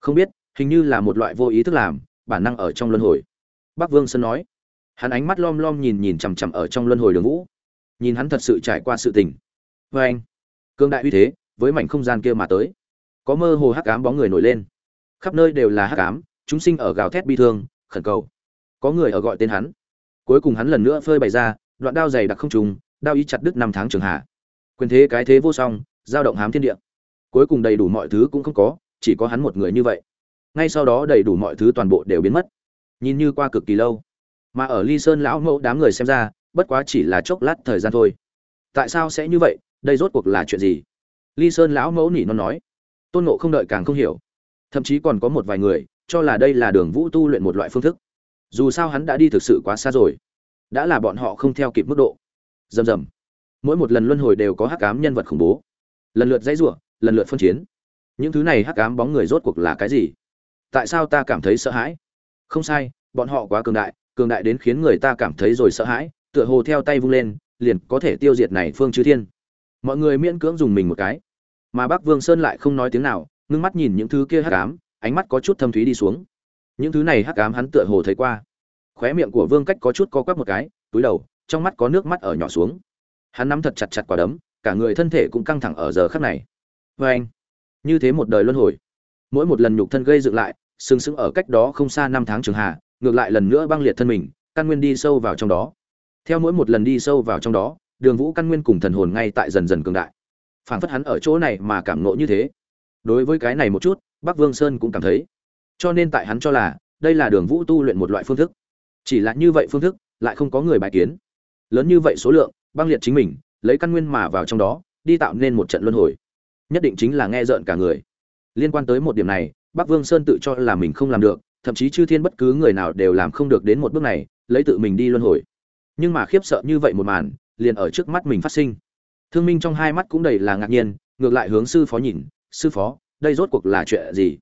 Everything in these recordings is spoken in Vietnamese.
không biết, hình như là một loại vô ý thức làm, bản năng ở trong luân hồi. Bắc vương sơn nói. Hắn ánh mắt lom lom nhìn nhìn chằm chằm ở trong luân hồi đường vũ. Nhìn hắn thật sự trải qua sự tình. Vê anh, cương đại uy thế, với mảnh không gian kia mà tới. Có mơ hồ hắc ám bóng người nổi lên. Khắp nơi đều là hắc ám, chúng sinh ở gào thét bi thương, khẩn cầu. Có người ở gọi tên hắn. Cuối cùng hắn lần nữa phơi bày ra, đoạn đao dày đặc không trùng, đao ý chặt đứt năm tháng trường hạ. Quyền thế cái thế vô song, giao động hám thiên địa. Cuối cùng đầy đủ mọi thứ cũng không có chỉ có hắn một người như vậy. Ngay sau đó đầy đủ mọi thứ toàn bộ đều biến mất. Nhìn như qua cực kỳ lâu. Mà ở ly sơn lão mẫu đám người xem ra, bất quá chỉ là chốc lát thời gian thôi. Tại sao sẽ như vậy? Đây rốt cuộc là chuyện gì? Ly sơn lão mẫu nỉ non nói. Tôn nộ không đợi càng không hiểu. Thậm chí còn có một vài người, cho là đây là đường vũ tu luyện một loại phương thức. Dù sao hắn đã đi thực sự quá xa rồi. Đã là bọn họ không theo kịp mức độ. Rầm rầm. Mỗi một lần luân hồi đều có hắc cám nhân vật khủng bố. Lần lượt dãy rủa, lần lượt phân chiến những thứ này hắc ám bóng người rốt cuộc là cái gì? Tại sao ta cảm thấy sợ hãi? Không sai, bọn họ quá cường đại cường đại đến khiến người ta cảm thấy rồi sợ hãi, tựa hồ theo tay vung lên, liền có thể tiêu diệt này phương chư thiên. Mọi người miễn cưỡng dùng mình một cái. Mà bác vương sơn lại không nói tiếng nào, ngưng mắt nhìn những thứ kia hắc ám, ánh mắt có chút thâm thúy đi xuống. Những thứ này hắc ám hắn tựa hồ thấy qua. Khóe miệng của vương cách có chút co quắp một cái, túi đầu, trong mắt có nước mắt ở nhỏ xuống. Hắn nắm thật chặt chặt quả đấm, cả người thân thể cũng căng thẳng ở giờ khắc này. Vê anh như thế một đời luân hồi. Mỗi một lần nhục thân gây dựng lại, sừng sững ở cách đó không xa năm tháng trường hạ ngược lại lần nữa băng liệt thân mình, căn nguyên đi sâu vào trong đó. Theo mỗi một lần đi sâu vào trong đó, đường vũ căn nguyên cùng thần hồn ngay tại dần dần cường đại. Phảng phất hắn ở chỗ này mà cảm nộ như thế. Đối với cái này một chút, bắc vương sơn cũng cảm thấy. Cho nên tại hắn cho là, đây là đường vũ tu luyện một loại phương thức. Chỉ là như vậy phương thức, lại không có người bài kiến. Lớn như vậy số lượng, băng liệt chính mình, lấy căn nguyên mà vào trong đó, đi tạo nên một trận luân hồi nhất định chính là nghe rợn cả người. Liên quan tới một điểm này, bắc vương sơn tự cho là mình không làm được, thậm chí chư thiên bất cứ người nào đều làm không được đến một bước này, lấy tự mình đi luân hồi. Nhưng mà khiếp sợ như vậy một màn, liền ở trước mắt mình phát sinh. Thương minh trong hai mắt cũng đầy là ngạc nhiên, ngược lại hướng sư phó nhìn, sư phó, đây rốt cuộc là chuyện gì?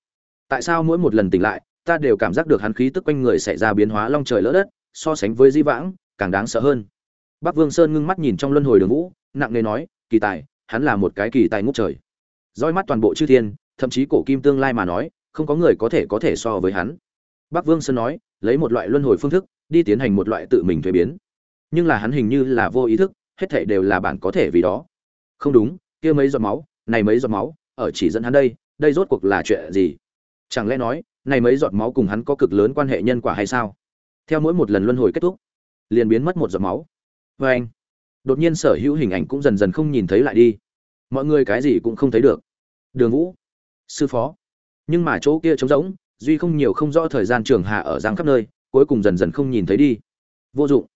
Tại sao mỗi một lần tỉnh lại, ta đều cảm giác được hắn khí tức quanh người xảy ra biến hóa long trời lỡ đất, so sánh với di vãng, càng đáng sợ hơn. Bắc vương sơn ngưng mắt nhìn trong luân hồi đường vũ, nặng nề nói, kỳ tài, hắn là một cái kỳ tài ngút trời roi mắt toàn bộ chư thiên, thậm chí cổ kim tương lai mà nói, không có người có thể có thể so với hắn. Bắc vương sơn nói, lấy một loại luân hồi phương thức, đi tiến hành một loại tự mình thuế biến. Nhưng là hắn hình như là vô ý thức, hết thảy đều là bản có thể vì đó. Không đúng, kia mấy giọt máu, này mấy giọt máu, ở chỉ dẫn hắn đây đây rốt cuộc là chuyện gì? Chẳng lẽ nói, này mấy giọt máu cùng hắn có cực lớn quan hệ nhân quả hay sao? Theo mỗi một lần luân hồi kết thúc, liền biến mất một giọt máu. Vê anh đột nhiên sở hữu hình ảnh cũng dần dần không nhìn thấy lại đi mọi người cái gì cũng không thấy được. Đường vũ, sư phó. Nhưng mà chỗ kia trống rỗng, duy không nhiều không rõ thời gian trường hạ ở giang khắp nơi, cuối cùng dần dần không nhìn thấy đi. Vô dụng.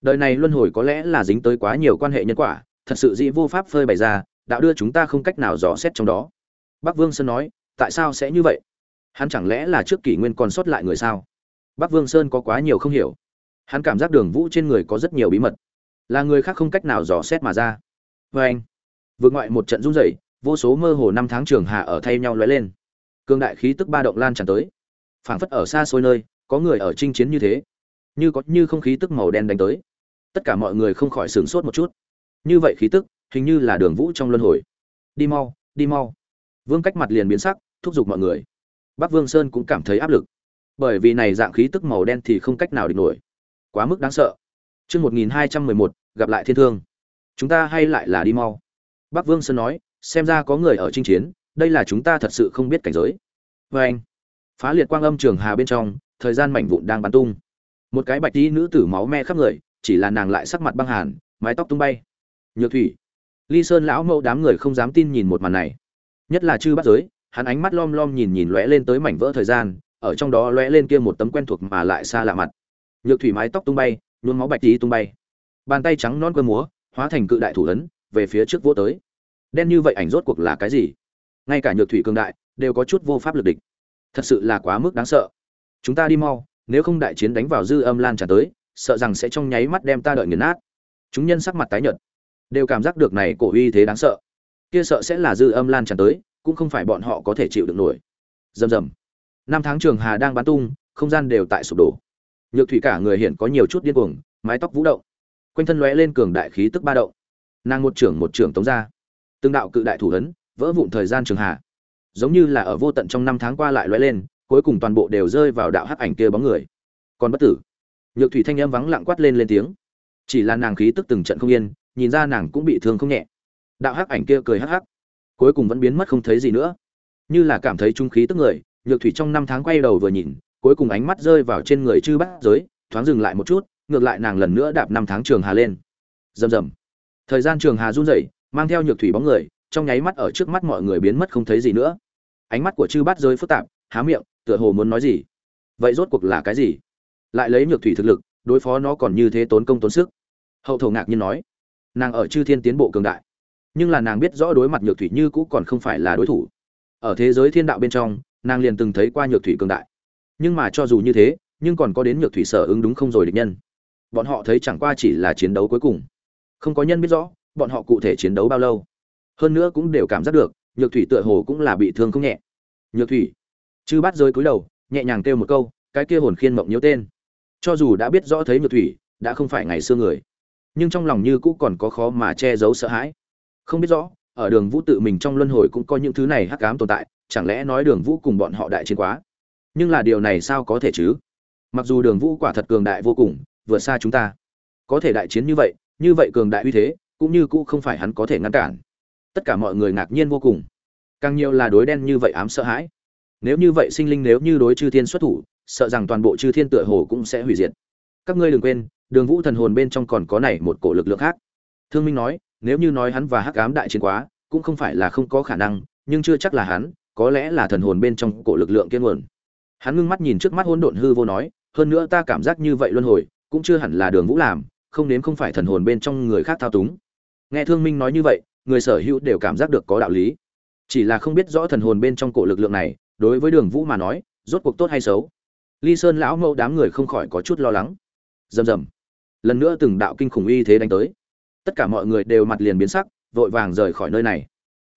Đời này luân hồi có lẽ là dính tới quá nhiều quan hệ nhân quả, thật sự dĩ vô pháp phơi bày ra đạo đưa chúng ta không cách nào dò xét trong đó. Bắc vương sơn nói, tại sao sẽ như vậy? Hắn chẳng lẽ là trước kỷ nguyên còn sót lại người sao? Bắc vương sơn có quá nhiều không hiểu. Hắn cảm giác đường vũ trên người có rất nhiều bí mật. Là người khác không cách nào dò xét mà ra. Vê anh vượt ngoại một trận rung rẩy, vô số mơ hồ năm tháng trường hạ ở thay nhau lóe lên. Cương đại khí tức ba động lan tràn tới. Phảng phất ở xa xôi nơi, có người ở chinh chiến như thế. Như có như không khí tức màu đen đánh tới. Tất cả mọi người không khỏi sửng sốt một chút. Như vậy khí tức, hình như là đường vũ trong luân hồi. Đi mau đi mau. Vương cách mặt liền biến sắc, thúc giục mọi người. Bắc vương sơn cũng cảm thấy áp lực. Bởi vì này dạng khí tức màu đen thì không cách nào địch nổi. Quá mức đáng sợ. Chương một nghìn hai trăm mười một, gặp lại thiên thương. Chúng ta hay lại là đi mau bắc vương sơn nói, xem ra có người ở chinh chiến, đây là chúng ta thật sự không biết cảnh giới. Và anh, phá liệt quang âm trường hà bên trong, thời gian mảnh vụn đang bắn tung. Một cái bạch tí nữ tử máu me khắp người, chỉ là nàng lại sắc mặt băng hàn, mái tóc tung bay. Nhược thủy, ly sơn lão mẫu đám người không dám tin nhìn một màn này. Nhất là Trư Bát giới, hắn ánh mắt lom lom nhìn nhìn lóe lên tới mảnh vỡ thời gian, ở trong đó lóe lên kia một tấm quen thuộc mà lại xa lạ mặt. Nhược thủy mái tóc tung bay, nhuốm máu bạch tí tung bay. Bàn tay trắng non cơ múa, hóa thành cự đại thủ ấn về phía trước vô tới. Đen như vậy ảnh rốt cuộc là cái gì? Ngay cả nhược thủy cường đại, đều có chút vô pháp lực địch. Thật sự là quá mức đáng sợ. Chúng ta đi mau, nếu không đại chiến đánh vào dư âm lan tràn tới, sợ rằng sẽ trong nháy mắt đem ta đợi nghiền nát. Chúng nhân sắc mặt tái nhợt, đều cảm giác được này cổ uy thế đáng sợ. Kia sợ sẽ là dư âm lan tràn tới, cũng không phải bọn họ có thể chịu được nổi. Rầm rầm. Năm tháng trường hà đang bắn tung, không gian đều tại sụp đổ. Nhược thủy cả người hiện có nhiều chút điên cuồng, mái tóc vũ động. Quanh thân lóe lên cường đại khí tức ba động nàng một trưởng một trưởng tống ra. Từng đạo cự đại thủ hấn vỡ vụn thời gian trường hạ, giống như là ở vô tận trong năm tháng qua lại lóe lên cuối cùng toàn bộ đều rơi vào đạo hắc ảnh kia bóng người. Còn bất tử. Nhược thủy thanh âm vắng lặng quát lên lên tiếng. Chỉ là nàng khí tức từng trận không yên nhìn ra nàng cũng bị thương không nhẹ. Đạo hắc ảnh kia cười hắc hắc. Cuối cùng vẫn biến mất không thấy gì nữa. Như là cảm thấy trung khí tức người nhược thủy trong năm tháng quay đầu vừa nhìn cuối cùng ánh mắt rơi vào trên người chư bát giới thoáng dừng lại một chút ngược lại nàng lần nữa đạp năm tháng trường hà lên. Rầm rầm thời gian trường hà run rẩy, mang theo nhược thủy bóng người, trong nháy mắt ở trước mắt mọi người biến mất không thấy gì nữa. Ánh mắt của chư bát giới phức tạp, há miệng, tựa hồ muốn nói gì? Vậy rốt cuộc là cái gì? Lại lấy nhược thủy thực lực, đối phó nó còn như thế tốn công tốn sức. Hậu thổ ngạc nhiên nói, nàng ở chư thiên tiến bộ cường đại. Nhưng là nàng biết rõ đối mặt nhược thủy như cũ còn không phải là đối thủ. Ở thế giới thiên đạo bên trong, nàng liền từng thấy qua nhược thủy cường đại. Nhưng mà cho dù như thế, nhưng còn có đến nhược thủy sở ứng đúng không rồi địch nhân. Bọn họ thấy chẳng qua chỉ là chiến đấu cuối cùng không có nhân biết rõ bọn họ cụ thể chiến đấu bao lâu. Hơn nữa cũng đều cảm giác được, nhược thủy tựa hồ cũng là bị thương không nhẹ. Nhược thủy, chư bắt rơi cúi đầu, nhẹ nhàng kêu một câu, cái kia hồn khiên mộng nhớ tên. Cho dù đã biết rõ thấy nhược thủy, đã không phải ngày xưa người, nhưng trong lòng như cũ còn có khó mà che giấu sợ hãi. Không biết rõ, ở đường vũ tự mình trong luân hồi cũng có những thứ này hắc ám tồn tại, chẳng lẽ nói đường vũ cùng bọn họ đại chiến quá? Nhưng là điều này sao có thể chứ? Mặc dù đường vũ quả thật cường đại vô cùng, vượt xa chúng ta. Có thể đại chiến như vậy như vậy cường đại uy thế, cũng như cũ không phải hắn có thể ngăn cản. Tất cả mọi người ngạc nhiên vô cùng. Càng nhiều là đối đen như vậy ám sợ hãi. Nếu như vậy sinh linh nếu như đối chư thiên xuất thủ, sợ rằng toàn bộ chư thiên tựa hồ cũng sẽ hủy diệt. Các ngươi đừng quên, đường vũ thần hồn bên trong còn có này một cổ lực lượng khác. Thương minh nói, nếu như nói hắn và hắc ám đại chiến quá, cũng không phải là không có khả năng, nhưng chưa chắc là hắn, có lẽ là thần hồn bên trong cổ lực lượng kiên nguồn. Hắn ngưng mắt nhìn trước mắt hỗn độn hư vô nói, hơn nữa ta cảm giác như vậy luân hồi, cũng chưa hẳn là đường vũ làm không đến không phải thần hồn bên trong người khác thao túng. Nghe thương minh nói như vậy, người sở hữu đều cảm giác được có đạo lý. Chỉ là không biết rõ thần hồn bên trong cổ lực lượng này, đối với đường vũ mà nói, rốt cuộc tốt hay xấu? Ly sơn lão mẫu đám người không khỏi có chút lo lắng. Rầm rầm. Lần nữa từng đạo kinh khủng uy thế đánh tới. Tất cả mọi người đều mặt liền biến sắc, vội vàng rời khỏi nơi này.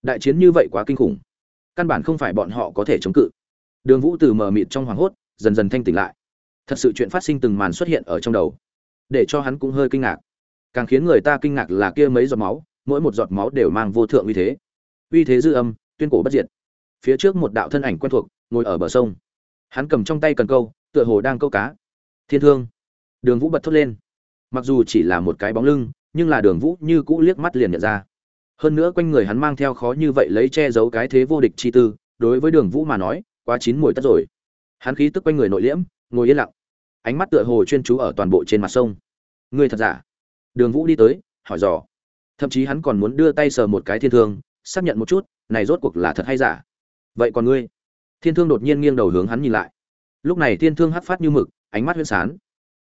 Đại chiến như vậy quá kinh khủng. Căn bản không phải bọn họ có thể chống cự. Đường vũ từ mờ mịt trong hoảng hốt, dần dần thanh tỉnh lại. Thật sự chuyện phát sinh từng màn xuất hiện ở trong đầu để cho hắn cũng hơi kinh ngạc. Càng khiến người ta kinh ngạc là kia mấy giọt máu, mỗi một giọt máu đều mang vô thượng uy thế. Uy thế dư âm, tuyên cổ bất diệt. Phía trước một đạo thân ảnh quen thuộc, ngồi ở bờ sông. Hắn cầm trong tay cần câu, tựa hồ đang câu cá. Thiên thương. Đường vũ bật thốt lên. Mặc dù chỉ là một cái bóng lưng, nhưng là đường vũ như cũ liếc mắt liền nhận ra. Hơn nữa quanh người hắn mang theo khó như vậy lấy che giấu cái thế vô địch chi tư, đối với đường vũ mà nói, quá chín mùi tất rồi. Hắn khí tức quanh người nội liễm, ngồi yên lặng ánh mắt tựa hồ chuyên chú ở toàn bộ trên mặt sông. Người thật giả? Đường vũ đi tới, hỏi dò. Thậm chí hắn còn muốn đưa tay sờ một cái thiên thương, xác nhận một chút, này rốt cuộc là thật hay giả? Vậy còn ngươi? Thiên thương đột nhiên nghiêng đầu hướng hắn nhìn lại. Lúc này thiên thương hắt phát như mực, ánh mắt huyễn sán.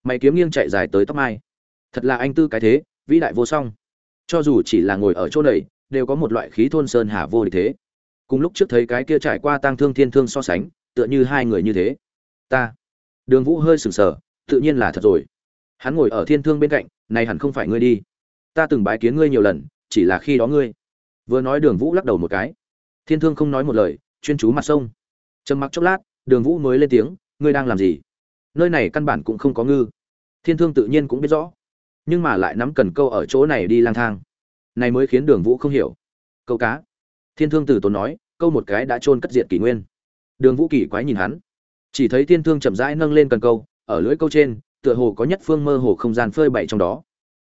Mày kiếm nghiêng chạy dài tới tóc mai. Thật là anh tư cái thế, vĩ đại vô song. Cho dù chỉ là ngồi ở chỗ này, đều có một loại khí thôn sơn hà vô địch thế. Cùng lúc trước thấy cái kia trải qua tang thương thiên thương so sánh, tựa như hai người như thế. Ta đường vũ hơi sừng sờ, tự nhiên là thật rồi. Hắn ngồi ở thiên thương bên cạnh, này hẳn không phải ngươi đi. Ta từng bái kiến ngươi nhiều lần, chỉ là khi đó ngươi. Vừa nói đường vũ lắc đầu một cái. Thiên thương không nói một lời, chuyên chú mặt sông. Trầm mặc chốc lát, đường vũ mới lên tiếng, ngươi đang làm gì? Nơi này căn bản cũng không có ngư. Thiên thương tự nhiên cũng biết rõ. Nhưng mà lại nắm cần câu ở chỗ này đi lang thang. Này mới khiến đường vũ không hiểu. Câu cá. Thiên thương từ tốn nói, câu một cái đã trôn cất diệt kỷ nguyên. Đường vũ kỳ quái nhìn hắn chỉ thấy thiên thương chậm rãi nâng lên cần câu, ở lưỡi câu trên, tựa hồ có nhất phương mơ hồ không gian phơi bậy trong đó.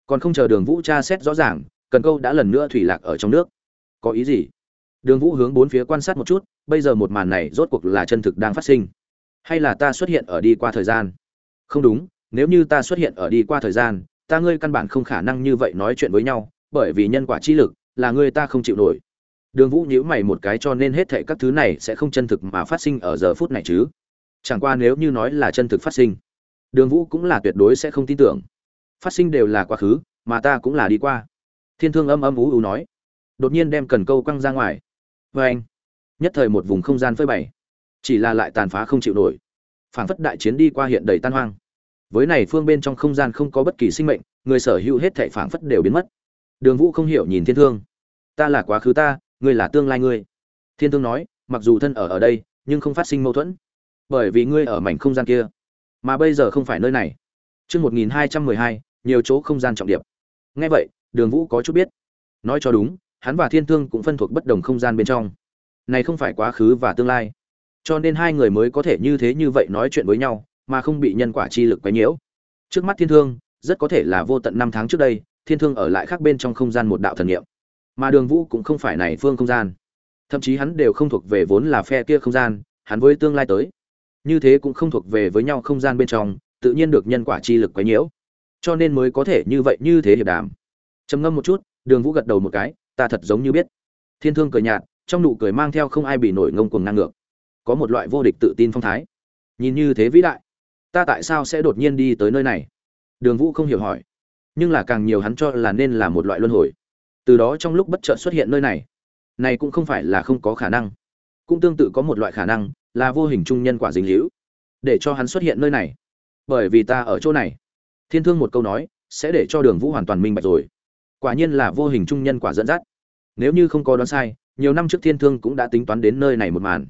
Còn không chờ đường vũ tra xét rõ ràng, cần câu đã lần nữa thủy lạc ở trong nước. Có ý gì? Đường vũ hướng bốn phía quan sát một chút, bây giờ một màn này rốt cuộc là chân thực đang phát sinh. Hay là ta xuất hiện ở đi qua thời gian? Không đúng, nếu như ta xuất hiện ở đi qua thời gian, ta ngươi căn bản không khả năng như vậy nói chuyện với nhau, bởi vì nhân quả chi lực là ngươi ta không chịu nổi. Đường vũ nhíu mày một cái cho nên hết thệ các thứ này sẽ không chân thực mà phát sinh ở giờ phút này chứ chẳng qua nếu như nói là chân thực phát sinh, đường vũ cũng là tuyệt đối sẽ không tin tưởng. Phát sinh đều là quá khứ, mà ta cũng là đi qua. Thiên thương âm âm ú ú nói. Đột nhiên đem cần câu quăng ra ngoài. Vê anh, nhất thời một vùng không gian phơi bày. Chỉ là lại tàn phá không chịu nổi. Phảng phất đại chiến đi qua hiện đầy tan hoang. Với này phương bên trong không gian không có bất kỳ sinh mệnh, người sở hữu hết thảy phảng phất đều biến mất. Đường vũ không hiểu nhìn thiên thương. Ta là quá khứ ta, ngươi là tương lai ngươi. Thiên thương nói, mặc dù thân ở ở đây, nhưng không phát sinh mâu thuẫn bởi vì ngươi ở mảnh không gian kia. Mà bây giờ không phải nơi này. Chương 1212, nhiều chỗ không gian trọng điệp. Nghe vậy, Đường Vũ có chút biết. Nói cho đúng, hắn và Thiên Thương cũng phân thuộc bất đồng không gian bên trong. này không phải quá khứ và tương lai. Cho nên hai người mới có thể như thế như vậy nói chuyện với nhau mà không bị nhân quả chi lực quấy nhiễu. Trước mắt thiên thương rất có thể là vô tận năm tháng trước đây thiên thương ở lại khác bên trong không gian một đạo thần niệm. Mà đường vũ cũng không phải này phương không gian. Thậm chí hắn đều không thuộc về vốn là phe kia không gian hắn với tương lai tới như thế cũng không thuộc về với nhau không gian bên trong, tự nhiên được nhân quả chi lực quấy nhiễu. Cho nên mới có thể như vậy như thế hiệp đàm. Trầm ngâm một chút, đường vũ gật đầu một cái, ta thật giống như biết. Thiên thương cười nhạt, trong nụ cười mang theo không ai bị nổi ngông cuồng ngang ngược. Có một loại vô địch tự tin phong thái. Nhìn như thế vĩ đại, ta tại sao sẽ đột nhiên đi tới nơi này? Đường vũ không hiểu hỏi. Nhưng là càng nhiều hắn cho là nên là một loại luân hồi. Từ đó trong lúc bất chợt xuất hiện nơi này này cũng không phải là không có khả năng. Cũng tương tự có một loại khả năng là vô hình trung nhân quả dính hữu để cho hắn xuất hiện nơi này. Bởi vì ta ở chỗ này. Thiên thương một câu nói, sẽ để cho đường vũ hoàn toàn minh bạch rồi. Quả nhiên là vô hình trung nhân quả dẫn dắt. Nếu như không có đoán sai, nhiều năm trước thiên thương cũng đã tính toán đến nơi này một màn.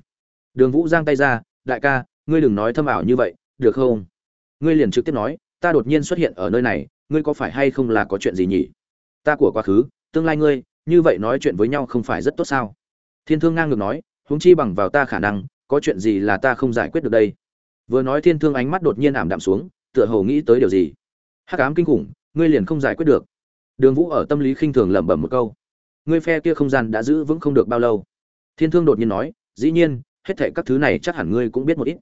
Đường vũ giang tay ra, đại ca, ngươi đừng nói thâm ảo như vậy, được không? Ngươi liền trực tiếp nói, ta đột nhiên xuất hiện ở nơi này, ngươi có phải hay không là có chuyện gì nhỉ? Ta của quá khứ, tương lai ngươi, như vậy nói chuyện với nhau không phải rất tốt sao? Thiên thương ngang ngược nói, huống chi bằng vào ta khả năng có chuyện gì là ta không giải quyết được đây? Vừa nói thiên thương ánh mắt đột nhiên ảm đạm xuống, tựa hồ nghĩ tới điều gì. Hắc ám kinh khủng, ngươi liền không giải quyết được. Đường vũ ở tâm lý khinh thường lẩm bẩm một câu. Ngươi phe kia không gian đã giữ vững không được bao lâu. Thiên thương đột nhiên nói, dĩ nhiên, hết thệ các thứ này chắc hẳn ngươi cũng biết một ít.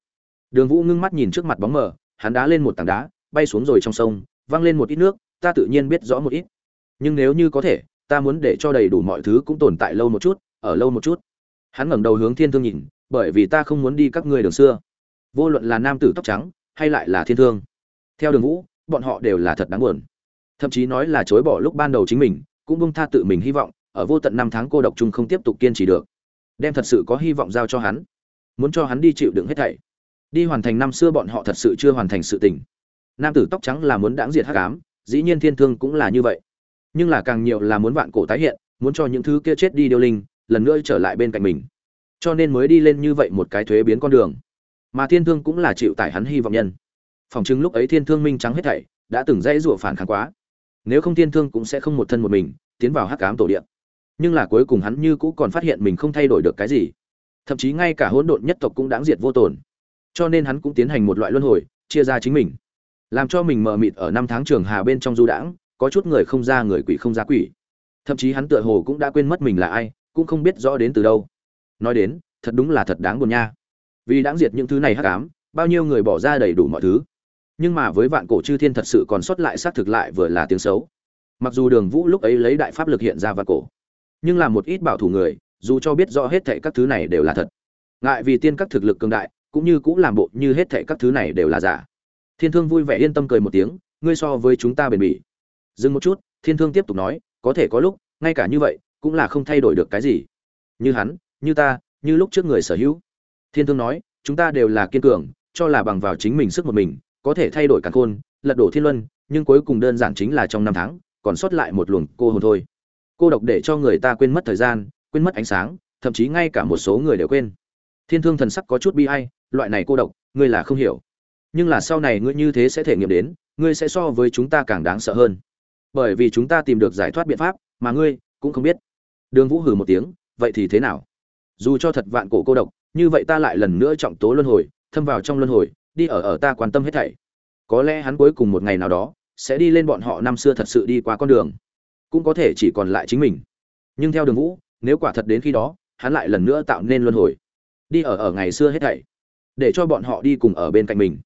Đường vũ ngưng mắt nhìn trước mặt bóng mờ, hắn đá lên một tảng đá, bay xuống rồi trong sông, văng lên một ít nước, ta tự nhiên biết rõ một ít. Nhưng nếu như có thể, ta muốn để cho đầy đủ mọi thứ cũng tồn tại lâu một chút, ở lâu một chút. Hắn ngẩng đầu hướng thiên thương nhìn bởi vì ta không muốn đi các ngươi đường xưa. Vô luận là nam tử tóc trắng, hay lại là thiên thương. Theo đường vũ, bọn họ đều là thật đáng buồn. Thậm chí nói là chối bỏ lúc ban đầu chính mình, cũng bông tha tự mình hy vọng, ở vô tận năm tháng cô độc chung không tiếp tục kiên trì được. Đem thật sự có hy vọng giao cho hắn. Muốn cho hắn đi chịu đựng hết thảy. Đi hoàn thành năm xưa bọn họ thật sự chưa hoàn thành sự tình. Nam tử tóc trắng là muốn đãng diệt hắc ám, dĩ nhiên thiên thương cũng là như vậy. Nhưng là càng nhiều là muốn vạn cổ tái hiện, muốn cho những thứ kia chết đi điêu linh, lần nữa trở lại bên cạnh mình cho nên mới đi lên như vậy một cái thuế biến con đường. Mà thiên thương cũng là chịu tải hắn hy vọng nhân. Phòng chứng lúc ấy thiên thương minh trắng hết thảy, đã từng dãy rủa phản kháng quá. Nếu không thiên thương cũng sẽ không một thân một mình, tiến vào hắc cám tổ điện nhưng là cuối cùng hắn như cũ còn phát hiện mình không thay đổi được cái gì. Thậm chí ngay cả hỗn độn nhất tộc cũng đáng diệt vô tổn cho nên hắn cũng tiến hành một loại luân hồi, chia ra chính mình. Làm cho mình mờ mịt ở năm tháng trường hà bên trong du đãng, có chút người không ra người quỷ không ra quỷ. Thậm chí hắn tựa hồ cũng đã quên mất mình là ai, cũng không biết rõ đến từ đâu nói đến, thật đúng là thật đáng buồn nha. Vì đáng diệt những thứ này hắc ám, bao nhiêu người bỏ ra đầy đủ mọi thứ. Nhưng mà với vạn cổ chư thiên thật sự còn sót lại xác thực lại vừa là tiếng xấu. Mặc dù đường vũ lúc ấy lấy đại pháp lực hiện ra vạn cổ, nhưng là một ít bảo thủ người, dù cho biết rõ hết thệ các thứ này đều là thật. Ngại vì tiên các thực lực cường đại, cũng như cũng làm bộ như hết thệ các thứ này đều là giả. Thiên thương vui vẻ yên tâm cười một tiếng, ngươi so với chúng ta bền bỉ. Dừng một chút, thiên thương tiếp tục nói, có thể có lúc, ngay cả như vậy, cũng là không thay đổi được cái gì. Như hắn như ta, như lúc trước người sở hữu. Thiên thương nói, chúng ta đều là kiên cường, cho là bằng vào chính mình sức một mình, có thể thay đổi cả khôn, lật đổ thiên luân, nhưng cuối cùng đơn giản chính là trong năm tháng, còn sót lại một luồng cô hồn thôi. Cô độc để cho người ta quên mất thời gian, quên mất ánh sáng, thậm chí ngay cả một số người đều quên. Thiên thương thần sắc có chút bi ai, loại này cô độc, ngươi là không hiểu. Nhưng là sau này ngươi như thế sẽ thể nghiệm đến, ngươi sẽ so với chúng ta càng đáng sợ hơn. Bởi vì chúng ta tìm được giải thoát biện pháp, mà ngươi cũng không biết. Đường vũ hừ một tiếng, vậy thì thế nào? Dù cho thật vạn cổ cô độc, như vậy ta lại lần nữa trọng tố luân hồi, thâm vào trong luân hồi, đi ở ở ta quan tâm hết thảy. Có lẽ hắn cuối cùng một ngày nào đó, sẽ đi lên bọn họ năm xưa thật sự đi qua con đường, cũng có thể chỉ còn lại chính mình. Nhưng theo đường vũ, nếu quả thật đến khi đó, hắn lại lần nữa tạo nên luân hồi, đi ở ở ngày xưa hết thảy, để cho bọn họ đi cùng ở bên cạnh mình.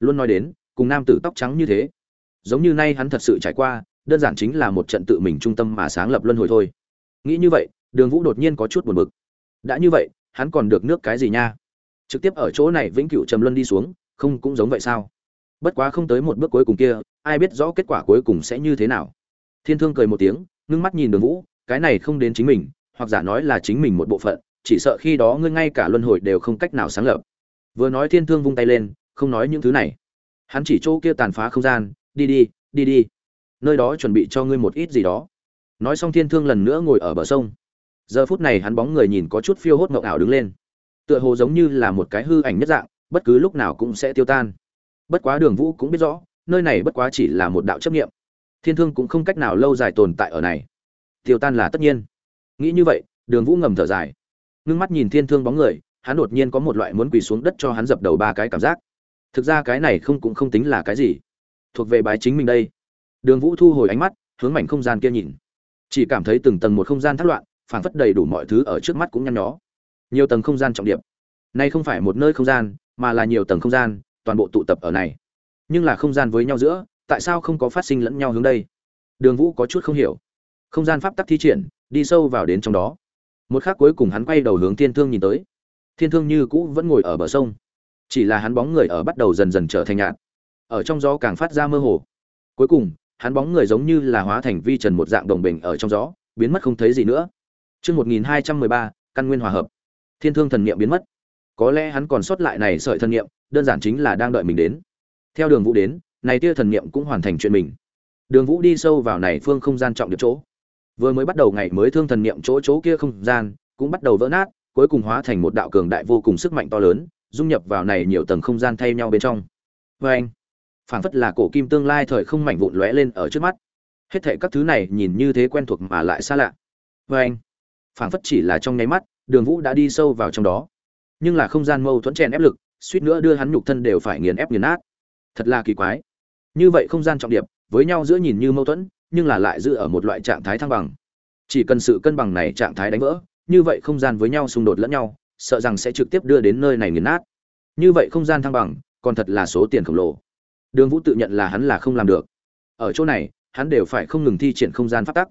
Luôn nói đến, cùng nam tử tóc trắng như thế, giống như nay hắn thật sự trải qua, đơn giản chính là một trận tự mình trung tâm mà sáng lập luân hồi thôi. Nghĩ như vậy, đường vũ đột nhiên có chút buồn bực đã như vậy, hắn còn được nước cái gì nha? Trực tiếp ở chỗ này vĩnh cửu trầm luân đi xuống, không cũng giống vậy sao? Bất quá không tới một bước cuối cùng kia, ai biết rõ kết quả cuối cùng sẽ như thế nào. Thiên thương cười một tiếng, ngưng mắt nhìn đường vũ, cái này không đến chính mình, hoặc giả nói là chính mình một bộ phận, chỉ sợ khi đó ngươi ngay cả luân hồi đều không cách nào sáng lập. Vừa nói thiên thương vung tay lên, không nói những thứ này. Hắn chỉ chỗ kia tàn phá không gian, đi đi đi đi. Nơi đó chuẩn bị cho ngươi một ít gì đó. Nói xong thiên thương lần nữa ngồi ở bờ sông giờ phút này hắn bóng người nhìn có chút phiêu hốt ngậu ảo đứng lên. Tựa hồ giống như là một cái hư ảnh nhất dạng, bất cứ lúc nào cũng sẽ tiêu tan. Bất quá đường vũ cũng biết rõ, nơi này bất quá chỉ là một đạo chấp nghiệm thiên thương cũng không cách nào lâu dài tồn tại ở này. Tiêu tan là tất nhiên. Nghĩ như vậy, đường vũ ngầm thở dài. Ngưng mắt nhìn thiên thương bóng người, hắn đột nhiên có một loại muốn quỳ xuống đất cho hắn dập đầu ba cái cảm giác. Thực ra cái này không cũng không tính là cái gì. Thuộc về bái chính mình đây. Đường vũ thu hồi ánh mắt, hướng mảnh không gian kia nhìn. Chỉ cảm thấy từng tầng một không gian thất loạn phảng phất đầy đủ mọi thứ ở trước mắt cũng nhăn nhó. Nhiều tầng không gian trọng điểm. Nay không phải một nơi không gian, mà là nhiều tầng không gian, toàn bộ tụ tập ở này. Nhưng là không gian với nhau giữa, tại sao không có phát sinh lẫn nhau hướng đây? Đường vũ có chút không hiểu. Không gian pháp tắc thi triển, đi sâu vào đến trong đó. Một khắc cuối cùng hắn quay đầu hướng thiên thương nhìn tới. Thiên thương như cũ vẫn ngồi ở bờ sông. Chỉ là hắn bóng người ở bắt đầu dần dần trở thành nhạt. Ở trong gió càng phát ra mơ hồ. Cuối cùng, hắn bóng người giống như là hóa thành vi trần một dạng đồng bình ở trong gió, biến mất không thấy gì nữa. Chương 1213, căn nguyên hòa hợp. Thiên thương thần niệm biến mất. Có lẽ hắn còn sót lại này sợi thần niệm, đơn giản chính là đang đợi mình đến. Theo Đường Vũ đến, này tia thần niệm cũng hoàn thành chuyện mình. Đường Vũ đi sâu vào này phương không gian trọng điểm chỗ. Vừa mới bắt đầu ngày mới thương thần niệm chỗ chỗ kia không gian, cũng bắt đầu vỡ nát, cuối cùng hóa thành một đạo cường đại vô cùng sức mạnh to lớn, dung nhập vào này nhiều tầng không gian thay nhau bên trong. Và anh, phảng phất là cổ kim tương lai thời không mảnh vụn lóe lên ở trước mắt. Hết thảy các thứ này nhìn như thế quen thuộc mà lại xa lạ. Và anh, phảng phất chỉ là trong nháy mắt, Đường Vũ đã đi sâu vào trong đó. Nhưng là không gian mâu thuẫn chèn ép lực, suýt nữa đưa hắn nhục thân đều phải nghiền ép nghiền nát. Thật là kỳ quái. Như vậy không gian trọng điệp, với nhau giữa nhìn như mâu thuẫn, nhưng là lại giữ ở một loại trạng thái thăng bằng. Chỉ cần sự cân bằng này trạng thái đánh vỡ, như vậy không gian với nhau xung đột lẫn nhau, sợ rằng sẽ trực tiếp đưa đến nơi này nghiền nát. Như vậy không gian thăng bằng, còn thật là số tiền khổng lồ. Đường Vũ tự nhận là hắn là không làm được. Ở chỗ này, hắn đều phải không ngừng thi triển không gian pháp tắc.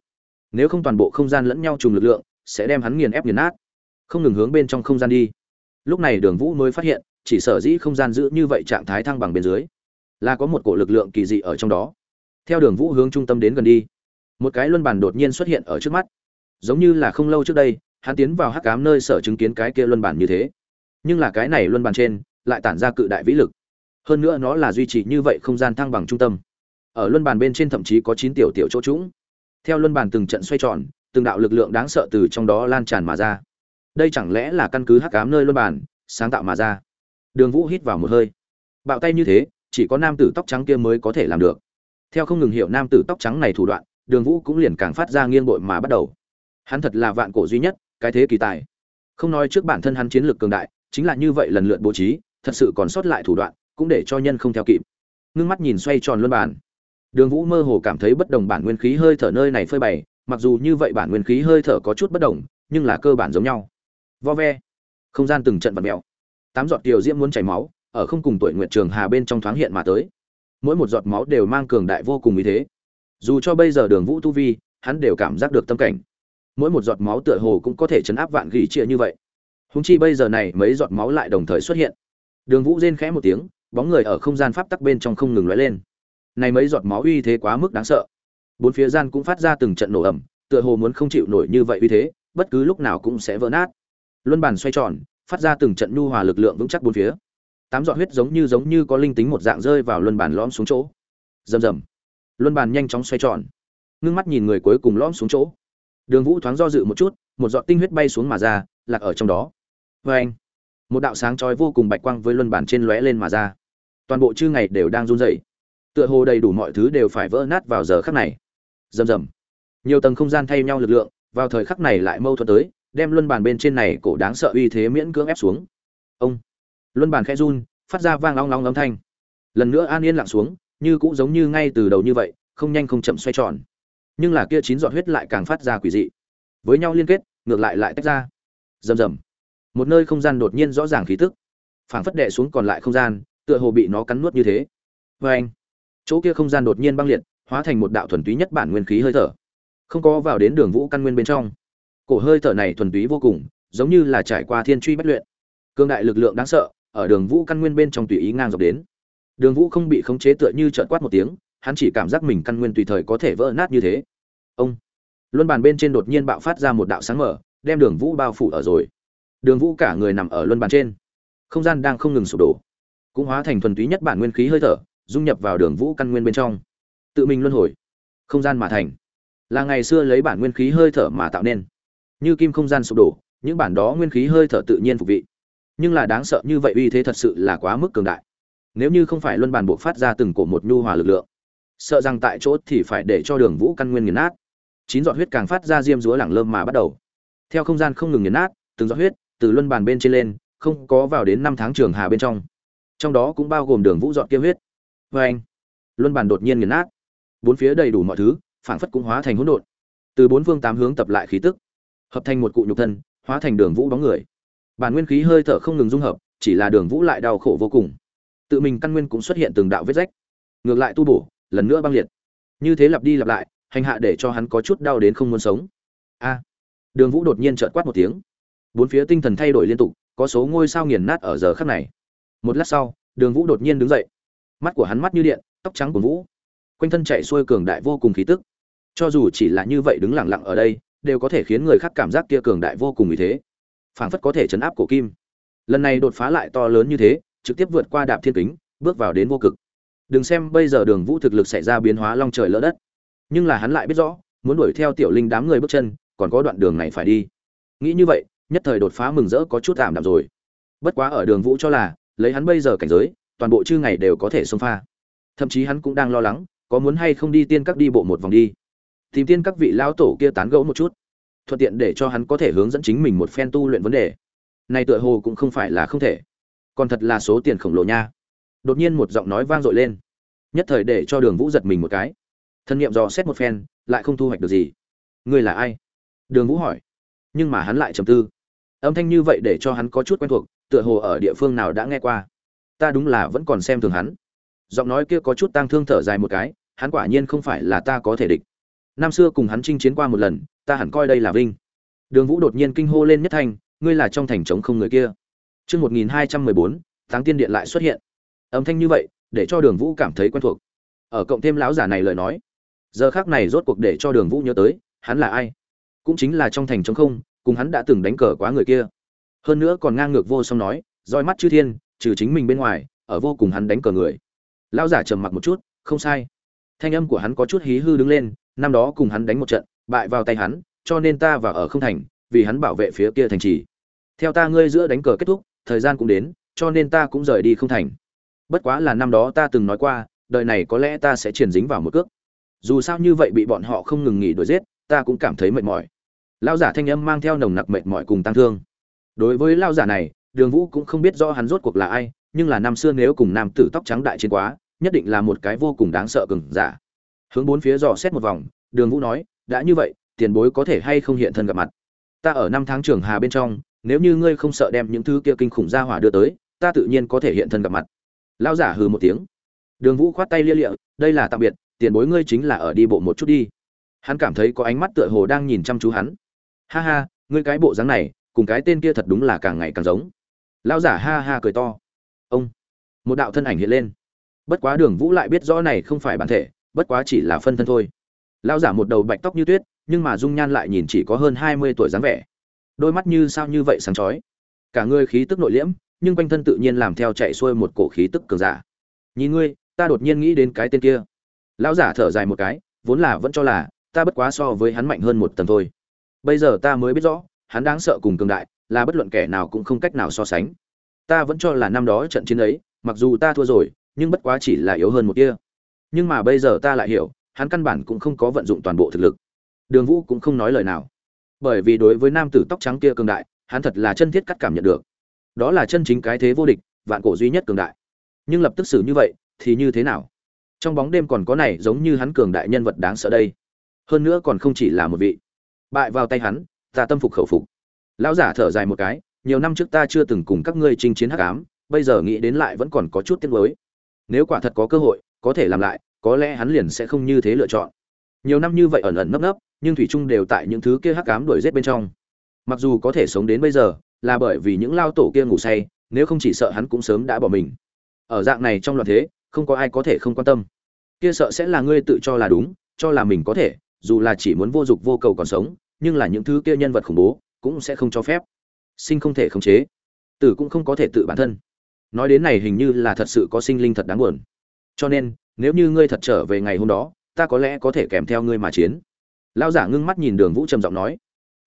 Nếu không toàn bộ không gian lẫn nhau trùng lực lượng, sẽ đem hắn nghiền ép nghiền nát. Không ngừng hướng bên trong không gian đi. Lúc này Đường Vũ mới phát hiện, chỉ sở dĩ không gian giữ như vậy trạng thái thăng bằng bên dưới, là có một cổ lực lượng kỳ dị ở trong đó. Theo Đường Vũ hướng trung tâm đến gần đi, một cái luân bàn đột nhiên xuất hiện ở trước mắt. Giống như là không lâu trước đây, hắn tiến vào hắc cám nơi sở chứng kiến cái kia luân bàn như thế nhưng là cái này luân bàn trên lại tản ra cự đại vĩ lực hơn nữa nó là duy trì như vậy không gian thăng bằng trung tâm ở luân bàn bên trên thậm chí có chín tiểu tiểu chỗ trũng theo luân bàn từng trận xoay tròn từng đạo lực lượng đáng sợ từ trong đó lan tràn mà ra. Đây chẳng lẽ là căn cứ hắc ám nơi luân bản sáng tạo mà ra? Đường vũ hít vào một hơi. Bạo tay như thế, chỉ có nam tử tóc trắng kia mới có thể làm được. Theo không ngừng hiểu nam tử tóc trắng này thủ đoạn, đường vũ cũng liền càng phát ra nghiêng bội mà bắt đầu. Hắn thật là vạn cổ duy nhất, cái thế kỳ tài. Không nói trước bản thân hắn chiến lược cường đại, chính là như vậy lần lượt bố trí, thật sự còn sót lại thủ đoạn, cũng để cho nhân không theo kịp. Ngưng mắt nhìn xoay tròn luân bản đường vũ mơ hồ cảm thấy bất đồng bản nguyên khí hơi thở nơi này phơi bày mặc dù như vậy bản nguyên khí hơi thở có chút bất đồng, nhưng là cơ bản giống nhau. Vo ve. Không gian từng trận vật mèo. Tám giọt tiểu diễm muốn chảy máu, ở không cùng tuổi nguyện trường hà bên trong thoáng hiện mà tới. Mỗi một giọt máu đều mang cường đại vô cùng ý thế. Dù cho bây giờ đường vũ tu vi, hắn đều cảm giác được tâm cảnh. Mỗi một giọt máu tựa hồ cũng có thể chấn áp vạn gỉ chia như vậy. Húng chi bây giờ này, mấy giọt máu lại đồng thời xuất hiện. Đường vũ rên khẽ một tiếng, bóng người ở không gian pháp tắc bên trong không ngừng lóe lên. Này mấy giọt máu uy thế quá mức đáng sợ bốn phía gian cũng phát ra từng trận nổ ẩm tựa hồ muốn không chịu nổi như vậy uy thế bất cứ lúc nào cũng sẽ vỡ nát luân bàn xoay tròn phát ra từng trận nhu hòa lực lượng vững chắc bốn phía tám giọt huyết giống như giống như có linh tính một dạng rơi vào luân bàn lõm xuống chỗ rầm rầm luân bàn nhanh chóng xoay tròn ngưng mắt nhìn người cuối cùng lõm xuống chỗ Đường Vũ thoáng do dự một chút, một giọt tinh huyết bay xuống mà ra, lạc ở trong đó. vê anh, một đạo sáng chói vô cùng bạch quang với luân bàn trên lóe lên mà ra. Toàn bộ chư ngày đều đang run rẩy. Tựa hồ đầy đủ mọi thứ đều phải vỡ nát vào giờ khắc này. Rầm rầm. Nhiều tầng không gian thay nhau lực lượng, vào thời khắc này lại mâu thuẫn tới, đem luân bàn bên trên này cổ đáng sợ uy thế miễn cưỡng ép xuống. Ông. Luân bàn khẽ run, phát ra vang long long âm thanh. Lần nữa an yên lặng xuống, như cũng giống như ngay từ đầu như vậy, không nhanh không chậm xoay tròn nhưng là kia chín giọt huyết lại càng phát ra quỷ dị với nhau liên kết ngược lại lại tách ra rầm rầm một nơi không gian đột nhiên rõ ràng khí tức phảng phất đệ xuống còn lại không gian tựa hồ bị nó cắn nuốt như thế vê anh chỗ kia không gian đột nhiên băng liệt hóa thành một đạo thuần túy nhất bản nguyên khí hơi thở. Không có vào đến đường vũ căn nguyên bên trong. Cổ hơi thở này thuần túy vô cùng, giống như là trải qua thiên truy bất luyện. Cương đại lực lượng đáng sợ, ở đường vũ căn nguyên bên trong tùy ý ngang dọc đến. Đường vũ không bị khống chế tựa như trợn quát một tiếng, hắn chỉ cảm giác mình căn nguyên tùy thời có thể vỡ nát như thế. Ông! Luân bàn bên trên đột nhiên bạo phát ra một đạo sáng mở, đem đường vũ bao phủ ở rồi. Đường vũ cả người nằm ở luân bàn trên. Không gian đang không ngừng sụp đổ. Cũng hóa thành thuần túy nhất bản nguyên khí hơi thở, dung nhập vào đường vũ căn nguyên bên trong tự mình luân hồi. Không gian mà thành. Là ngày xưa lấy bản nguyên khí hơi thở mà tạo nên. Như kim không gian sụp đổ, những bản đó nguyên khí hơi thở tự nhiên phục vị. Nhưng là đáng sợ như vậy uy thế thật sự là quá mức cường đại. Nếu như không phải luân bản buộc phát ra từng cổ một nhu hòa lực lượng, sợ rằng tại chỗ thì phải để cho đường vũ căn nguyên nghiền nát. Chín giọt huyết càng phát ra diêm dúa lẳng lơm mà bắt đầu. Theo không gian không ngừng nghiền nát, từng giọt huyết từ luân bàn bên trên lên, không có vào đến năm tháng trường hà bên trong. Trong đó cũng bao gồm đường vũ dọn kia huyết. Vê anh luân bàn đột nhiên nghiền nát bốn phía đầy đủ mọi thứ, phảng phất cũng hóa thành hỗn độn. Từ bốn phương tám hướng tập lại khí tức, hợp thành một cụ nhục thân, hóa thành đường vũ bóng người. Bản nguyên khí hơi thở không ngừng dung hợp, chỉ là đường vũ lại đau khổ vô cùng. Tự mình căn nguyên cũng xuất hiện từng đạo vết rách. Ngược lại tu bổ, lần nữa băng liệt. Như thế lặp đi lặp lại, hành hạ để cho hắn có chút đau đến không muốn sống. A! Đường vũ đột nhiên trợt quát một tiếng. Bốn phía tinh thần thay đổi liên tục, có số ngôi sao nghiền nát ở giờ khắc này. Một lát sau, đường vũ đột nhiên đứng dậy. Mắt của hắn mắt như điện, tóc trắng của vũ quanh thân chạy xuôi cường đại vô cùng khí tức. Cho dù chỉ là như vậy đứng lặng lặng ở đây, đều có thể khiến người khác cảm giác kia cường đại vô cùng như thế. Phảng phất có thể chấn áp cổ kim. Lần này đột phá lại to lớn như thế, trực tiếp vượt qua đạp thiên kính, bước vào đến vô cực. Đừng xem bây giờ đường vũ thực lực xảy ra biến hóa long trời lỡ đất. Nhưng là hắn lại biết rõ, muốn đuổi theo tiểu linh đám người bước chân, còn có đoạn đường này phải đi. Nghĩ như vậy, nhất thời đột phá mừng rỡ có chút tạm đạm rồi. Bất quá ở đường vũ cho là, lấy hắn bây giờ cảnh giới, toàn bộ chư ngày đều có thể xông pha. Thậm chí hắn cũng đang lo lắng có muốn hay không đi tiên các đi bộ một vòng đi. Tìm tiên các vị lão tổ kia tán gẫu một chút. Thuận tiện để cho hắn có thể hướng dẫn chính mình một phen tu luyện vấn đề. Này tựa hồ cũng không phải là không thể. Còn thật là số tiền khổng lồ nha. Đột nhiên một giọng nói vang dội lên. Nhất thời để cho đường vũ giật mình một cái. Thân nhiệm dò xét một phen, lại không thu hoạch được gì. Ngươi là ai? Đường vũ hỏi. Nhưng mà hắn lại trầm tư. Âm thanh như vậy để cho hắn có chút quen thuộc, tựa hồ ở địa phương nào đã nghe qua. Ta đúng là vẫn còn xem thường hắn. Giọng nói kia có chút tang thương thở dài một cái hắn quả nhiên không phải là ta có thể địch. Năm xưa cùng hắn chinh chiến qua một lần ta hẳn coi đây là vinh. Đường vũ đột nhiên kinh hô lên nhất thành, ngươi là trong thành trống không người kia. Chương một nghìn hai trăm mười bốn tháng tiên điện lại xuất hiện. Âm thanh như vậy để cho đường vũ cảm thấy quen thuộc. Ở cộng thêm lão giả này lời nói giờ khác này rốt cuộc để cho đường vũ nhớ tới hắn là ai? Cũng chính là trong thành trống không cùng hắn đã từng đánh cờ quá người kia. Hơn nữa còn ngang ngược vô song nói roi mắt chư thiên trừ chính mình bên ngoài ở vô cùng hắn đánh cờ người. Lão giả trầm mặc một chút không sai thanh âm của hắn có chút hí hư đứng lên, năm đó cùng hắn đánh một trận, bại vào tay hắn, cho nên ta vào ở không thành, vì hắn bảo vệ phía kia thành trì. Theo ta ngươi giữa đánh cờ kết thúc, thời gian cũng đến, cho nên ta cũng rời đi không thành. Bất quá là năm đó ta từng nói qua, đời này có lẽ ta sẽ triển dính vào một cước. Dù sao như vậy bị bọn họ không ngừng nghỉ đuổi giết, ta cũng cảm thấy mệt mỏi. Lao giả thanh âm mang theo nồng nặc mệt mỏi cùng tăng thương. Đối với lao giả này, đường vũ cũng không biết rõ hắn rốt cuộc là ai, nhưng là năm xưa nếu cùng nam tử tóc trắng đại chiến quá nhất định là một cái vô cùng đáng sợ cường giả. Hướng bốn phía dò xét một vòng, đường vũ nói, đã như vậy, tiền bối có thể hay không hiện thân gặp mặt? Ta ở năm tháng trường hà bên trong, nếu như ngươi không sợ đem những thứ kia kinh khủng ra hỏa đưa tới, ta tự nhiên có thể hiện thân gặp mặt. Lão giả hừ một tiếng. Đường vũ khoát tay lia lịa, đây là tạm biệt, tiền bối ngươi chính là ở đi bộ một chút đi. Hắn cảm thấy có ánh mắt tựa hồ đang nhìn chăm chú hắn. Ha ha, ngươi cái bộ dáng này, cùng cái tên kia thật đúng là càng ngày càng giống. Lão giả ha ha cười to. Ông. Một đạo thân ảnh hiện lên bất quá đường vũ lại biết rõ này không phải bản thể, bất quá chỉ là phân thân thôi. Lao giả một đầu bạch tóc như tuyết, nhưng mà dung nhan lại nhìn chỉ có hơn hai mươi tuổi dáng vẻ. Đôi mắt như sao như vậy sáng chói. Cả người khí tức nội liễm, nhưng quanh thân tự nhiên làm theo chạy xuôi một cổ khí tức cường giả. Nhìn ngươi, ta đột nhiên nghĩ đến cái tên kia. Lão giả thở dài một cái, vốn là vẫn cho là, ta bất quá so với hắn mạnh hơn một tầng thôi. Bây giờ ta mới biết rõ, hắn đáng sợ cùng cường đại, là bất luận kẻ nào cũng không cách nào so sánh. Ta vẫn cho là năm đó trận chiến ấy, mặc dù ta thua rồi nhưng bất quá chỉ là yếu hơn một kia. Nhưng mà bây giờ ta lại hiểu, hắn căn bản cũng không có vận dụng toàn bộ thực lực. Đường vũ cũng không nói lời nào. Bởi vì đối với nam tử tóc trắng kia cường đại, hắn thật là chân thiết cắt cảm nhận được. Đó là chân chính cái thế vô địch, vạn cổ duy nhất cường đại. Nhưng lập tức xử như vậy, thì như thế nào? Trong bóng đêm còn có này giống như hắn cường đại nhân vật đáng sợ đây. Hơn nữa còn không chỉ là một vị. Bại vào tay hắn, ta tâm phục khẩu phục. Lão giả thở dài một cái, nhiều năm trước ta chưa từng cùng các ngươi chinh chiến hắc ám, bây giờ nghĩ đến lại vẫn còn có chút tiếc nuối nếu quả thật có cơ hội, có thể làm lại, có lẽ hắn liền sẽ không như thế lựa chọn. Nhiều năm như vậy ẩn ẩn nấp nấp, nhưng thủy trung đều tại những thứ kia hắc ám đuổi giết bên trong. Mặc dù có thể sống đến bây giờ, là bởi vì những lao tổ kia ngủ say, nếu không chỉ sợ hắn cũng sớm đã bỏ mình. Ở dạng này trong loạn thế, không có ai có thể không quan tâm. Kia sợ sẽ là ngươi tự cho là đúng, cho là mình có thể, dù là chỉ muốn vô dục vô cầu còn sống, nhưng là những thứ kia nhân vật khủng bố, cũng sẽ không cho phép. Sinh không thể khống chế. Tử cũng không có thể tự bản thân nói đến này hình như là thật sự có sinh linh thật đáng buồn. Cho nên, nếu như ngươi thật trở về ngày hôm đó, ta có lẽ có thể kèm theo ngươi mà chiến. Lao giả ngưng mắt nhìn đường vũ trầm giọng nói.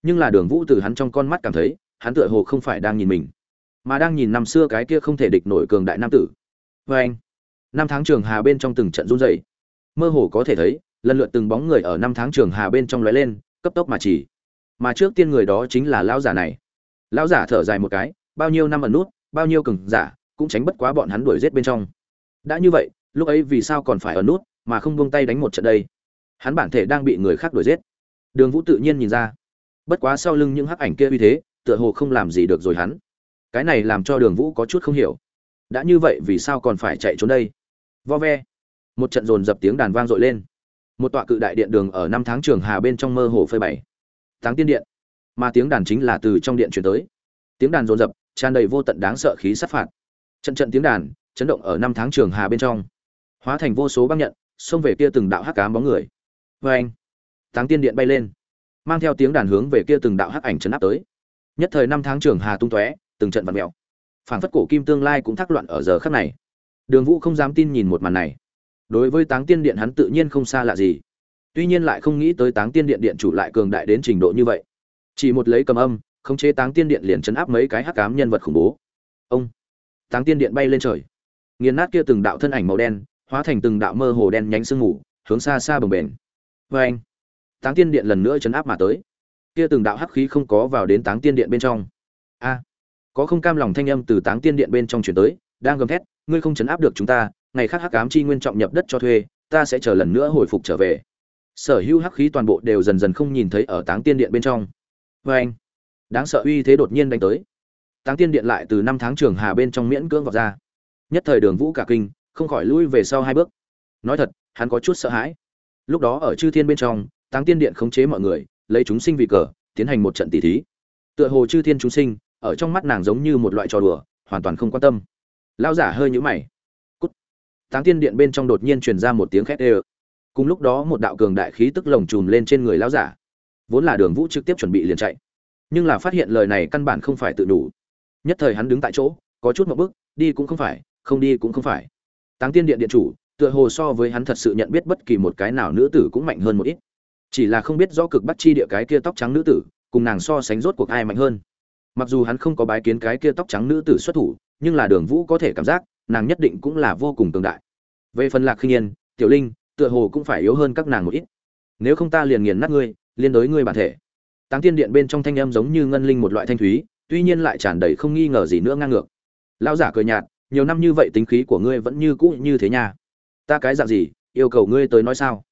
Nhưng là đường vũ từ hắn trong con mắt cảm thấy, hắn tựa hồ không phải đang nhìn mình, mà đang nhìn năm xưa cái kia không thể địch nổi cường đại nam tử. Vê anh, năm tháng trường hà bên trong từng trận run dày mơ hồ có thể thấy, lần lượt từng bóng người ở năm tháng trường hà bên trong lóe lên, cấp tốc mà chỉ. Mà trước tiên người đó chính là lão giả này. Lão giả thở dài một cái, bao nhiêu năm ẩn nút, bao nhiêu cường giả cũng tránh bất quá bọn hắn đuổi giết bên trong. Đã như vậy, lúc ấy vì sao còn phải ẩn nút, mà không buông tay đánh một trận đây? Hắn bản thể đang bị người khác đuổi giết. Đường vũ tự nhiên nhìn ra. Bất quá sau lưng những hắc ảnh kia uy thế, tựa hồ không làm gì được rồi hắn. Cái này làm cho đường vũ có chút không hiểu. Đã như vậy vì sao còn phải chạy trốn đây? Vo ve. Một trận dồn dập tiếng đàn vang dội lên. Một tọa cự đại điện đường ở năm tháng trường hà bên trong mơ hồ phơi bày. Táng tiên điện. Mà tiếng đàn chính là từ trong điện chuyển tới. Tiếng đàn dồn dập, tràn đầy vô tận đáng sợ khí sát phạt trận trận tiếng đàn, chấn động ở năm tháng trường hà bên trong. Hóa thành vô số băng nhận, xông về kia từng đạo hắc cám bóng người. Vê anh tháng tiên điện bay lên, mang theo tiếng đàn hướng về kia từng đạo hắc ảnh chấn áp tới. Nhất thời năm tháng trường hà tung tóe, từng trận vặn mèo. Phản phất cổ kim tương lai cũng thắc loạn ở giờ khắc này. Đường vũ không dám tin nhìn một màn này. Đối với táng tiên điện hắn tự nhiên không xa lạ gì. Tuy nhiên lại không nghĩ tới táng tiên điện điện chủ lại cường đại đến trình độ như vậy. Chỉ một lấy cầm âm, khống chế táng tiên điện liền chấn áp mấy cái hắc cám nhân vật khủng bố. Ông táng tiên điện bay lên trời. Nghiền nát kia từng đạo thân ảnh màu đen, hóa thành từng đạo mơ hồ đen nhánh sương mù, hướng xa xa bồng bềnh. Vê anh, táng tiên điện lần nữa chấn áp mà tới. Kia từng đạo hắc khí không có vào đến táng tiên điện bên trong. A, có không cam lòng thanh âm từ táng tiên điện bên trong chuyển tới, đang gầm thét, ngươi không chấn áp được chúng ta, ngày khác hắc ám chi nguyên trọng nhập đất cho thuê, ta sẽ chờ lần nữa hồi phục trở về. Sở hữu hắc khí toàn bộ đều dần dần không nhìn thấy ở táng tiên điện bên trong. Vê anh, đáng sợ uy thế đột nhiên đánh tới táng tiên điện lại từ năm tháng trường hà bên trong miễn cưỡng vọt ra. Nhất thời đường vũ cả kinh, không khỏi lui về sau hai bước. Nói thật, hắn có chút sợ hãi. Lúc đó ở chư thiên bên trong, táng tiên điện khống chế mọi người, lấy chúng sinh vì cờ, tiến hành một trận tỷ thí. Tựa hồ chư thiên chúng sinh, ở trong mắt nàng giống như một loại trò đùa, hoàn toàn không quan tâm. Lao giả hơi nhũ mày. Cút. Táng tiên điện bên trong đột nhiên truyền ra một tiếng khét ê ơ cùng lúc đó một đạo cường đại khí tức lồng trùm lên trên người lao giả. Vốn là đường vũ trực tiếp chuẩn bị liền chạy. Nhưng là phát hiện lời này căn bản không phải tự đủ nhất thời hắn đứng tại chỗ, có chút một bước đi cũng không phải, không đi cũng không phải. Táng tiên điện điện chủ, tựa hồ so với hắn thật sự nhận biết bất kỳ một cái nào nữ tử cũng mạnh hơn một ít. Chỉ là không biết do cực bắt chi địa cái kia tóc trắng nữ tử, cùng nàng so sánh rốt cuộc ai mạnh hơn. Mặc dù hắn không có bái kiến cái kia tóc trắng nữ tử xuất thủ, nhưng là đường vũ có thể cảm giác, nàng nhất định cũng là vô cùng tương đại. Về phần lạc khi nhiên tiểu linh, tựa hồ cũng phải yếu hơn các nàng một ít. Nếu không ta liền nghiền nát ngươi, liên đối ngươi bản thể. Táng tiên điện bên trong thanh âm giống như ngân linh một loại thanh thúy tuy nhiên lại tràn đầy không nghi ngờ gì nữa ngang ngược. Lão giả cười nhạt, nhiều năm như vậy tính khí của ngươi vẫn như cũ như thế nha. Ta cái dạng gì, yêu cầu ngươi tới nói sao?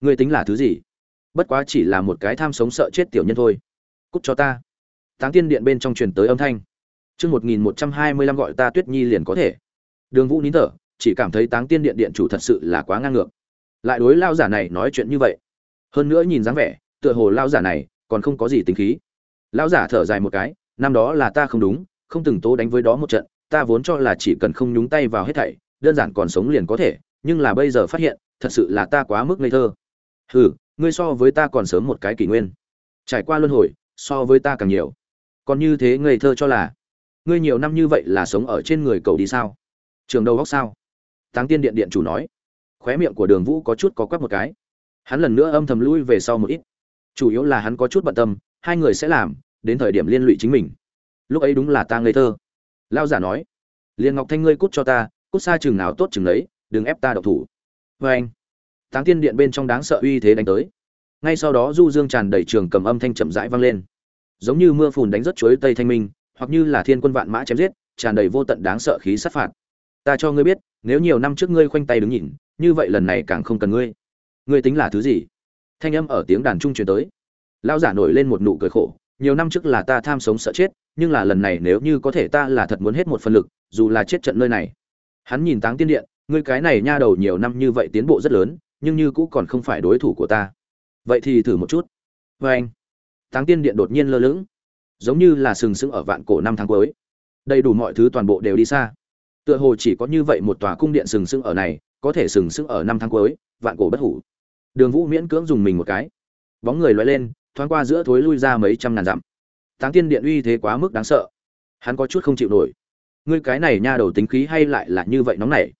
Ngươi tính là thứ gì? Bất quá chỉ là một cái tham sống sợ chết tiểu nhân thôi. Cút cho ta. Táng tiên điện bên trong truyền tới âm thanh. Chương một nghìn một trăm hai mươi lăm gọi ta tuyết nhi liền có thể. Đường vũ nín thở, chỉ cảm thấy táng tiên điện điện chủ thật sự là quá ngang ngược. Lại đối lao giả này nói chuyện như vậy. Hơn nữa nhìn dáng vẻ, tựa hồ lao giả này còn không có gì tính khí. Lao giả thở dài một cái năm đó là ta không đúng, không từng tố đánh với đó một trận, ta vốn cho là chỉ cần không nhúng tay vào hết thảy, đơn giản còn sống liền có thể, nhưng là bây giờ phát hiện, thật sự là ta quá mức ngây thơ. Hừ, ngươi so với ta còn sớm một cái kỷ nguyên. Trải qua luân hồi, so với ta càng nhiều. Còn như thế ngây thơ cho là, ngươi nhiều năm như vậy là sống ở trên người cầu đi sao? Trường đầu góc sao? Táng tiên điện điện chủ nói. Khóe miệng của đường vũ có chút có quắc một cái. Hắn lần nữa âm thầm lui về sau một ít. Chủ yếu là hắn có chút bận tâm, hai người sẽ làm đến thời điểm liên lụy chính mình. Lúc ấy đúng là ta ngây thơ. Lao giả nói liền ngọc thanh ngươi cút cho ta, cút xa chừng nào tốt chừng đấy đừng ép ta độc thủ. Vê anh, táng tiên điện bên trong đáng sợ uy thế đánh tới. Ngay sau đó du dương tràn đầy trường cầm âm thanh chậm rãi vang lên. Giống như mưa phùn đánh rất chuối tây thanh minh, hoặc như là thiên quân vạn mã chém giết, tràn đầy vô tận đáng sợ khí sát phạt. Ta cho ngươi biết, nếu nhiều năm trước ngươi khoanh tay đứng nhìn, như vậy lần này càng không cần ngươi. Ngươi tính là thứ gì? Thanh âm ở tiếng đàn trung truyền tới. Lão giả nổi lên một nụ cười khổ nhiều năm trước là ta tham sống sợ chết, nhưng là lần này nếu như có thể ta là thật muốn hết một phần lực, dù là chết trận nơi này. Hắn nhìn táng tiên điện, ngươi cái này nha đầu nhiều năm như vậy tiến bộ rất lớn, nhưng như cũ còn không phải đối thủ của ta. Vậy thì thử một chút. Vê anh, táng tiên điện đột nhiên lơ lửng, giống như là sừng sững ở vạn cổ năm tháng cuối. Đầy đủ mọi thứ toàn bộ đều đi xa. Tựa hồ chỉ có như vậy một tòa cung điện sừng sững ở này, có thể sừng sững ở năm tháng cuối, vạn cổ bất hủ. Đường vũ miễn cưỡng dùng mình một cái. Bóng người loay lên thoáng qua giữa thối lui ra mấy trăm ngàn dặm. Táng tiên điện uy thế quá mức đáng sợ. Hắn có chút không chịu nổi. Ngươi cái này nha đầu tính khí hay lại là như vậy nóng nảy?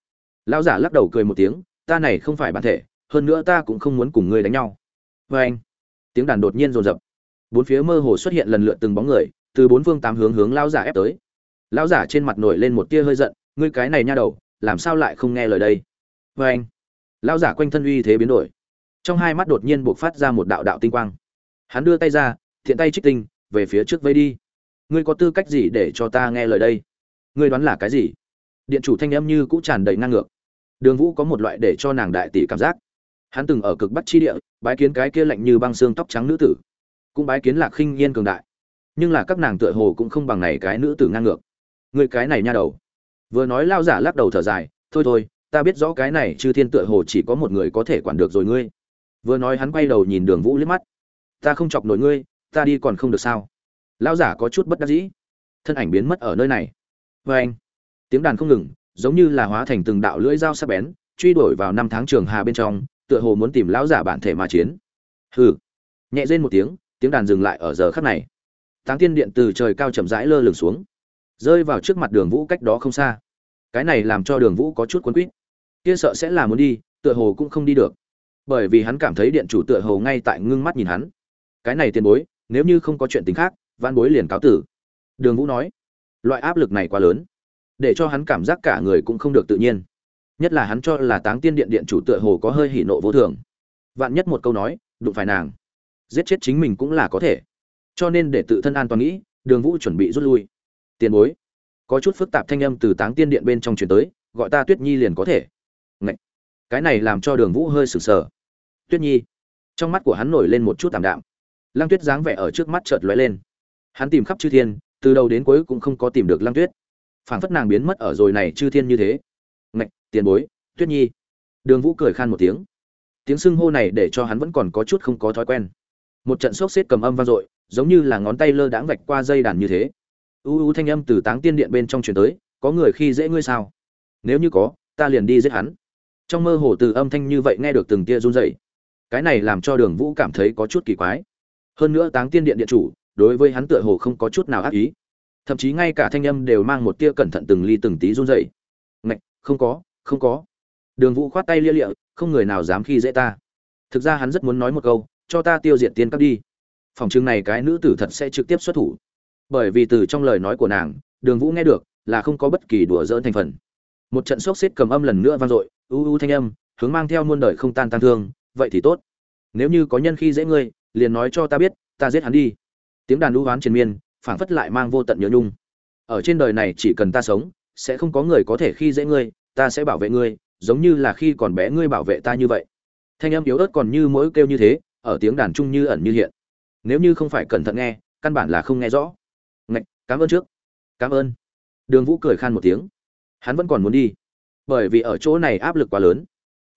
Lão giả lắc đầu cười một tiếng, ta này không phải bản thể, hơn nữa ta cũng không muốn cùng ngươi đánh nhau. Vê anh, tiếng đàn đột nhiên rồn rập bốn phía mơ hồ xuất hiện lần lượt từng bóng người, từ bốn phương tám hướng hướng lão giả ép tới. Lão giả trên mặt nổi lên một tia hơi giận, ngươi cái này nha đầu, làm sao lại không nghe lời đây? Vê anh, lão giả quanh thân uy thế biến đổi. Trong hai mắt đột nhiên buộc phát ra một đạo đạo tinh quang hắn đưa tay ra, thiện tay trích tinh, về phía trước vây đi. Ngươi có tư cách gì để cho ta nghe lời đây? Ngươi đoán là cái gì? Điện chủ thanh em như cũng tràn đầy ngang ngược. Đường vũ có một loại để cho nàng đại tỷ cảm giác. Hắn từng ở cực bắc chi địa, bái kiến cái kia lạnh như băng xương tóc trắng nữ tử. Cũng bái kiến lạc khinh yên cường đại. Nhưng là các nàng tựa hồ cũng không bằng này cái nữ tử ngang ngược. Người cái này nha đầu. Vừa nói lao giả lắc đầu thở dài, thôi thôi, ta biết rõ cái này chư thiên tựa hồ chỉ có một người có thể quản được rồi ngươi. Vừa nói hắn quay đầu nhìn đường vũ liếc mắt ta không chọc nổi ngươi, ta đi còn không được sao? Lão giả có chút bất đắc dĩ. Thân ảnh biến mất ở nơi này. Vê anh, tiếng đàn không ngừng, giống như là hóa thành từng đạo lưỡi dao sắc bén, truy đuổi vào năm tháng trường hà bên trong, tựa hồ muốn tìm lão giả bản thể mà chiến. Hừ, nhẹ rên một tiếng tiếng đàn dừng lại ở giờ khắc này. Táng tiên điện từ trời cao chậm rãi lơ lửng xuống, rơi vào trước mặt đường vũ cách đó không xa. Cái này làm cho đường vũ có chút quấn quýt. Kia sợ sẽ là muốn đi, tựa hồ cũng không đi được. Bởi vì hắn cảm thấy điện chủ tựa hồ ngay tại ngưng mắt nhìn hắn cái này tiền bối, nếu như không có chuyện tính khác văn bối liền cáo tử. Đường vũ nói, loại áp lực này quá lớn, để cho hắn cảm giác cả người cũng không được tự nhiên. Nhất là hắn cho là táng tiên điện điện chủ tựa hồ có hơi hỉ nộ vô thường. Vạn nhất một câu nói, đụng phải nàng, giết chết chính mình cũng là có thể. Cho nên để tự thân an toàn nghĩ, đường vũ chuẩn bị rút lui. Tiền bối, có chút phức tạp thanh âm từ táng tiên điện bên trong truyền tới, gọi ta tuyết nhi liền có thể. Ngậy! cái này làm cho đường vũ hơi sừng sờ. Tuyết nhi, trong mắt của hắn nổi lên một chút tảm đạm lăng tuyết dáng vẻ ở trước mắt chợt lóe lên. Hắn tìm khắp chư thiên từ đầu đến cuối cũng không có tìm được lăng tuyết. Phảng phất nàng biến mất ở rồi này chư thiên như thế. Ngạch, tiền bối tuyết nhi. Đường vũ cười khan một tiếng. Tiếng sưng hô này để cho hắn vẫn còn có chút không có thói quen. Một trận sốc xếp cầm âm vang dội giống như là ngón tay lơ đãng vạch qua dây đàn như thế. U u thanh âm từ táng tiên điện bên trong truyền tới có người khi dễ ngươi sao? Nếu như có ta liền đi giết hắn. Trong mơ hồ từ âm thanh như vậy nghe được từng tia run rẩy. Cái này làm cho đường vũ cảm thấy có chút kỳ quái hơn nữa táng tiên điện điện chủ, đối với hắn tựa hồ không có chút nào ác ý. Thậm chí ngay cả thanh âm đều mang một tia cẩn thận từng ly từng tí run rẩy. Ngạch, không có không có. Đường vũ khoát tay lia lịa, không người nào dám khi dễ ta. Thực ra hắn rất muốn nói một câu, cho ta tiêu diệt tiên các đi. Phòng chừng này cái nữ tử thật sẽ trực tiếp xuất thủ. Bởi vì từ trong lời nói của nàng, đường vũ nghe được là không có bất kỳ đùa dỡn thành phần. Một trận sốc xếp cầm âm lần nữa vang dội, u u thanh âm, hướng mang theo muôn đời không tan tan thương, vậy thì tốt. Nếu như có nhân khi dễ ngươi liền nói cho ta biết, ta giết hắn đi. Tiếng đàn lũ hoán triền miên, phảng phất lại mang vô tận nhớ nhung. Ở trên đời này chỉ cần ta sống, sẽ không có người có thể khi dễ ngươi, ta sẽ bảo vệ ngươi, giống như là khi còn bé ngươi bảo vệ ta như vậy. Thanh âm yếu ớt còn như mỗi kêu như thế, ở tiếng đàn trung như ẩn như hiện. Nếu như không phải cẩn thận nghe, căn bản là không nghe rõ. Ngạch, cảm ơn trước. Cảm ơn. Đường vũ cười khan một tiếng. Hắn vẫn còn muốn đi. Bởi vì ở chỗ này áp lực quá lớn.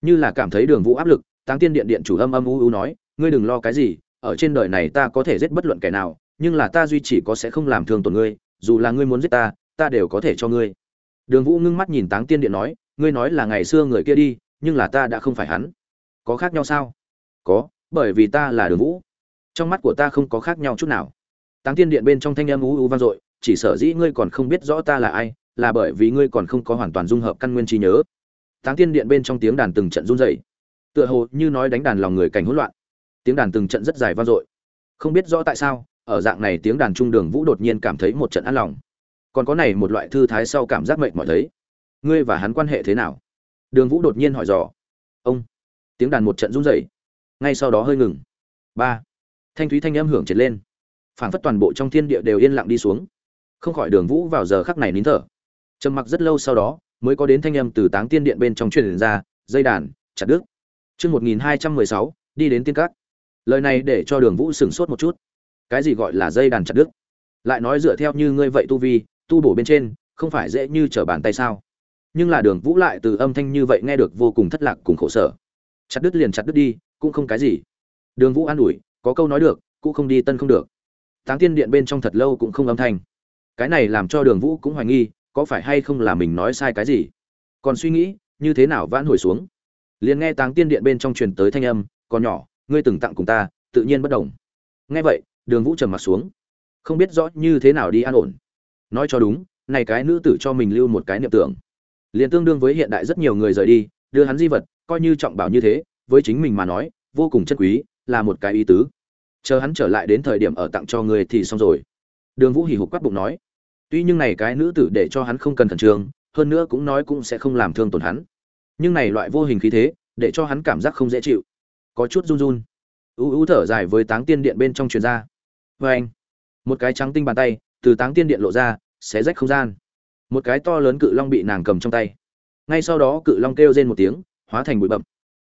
Như là cảm thấy đường vũ áp lực tăng tiên điện điện chủ âm âm u u nói ngươi đừng lo cái gì ở trên đời này ta có thể giết bất luận kẻ nào nhưng là ta duy chỉ có sẽ không làm thương tổn ngươi dù là ngươi muốn giết ta ta đều có thể cho ngươi. Đường vũ ngưng mắt nhìn táng tiên điện nói ngươi nói là ngày xưa người kia đi nhưng là ta đã không phải hắn. Có khác nhau sao? Có bởi vì ta là đường vũ. Trong mắt của ta không có khác nhau chút nào. Táng tiên điện bên trong thanh âm u u vang dội chỉ sở dĩ ngươi còn không biết rõ ta là ai là bởi vì ngươi còn không có hoàn toàn dung hợp căn nguyên trí nhớ. Táng tiên điện bên trong tiếng đàn từng trận run rẩy, tựa hồ như nói đánh đàn lòng người cảnh hỗn loạn tiếng đàn từng trận rất dài vang dội. Không biết rõ tại sao, ở dạng này tiếng đàn trung đường vũ đột nhiên cảm thấy một trận an lòng. Còn có này một loại thư thái sau cảm giác mệt mỏi thấy. Ngươi và hắn quan hệ thế nào? Đường vũ đột nhiên hỏi dò. Ông. Tiếng đàn một trận run rẩy. Ngay sau đó hơi ngừng. Ba. Thanh thúy thanh âm hưởng triệt lên. Phảng phất toàn bộ trong thiên địa đều yên lặng đi xuống. Không khỏi đường vũ vào giờ khắc này nín thở. Trầm mặc rất lâu sau đó, mới có đến thanh âm từ táng tiên điện bên trong truyền ra, dây đàn, chặt đứt. Chương một nghìn hai trăm mười sáu, đi đến tiên cát lời này để cho đường vũ sửng sốt một chút. Cái gì gọi là dây đàn chặt đứt? Lại nói dựa theo như ngươi vậy tu vi, tu bổ bên trên, không phải dễ như trở bàn tay sao? Nhưng là đường vũ lại từ âm thanh như vậy nghe được vô cùng thất lạc cùng khổ sở. Chặt đứt liền chặt đứt đi, cũng không cái gì. Đường vũ an ủi, có câu nói được cũng không đi tân không được. Táng tiên điện bên trong thật lâu cũng không âm thanh. Cái này làm cho đường vũ cũng hoài nghi, có phải hay không là mình nói sai cái gì? Còn suy nghĩ, như thế nào vãn hồi xuống? Liền nghe táng tiên điện bên trong truyền tới thanh âm, còn nhỏ ngươi từng tặng cùng ta, tự nhiên bất đồng. Nghe vậy, đường vũ trầm mặt xuống. Không biết rõ như thế nào đi an ổn. Nói cho đúng, này cái nữ tử cho mình lưu một cái niệm tưởng. Liền tương đương với hiện đại rất nhiều người rời đi, đưa hắn di vật, coi như trọng bảo như thế, với chính mình mà nói, vô cùng chân quý, là một cái ý tứ. Chờ hắn trở lại đến thời điểm ở tặng cho người thì xong rồi. Đường vũ hỉ hục quát bụng nói. Tuy nhưng này cái nữ tử để cho hắn không cần khẩn trương, hơn nữa cũng nói cũng sẽ không làm thương tổn hắn. Nhưng này loại vô hình khí thế, để cho hắn cảm giác không dễ chịu có chút run run. U u thở dài với táng tiên điện bên trong truyền ra. Vê anh, một cái trắng tinh bàn tay từ táng tiên điện lộ ra, xé rách không gian. Một cái to lớn cự long bị nàng cầm trong tay. Ngay sau đó cự long kêu rên một tiếng, hóa thành bụi bậm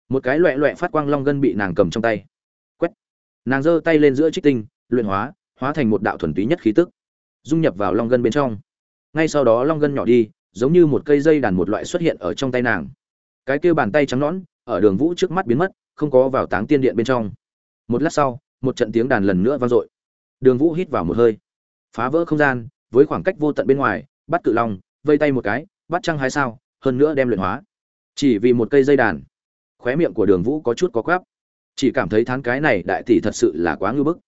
một cái loẹ loẹ phát quang long gân bị nàng cầm trong tay. Quét. Nàng giơ tay lên giữa trích tinh, luyện hóa hóa thành một đạo thuần túy nhất khí tức, dung nhập vào long gân bên trong. Ngay sau đó long gân nhỏ đi, giống như một cây dây đàn một loại xuất hiện ở trong tay nàng. Cái kêu bàn tay trắng nõn, ở đường vũ trước mắt biến mất không có vào táng tiên điện bên trong. Một lát sau, một trận tiếng đàn lần nữa vang dội. Đường vũ hít vào một hơi. Phá vỡ không gian, với khoảng cách vô tận bên ngoài, bắt cự long, vây tay một cái, bắt trăng hai sao, hơn nữa đem luyện hóa. Chỉ vì một cây dây đàn, khóe miệng của đường vũ có chút có quáp. Chỉ cảm thấy thán cái này đại tỷ thật sự là quá ngư bức.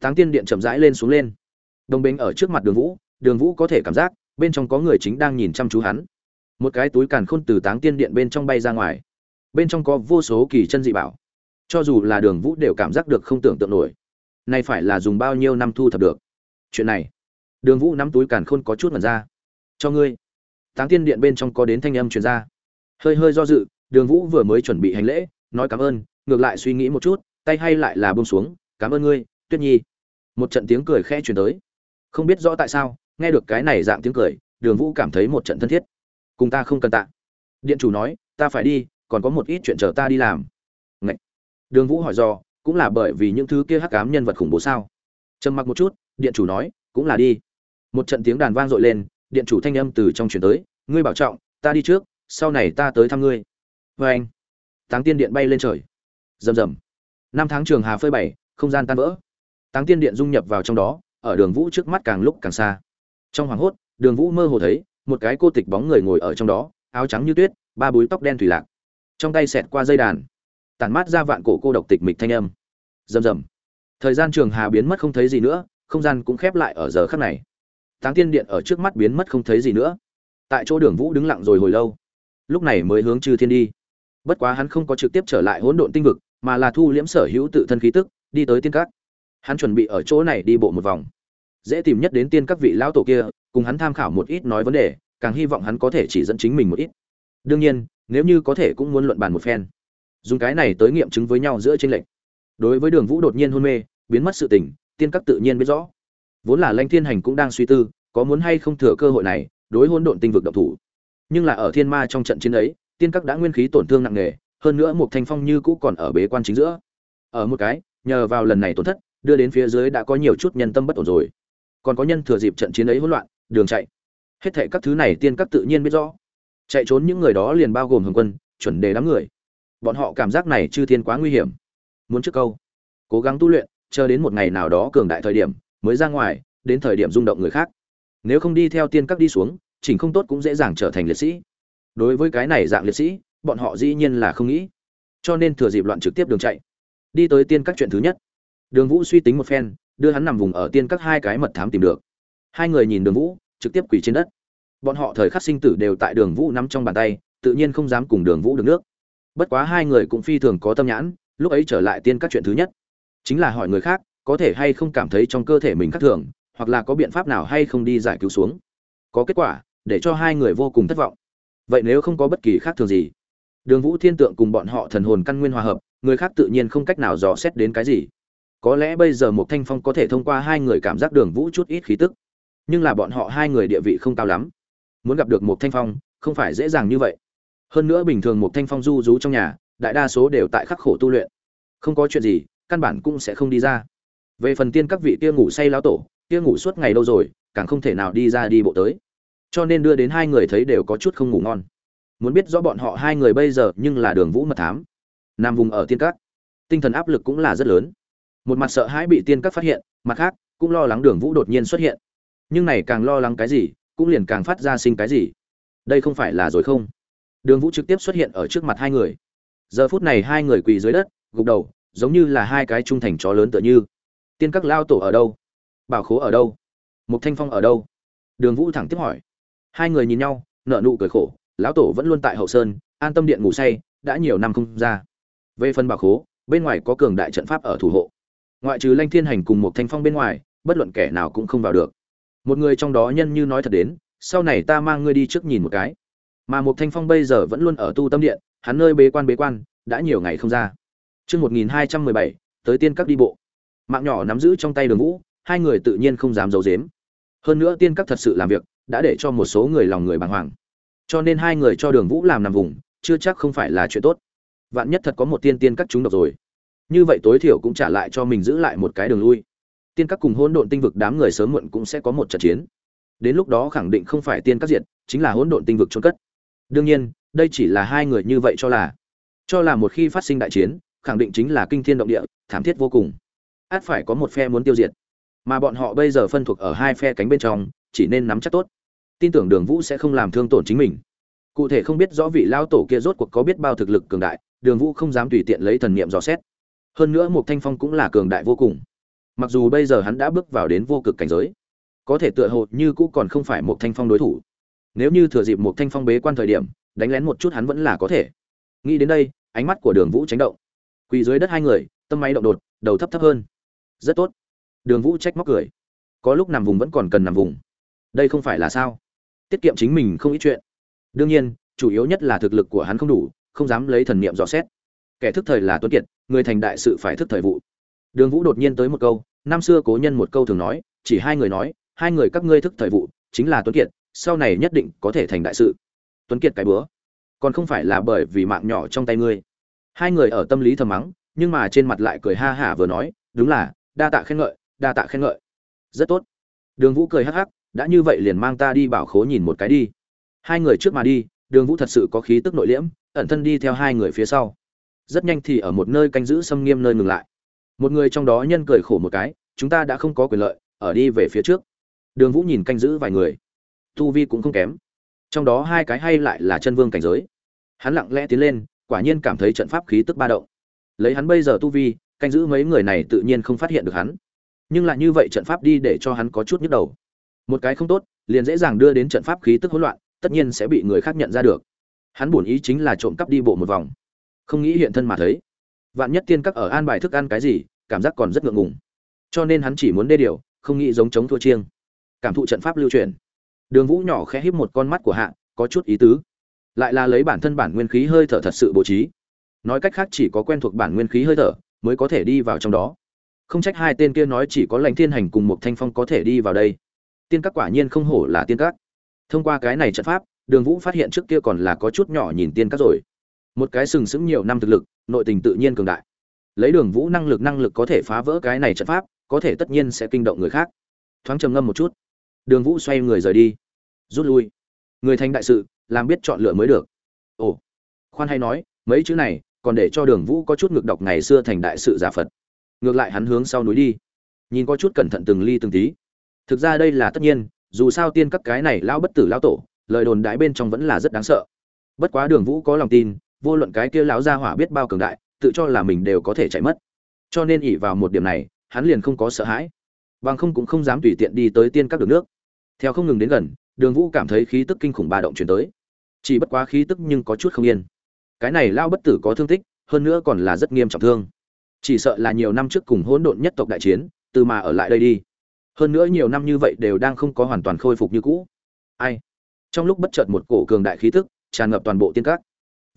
Táng tiên điện chậm rãi lên xuống lên. Đồng bên ở trước mặt đường vũ đường vũ có thể cảm giác, bên trong có người chính đang nhìn chăm chú hắn. Một cái túi càn khôn từ táng tiên điện bên trong bay ra ngoài bên trong có vô số kỳ chân dị bảo. Cho dù là đường vũ đều cảm giác được không tưởng tượng nổi. Nay phải là dùng bao nhiêu năm thu thập được? Chuyện này, đường vũ nắm túi càn khôn có chút mật ra. Cho ngươi. Táng tiên điện bên trong có đến thanh âm truyền ra. Hơi hơi do dự, đường vũ vừa mới chuẩn bị hành lễ, nói cảm ơn, ngược lại suy nghĩ một chút, tay hay lại là bông xuống, cảm ơn ngươi, tuyết nhi. Một trận tiếng cười khe truyền tới. Không biết rõ tại sao, nghe được cái này dạng tiếng cười, đường vũ cảm thấy một trận thân thiết. Cùng ta không cần tạ. Điện chủ nói, ta phải đi còn có một ít chuyện chờ ta đi làm. Ngậy. đường vũ hỏi do cũng là bởi vì những thứ kia hắc cám nhân vật khủng bố sao? Trầm mặc một chút, điện chủ nói, cũng là đi. Một trận tiếng đàn vang dội lên, điện chủ thanh âm từ trong chuyển tới, ngươi bảo trọng, ta đi trước, sau này ta tới thăm ngươi. Vê anh, táng tiên điện bay lên trời. Rầm rầm. Năm tháng trường hà phơi bảy không gian tan vỡ. Táng tiên điện dung nhập vào trong đó, ở đường vũ trước mắt càng lúc càng xa. Trong hoàng hốt, đường vũ mơ hồ thấy, một cái cô tịch bóng người ngồi ở trong đó, áo trắng như tuyết, ba búi tóc đen thủy lạc trong tay xẹt qua dây đàn, tản mát ra vạn cổ cô độc tịch mịch thanh âm. Rầm rầm. Thời gian trường hà biến mất không thấy gì nữa, không gian cũng khép lại ở giờ khắc này. Táng tiên điện ở trước mắt biến mất không thấy gì nữa. Tại chỗ đường vũ đứng lặng rồi hồi lâu. Lúc này mới hướng trừ thiên đi. Bất quá hắn không có trực tiếp trở lại hỗn độn tinh vực, mà là thu liễm sở hữu tự thân khí tức, đi tới tiên các. Hắn chuẩn bị ở chỗ này đi bộ một vòng. Dễ tìm nhất đến tiên các vị lão tổ kia, cùng hắn tham khảo một ít nói vấn đề, càng hy vọng hắn có thể chỉ dẫn chính mình một ít. Đương nhiên nếu như có thể cũng muốn luận bàn một phen. Dùng cái này tới nghiệm chứng với nhau giữa tranh lệch. Đối với đường vũ đột nhiên hôn mê, biến mất sự tình, tiên các tự nhiên biết rõ. Vốn là lãnh thiên hành cũng đang suy tư, có muốn hay không thừa cơ hội này, đối hôn độn tinh vực động thủ. Nhưng là ở thiên ma trong trận chiến ấy, tiên các đã nguyên khí tổn thương nặng nề, hơn nữa một thanh phong như cũ còn ở bế quan chính giữa. Ở một cái, nhờ vào lần này tổn thất, đưa đến phía dưới đã có nhiều chút nhân tâm bất ổn rồi. Còn có nhân thừa dịp trận chiến ấy hỗn loạn, đường chạy. Hết thệ các thứ này tiên các tự nhiên biết rõ chạy trốn những người đó liền bao gồm hồng quân, chuẩn đề đám người. Bọn họ cảm giác này chư thiên quá nguy hiểm. Muốn trước câu. Cố gắng tu luyện, chờ đến một ngày nào đó cường đại thời điểm, mới ra ngoài, đến thời điểm rung động người khác. Nếu không đi theo tiên các đi xuống, chỉnh không tốt cũng dễ dàng trở thành liệt sĩ. Đối với cái này dạng liệt sĩ, bọn họ dĩ nhiên là không nghĩ. Cho nên thừa dịp loạn trực tiếp đường chạy. Đi tới tiên các chuyện thứ nhất. Đường vũ suy tính một phen, đưa hắn nằm vùng ở tiên các hai cái mật thám tìm được. Hai người nhìn đường vũ, trực tiếp quỳ trên đất bọn họ thời khắc sinh tử đều tại đường vũ nắm trong bàn tay, tự nhiên không dám cùng đường vũ được nước. Bất quá hai người cũng phi thường có tâm nhãn, lúc ấy trở lại tiên các chuyện thứ nhất. Chính là hỏi người khác, có thể hay không cảm thấy trong cơ thể mình khác thường, hoặc là có biện pháp nào hay không đi giải cứu xuống. Có kết quả, để cho hai người vô cùng thất vọng. Vậy nếu không có bất kỳ khác thường gì? Đường vũ thiên tượng cùng bọn họ thần hồn căn nguyên hòa hợp, người khác tự nhiên không cách nào dò xét đến cái gì. Có lẽ bây giờ một thanh phong có thể thông qua hai người cảm giác đường vũ chút ít khí tức. Nhưng là bọn họ hai người địa vị không cao lắm muốn gặp được một thanh phong, không phải dễ dàng như vậy. Hơn nữa bình thường một thanh phong du rú trong nhà, đại đa số đều tại khắc khổ tu luyện. Không có chuyện gì, căn bản cũng sẽ không đi ra. Về phần tiên các vị kia ngủ say lão tổ, kia ngủ suốt ngày đâu rồi, càng không thể nào đi ra đi bộ tới. Cho nên đưa đến hai người thấy đều có chút không ngủ ngon. Muốn biết rõ bọn họ hai người bây giờ nhưng là đường vũ mật thám. Nam vùng ở tiên các, tinh thần áp lực cũng là rất lớn. Một mặt sợ hãi bị tiên các phát hiện, mặt khác, cũng lo lắng đường vũ đột nhiên xuất hiện. Nhưng này càng lo lắng cái gì cũng liền càng phát ra sinh cái gì. Đây không phải là rồi không? Đường vũ trực tiếp xuất hiện ở trước mặt hai người. Giờ phút này hai người quỳ dưới đất, gục đầu, giống như là hai cái trung thành chó lớn tựa như. Tiên các lao tổ ở đâu? Bảo khố ở đâu? Mục thanh phong ở đâu? Đường vũ thẳng tiếp hỏi. Hai người nhìn nhau nợ nụ cười khổ, lão tổ vẫn luôn tại hậu sơn, an tâm điện ngủ say, đã nhiều năm không ra. Về phần bảo khố, bên ngoài có cường đại trận pháp ở thủ hộ. Ngoại trừ lanh thiên hành cùng một thanh phong bên ngoài, bất luận kẻ nào cũng không vào được một người trong đó nhân như nói thật đến, sau này ta mang ngươi đi trước nhìn một cái. Mà một thanh phong bây giờ vẫn luôn ở tu tâm điện, hắn nơi bế quan bế quan, đã nhiều ngày không ra. Chương một nghìn hai trăm mười bảy, tới tiên các đi bộ. Mạng nhỏ nắm giữ trong tay đường vũ, hai người tự nhiên không dám giấu dếm hơn nữa tiên các thật sự làm việc, đã để cho một số người lòng người bàng hoàng. Cho nên hai người cho đường vũ làm nằm vùng, chưa chắc không phải là chuyện tốt. Vạn nhất thật có một tiên tiên các chúng độc rồi. Như vậy tối thiểu cũng trả lại cho mình giữ lại một cái đường lui tiên các cùng hỗn độn tinh vực đám người sớm muộn cũng sẽ có một trận chiến. Đến lúc đó khẳng định không phải tiên các diện chính là hỗn độn tinh vực trôn cất. Đương nhiên, đây chỉ là hai người như vậy cho là cho là một khi phát sinh đại chiến, khẳng định chính là kinh thiên động địa, thảm thiết vô cùng. Át phải có một phe muốn tiêu diệt. Mà bọn họ bây giờ phân thuộc ở hai phe cánh bên trong, chỉ nên nắm chắc tốt. Tin tưởng đường vũ sẽ không làm thương tổn chính mình. Cụ thể không biết rõ vị lao tổ kia rốt cuộc có biết bao thực lực cường đại, đường vũ không dám tùy tiện lấy thần niệm dò xét. Hơn nữa một thanh phong cũng là cường đại vô cùng mặc dù bây giờ hắn đã bước vào đến vô cực cảnh giới, có thể tựa hồ như cũ còn không phải một thanh phong đối thủ. Nếu như thừa dịp một thanh phong bế quan thời điểm, đánh lén một chút hắn vẫn là có thể. Nghĩ đến đây, ánh mắt của đường vũ tránh động. Quỳ dưới đất hai người, tâm máy động đột, đầu thấp thấp hơn. Rất tốt. Đường vũ trách móc cười. Có lúc nằm vùng vẫn còn cần nằm vùng. Đây không phải là sao? Tiết kiệm chính mình không ít chuyện. Đương nhiên, chủ yếu nhất là thực lực của hắn không đủ, không dám lấy thần niệm dò xét. Kẻ thức thời là tuấn kiệt, người thành đại sự phải thức thời vụ đường vũ đột nhiên tới một câu, năm xưa cố nhân một câu thường nói, chỉ hai người nói, hai người các ngươi thức thời vụ, chính là tuấn kiệt, sau này nhất định có thể thành đại sự. Tuấn kiệt cái bữa, còn không phải là bởi vì mạng nhỏ trong tay ngươi. Hai người ở tâm lý thầm mắng, nhưng mà trên mặt lại cười ha hả vừa nói, đúng là, đa tạ khen ngợi, đa tạ khen ngợi. Rất tốt. Đường vũ cười hắc hắc, đã như vậy liền mang ta đi bảo khố nhìn một cái đi. Hai người trước mà đi, đường vũ thật sự có khí tức nội liễm, ẩn thân đi theo hai người phía sau. Rất nhanh thì ở một nơi canh giữ xâm nghiêm nơi ngừng lại một người trong đó nhân cười khổ một cái, chúng ta đã không có quyền lợi, ở đi về phía trước. Đường vũ nhìn canh giữ vài người. Tu vi cũng không kém. Trong đó hai cái hay lại là chân vương cảnh giới. Hắn lặng lẽ tiến lên, quả nhiên cảm thấy trận pháp khí tức ba động. Lấy hắn bây giờ tu vi, canh giữ mấy người này tự nhiên không phát hiện được hắn. Nhưng lại như vậy trận pháp đi để cho hắn có chút nhức đầu. Một cái không tốt, liền dễ dàng đưa đến trận pháp khí tức hỗn loạn, tất nhiên sẽ bị người khác nhận ra được. Hắn bổn ý chính là trộm cắp đi bộ một vòng. Không nghĩ hiện thân mà thấy vạn nhất tiên các ở an bài thức ăn cái gì, cảm giác còn rất ngượng ngùng. Cho nên hắn chỉ muốn đê điều, không nghĩ giống chống thua chiêng. Cảm thụ trận pháp lưu truyền. Đường vũ nhỏ khẽ híp một con mắt của hạ, có chút ý tứ. Lại là lấy bản thân bản nguyên khí hơi thở thật sự bố trí. Nói cách khác chỉ có quen thuộc bản nguyên khí hơi thở, mới có thể đi vào trong đó. Không trách hai tên kia nói chỉ có lãnh thiên hành cùng một thanh phong có thể đi vào đây. Tiên các quả nhiên không hổ là tiên các. Thông qua cái này trận pháp, đường vũ phát hiện trước kia còn là có chút nhỏ nhìn tiên các rồi. Một cái sừng sững nhiều năm thực lực nội tình tự nhiên cường đại. Lấy đường vũ năng lực năng lực có thể phá vỡ cái này trận pháp, có thể tất nhiên sẽ kinh động người khác. Thoáng trầm ngâm một chút. Đường vũ xoay người rời đi. Rút lui. Người thành đại sự, làm biết chọn lựa mới được. Ồ. Khoan hay nói, mấy chữ này còn để cho đường vũ có chút ngược đọc ngày xưa thành đại sự giả phật. Ngược lại hắn hướng sau núi đi. Nhìn có chút cẩn thận từng ly từng tí. Thực ra đây là tất nhiên, dù sao tiên các cái này lao bất tử lao tổ, lời đồn đãi bên trong vẫn là rất đáng sợ. Bất quá đường vũ có lòng tin vô luận cái kia lão gia hỏa biết bao cường đại, tự cho là mình đều có thể chạy mất. Cho nên ỷ vào một điểm này, hắn liền không có sợ hãi. Bằng không cũng không dám tùy tiện đi tới tiên các đường nước. Theo không ngừng đến gần, đường vũ cảm thấy khí tức kinh khủng ba động truyền tới. Chỉ bất quá khí tức nhưng có chút không yên. Cái này lao bất tử có thương tích, hơn nữa còn là rất nghiêm trọng thương. Chỉ sợ là nhiều năm trước cùng hỗn độn nhất tộc đại chiến, từ mà ở lại đây đi. Hơn nữa nhiều năm như vậy đều đang không có hoàn toàn khôi phục như cũ. Ai? Trong lúc bất chợt một cổ cường đại khí tức, tràn ngập toàn bộ tiên các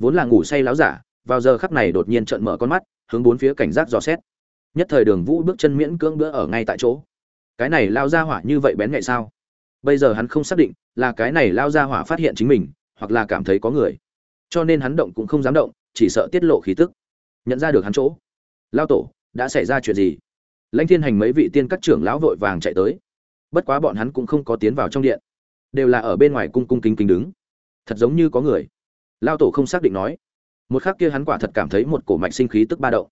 vốn là ngủ say láo giả, vào giờ khắc này đột nhiên trợn mở con mắt, hướng bốn phía cảnh giác dò xét. Nhất thời đường vũ bước chân miễn cưỡng bữa ở ngay tại chỗ. Cái này lao ra hỏa như vậy bén ngại sao? Bây giờ hắn không xác định là cái này lao ra hỏa phát hiện chính mình, hoặc là cảm thấy có người. Cho nên hắn động cũng không dám động, chỉ sợ tiết lộ khí tức. Nhận ra được hắn chỗ. Lao tổ, đã xảy ra chuyện gì? Lãnh thiên hành mấy vị tiên các trưởng lão vội vàng chạy tới. Bất quá bọn hắn cũng không có tiến vào trong điện. Đều là ở bên ngoài cung cung kính kính đứng. Thật giống như có người lao tổ không xác định nói. Một khắc kia hắn quả thật cảm thấy một cổ mạch sinh khí tức ba đậu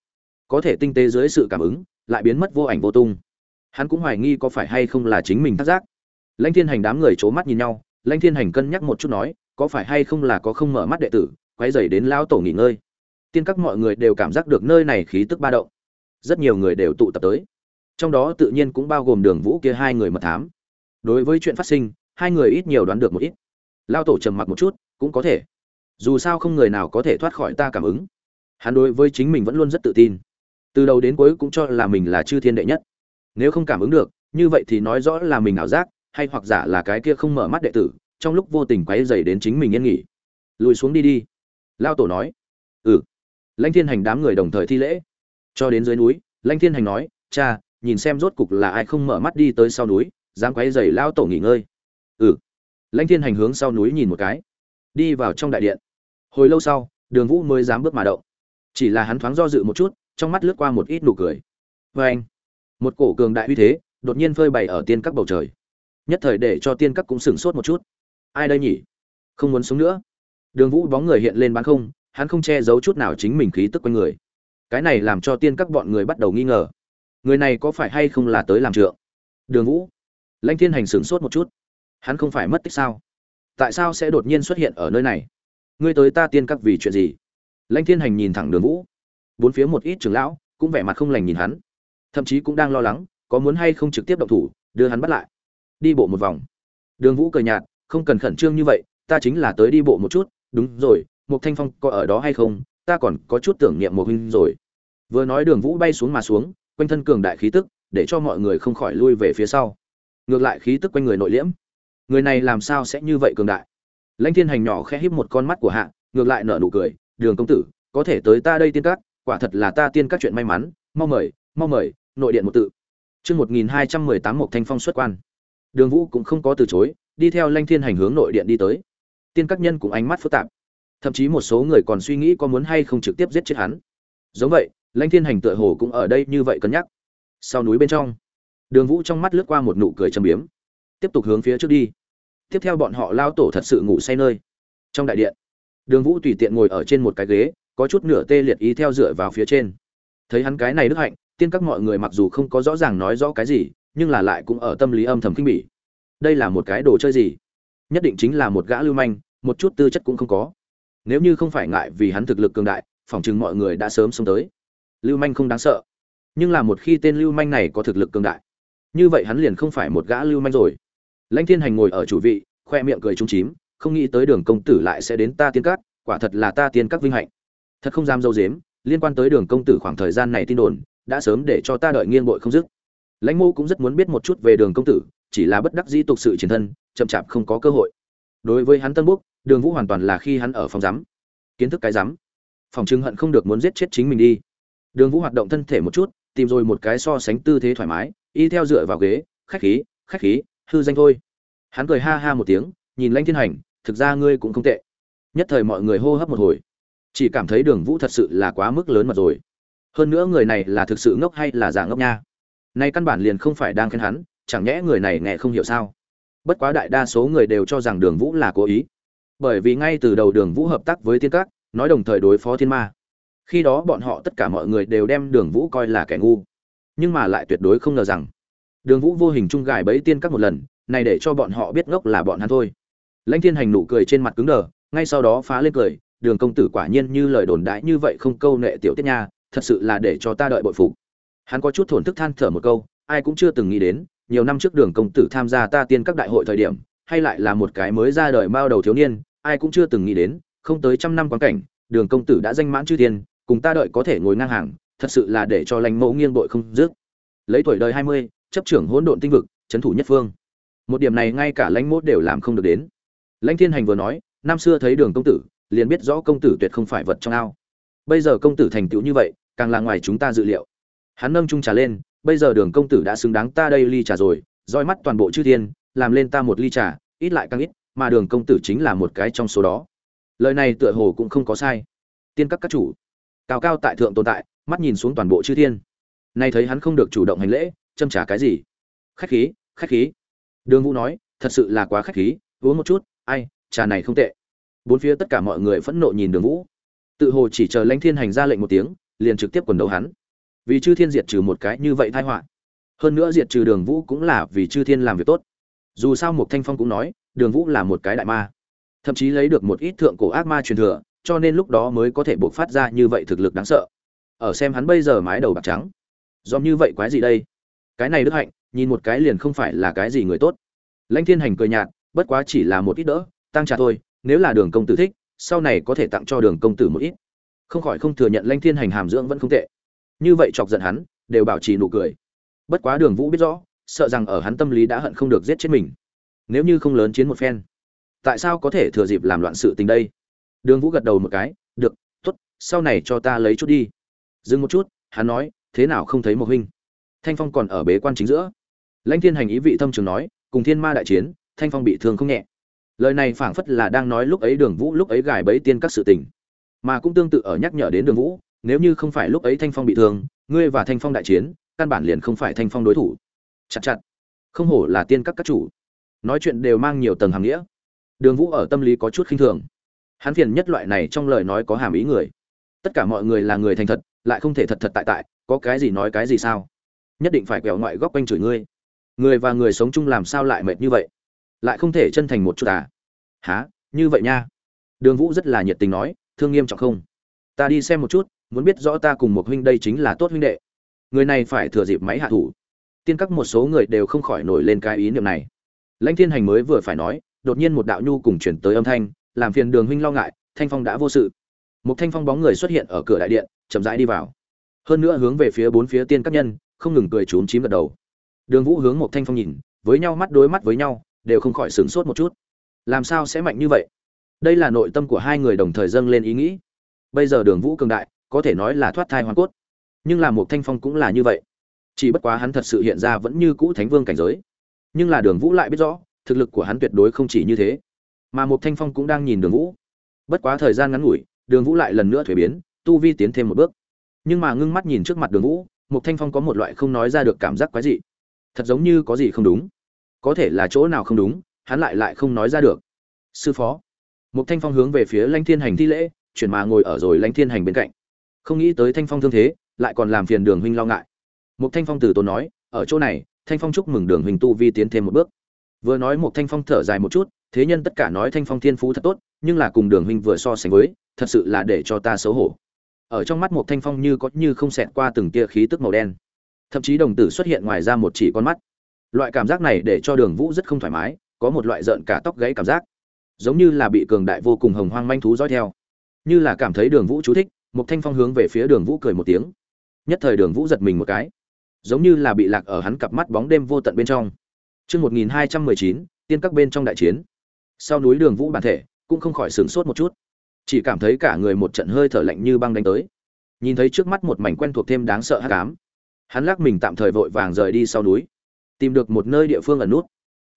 có thể tinh tế dưới sự cảm ứng, lại biến mất vô ảnh vô tung. Hắn cũng hoài nghi có phải hay không là chính mình thất giác. Lãnh thiên hành đám người c h ố mắt nhìn nhau, lãnh thiên hành cân nhắc một chút nói, có phải hay không là có không mở mắt đệ tử quay dày đến lao tổ nghỉ ngơi. Tiên các mọi người đều cảm giác được nơi này khí tức ba động. Rất nhiều người đều tụ tập tới. Trong đó tự nhiên cũng bao gồm đường vũ kia hai người mật thám. Đối với chuyện phát sinh, hai người ít nhiều đoán được một ít. Lao tổ trầm mặc một chút, cũng có thể dù sao không người nào có thể thoát khỏi ta cảm ứng. Hắn đối với chính mình vẫn luôn rất tự tin. Từ đầu đến cuối cũng cho là mình là chư thiên đệ nhất. Nếu không cảm ứng được, như vậy thì nói rõ là mình ảo giác, hay hoặc giả là cái kia không mở mắt đệ tử, trong lúc vô tình quáy dày đến chính mình yên nghỉ. Lùi xuống đi đi. Lao tổ nói. Ừ. Lãnh thiên hành đám người đồng thời thi lễ. Cho đến dưới núi, lãnh thiên hành nói, cha, nhìn xem rốt cục là ai không mở mắt đi tới sau núi, dám quáy dày lao tổ nghỉ ngơi. Ừ. Lãnh thiên hành hướng sau núi nhìn một cái. Đi vào trong đại điện hồi lâu sau, đường vũ mới dám bước mà động. Chỉ là hắn thoáng do dự một chút, trong mắt lướt qua một ít nụ cười. Vê anh, một cổ cường đại uy thế, đột nhiên phơi bày ở tiên các bầu trời. Nhất thời để cho tiên các cũng sửng sốt một chút. Ai đây nhỉ? Không muốn sống nữa. Đường vũ bóng người hiện lên bán không, hắn không che giấu chút nào chính mình khí tức quanh người. Cái này làm cho tiên các bọn người bắt đầu nghi ngờ. Người này có phải hay không là tới làm trượng? Đường vũ, lãnh thiên hành sửng sốt một chút. Hắn không phải mất tích sao? Tại sao sẽ đột nhiên xuất hiện ở nơi này? Ngươi tới ta tiên các vì chuyện gì? Lãnh thiên hành nhìn thẳng đường vũ. Bốn phía một ít trưởng lão cũng vẻ mặt không lành nhìn hắn. Thậm chí cũng đang lo lắng, có muốn hay không trực tiếp động thủ, đưa hắn bắt lại. Đi bộ một vòng. Đường vũ cười nhạt, không cần khẩn trương như vậy, ta chính là tới đi bộ một chút, đúng rồi một thanh phong có ở đó hay không? Ta còn có chút tưởng niệm một huynh rồi. Vừa nói đường vũ bay xuống mà xuống, quanh thân cường đại khí tức, để cho mọi người không khỏi lui về phía sau. Ngược lại khí tức quanh người nội liễm. Người này làm sao sẽ như vậy cường đại? Lãnh thiên hành nhỏ khẽ híp một con mắt của hạ ngược lại nở nụ cười đường công tử có thể tới ta đây tiên các, quả thật là ta tiên các chuyện may mắn mau mời mau mời nội điện một tự. Chương một nghìn hai trăm mười tám một thanh phong xuất quan. Đường vũ cũng không có từ chối đi theo lanh thiên hành hướng nội điện đi tới. Tiên các nhân cũng ánh mắt phức tạp. Thậm chí một số người còn suy nghĩ có muốn hay không trực tiếp giết chết hắn. Giống vậy lãnh thiên hành tựa hồ cũng ở đây như vậy cân nhắc. Sau núi bên trong đường vũ trong mắt lướt qua một nụ cười châm biếm. Tiếp tục hướng phía trước đi tiếp theo bọn họ lao tổ thật sự ngủ say nơi. Trong đại điện, đường vũ tùy tiện ngồi ở trên một cái ghế, có chút nửa tê liệt ý theo dựa vào phía trên. Thấy hắn cái này đức hạnh, tiên các mọi người mặc dù không có rõ ràng nói rõ cái gì, nhưng là lại cũng ở tâm lý âm thầm kinh bỉ. Đây là một cái đồ chơi gì? Nhất định chính là một gã lưu manh, một chút tư chất cũng không có. Nếu như không phải ngại vì hắn thực lực cường đại, phỏng chừng mọi người đã sớm xông tới. Lưu manh không đáng sợ, nhưng là một khi tên lưu manh này có thực lực cường đại, như vậy hắn liền không phải một gã lưu manh rồi lãnh thiên hành ngồi ở chủ vị, khoe miệng cười trung chím, không nghĩ tới đường công tử lại sẽ đến ta tiên cát quả thật là ta tiên các vinh hạnh. Thật không dám dâu dếm, liên quan tới đường công tử khoảng thời gian này tin đồn, đã sớm để cho ta đợi nghiêng bội không dứt. Lãnh mô cũng rất muốn biết một chút về đường công tử, chỉ là bất đắc dĩ tục sự chiến thân, chậm chạp không có cơ hội. Đối với hắn tân búc, đường vũ hoàn toàn là khi hắn ở phòng giám. Kiến thức cái giám. Phòng chứng hận không được muốn giết chết chính mình đi. Đường vũ hoạt động thân thể một chút, tìm rồi một cái so sánh tư thế thoải mái, y theo dựa vào ghế, khách khí khách khí hư danh thôi. Hắn cười ha ha một tiếng, nhìn lanh thiên hành, thực ra ngươi cũng không tệ. Nhất thời mọi người hô hấp một hồi. Chỉ cảm thấy đường vũ thật sự là quá mức lớn mà rồi. Hơn nữa người này là thực sự ngốc hay là giả ngốc nha? Nay căn bản liền không phải đang khen hắn, chẳng nhẽ người này nghe không hiểu sao? Bất quá đại đa số người đều cho rằng đường vũ là cố ý. Bởi vì ngay từ đầu đường vũ hợp tác với tiên các, nói đồng thời đối phó thiên ma. Khi đó bọn họ tất cả mọi người đều đem đường vũ coi là kẻ ngu. Nhưng mà lại tuyệt đối không ngờ rằng đường vũ vô hình chung gài bẫy tiên các một lần, này để cho bọn họ biết ngốc là bọn hắn thôi. Lãnh thiên hành nụ cười trên mặt cứng đờ, ngay sau đó phá lên cười, đường công tử quả nhiên như lời đồn đãi như vậy không câu nệ tiểu tiết nha, thật sự là để cho ta đợi bội phục. Hắn có chút thổn thức than thở một câu, ai cũng chưa từng nghĩ đến, nhiều năm trước đường công tử tham gia ta tiên các đại hội thời điểm, hay lại là một cái mới ra đời mao đầu thiếu niên, ai cũng chưa từng nghĩ đến, không tới trăm năm quan cảnh, đường công tử đã danh mãn chư thiên, cùng ta đợi có thể ngồi ngang hàng, thật sự là để cho lãnh mẫu nghiêng bội không dứt. Lấy tuổi đời hai mươi chấp trưởng hỗn độn tinh vực trấn thủ nhất phương. Một điểm này ngay cả lãnh mốt đều làm không được đến. Lãnh thiên hành vừa nói, năm xưa thấy đường công tử, liền biết rõ công tử tuyệt không phải vật trong ao. Bây giờ công tử thành tựu như vậy, càng là ngoài chúng ta dự liệu. Hắn nâng chung trà lên, bây giờ đường công tử đã xứng đáng ta đây ly trà rồi dõi mắt toàn bộ chư thiên, làm lên ta một ly trà, ít lại càng ít, mà đường công tử chính là một cái trong số đó. Lời này tựa hồ cũng không có sai. Tiên các các chủ, cao cao tại thượng tồn tại, mắt nhìn xuống toàn bộ chư thiên. Nay thấy hắn không được chủ động hành lễ châm trả cái gì? Khách khí khách khí. Đường vũ nói, thật sự là quá khách khí, uống một chút, ai, trà này không tệ. Bốn phía tất cả mọi người phẫn nộ nhìn đường vũ. Tự hồ chỉ chờ lãnh thiên hành ra lệnh một tiếng, liền trực tiếp quần đấu hắn. Vì chư thiên diệt trừ một cái như vậy tai họa. Hơn nữa diệt trừ đường vũ cũng là vì chư thiên làm việc tốt. Dù sao một thanh phong cũng nói, đường vũ là một cái đại ma. Thậm chí lấy được một ít thượng cổ ác ma truyền thừa, cho nên lúc đó mới có thể buộc phát ra như vậy thực lực đáng sợ. Ở xem hắn bây giờ mái đầu bạc trắng. Dòm như vậy quái gì đây? Cái này đức hạnh, nhìn một cái liền không phải là cái gì người tốt. Lãnh thiên hành cười nhạt, bất quá chỉ là một ít đỡ, tăng trả thôi, nếu là đường công tử thích, sau này có thể tặng cho đường công tử một ít. Không khỏi không thừa nhận lãnh thiên hành hàm dưỡng vẫn không tệ. Như vậy chọc giận hắn, đều bảo trì nụ cười. Bất quá đường vũ biết rõ, sợ rằng ở hắn tâm lý đã hận không được giết chết mình. Nếu như không lớn chiến một phen, tại sao có thể thừa dịp làm loạn sự tình đây? Đường vũ gật đầu một cái, được t ố t sau này cho ta lấy chút đi. Dừng một chút, hắn nói, thế nào không thấy một huynh? Thanh phong còn ở bế quan chính giữa. Lãnh thiên hành ý vị thâm trường nói, cùng thiên ma đại chiến, thanh phong bị thương không nhẹ. Lời này phảng phất là đang nói lúc ấy đường vũ, lúc ấy gài bẫy tiên các sự tình. Mà cũng tương tự ở nhắc nhở đến đường vũ, nếu như không phải lúc ấy thanh phong bị thương, ngươi và thanh phong đại chiến, căn bản liền không phải thanh phong đối thủ. Chặt chặt. Không hổ là tiên các các chủ. Nói chuyện đều mang nhiều tầng hàm nghĩa. Đường vũ ở tâm lý có chút khinh thường. Hắn phiền nhất loại này trong lời nói có hàm ý người. Tất cả mọi người là người thành thật, lại không thể thật thật tại tại, có cái gì nói cái gì sao? Nhất định phải quẹo ngoại góc quanh chửi ngươi. Người và người sống chung làm sao lại mệt như vậy? Lại không thể chân thành một chút à? Há như vậy nha. Đường vũ rất là nhiệt tình nói, thương nghiêm trọng không? Ta đi xem một chút, muốn biết rõ ta cùng một huynh đây chính là tốt huynh đệ. Người này phải thừa dịp máy hạ thủ. Tiên các một số người đều không khỏi nổi lên cái ý niệm này. Lãnh thiên hành mới vừa phải nói, đột nhiên một đạo nhu cùng chuyển tới âm thanh, làm phiền đường huynh lo ngại, thanh phong đã vô sự. Một thanh phong bóng người xuất hiện ở cửa đại điện, chậm rãi đi vào. Hơn nữa hướng về phía bốn phía tiên các nhân không ngừng cười trốn chím gật đầu. Đường vũ hướng một thanh phong nhìn, với nhau mắt đối mắt với nhau, đều không khỏi sửng sốt một chút. Làm sao sẽ mạnh như vậy? Đây là nội tâm của hai người đồng thời dâng lên ý nghĩ. Bây giờ đường vũ cường đại, có thể nói là thoát thai hoàn cốt. Nhưng là một thanh phong cũng là như vậy. Chỉ bất quá hắn thật sự hiện ra vẫn như cũ thánh vương cảnh giới. Nhưng là đường vũ lại biết rõ, thực lực của hắn tuyệt đối không chỉ như thế. Mà một thanh phong cũng đang nhìn đường vũ. Bất quá thời gian ngắn ngủi, đường vũ lại lần nữa thuế biến, tu vi tiến thêm một bước. Nhưng mà ngưng mắt nhìn trước mặt đường vũ Mục thanh phong có một loại không nói ra được cảm giác quái dị. Thật giống như có gì không đúng. Có thể là chỗ nào không đúng, hắn lại lại không nói ra được. Sư phó. Mục thanh phong hướng về phía lãnh thiên hành thi lễ, chuyển mà ngồi ở rồi lãnh thiên hành bên cạnh. Không nghĩ tới thanh phong thương thế, lại còn làm phiền đường huynh lo ngại. Mục thanh phong từ tốn nói, ở chỗ này, thanh phong chúc mừng đường huynh tu vi tiến thêm một bước. Vừa nói Mục thanh phong thở dài một chút, thế nhân tất cả nói thanh phong thiên phú thật tốt, nhưng là cùng đường huynh vừa so sánh với, thật sự là để cho ta xấu hổ ở trong mắt một thanh phong như có như không xẹt qua từng tia khí tức màu đen. Thậm chí đồng tử xuất hiện ngoài ra một chỉ con mắt. Loại cảm giác này để cho đường vũ rất không thoải mái có một loại rợn cả tóc gãy cảm giác. Giống như là bị cường đại vô cùng hồng hoang manh thú dõi theo. Như là cảm thấy đường vũ chú thích một thanh phong hướng về phía đường vũ cười một tiếng. Nhất thời đường vũ giật mình một cái. Giống như là bị lạc ở hắn cặp mắt bóng đêm vô tận bên trong. Chương 1219, tiên các bên trong đại chiến. Sau núi Đường Vũ bản thể, cũng không khỏi sửng sốt một chút, chỉ cảm thấy cả người một trận hơi thở lạnh như băng đánh tới. Nhìn thấy trước mắt một mảnh quen thuộc thêm đáng sợ hắc ám, hắn lắc mình tạm thời vội vàng rời đi sau núi, tìm được một nơi địa phương ẩn nút.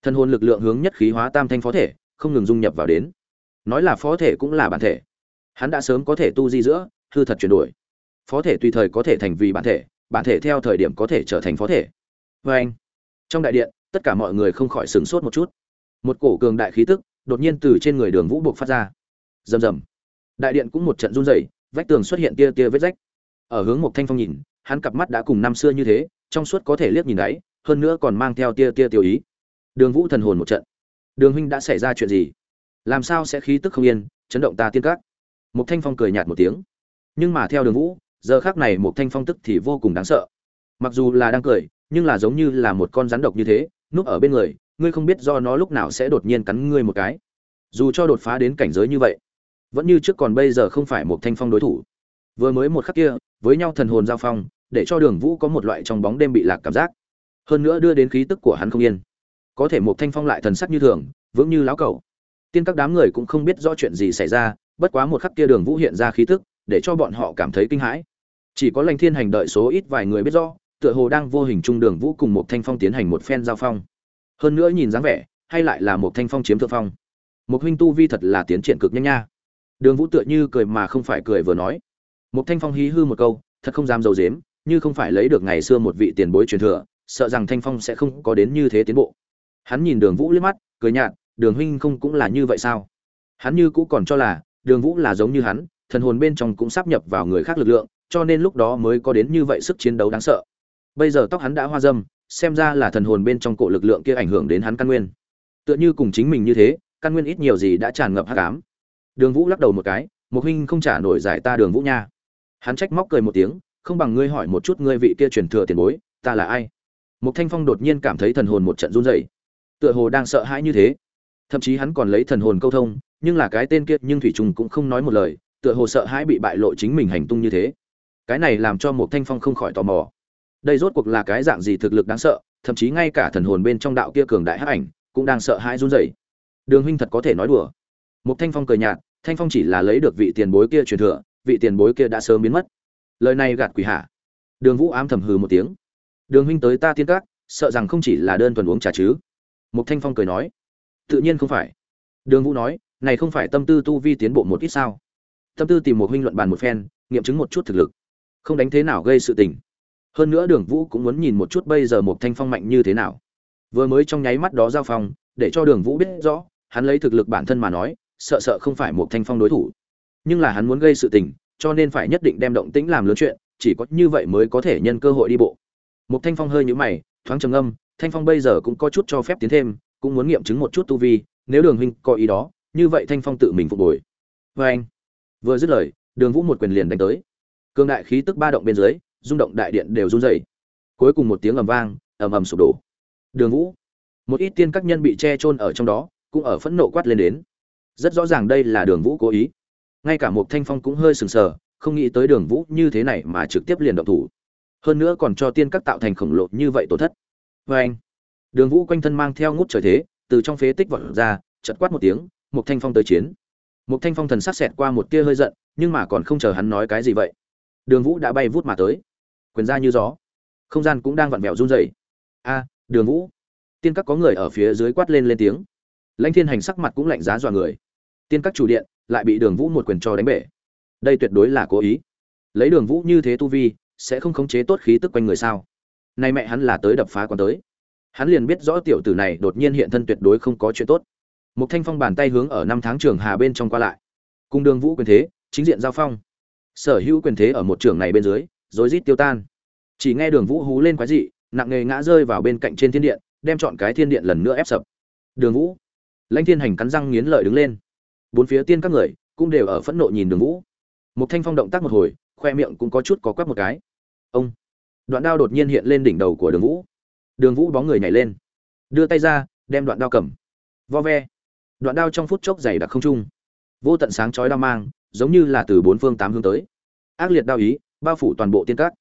Thân hồn lực lượng hướng nhất khí hóa tam thanh phó thể, không ngừng dung nhập vào đến. Nói là phó thể cũng là bản thể. Hắn đã sớm có thể tu di giữa, hư thật chuyển đổi. Phó thể tùy thời có thể thành vì bản thể, bản thể theo thời điểm có thể trở thành phó thể. vê anh, trong đại điện, tất cả mọi người không khỏi sửng sốt một chút một cổ cường đại khí tức đột nhiên từ trên người đường vũ buộc phát ra rầm rầm đại điện cũng một trận run rẩy, vách tường xuất hiện tia tia vết rách. Ở hướng một thanh phong nhìn, hắn cặp mắt đã cùng năm xưa như thế, trong suốt có thể liếc nhìn đáy, hơn nữa còn mang theo tia tia tiêu ý. Đường vũ thần hồn một trận. Đường huynh đã xảy ra chuyện gì? Làm sao sẽ khí tức không yên, chấn động ta tiên các? Một thanh phong cười nhạt một tiếng. Nhưng mà theo đường vũ, giờ khác này một thanh phong tức thì vô cùng đáng sợ. Mặc dù là đang cười, nhưng là giống như là một con rắn độc như thế, núp ở bên người, ngươi không biết do nó lúc nào sẽ đột nhiên cắn ngươi một cái. Dù cho đột phá đến cảnh giới như vậy vẫn như trước còn bây giờ không phải một thanh phong đối thủ. Vừa mới một khắc kia, với nhau thần hồn giao phong, để cho đường vũ có một loại trong bóng đêm bị lạc cảm giác. Hơn nữa đưa đến khí tức của hắn không yên. Có thể một thanh phong lại thần sắc như thường, vững như láo cầu tiên các đám người cũng không biết rõ chuyện gì xảy ra, bất quá một khắc kia đường vũ hiện ra khí tức, để cho bọn họ cảm thấy kinh hãi. Chỉ có lành thiên hành đợi số ít vài người biết rõ, tựa hồ đang vô hình trung đường vũ cùng một thanh phong tiến hành một phen giao phong. Hơn nữa nhìn dáng vẻ, hay lại là một thanh phong chiếm thượng phong. Một huynh tu vi thật là tiến triển cực nhanh nha đường vũ tựa như cười mà không phải cười vừa nói. Một thanh phong hí hư một câu, thật không dám dầu dếm như không phải lấy được ngày xưa một vị tiền bối truyền thừa, sợ rằng thanh phong sẽ không có đến như thế tiến bộ. Hắn nhìn đường vũ liếc mắt, cười nhạt, đường huynh không cũng là như vậy sao? Hắn như cũ còn cho là, đường vũ là giống như hắn, thần hồn bên trong cũng sắp nhập vào người khác lực lượng, cho nên lúc đó mới có đến như vậy sức chiến đấu đáng sợ. Bây giờ tóc hắn đã hoa dâm, xem ra là thần hồn bên trong cổ lực lượng kia ảnh hưởng đến hắn căn nguyên. Tựa như cùng chính mình như thế, căn nguyên ít nhiều gì đã tràn ngập hắc ám đường vũ lắc đầu một cái Mục huynh không trả nổi giải ta đường vũ nha. Hắn trách móc cười một tiếng, không bằng ngươi hỏi một chút ngươi vị kia truyền thừa tiền bối, ta là ai? Mục thanh phong đột nhiên cảm thấy thần hồn một trận run rẩy. Tựa hồ đang sợ hãi như thế. Thậm chí hắn còn lấy thần hồn câu thông, nhưng là cái tên kia nhưng thủy trùng cũng không nói một lời, tựa hồ sợ hãi bị bại lộ chính mình hành tung như thế. Cái này làm cho Mục thanh phong không khỏi tò mò. Đây rốt cuộc là cái dạng gì thực lực đáng sợ, thậm chí ngay cả thần hồn bên trong đạo kia cường đại hắc ảnh cũng đang sợ hãi run rẩy. Đường huynh thật có thể nói đùa một thanh phong cười nhạt, thanh phong chỉ là lấy được vị tiền bối kia truyền thừa, vị tiền bối kia đã sớm biến mất. Lời này gạt quỷ hạ. Đường vũ ám thầm hừ một tiếng. Đường huynh tới ta tiên các, sợ rằng không chỉ là đơn thuần uống trà chứ. Mục thanh phong cười nói. Tự nhiên không phải. Đường vũ nói, này không phải tâm tư tu vi tiến bộ một ít sao? Tâm tư tìm một huynh luận bàn một phen, nghiệm chứng một chút thực lực. Không đánh thế nào gây sự tình. Hơn nữa đường vũ cũng muốn nhìn một chút bây giờ một thanh phong mạnh như thế nào. Vừa mới trong nháy mắt đó giao phong, để cho đường vũ biết rõ, hắn lấy thực lực bản thân mà nói sợ sợ không phải một thanh phong đối thủ. Nhưng là hắn muốn gây sự tình, cho nên phải nhất định đem động tĩnh làm lớn chuyện, chỉ có như vậy mới có thể nhân cơ hội đi bộ. Một thanh phong hơi nhũ mày, thoáng trầm âm thanh phong bây giờ cũng có chút cho phép tiến thêm, cũng muốn nghiệm chứng một chút tu vi, nếu đường huynh có ý đó, như vậy thanh phong tự mình phục hồi. Vê anh, vừa dứt lời, đường vũ một quyền liền đánh tới. Cương đại khí tức ba động bên dưới, rung động đại điện đều run dày cuối cùng một tiếng ầm vang, ầm ầm sụp đổ. Đường vũ, một ít tiên các nhân bị che chôn ở trong đó, cũng ở phẫn nộ quát lên đến rất rõ ràng đây là đường vũ cố ý. Ngay cả một thanh phong cũng hơi sừng sờ, không nghĩ tới đường vũ như thế này mà trực tiếp liền động thủ. Hơn nữa còn cho tiên các tạo thành khổng lồ như vậy tổn thất. Vê anh, đường vũ quanh thân mang theo ngút trời thế, từ trong phế tích vọt ra chật quát một tiếng một thanh phong tới chiến. Một thanh phong thần sắc xẹt qua một tia hơi giận, nhưng mà còn không chờ hắn nói cái gì vậy. Đường vũ đã bay vút mà tới. Quyền ra như gió. Không gian cũng đang vặn vẹo run rẩy. A, đường vũ. Tiên các có người ở phía dưới quát lên lên tiếng. Lãnh thiên hành sắc mặt cũng lạnh giá dọa người tiên các chủ điện lại bị đường vũ một quyền cho đánh bể. Đây tuyệt đối là cố ý. Lấy đường vũ như thế tu vi, sẽ không khống chế tốt khí tức quanh người sao? Nay mẹ hắn là tới đập phá còn tới. Hắn liền biết rõ tiểu tử này đột nhiên hiện thân tuyệt đối không có chuyện tốt. Một thanh phong bàn tay hướng ở năm tháng trường hà bên trong qua lại. Cùng đường vũ quyền thế, chính diện giao phong. Sở hữu quyền thế ở một trường này bên dưới, rối rít tiêu tan. Chỉ nghe đường vũ hú lên quái dị, nặng nề ngã rơi vào bên cạnh trên thiên điện, đem chọn cái thiên điện lần nữa ép sập. Đường vũ. Lãnh thiên hành cắn răng nghiến lợi đứng lên bốn phía tiên các người cũng đều ở phẫn nộ nhìn đường vũ. Một thanh phong động tác một hồi, khoe miệng cũng có chút có quắp một cái. Ông, đoạn đao đột nhiên hiện lên đỉnh đầu của đường vũ. Đường vũ bóng người nhảy lên. Đưa tay ra, đem đoạn đao cầm. Vo ve. Đoạn đao trong phút chốc dày đặc không trung. Vô tận sáng chói đao mang, giống như là từ bốn phương tám hướng tới. Ác liệt đao ý, bao phủ toàn bộ tiên các.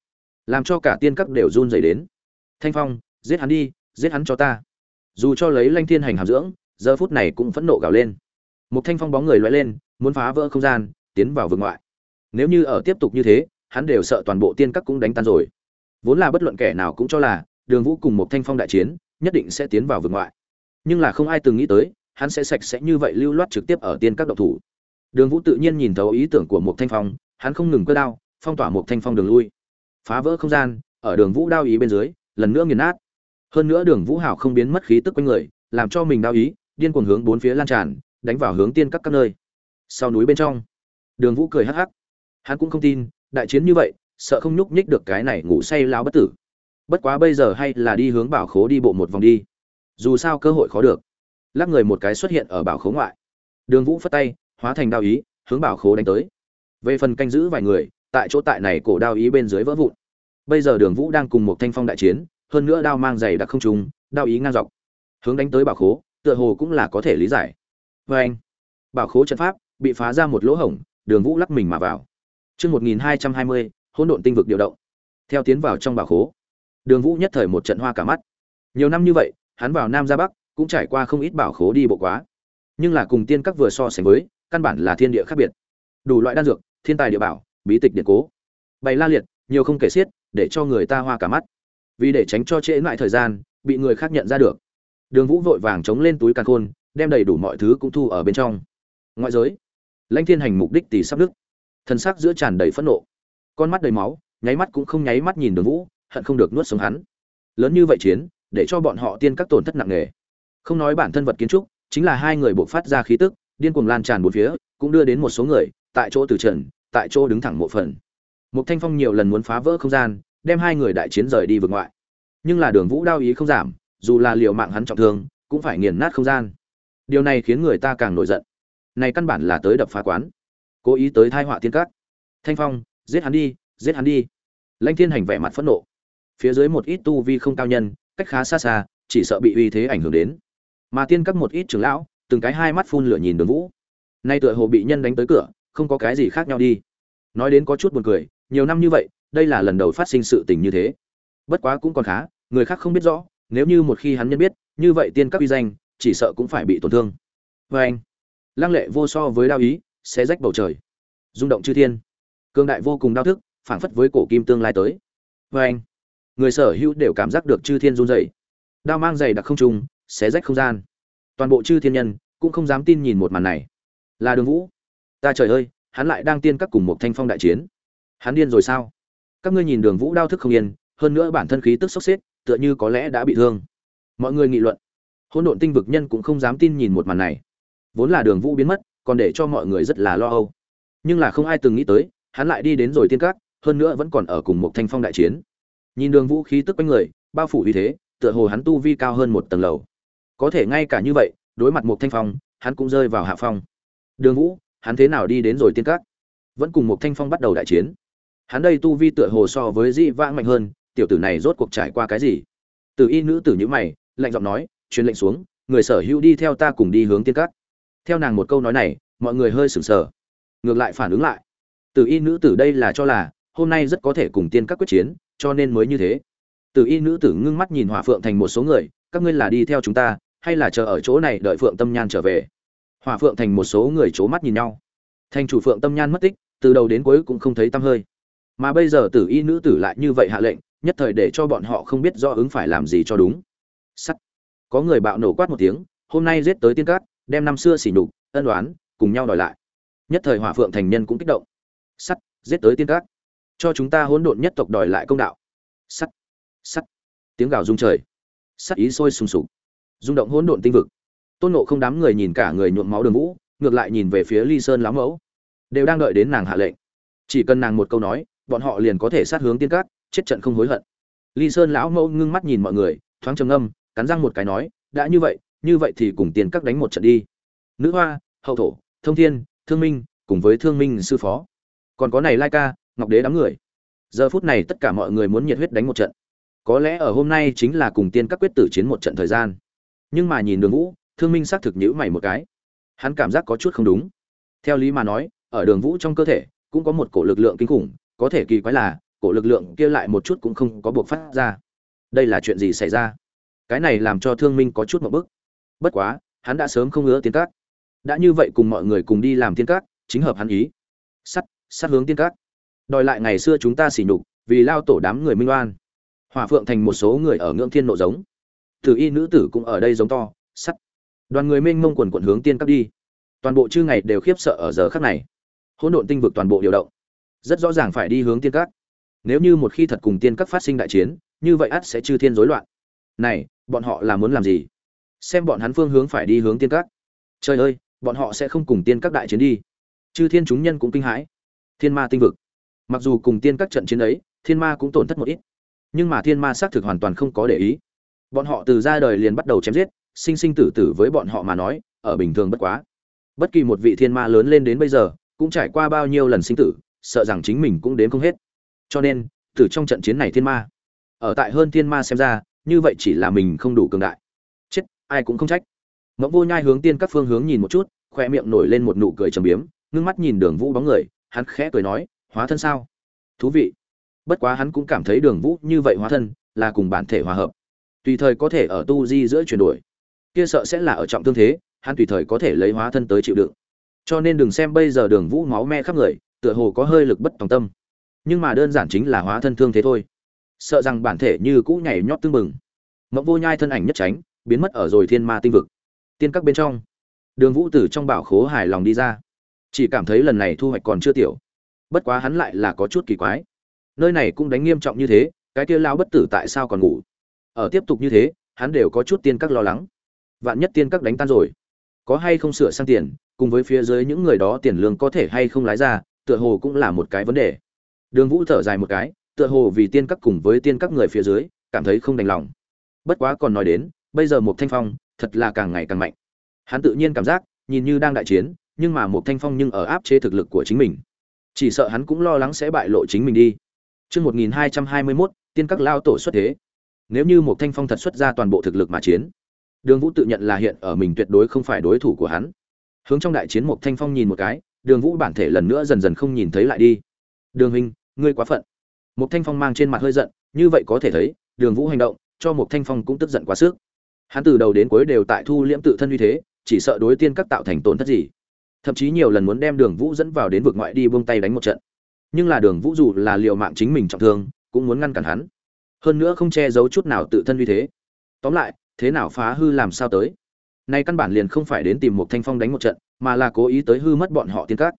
Làm cho cả tiên các đều run dày đến. Thanh phong, giết hắn đi, giết hắn cho ta. Dù cho lấy lanh thiên hành hàm dưỡng, giờ phút này cũng phẫn nộ gào lên một thanh phong bóng người loay lên, muốn phá vỡ không gian, tiến vào vực ngoại. Nếu như ở tiếp tục như thế, hắn đều sợ toàn bộ tiên các cũng đánh tan rồi. Vốn là bất luận kẻ nào cũng cho là, đường vũ cùng một thanh phong đại chiến, nhất định sẽ tiến vào vực ngoại. Nhưng là không ai từng nghĩ tới, hắn sẽ sạch sẽ như vậy lưu loát trực tiếp ở tiên các độc thủ. Đường vũ tự nhiên nhìn thấu ý tưởng của một thanh phong, hắn không ngừng cơ đao, phong tỏa một thanh phong đường lui. Phá vỡ không gian, ở đường vũ đao ý bên dưới, lần nữa nghiền nát. Hơn nữa đường vũ hảo không biến mất khí tức quanh người, làm cho mình đao ý, điên cuồng hướng bốn phía lan tràn đánh vào hướng tiên các các nơi. Sau núi bên trong, đường vũ cười hắc hắc. Hắn cũng không tin, đại chiến như vậy, sợ không nhúc nhích được cái này ngủ say lao bất tử. Bất quá bây giờ hay là đi hướng bảo khố đi bộ một vòng đi. Dù sao cơ hội khó được. Lắc người một cái xuất hiện ở bảo khố ngoại. Đường vũ phất tay, hóa thành đao ý, hướng bảo khố đánh tới. Về phần canh giữ vài người, tại chỗ tại này cổ đao ý bên dưới vỡ vụn. Bây giờ đường vũ đang cùng một thanh phong đại chiến, hơn nữa đao mang giày đặc không trùng, đao ý ngang dọc. Hướng đánh tới bảo khố, tựa hồ cũng là có thể lý giải vê anh, bảo khố trận pháp, bị phá ra một lỗ hổng, đường vũ lắc mình mà vào. Chương một nghìn hai trăm hai mươi, hỗn độn tinh vực điều động. Theo tiến vào trong bảo khố, đường vũ nhất thời một trận hoa cả mắt. Nhiều năm như vậy, hắn vào nam ra bắc, cũng trải qua không ít bảo khố đi bộ quá. Nhưng là cùng tiên các vừa so sánh với, căn bản là thiên địa khác biệt. Đủ loại đan dược, thiên tài địa bảo, bí tịch điện cố. Bày la liệt, nhiều không kể xiết, để cho người ta hoa cả mắt. Vì để tránh cho trễ lại thời gian, bị người khác nhận ra được. Đường vũ vội vàng chống lên túi càn khôn đem đầy đủ mọi thứ cũng thu ở bên trong. Ngoại giới, lãnh thiên hành mục đích tỷ sắp đức thân xác giữa tràn đầy phẫn nộ. Con mắt đầy máu, nháy mắt cũng không nháy mắt nhìn đường vũ, hận không được nuốt sống hắn. Lớn như vậy chiến, để cho bọn họ tiên các tổn thất nặng nề. Không nói bản thân vật kiến trúc, chính là hai người buộc phát ra khí tức, điên cuồng lan tràn bốn phía, cũng đưa đến một số người, tại chỗ từ trần tại chỗ đứng thẳng một phần. Một thanh phong nhiều lần muốn phá vỡ không gian, đem hai người đại chiến rời đi vượt ngoại. Nhưng là đường vũ đao ý không giảm, dù là liều mạng hắn trọng thương, cũng phải nghiền nát không gian điều này khiến người ta càng nổi giận. Này căn bản là tới đập phá quán. Cố ý tới thai họa tiên cát. Thanh phong, giết hắn đi, giết hắn đi. Lãnh thiên hành vẻ mặt phẫn nộ. Phía dưới một ít tu vi không cao nhân, cách khá xa xa, chỉ sợ bị uy thế ảnh hưởng đến. Mà tiên các một ít trưởng lão, từng cái hai mắt phun lửa nhìn đường vũ. Nay tựa hồ bị nhân đánh tới cửa, không có cái gì khác nhau đi. Nói đến có chút buồn cười, nhiều năm như vậy, đây là lần đầu phát sinh sự tình như thế. Bất quá cũng còn khá, người khác không biết rõ, nếu như một khi hắn nhân biết, như vậy tiên các uy danh chỉ sợ cũng phải bị tổn thương. Vê anh lăng lệ vô so với đao ý sẽ rách bầu trời. Rung động chư thiên. Cương đại vô cùng đau thức phảng phất với cổ kim tương lai tới. Vê anh người sở hữu đều cảm giác được chư thiên run dậy đao mang dày đặc không trùng, xé rách không gian. Toàn bộ chư thiên nhân cũng không dám tin nhìn một màn này. Là đường vũ. Ta trời ơi hắn lại đang tiên các cùng một thanh phong đại chiến. Hắn điên rồi sao? Các ngươi nhìn đường vũ đao thức không yên hơn nữa bản thân khí tức sốc xếp tựa như có lẽ đã bị thương. Mọi người nghị luận hỗn độn tinh vực nhân cũng không dám tin nhìn một màn này. Vốn là đường vũ biến mất, còn để cho mọi người rất là lo âu. Nhưng là không ai từng nghĩ tới, hắn lại đi đến rồi tiên cát hơn nữa vẫn còn ở cùng một thanh phong đại chiến. Nhìn đường vũ khí tức quanh người, bao phủ vì thế, tựa hồ hắn tu vi cao hơn một tầng lầu. Có thể ngay cả như vậy, đối mặt một thanh phong, hắn cũng rơi vào hạ phong. Đường vũ, hắn thế nào đi đến rồi tiên cát vẫn cùng một thanh phong bắt đầu đại chiến. Hắn đây tu vi tựa hồ so với di vãng mạnh hơn, tiểu tử này rốt cuộc trải qua cái gì? Từ y nữ tử nhữ mày, lạnh giọng nói truyền lệnh xuống, người sở hữu đi theo ta cùng đi hướng tiên cát. theo nàng một câu nói này, mọi người hơi sửng sờ. Ngược lại phản ứng lại. Từ y nữ tử đây là cho là, hôm nay rất có thể cùng tiên các quyết chiến, cho nên mới như thế. Từ y nữ tử ngưng mắt nhìn hỏa phượng thành một số người, các ngươi là đi theo chúng ta, hay là chờ ở chỗ này đợi phượng tâm nhan trở về? Hỏa phượng thành một số người c h ố mắt nhìn nhau. Thành chủ phượng tâm nhan mất tích, từ đầu đến cuối cũng không thấy tăm hơi. Mà bây giờ tử y nữ tử lại như vậy hạ lệnh, nhất thời để cho bọn họ không biết do ứng phải làm gì cho đúng. Sắt có người bạo nổ quát một tiếng, hôm nay giết tới tiên cát, đem năm xưa xỉ nhục, ân đoán cùng nhau đòi lại. Nhất thời hỏa phượng thành nhân cũng kích động. Sắt, giết tới tiên cát. Cho chúng ta hỗn độn nhất tộc đòi lại công đạo. Sắt sắt. Tiếng gào rung trời. Sắt ý sôi sùng sục. Rung động hỗn độn tinh vực. Tôn nộ không đám người nhìn cả người nhuộm máu đường vũ, ngược lại nhìn về phía ly sơn lão mẫu. Đều đang đợi đến nàng hạ lệnh. Chỉ cần nàng một câu nói, bọn họ liền có thể sát hướng tiên cát, chết trận không hối hận. Ly sơn lão mẫu ngưng mắt nhìn mọi người, thoáng trầm ngâm cắn răng một cái nói, đã như vậy như vậy thì cùng tiên các đánh một trận đi. Nữ hoa, hậu thổ, thông thiên, thương minh, cùng với thương minh sư phó. Còn có này lai ca, ngọc đế đám người. Giờ phút này tất cả mọi người muốn nhiệt huyết đánh một trận. Có lẽ ở hôm nay chính là cùng tiên các quyết tử chiến một trận thời gian. Nhưng mà nhìn đường vũ, thương minh xác thực nhữ mày một cái. Hắn cảm giác có chút không đúng. Theo lý mà nói, ở đường vũ trong cơ thể, cũng có một cổ lực lượng kinh khủng, có thể kỳ quái là, cổ lực lượng kia lại một chút cũng không có buộc phát ra. Đây là chuyện gì xảy ra? Cái này làm cho thương minh có chút một bức. Bất quá, hắn đã sớm không ngứa tiến cát. Đã như vậy cùng mọi người cùng đi làm tiên cát, chính hợp hắn ý. Sắt sắt hướng tiên cát. Đòi lại ngày xưa chúng ta xỉ nhục, vì lao tổ đám người minh oan. Hòa phượng thành một số người ở ngưỡng thiên nộ giống. Tử y nữ tử cũng ở đây giống to, sắt. Đoàn người mênh mông quần quận hướng tiên cát đi. Toàn bộ chư ngày đều khiếp sợ ở giờ khắc này. Hỗn độn tinh vực toàn bộ điều động. Rất rõ ràng phải đi hướng tiên cát. nếu như một khi thật cùng tiên cát phát sinh đại chiến, như vậy ắt sẽ chư thiên rối loạn này, bọn họ là muốn làm gì? Xem bọn hắn phương hướng phải đi hướng tiên các. Trời ơi, bọn họ sẽ không cùng tiên các đại chiến đi. Chư thiên chúng nhân cũng kinh hãi. Thiên ma tinh vực. Mặc dù cùng tiên các trận chiến ấy, thiên ma cũng tổn thất một ít. Nhưng mà thiên ma xác thực hoàn toàn không có để ý. Bọn họ từ ra đời liền bắt đầu chém giết, sinh sinh tử tử với bọn họ mà nói, ở bình thường bất quá. Bất kỳ một vị thiên ma lớn lên đến bây giờ, cũng trải qua bao nhiêu lần sinh tử, sợ rằng chính mình cũng đến không hết. Cho nên, từ trong trận chiến này thiên ma, ở tại hơn thiên ma xem ra như vậy chỉ là mình không đủ cường đại. Chết, ai cũng không trách. Mẫu vô nhai hướng tiên các phương hướng nhìn một chút, khoe miệng nổi lên một nụ cười trầm biếm, ngưng mắt nhìn đường vũ bóng người, hắn khẽ cười nói, hóa thân sao? Thú vị. Bất quá hắn cũng cảm thấy đường vũ như vậy hóa thân là cùng bản thể hòa hợp. Tùy thời có thể ở tu di giữa chuyển đổi. Kia sợ sẽ là ở trọng thương thế, hắn tùy thời có thể lấy hóa thân tới chịu đựng. Cho nên đừng xem bây giờ đường vũ máu me khắp người, tựa hồ có hơi lực bất tòng tâm. Nhưng mà đơn giản chính là hóa thân thương thế thôi sợ rằng bản thể như cũ nhảy nhót tương mừng mộng vô nhai thân ảnh nhất tránh, biến mất ở rồi thiên ma tinh vực. Tiên các bên trong, đường vũ tử trong bảo khố hài lòng đi ra. Chỉ cảm thấy lần này thu hoạch còn chưa tiểu. Bất quá hắn lại là có chút kỳ quái. Nơi này cũng đánh nghiêm trọng như thế, cái kia lao bất tử tại sao còn ngủ? Ở tiếp tục như thế, hắn đều có chút tiên các lo lắng. Vạn nhất tiên các đánh tan rồi, có hay không sửa sang tiền, cùng với phía dưới những người đó tiền lương có thể hay không lái ra, tựa hồ cũng là một cái vấn đề. Đường vũ thở dài một cái tựa hồ vì tiên các cùng với tiên các người phía dưới cảm thấy không đành lòng bất quá còn nói đến bây giờ một thanh phong thật là càng ngày càng mạnh hắn tự nhiên cảm giác nhìn như đang đại chiến nhưng mà một thanh phong nhưng ở áp chế thực lực của chính mình chỉ sợ hắn cũng lo lắng sẽ bại lộ chính mình đi Chương 1221, tiên các lao tổ xuất thế. Nếu như một thanh phong thật xuất ra toàn bộ thực lực mà chiến, Đường Vũ tự nhận là hiện ở mình tuyệt đối không phải đối thủ của hắn. Hướng trong đại chiến một thanh phong nhìn một cái, Đường Vũ bản thể lần nữa dần dần không nhìn thấy lại đi. Đường huynh, ngươi quá phận. Một thanh phong mang trên mặt hơi giận, như vậy có thể thấy, Đường Vũ hành động, cho một thanh phong cũng tức giận quá sức. Hắn từ đầu đến cuối đều tại thu liễm tự thân uy thế, chỉ sợ đối tiên các tạo thành tổn thất gì. Thậm chí nhiều lần muốn đem Đường Vũ dẫn vào đến vực ngoại đi buông tay đánh một trận. Nhưng là đường vũ dù là liều mạng chính mình trọng thương cũng muốn ngăn cản hắn. Hơn nữa không che giấu chút nào tự thân uy thế. Tóm lại thế nào phá hư làm sao tới? Nay căn bản liền không phải đến tìm một thanh phong đánh một trận mà là cố ý tới hư mất bọn họ tiên cát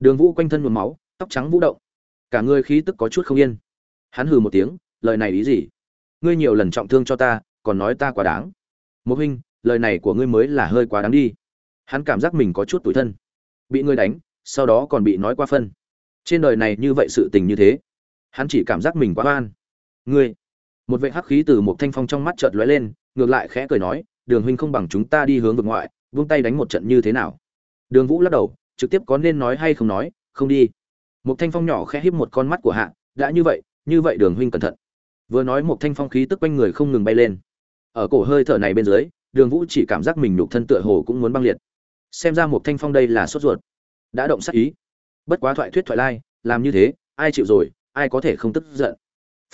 đường vũ quanh thân nhuốm máu tóc trắng vũ động cả người khí tức có chút không yên. Hắn hừ một tiếng, lời này ý gì? Ngươi nhiều lần trọng thương cho ta, còn nói ta quá đáng. Một huynh, lời này của ngươi mới là hơi quá đáng đi. Hắn cảm giác mình có chút tủi thân. Bị ngươi đánh, sau đó còn bị nói qua phân. Trên đời này như vậy sự tình như thế, hắn chỉ cảm giác mình quá oan. Ngươi, một vệ hắc khí từ một thanh phong trong mắt chợt lóe lên, ngược lại khẽ cười nói, đường huynh không bằng chúng ta đi hướng vực ngoại, vung tay đánh một trận như thế nào? Đường vũ lắc đầu, trực tiếp có nên nói hay không nói, không đi một thanh phong nhỏ khẽ híp một con mắt của hạ, đã như vậy như vậy đường huynh cẩn thận. Vừa nói một thanh phong khí tức quanh người không ngừng bay lên. Ở cổ hơi thở này bên dưới, đường vũ chỉ cảm giác mình nhục thân tựa hồ cũng muốn băng liệt. Xem ra một thanh phong đây là sốt ruột. Đã động sát ý. Bất quá thoại thuyết thoại lai, làm như thế, ai chịu rồi, ai có thể không tức giận.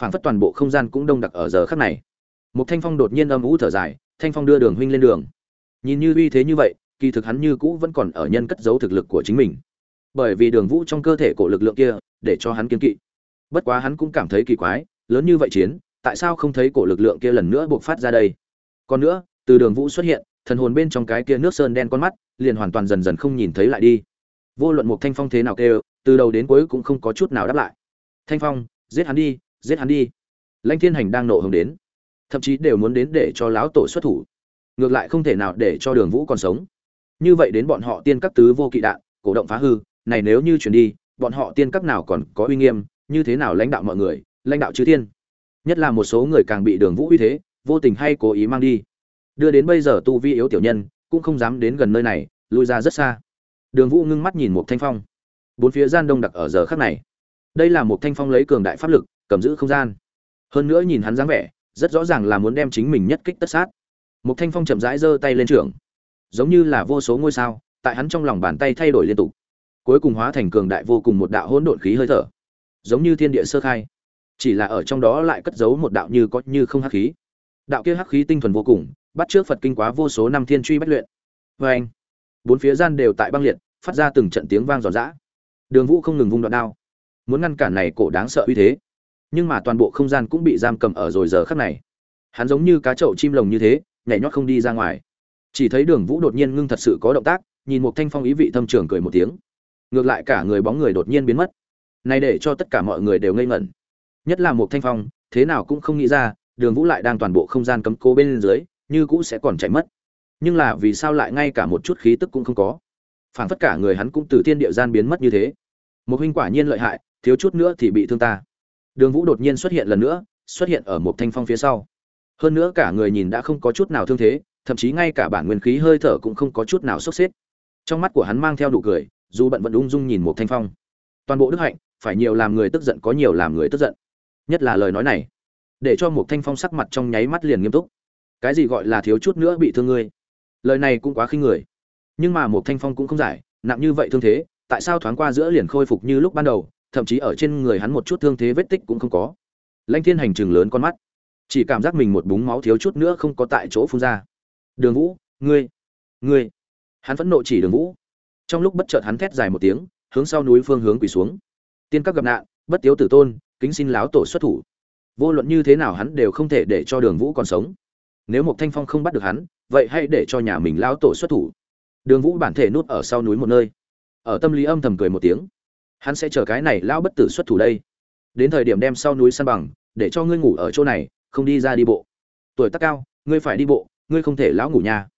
Phảng phất toàn bộ không gian cũng đông đặc ở giờ khắc này. Một thanh phong đột nhiên âm ú thở dài, thanh phong đưa đường huynh lên đường. Nhìn như uy thế như vậy, kỳ thực hắn như cũ vẫn còn ở nhân cất giấu thực lực của chính mình bởi vì đường vũ trong cơ thể cổ lực lượng kia để cho hắn kiên kỵ. Bất quá hắn cũng cảm thấy kỳ quái, lớn như vậy chiến, tại sao không thấy cổ lực lượng kia lần nữa buộc phát ra đây? Còn nữa, từ đường vũ xuất hiện, thần hồn bên trong cái kia nước sơn đen con mắt liền hoàn toàn dần dần không nhìn thấy lại đi. Vô luận một thanh phong thế nào kêu, từ đầu đến cuối cũng không có chút nào đáp lại. Thanh phong, giết hắn đi, giết hắn đi. Lãnh thiên hành đang nộ hồng đến. Thậm chí đều muốn đến để cho lão tổ xuất thủ. Ngược lại không thể nào để cho đường vũ còn sống. Như vậy đến bọn họ tiên các tứ vô kỵ đạn, cổ động phá hư này nếu như chuyển đi bọn họ tiên các nào còn có uy nghiêm như thế nào lãnh đạo mọi người lãnh đạo chư thiên? Nhất là một số người càng bị đường vũ uy thế vô tình hay cố ý mang đi. Đưa đến bây giờ tu vi yếu tiểu nhân cũng không dám đến gần nơi này lui ra rất xa. Đường vũ ngưng mắt nhìn một thanh phong. Bốn phía gian đông đặc ở giờ khắc này. Đây là một thanh phong lấy cường đại pháp lực cầm giữ không gian. Hơn nữa nhìn hắn dáng vẻ rất rõ ràng là muốn đem chính mình nhất kích tất sát. Một thanh phong chậm rãi giơ tay lên trưởng, giống như là vô số ngôi sao tại hắn trong lòng bàn tay thay đổi liên tục cuối cùng hóa thành cường đại vô cùng một đạo hỗn độn khí hơi thở. Giống như thiên địa sơ khai, chỉ là ở trong đó lại cất giấu một đạo như có như không hắc khí. Đạo kia hắc khí tinh thuần vô cùng, bắt trước phật kinh quá vô số năm thiên truy bách luyện. Vê anh, bốn phía gian đều tại băng liệt, phát ra từng trận tiếng vang giòn giã. Đường vũ không ngừng vung đoạn đao, muốn ngăn cản này cổ đáng sợ uy thế. Nhưng mà toàn bộ không gian cũng bị giam cầm ở rồi giờ khắc này. Hắn giống như cá chậu chim lồng như thế, nhảy nhót không đi ra ngoài. Chỉ thấy đường vũ đột nhiên ngưng thật sự có động tác, nhìn một thanh phong ý vị thâm trường cười một tiếng ngược lại cả người bóng người đột nhiên biến mất. Này để cho tất cả mọi người đều ngây ngẩn. Nhất là một thanh phong, thế nào cũng không nghĩ ra, đường vũ lại đang toàn bộ không gian cấm cố bên dưới, như cũ sẽ còn chạy mất. Nhưng là vì sao lại ngay cả một chút khí tức cũng không có? Phảng phất cả người hắn cũng từ thiên địa gian biến mất như thế. Một huynh quả nhiên lợi hại, thiếu chút nữa thì bị thương ta. Đường vũ đột nhiên xuất hiện lần nữa, xuất hiện ở một thanh phong phía sau. Hơn nữa cả người nhìn đã không có chút nào thương thế, thậm chí ngay cả bản nguyên khí hơi thở cũng không có chút nào sốc xếp. Trong mắt của hắn mang theo đủ cười dù bận vẫn ung dung nhìn một thanh phong. Toàn bộ đức hạnh, phải nhiều làm người tức giận có nhiều làm người tức giận. Nhất là lời nói này, để cho một thanh phong sắc mặt trong nháy mắt liền nghiêm túc. Cái gì gọi là thiếu chút nữa bị thương ngươi? Lời này cũng quá khinh người. Nhưng mà một thanh phong cũng không giải, nặng như vậy thương thế, tại sao thoáng qua giữa liền khôi phục như lúc ban đầu, thậm chí ở trên người hắn một chút thương thế vết tích cũng không có. Lanh thiên hành trường lớn con mắt, chỉ cảm giác mình một búng máu thiếu chút nữa không có tại chỗ phun ra. Đường vũ, ngươi ngươi. Hắn phẫn nộ chỉ đường vũ trong lúc bất chợt hắn thét dài một tiếng, hướng sau núi phương hướng quỳ xuống. Tiên các gặp nạn, bất tiếu tử tôn, kính xin láo tổ xuất thủ. Vô luận như thế nào hắn đều không thể để cho đường vũ còn sống. Nếu một thanh phong không bắt được hắn, vậy hãy để cho nhà mình lão tổ xuất thủ. Đường vũ bản thể nút ở sau núi một nơi. Ở tâm lý âm thầm cười một tiếng. Hắn sẽ chờ cái này lão bất tử xuất thủ đây. Đến thời điểm đem sau núi săn bằng, để cho ngươi ngủ ở chỗ này, không đi ra đi bộ. Tuổi tác cao, ngươi phải đi bộ, ngươi không thể lão ngủ nhà.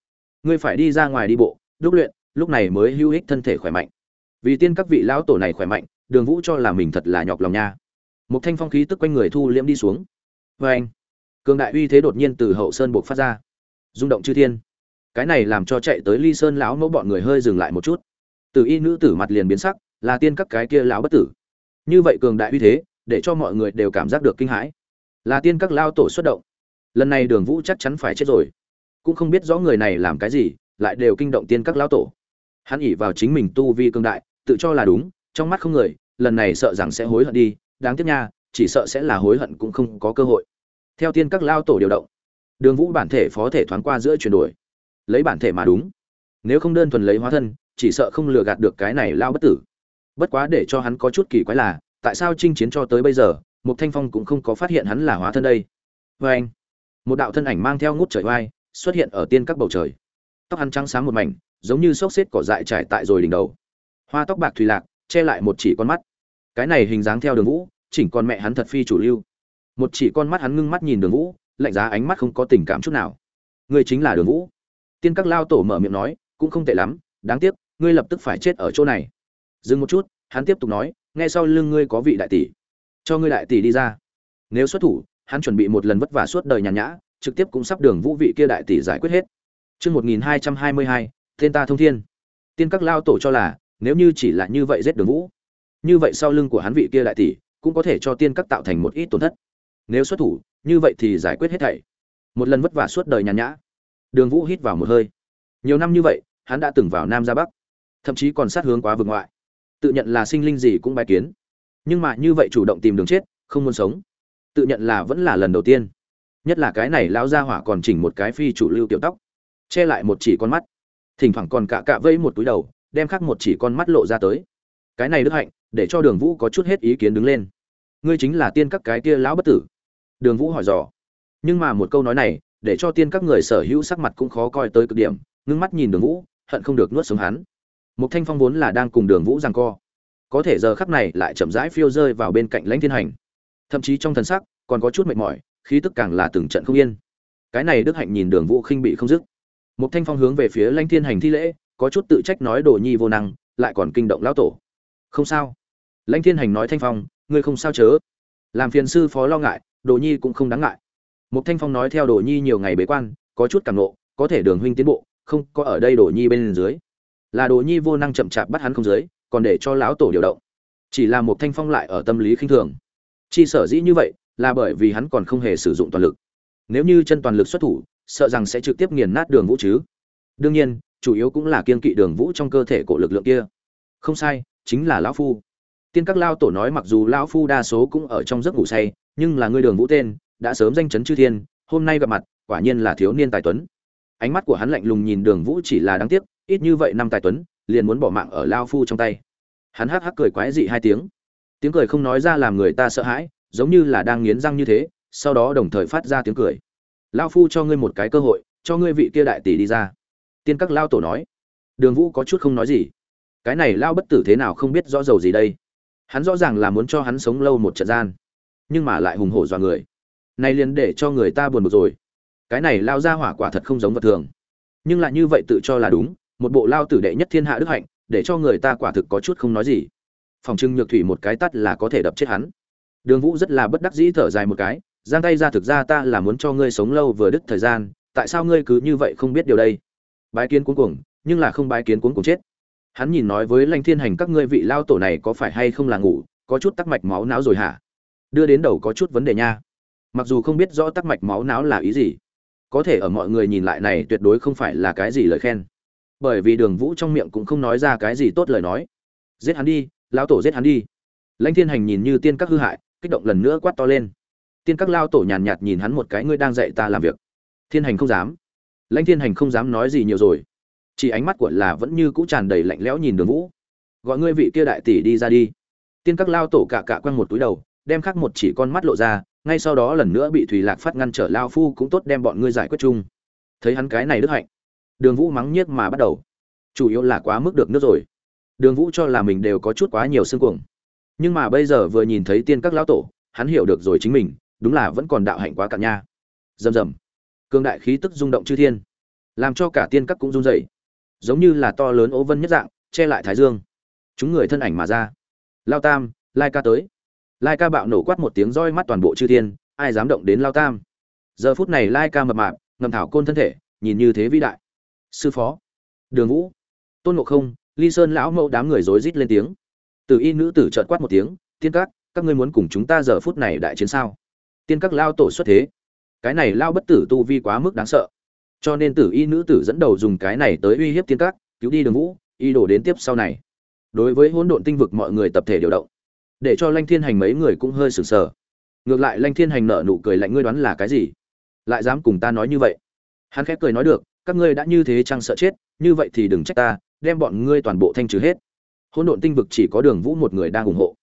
Ngươi phải đi ra ngoài đi bộ, đúc luyện lúc này mới hữu ích thân thể khỏe mạnh. Vì tiên các vị lão tổ này khỏe mạnh, đường vũ cho là mình thật là nhọc lòng nha. Một thanh phong khí tức quanh người thu liễm đi xuống. Vê anh, cường đại uy thế đột nhiên từ hậu sơn buộc phát ra. Rung động chư thiên. Cái này làm cho chạy tới ly sơn lão mẫu bọn người hơi dừng lại một chút. Từ y nữ tử mặt liền biến sắc, là tiên các cái kia lão bất tử. Như vậy cường đại uy thế, để cho mọi người đều cảm giác được kinh hãi. Là tiên các lao tổ xuất động. Lần này đường vũ chắc chắn phải chết rồi. Cũng không biết rõ người này làm cái gì, lại đều kinh động tiên các lão tổ hắn ỉ vào chính mình tu vi cương đại, tự cho là đúng, trong mắt không người, lần này sợ rằng sẽ hối hận đi, đáng tiếc nha, chỉ sợ sẽ là hối hận cũng không có cơ hội. Theo tiên các lao tổ điều động, đường vũ bản thể phó thể thoáng qua giữa chuyển đổi. Lấy bản thể mà đúng. Nếu không đơn thuần lấy hóa thân, chỉ sợ không lừa gạt được cái này lao bất tử. Bất quá để cho hắn có chút kỳ quái là, tại sao chinh chiến cho tới bây giờ một thanh phong cũng không có phát hiện hắn là hóa thân đây? Vê anh, một đạo thân ảnh mang theo ngút trời vai xuất hiện ở tiên các bầu trời. Tóc hắn trắng sáng một mảnh giống như xốc xếp cỏ dại trải tại rồi đỉnh đầu. Hoa tóc bạc thùy lạc che lại một chỉ con mắt. Cái này hình dáng theo đường vũ chỉnh con mẹ hắn thật phi chủ lưu. Một chỉ con mắt hắn ngưng mắt nhìn đường vũ lạnh giá ánh mắt không có tình cảm chút nào. Ngươi chính là đường vũ. Tiên các lao tổ mở miệng nói cũng không tệ lắm đáng tiếc ngươi lập tức phải chết ở chỗ này. Dừng một chút hắn tiếp tục nói nghe sau lưng ngươi có vị đại tỷ. Cho ngươi đại tỷ đi ra. Nếu xuất thủ hắn chuẩn bị một lần vất vả suốt đời nhàn nhã trực tiếp cũng sắp đường vũ vị kia đại tỷ giải quyết hết. Chương 1222, tên ta thông thiên. Tiên các lao tổ cho là, nếu như chỉ là như vậy giết Đường Vũ, như vậy sau lưng của hắn vị kia đại tỷ, cũng có thể cho tiên các tạo thành một ít tổn thất. Nếu xuất thủ, như vậy thì giải quyết hết thảy. Một lần vất vả suốt đời nhàn nhã. Đường Vũ hít vào một hơi. Nhiều năm như vậy, hắn đã từng vào Nam ra Bắc, thậm chí còn sát hướng quá vực ngoại. Tự nhận là sinh linh gì cũng bái kiến. Nhưng mà như vậy chủ động tìm đường chết, không muốn sống. Tự nhận là vẫn là lần đầu tiên. Nhất là cái này lão gia hỏa còn chỉnh một cái phi chủ lưu tiểu tóc che lại một chỉ con mắt thỉnh thoảng còn cạ cạ vây một túi đầu, đem khắc một chỉ con mắt lộ ra tới. Cái này đức hạnh, để cho đường vũ có chút hết ý kiến đứng lên. Ngươi chính là tiên các cái kia lão bất tử. Đường vũ hỏi dò. Nhưng mà một câu nói này, để cho tiên các người sở hữu sắc mặt cũng khó coi tới cực điểm, ngưng mắt nhìn đường vũ, hận không được nuốt sống hắn. Một thanh phong vốn là đang cùng đường vũ giằng co. Có thể giờ khắc này lại chậm rãi phiêu rơi vào bên cạnh lãnh thiên hành. Thậm chí trong thần sắc còn có chút mệt mỏi, khí tức càng là từng trận không yên. Cái này đức hạnh nhìn đường vũ khinh bị không dứt một thanh phong hướng về phía lãnh thiên hành thi lễ, có chút tự trách nói đồ nhi vô năng, lại còn kinh động lão tổ. Không sao. Lãnh thiên hành nói thanh phong, ngươi không sao chớ. Làm phiền sư phó lo ngại, đồ nhi cũng không đáng ngại. Một thanh phong nói theo đồ nhi nhiều ngày bế quan, có chút cảm nộ, có thể đường huynh tiến bộ, không có ở đây đồ nhi bên dưới. Là đồ nhi vô năng chậm chạp bắt hắn không dưới, còn để cho lão tổ điều động. Chỉ là một thanh phong lại ở tâm lý khinh thường. Chi sở dĩ như vậy, là bởi vì hắn còn không hề sử dụng toàn lực. Nếu như chân toàn lực xuất thủ sợ rằng sẽ trực tiếp nghiền nát đường vũ chứ. Đương nhiên, chủ yếu cũng là kiên kỵ đường vũ trong cơ thể của lực lượng kia. Không sai, chính là lão phu. Tiên các lao tổ nói mặc dù lão phu đa số cũng ở trong giấc ngủ say, nhưng là ngươi đường vũ tên, đã sớm danh chấn chư thiên, hôm nay gặp mặt, quả nhiên là thiếu niên tài tuấn. Ánh mắt của hắn lạnh lùng nhìn đường vũ chỉ là đáng tiếc, ít như vậy năm tài tuấn, liền muốn bỏ mạng ở lao phu trong tay. Hắn hắc hắc cười quái dị hai tiếng. Tiếng cười không nói ra làm người ta sợ hãi, giống như là đang nghiến răng như thế, sau đó đồng thời phát ra tiếng cười lao phu cho ngươi một cái cơ hội, cho ngươi vị kia đại tỷ đi ra. Tiên các lao tổ nói. Đường vũ có chút không nói gì. Cái này lao bất tử thế nào không biết rõ dầu gì đây? Hắn rõ ràng là muốn cho hắn sống lâu một trận gian, nhưng mà lại hùng hổ dọa người. Nay liền để cho người ta buồn bực rồi. Cái này lao ra hỏa quả thật không giống vật thường. Nhưng lại như vậy tự cho là đúng, một bộ lao tử đệ nhất thiên hạ đức hạnh, để cho người ta quả thực có chút không nói gì. Phòng trưng nhược thủy một cái tắt là có thể đập chết hắn. Đường vũ rất là bất đắc dĩ thở dài một cái giang tay ra thực ra ta là muốn cho ngươi sống lâu vừa đứt thời gian, tại sao ngươi cứ như vậy không biết điều đây? Bái kiến cuống cuồng, nhưng là không bái kiến cuống cuồng chết. Hắn nhìn nói với lanh thiên hành các ngươi vị lao tổ này có phải hay không là ngủ, có chút tắc mạch máu não rồi hả? Đưa đến đầu có chút vấn đề nha. Mặc dù không biết rõ tắc mạch máu não là ý gì, có thể ở mọi người nhìn lại này tuyệt đối không phải là cái gì lời khen. Bởi vì đường vũ trong miệng cũng không nói ra cái gì tốt lời nói. Giết hắn đi, lão tổ giết hắn đi. Lãnh thiên hành nhìn như tiên các hư hại, kích động lần nữa quát to lên tiên các lao tổ nhàn nhạt nhìn hắn một cái, ngươi đang dạy ta làm việc. Thiên hành không dám. Lãnh thiên hành không dám nói gì nhiều rồi. Chỉ ánh mắt của là vẫn như cũ tràn đầy lạnh lẽo nhìn đường vũ. Gọi ngươi vị kia đại tỷ đi ra đi. Tiên các lao tổ cả cả quăng một túi đầu, đem khắc một chỉ con mắt lộ ra, ngay sau đó lần nữa bị thủy lạc phát ngăn trở, lao phu cũng tốt đem bọn ngươi giải quyết chung. Thấy hắn cái này đức hạnh, đường vũ mắng nhiếc mà bắt đầu. Chủ yếu là quá mức được nước rồi. Đường vũ cho là mình đều có chút quá nhiều xương cuồng. Nhưng mà bây giờ vừa nhìn thấy tiên các lão tổ, hắn hiểu được rồi chính mình đúng là vẫn còn đạo hạnh quá cạn nha. Rầm rầm. Cương đại khí tức rung động chư thiên, làm cho cả tiên các cũng run rẩy, giống như là to lớn ố vân nhất dạng, che lại thái dương. Chúng người thân ảnh mà ra. Lao tam, lai ca tới. Lai ca bạo nổ quát một tiếng roi mắt toàn bộ chư thiên, ai dám động đến lao tam? Giờ phút này lai ca mập mạp, ngầm thảo côn thân thể, nhìn như thế vĩ đại. Sư phó. Đường vũ. Tôn ngộ không, ly sơn lão mẫu đám người rối rít lên tiếng. Từ y nữ tử chợt quát một tiếng, tiên các các ngươi muốn cùng chúng ta giờ phút này đại chiến sao? Tiên các lao tổ xuất thế. Cái này lao bất tử tu vi quá mức đáng sợ. Cho nên tử y nữ tử dẫn đầu dùng cái này tới uy hiếp tiên các, cứu đi đường vũ, y đổ đến tiếp sau này. Đối với hỗn độn tinh vực mọi người tập thể điều động, để cho lanh thiên hành mấy người cũng hơi sừng sờ. Ngược lại lanh thiên hành nở nụ cười lạnh, ngươi đoán là cái gì? Lại dám cùng ta nói như vậy? Hắn khép cười nói được, các ngươi đã như thế chăng sợ chết, như vậy thì đừng trách ta, đem bọn ngươi toàn bộ thanh trừ hết. Hỗn độn tinh vực chỉ có đường vũ một người đang ủng hộ.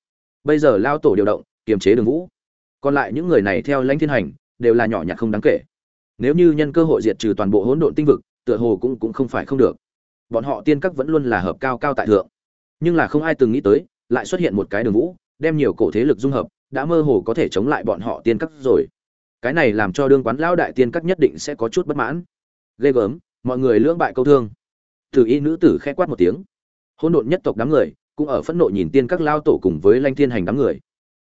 Bây giờ lao tổ điều động, kiềm chế đường vũ còn lại những người này theo lãnh thiên hành, đều là nhỏ nhặt không đáng kể. Nếu như nhân cơ hội diệt trừ toàn bộ hỗn độn tinh vực, tựa hồ cũng cũng không phải không được. Bọn họ tiên các vẫn luôn là hợp cao cao tại thượng. Nhưng là không ai từng nghĩ tới, lại xuất hiện một cái đường vũ, đem nhiều cổ thế lực dung hợp, đã mơ hồ có thể chống lại bọn họ tiên các rồi. Cái này làm cho đương quán lão đại tiên các nhất định sẽ có chút bất mãn. Ghê gớm, mọi người lưỡng bại câu thương. Từ y nữ tử khẽ quát một tiếng. Hỗn độn nhất tộc đám người, cũng ở phẫn nộ nhìn tiên các lao tổ cùng với lanh thiên hành đám người.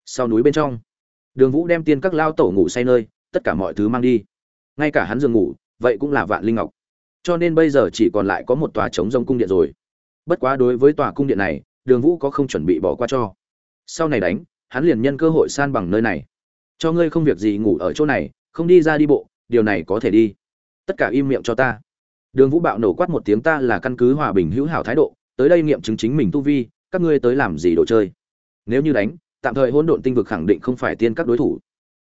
Sau núi bên trong đường vũ đem tiên các lao tổ ngủ say nơi, tất cả mọi thứ mang đi. Ngay cả hắn giường ngủ, vậy cũng là vạn linh ngọc. Cho nên bây giờ chỉ còn lại có một tòa trống rông cung điện rồi. Bất quá đối với tòa cung điện này, đường vũ có không chuẩn bị bỏ qua cho. Sau này đánh, hắn liền nhân cơ hội san bằng nơi này. Cho ngươi không việc gì ngủ ở chỗ này, không đi ra đi bộ, điều này có thể đi. Tất cả im miệng cho ta. Đường vũ bạo nổ quát một tiếng ta là căn cứ hòa bình hữu hảo thái độ, tới đây nghiệm chứng chính mình tu vi, các ngươi tới làm gì đồ chơi? Nếu như đánh tạm thời hỗn độn tinh vực khẳng định không phải tiên các đối thủ.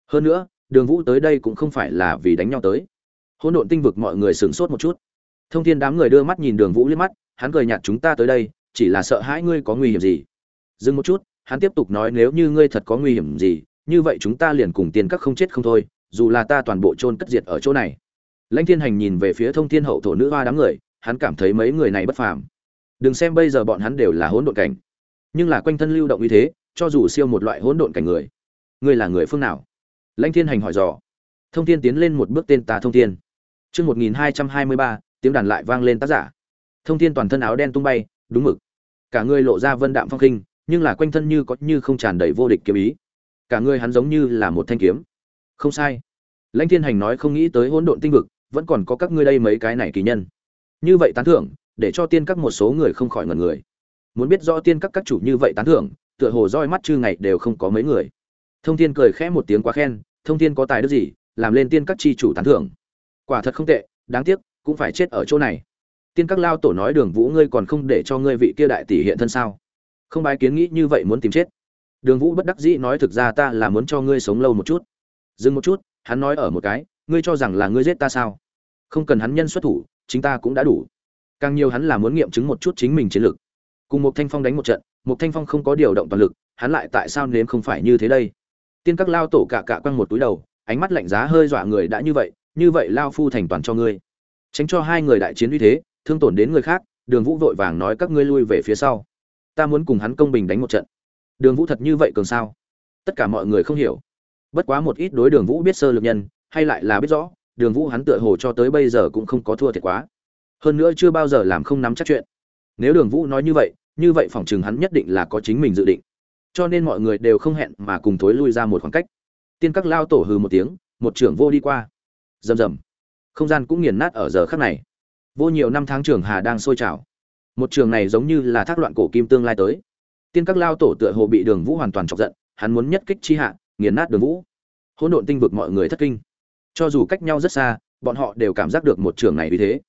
Hơn nữa, đường vũ tới đây cũng không phải là vì đánh nhau tới. Hỗn độn tinh vực mọi người sửng sốt một chút. Thông thiên đám người đưa mắt nhìn đường vũ liếc mắt, hắn cười nhạt chúng ta tới đây, chỉ là sợ hãi ngươi có nguy hiểm gì. Dừng một chút, hắn tiếp tục nói nếu như ngươi thật có nguy hiểm gì, như vậy chúng ta liền cùng tiên các không chết không thôi, dù là ta toàn bộ chôn cất diệt ở chỗ này. Lãnh thiên hành nhìn về phía thông thiên hậu thổ nữ hoa đám người, hắn cảm thấy mấy người này bất phàm. Đừng xem bây giờ bọn hắn đều là hỗn độn cảnh, nhưng là quanh thân lưu động như thế cho dù siêu một loại hỗn độn cảnh người, ngươi là người phương nào? Lãnh thiên hành hỏi dò. Thông thiên tiến lên một bước tên tà thông thiên. Chương một nghìn hai trăm hai mươi ba, tiếng đàn lại vang lên tác giả. Thông thiên toàn thân áo đen tung bay, đúng mực. Cả người lộ ra vân đạm phong khinh, nhưng là quanh thân như có như không tràn đầy vô địch kiếm ý. Cả người hắn giống như là một thanh kiếm. Không sai. Lãnh thiên hành nói không nghĩ tới hỗn độn tinh vực, vẫn còn có các ngươi đây mấy cái này kỳ nhân. Như vậy tán thưởng, để cho tiên các một số người không khỏi ngẩn người. Muốn biết rõ tiên các các chủ như vậy tán thưởng tựa hồ roi mắt chư ngày đều không có mấy người. Thông thiên cười khẽ một tiếng quá khen, thông thiên có tài đức gì, làm lên tiên các chi chủ tán thưởng. Quả thật không tệ, đáng tiếc, cũng phải chết ở chỗ này. Tiên các lao tổ nói đường vũ ngươi còn không để cho ngươi vị kia đại tỷ hiện thân sao? Không bái kiến nghĩ như vậy muốn tìm chết. Đường vũ bất đắc dĩ nói thực ra ta là muốn cho ngươi sống lâu một chút. Dừng một chút, hắn nói ở một cái, ngươi cho rằng là ngươi giết ta sao? Không cần hắn nhân xuất thủ, chính ta cũng đã đủ. Càng nhiều hắn là muốn nghiệm chứng một chút chính mình chiến lược cùng một thanh phong đánh một trận một thanh phong không có điều động toàn lực, hắn lại tại sao nếm không phải như thế đây? Tiên các lao tổ cả cả quăng một túi đầu, ánh mắt lạnh giá hơi dọa người đã như vậy như vậy lao phu thành toàn cho ngươi. Tránh cho hai người đại chiến uy thế, thương tổn đến người khác, đường vũ vội vàng nói các ngươi lui về phía sau. Ta muốn cùng hắn công bình đánh một trận. Đường vũ thật như vậy cường sao? Tất cả mọi người không hiểu. Bất quá một ít đối đường vũ biết sơ lược nhân, hay lại là biết rõ, đường vũ hắn tựa hồ cho tới bây giờ cũng không có thua thiệt quá. Hơn nữa chưa bao giờ làm không nắm chắc chuyện. Nếu đường vũ nói như vậy như vậy phòng trường hắn nhất định là có chính mình dự định. Cho nên mọi người đều không hẹn mà cùng thối lui ra một khoảng cách. Tiên các lao tổ hừ một tiếng, một trưởng vô đi qua. Rầm rầm. Không gian cũng nghiền nát ở giờ khắc này. Vô nhiều năm tháng trường hà đang sôi trào. Một trường này giống như là thác loạn cổ kim tương lai tới. Tiên các lao tổ tựa hồ bị đường vũ hoàn toàn chọc giận, hắn muốn nhất kích chi hạ, nghiền nát đường vũ. Hỗn độn tinh vực mọi người thất kinh. Cho dù cách nhau rất xa, bọn họ đều cảm giác được một trường này vì thế.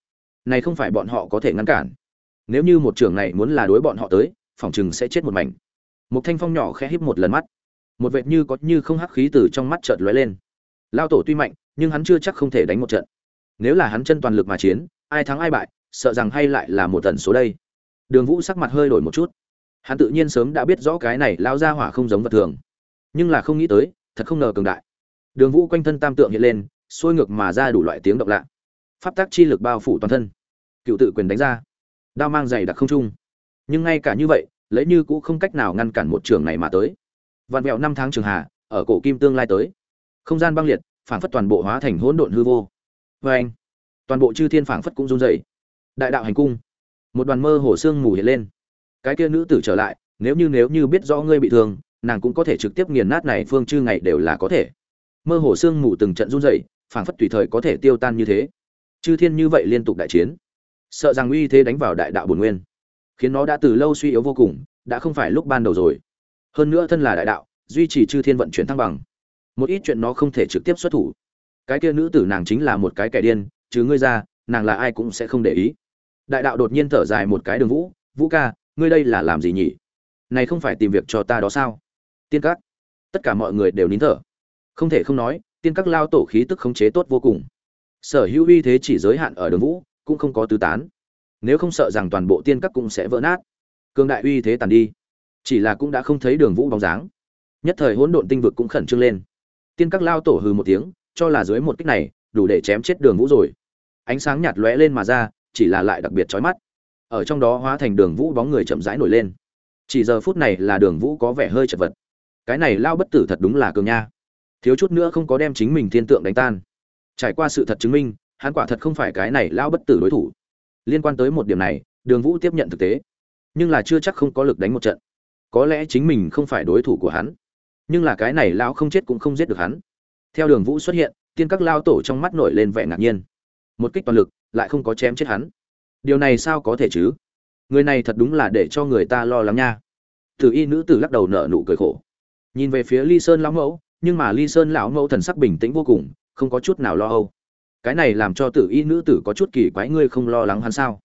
Này không phải bọn họ có thể ngăn cản nếu như một trưởng này muốn là đối bọn họ tới, phòng chừng sẽ chết một mảnh. Một thanh phong nhỏ khẽ híp một lần mắt. Một vệt như có như không hắc khí từ trong mắt chợt lóe lên. Lao tổ tuy mạnh, nhưng hắn chưa chắc không thể đánh một trận. Nếu là hắn chân toàn lực mà chiến, ai thắng ai bại, sợ rằng hay lại là một tần số đây. Đường vũ sắc mặt hơi đổi một chút. Hắn tự nhiên sớm đã biết rõ cái này lao ra hỏa không giống vật thường. Nhưng là không nghĩ tới, thật không ngờ cường đại. Đường vũ quanh thân tam tượng hiện lên sôi ngược mà ra đủ loại tiếng động lạ. Pháp tác chi lực bao phủ toàn thân. Cựu tự quyền đánh ra đao mang dày đặc không trung nhưng ngay cả như vậy, lấy như cũng không cách nào ngăn cản một trường này mà tới. Vạn vẹo năm tháng trường hà, ở cổ kim tương lai tới. Không gian băng liệt, phảng phất toàn bộ hóa thành hỗn độn hư vô. Vê anh, toàn bộ chư thiên phảng phất cũng run rẩy. Đại đạo hành cung, một đoàn mơ hồ xương mù hiện lên. Cái kia nữ tử trở lại, nếu như nếu như biết rõ ngươi bị thương, nàng cũng có thể trực tiếp nghiền nát này phương chư ngày đều là có thể. Mơ hồ xương mù từng trận run rẩy, phảng phất tùy thời có thể tiêu tan như thế. Chư thiên như vậy liên tục đại chiến sợ rằng uy thế đánh vào đại đạo bổn nguyên, khiến nó đã từ lâu suy yếu vô cùng, đã không phải lúc ban đầu rồi. Hơn nữa thân là đại đạo, duy trì chư thiên vận chuyển thăng bằng, một ít chuyện nó không thể trực tiếp xuất thủ. Cái kia nữ tử nàng chính là một cái kẻ điên chứ ngươi ra, nàng là ai cũng sẽ không để ý. Đại đạo đột nhiên thở dài một cái đường vũ vũ ca, ngươi đây là làm gì nhỉ? Này không phải tìm việc cho ta đó sao? Tiên các. Tất cả mọi người đều nín thở. Không thể không nói, tiên các lao tổ khí tức khống chế tốt vô cùng. Sở hữu uy thế chỉ giới hạn ở đường vũ cũng không có tứ tán. Nếu không sợ rằng toàn bộ tiên các cũng sẽ vỡ nát cương đại uy thế tàn đi, chỉ là cũng đã không thấy đường vũ bóng dáng. Nhất thời hỗn độn tinh vực cũng khẩn trương lên. Tiên các lao tổ hừ một tiếng, cho là dưới một kích này, đủ để chém chết đường vũ rồi. Ánh sáng nhạt lóe lên mà ra, chỉ là lại đặc biệt chói mắt. Ở trong đó hóa thành đường vũ bóng người chậm rãi nổi lên. Chỉ giờ phút này là đường vũ có vẻ hơi chật vật. Cái này lao bất tử thật đúng là cường nha. Thiếu chút nữa không có đem chính mình thiên tượng đánh tan. Trải qua sự thật chứng minh hắn quả thật không phải cái này lao bất tử đối thủ. Liên quan tới một điểm này, đường vũ tiếp nhận thực tế, nhưng là chưa chắc không có lực đánh một trận. Có lẽ chính mình không phải đối thủ của hắn, nhưng là cái này lao không chết cũng không giết được hắn. Theo đường vũ xuất hiện, tiên các lao tổ trong mắt nổi lên vẻ ngạc nhiên. Một kích toàn lực, lại không có chém chết hắn. Điều này sao có thể chứ? Người này thật đúng là để cho người ta lo lắng nha. Tử y nữ tử lắc đầu nở nụ cười khổ. Nhìn về phía ly sơn lão mẫu, nhưng mà ly sơn lão mẫu thần sắc bình tĩnh vô cùng, không có chút nào lo âu cái này làm cho tử y nữ tử có chút kỳ quái, ngươi không lo lắng hắn sao?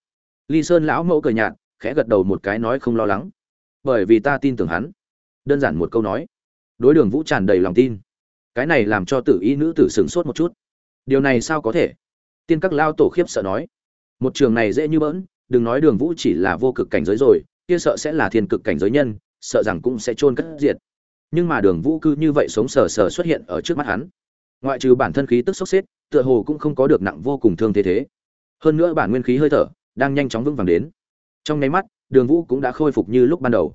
Ly sơn lão mẫu cười nhạt, khẽ gật đầu một cái nói không lo lắng. Bởi vì ta tin tưởng hắn. Đơn giản một câu nói. Đối đường vũ tràn đầy lòng tin. Cái này làm cho tử y nữ tử sửng sốt một chút. Điều này sao có thể? Tiên các lao tổ khiếp sợ nói. Một trường này dễ như bỡn, đừng nói đường vũ chỉ là vô cực cảnh giới rồi, kia sợ sẽ là thiên cực cảnh giới nhân, sợ rằng cũng sẽ chôn cất diệt. Nhưng mà đường vũ cư như vậy sống sờ sờ xuất hiện ở trước mắt hắn. Ngoại trừ bản thân khí tức sốc xếp tựa hồ cũng không có được nặng vô cùng thương thế thế. Hơn nữa bản nguyên khí hơi thở đang nhanh chóng vững vàng đến. Trong nháy mắt, đường vũ cũng đã khôi phục như lúc ban đầu.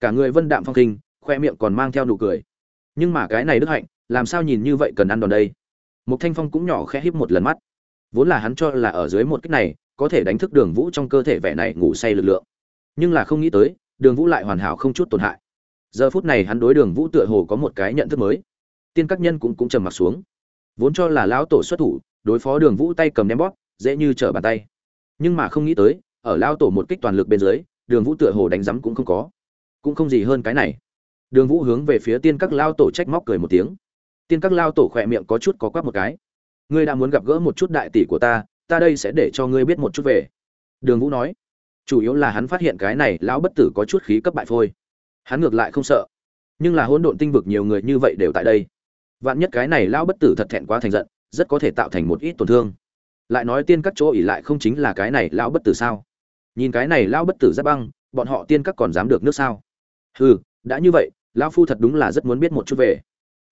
Cả người vân đạm phong kinh, khoe miệng còn mang theo nụ cười. Nhưng mà cái này đức hạnh, làm sao nhìn như vậy cần ăn đòn đây? Một thanh phong cũng nhỏ khẽ híp một lần mắt. Vốn là hắn cho là ở dưới một cách này, có thể đánh thức đường vũ trong cơ thể vẻ này ngủ say lực lượng. Nhưng là không nghĩ tới, đường vũ lại hoàn hảo không chút tổn hại. Giờ phút này hắn đối đường vũ tựa hồ có một cái nhận thức mới. Tiên các nhân cũng cũng trầm m ặ t xuống vốn cho là lão tổ xuất thủ, đối phó đường vũ tay cầm ném bóp, dễ như trở bàn tay. Nhưng mà không nghĩ tới, ở lão tổ một kích toàn lực bên dưới, đường vũ tựa hồ đánh rắm cũng không có. Cũng không gì hơn cái này. Đường vũ hướng về phía tiên các lao tổ trách móc cười một tiếng. Tiên các lao tổ khỏe miệng có chút có quắp một cái. Ngươi đã muốn gặp gỡ một chút đại tỷ của ta ta đây sẽ để cho ngươi biết một chút về. Đường vũ nói. Chủ yếu là hắn phát hiện cái này lão bất tử có chút khí cấp bại phôi. Hắn ngược lại không sợ. Nhưng là hỗn độn tinh vực nhiều người như vậy đều tại đây vạn nhất cái này lao bất tử thật thẹn quá thành giận, rất có thể tạo thành một ít tổn thương. Lại nói tiên các chỗ ỉ lại không chính là cái này lao bất tử sao? Nhìn cái này lao bất tử giáp băng, bọn họ tiên các còn dám được nước sao? Hừ, đã như vậy lao phu thật đúng là rất muốn biết một chút về.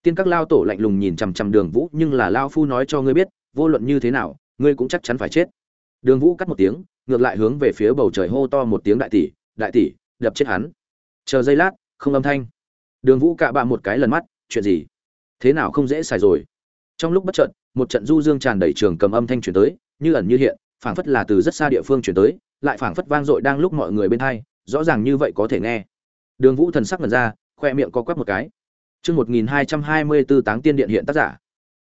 Tiên các lao tổ lạnh lùng nhìn chằm chằm đường vũ, nhưng là lao phu nói cho ngươi biết, vô luận như thế nào, ngươi cũng chắc chắn phải chết. Đường vũ cắt một tiếng, ngược lại hướng về phía bầu trời hô to một tiếng đại tỷ đại tỷ, đập chết hắn. Chờ giây lát, không âm thanh. Đường vũ cạ bạ một cái lần mắt, chuyện gì? Thế nào không dễ xài rồi. Trong lúc bất trận một trận du dương tràn đầy trường cầm âm thanh chuyển tới, như ẩn như hiện, phảng phất là từ rất xa địa phương chuyển tới, lại phảng phất vang dội đang lúc mọi người bên hai, rõ ràng như vậy có thể nghe. Đường vũ thần sắc ngần ra, khoe miệng co quắp một cái. Chương một nghìn hai trăm hai mươi bốn táng tiên điện hiện tác giả.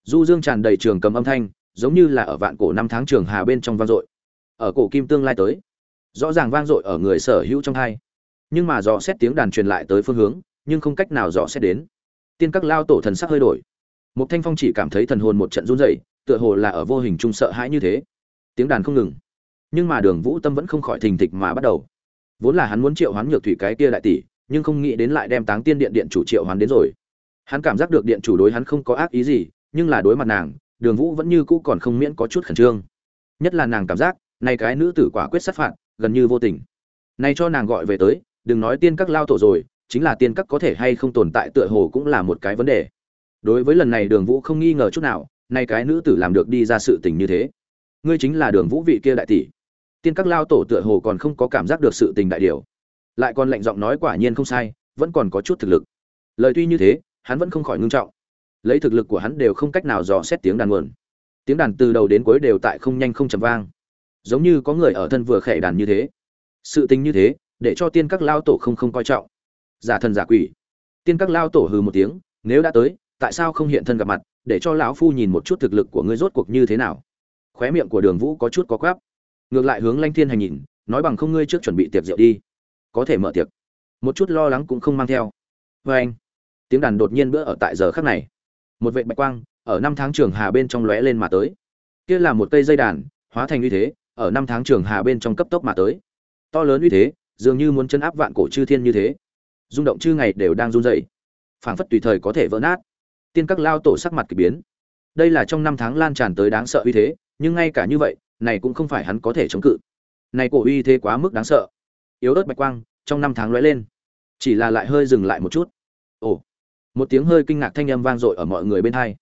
Du dương tràn đầy trường cầm âm thanh, giống như là ở vạn cổ năm tháng trường hà bên trong vang dội. Ở cổ kim tương lai tới, rõ ràng vang dội ở người sở hữu trong hai. Nhưng mà dò xét tiếng đàn truyền lại tới phương hướng, nhưng không cách nào dò xét đến tiên các lao tổ thần sắc hơi đổi. Một thanh phong chỉ cảm thấy thần hồn một trận run rẩy, tựa hồ là ở vô hình trung sợ hãi như thế. Tiếng đàn không ngừng, nhưng mà đường vũ tâm vẫn không khỏi thình thịch mà bắt đầu. Vốn là hắn muốn triệu hoán nhược thủy cái kia đại tỷ, nhưng không nghĩ đến lại đem táng tiên điện điện chủ triệu hoán đến rồi. Hắn cảm giác được điện chủ đối hắn không có ác ý gì, nhưng là đối mặt nàng, đường vũ vẫn như cũ còn không miễn có chút khẩn trương. Nhất là nàng cảm giác nay cái nữ tử quả quyết sát phạt, gần như vô tình. Này cho nàng gọi về tới, đừng nói tiên các lao tổ rồi chính là tiên các có thể hay không tồn tại tựa hồ cũng là một cái vấn đề. Đối với lần này đường vũ không nghi ngờ chút nào này cái nữ tử làm được đi ra sự tình như thế. Ngươi chính là đường vũ vị kia đại tỷ. Tiên các lao tổ tựa hồ còn không có cảm giác được sự tình đại điều. Lại còn lạnh giọng nói quả nhiên không sai, vẫn còn có chút thực lực. Lời tuy như thế, hắn vẫn không khỏi ngưng trọng. Lấy thực lực của hắn đều không cách nào dò xét tiếng đàn nguồn. Tiếng đàn từ đầu đến cuối đều tại không nhanh không chậm vang. Giống như có người ở thân vừa khẽ đàn như thế. Sự tình như thế, để cho tiên các lao tổ không không coi trọng giả thần giả quỷ. Tiên các lao tổ hừ một tiếng, nếu đã tới, tại sao không hiện thân gặp mặt, để cho lão phu nhìn một chút thực lực của ngươi rốt cuộc như thế nào? Khóe miệng của đường vũ có chút có quáp ngược lại hướng lanh thiên hành nhìn, nói bằng không ngươi trước chuẩn bị tiệc rượu đi. Có thể mở tiệc. Một chút lo lắng cũng không mang theo. Vê anh. Tiếng đàn đột nhiên bữa ở tại giờ khắc này. Một vệ bạch quang ở năm tháng trường hà bên trong lóe lên mà tới. Kia là một cây dây đàn, hóa thành uy thế, ở năm tháng trường hà bên trong cấp tốc mà tới. To lớn uy thế, dường như muốn chân áp vạn cổ chư thiên như thế rung động chư ngày đều đang run dậy phảng phất tùy thời có thể vỡ nát. Tiên các lao tổ sắc mặt kỳ biến. Đây là trong năm tháng lan tràn tới đáng sợ uy thế, nhưng ngay cả như vậy, này cũng không phải hắn có thể chống cự. Này cổ uy thế quá mức đáng sợ. Yếu ớt bạch quang, trong năm tháng lóe lên. Chỉ là lại hơi dừng lại một chút. Ồ. Một tiếng hơi kinh ngạc thanh âm vang dội ở mọi người bên hai.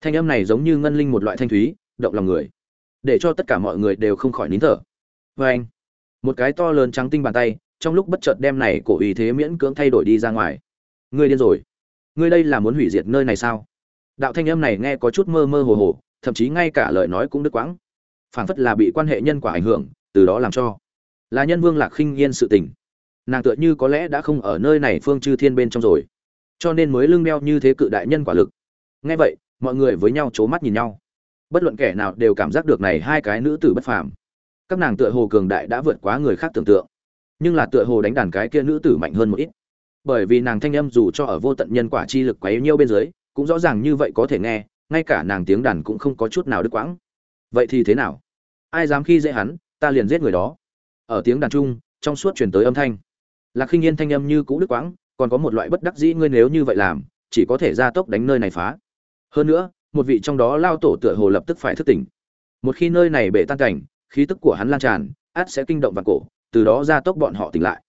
Thanh âm này giống như ngân linh một loại thanh thúy, động lòng người. Để cho tất cả mọi người đều không khỏi nín thở. Vê anh một cái to lớn trắng tinh bàn tay trong lúc bất chợt đem này cổ ý thế miễn cưỡng thay đổi đi ra ngoài. Ngươi điên rồi. Ngươi đây là muốn hủy diệt nơi này sao? Đạo thanh âm này nghe có chút mơ mơ hồ hồ, thậm chí ngay cả lời nói cũng đứt quãng. Phảng phất là bị quan hệ nhân quả ảnh hưởng, từ đó làm cho là nhân vương lạc khinh yên sự tình. Nàng tựa như có lẽ đã không ở nơi này phương chư thiên bên trong rồi. Cho nên mới lưng đeo như thế cự đại nhân quả lực. Nghe vậy, mọi người với nhau chố mắt nhìn nhau. Bất luận kẻ nào đều cảm giác được này hai cái nữ tử bất phàm. Các nàng tựa hồ cường đại đã vượt quá người khác tưởng tượng nhưng là tựa hồ đánh đàn cái kia nữ tử mạnh hơn một ít. Bởi vì nàng thanh âm dù cho ở vô tận nhân quả chi lực quá yếu nhiêu bên dưới, cũng rõ ràng như vậy có thể nghe, ngay cả nàng tiếng đàn cũng không có chút nào đứt quãng. Vậy thì thế nào? Ai dám khi dễ hắn, ta liền giết người đó. Ở tiếng đàn trung trong suốt truyền tới âm thanh. Lạc khinh yên thanh âm như cũ đứt quãng, còn có một loại bất đắc dĩ ngươi nếu như vậy làm, chỉ có thể ra tốc đánh nơi này phá. Hơn nữa, một vị trong đó lao tổ tựa hồ lập tức phải thức tỉnh. Một khi nơi này bể tan cảnh, khí tức của hắn lan tràn, át sẽ kinh động vào cổ từ đó ra tốc bọn họ tỉnh lại.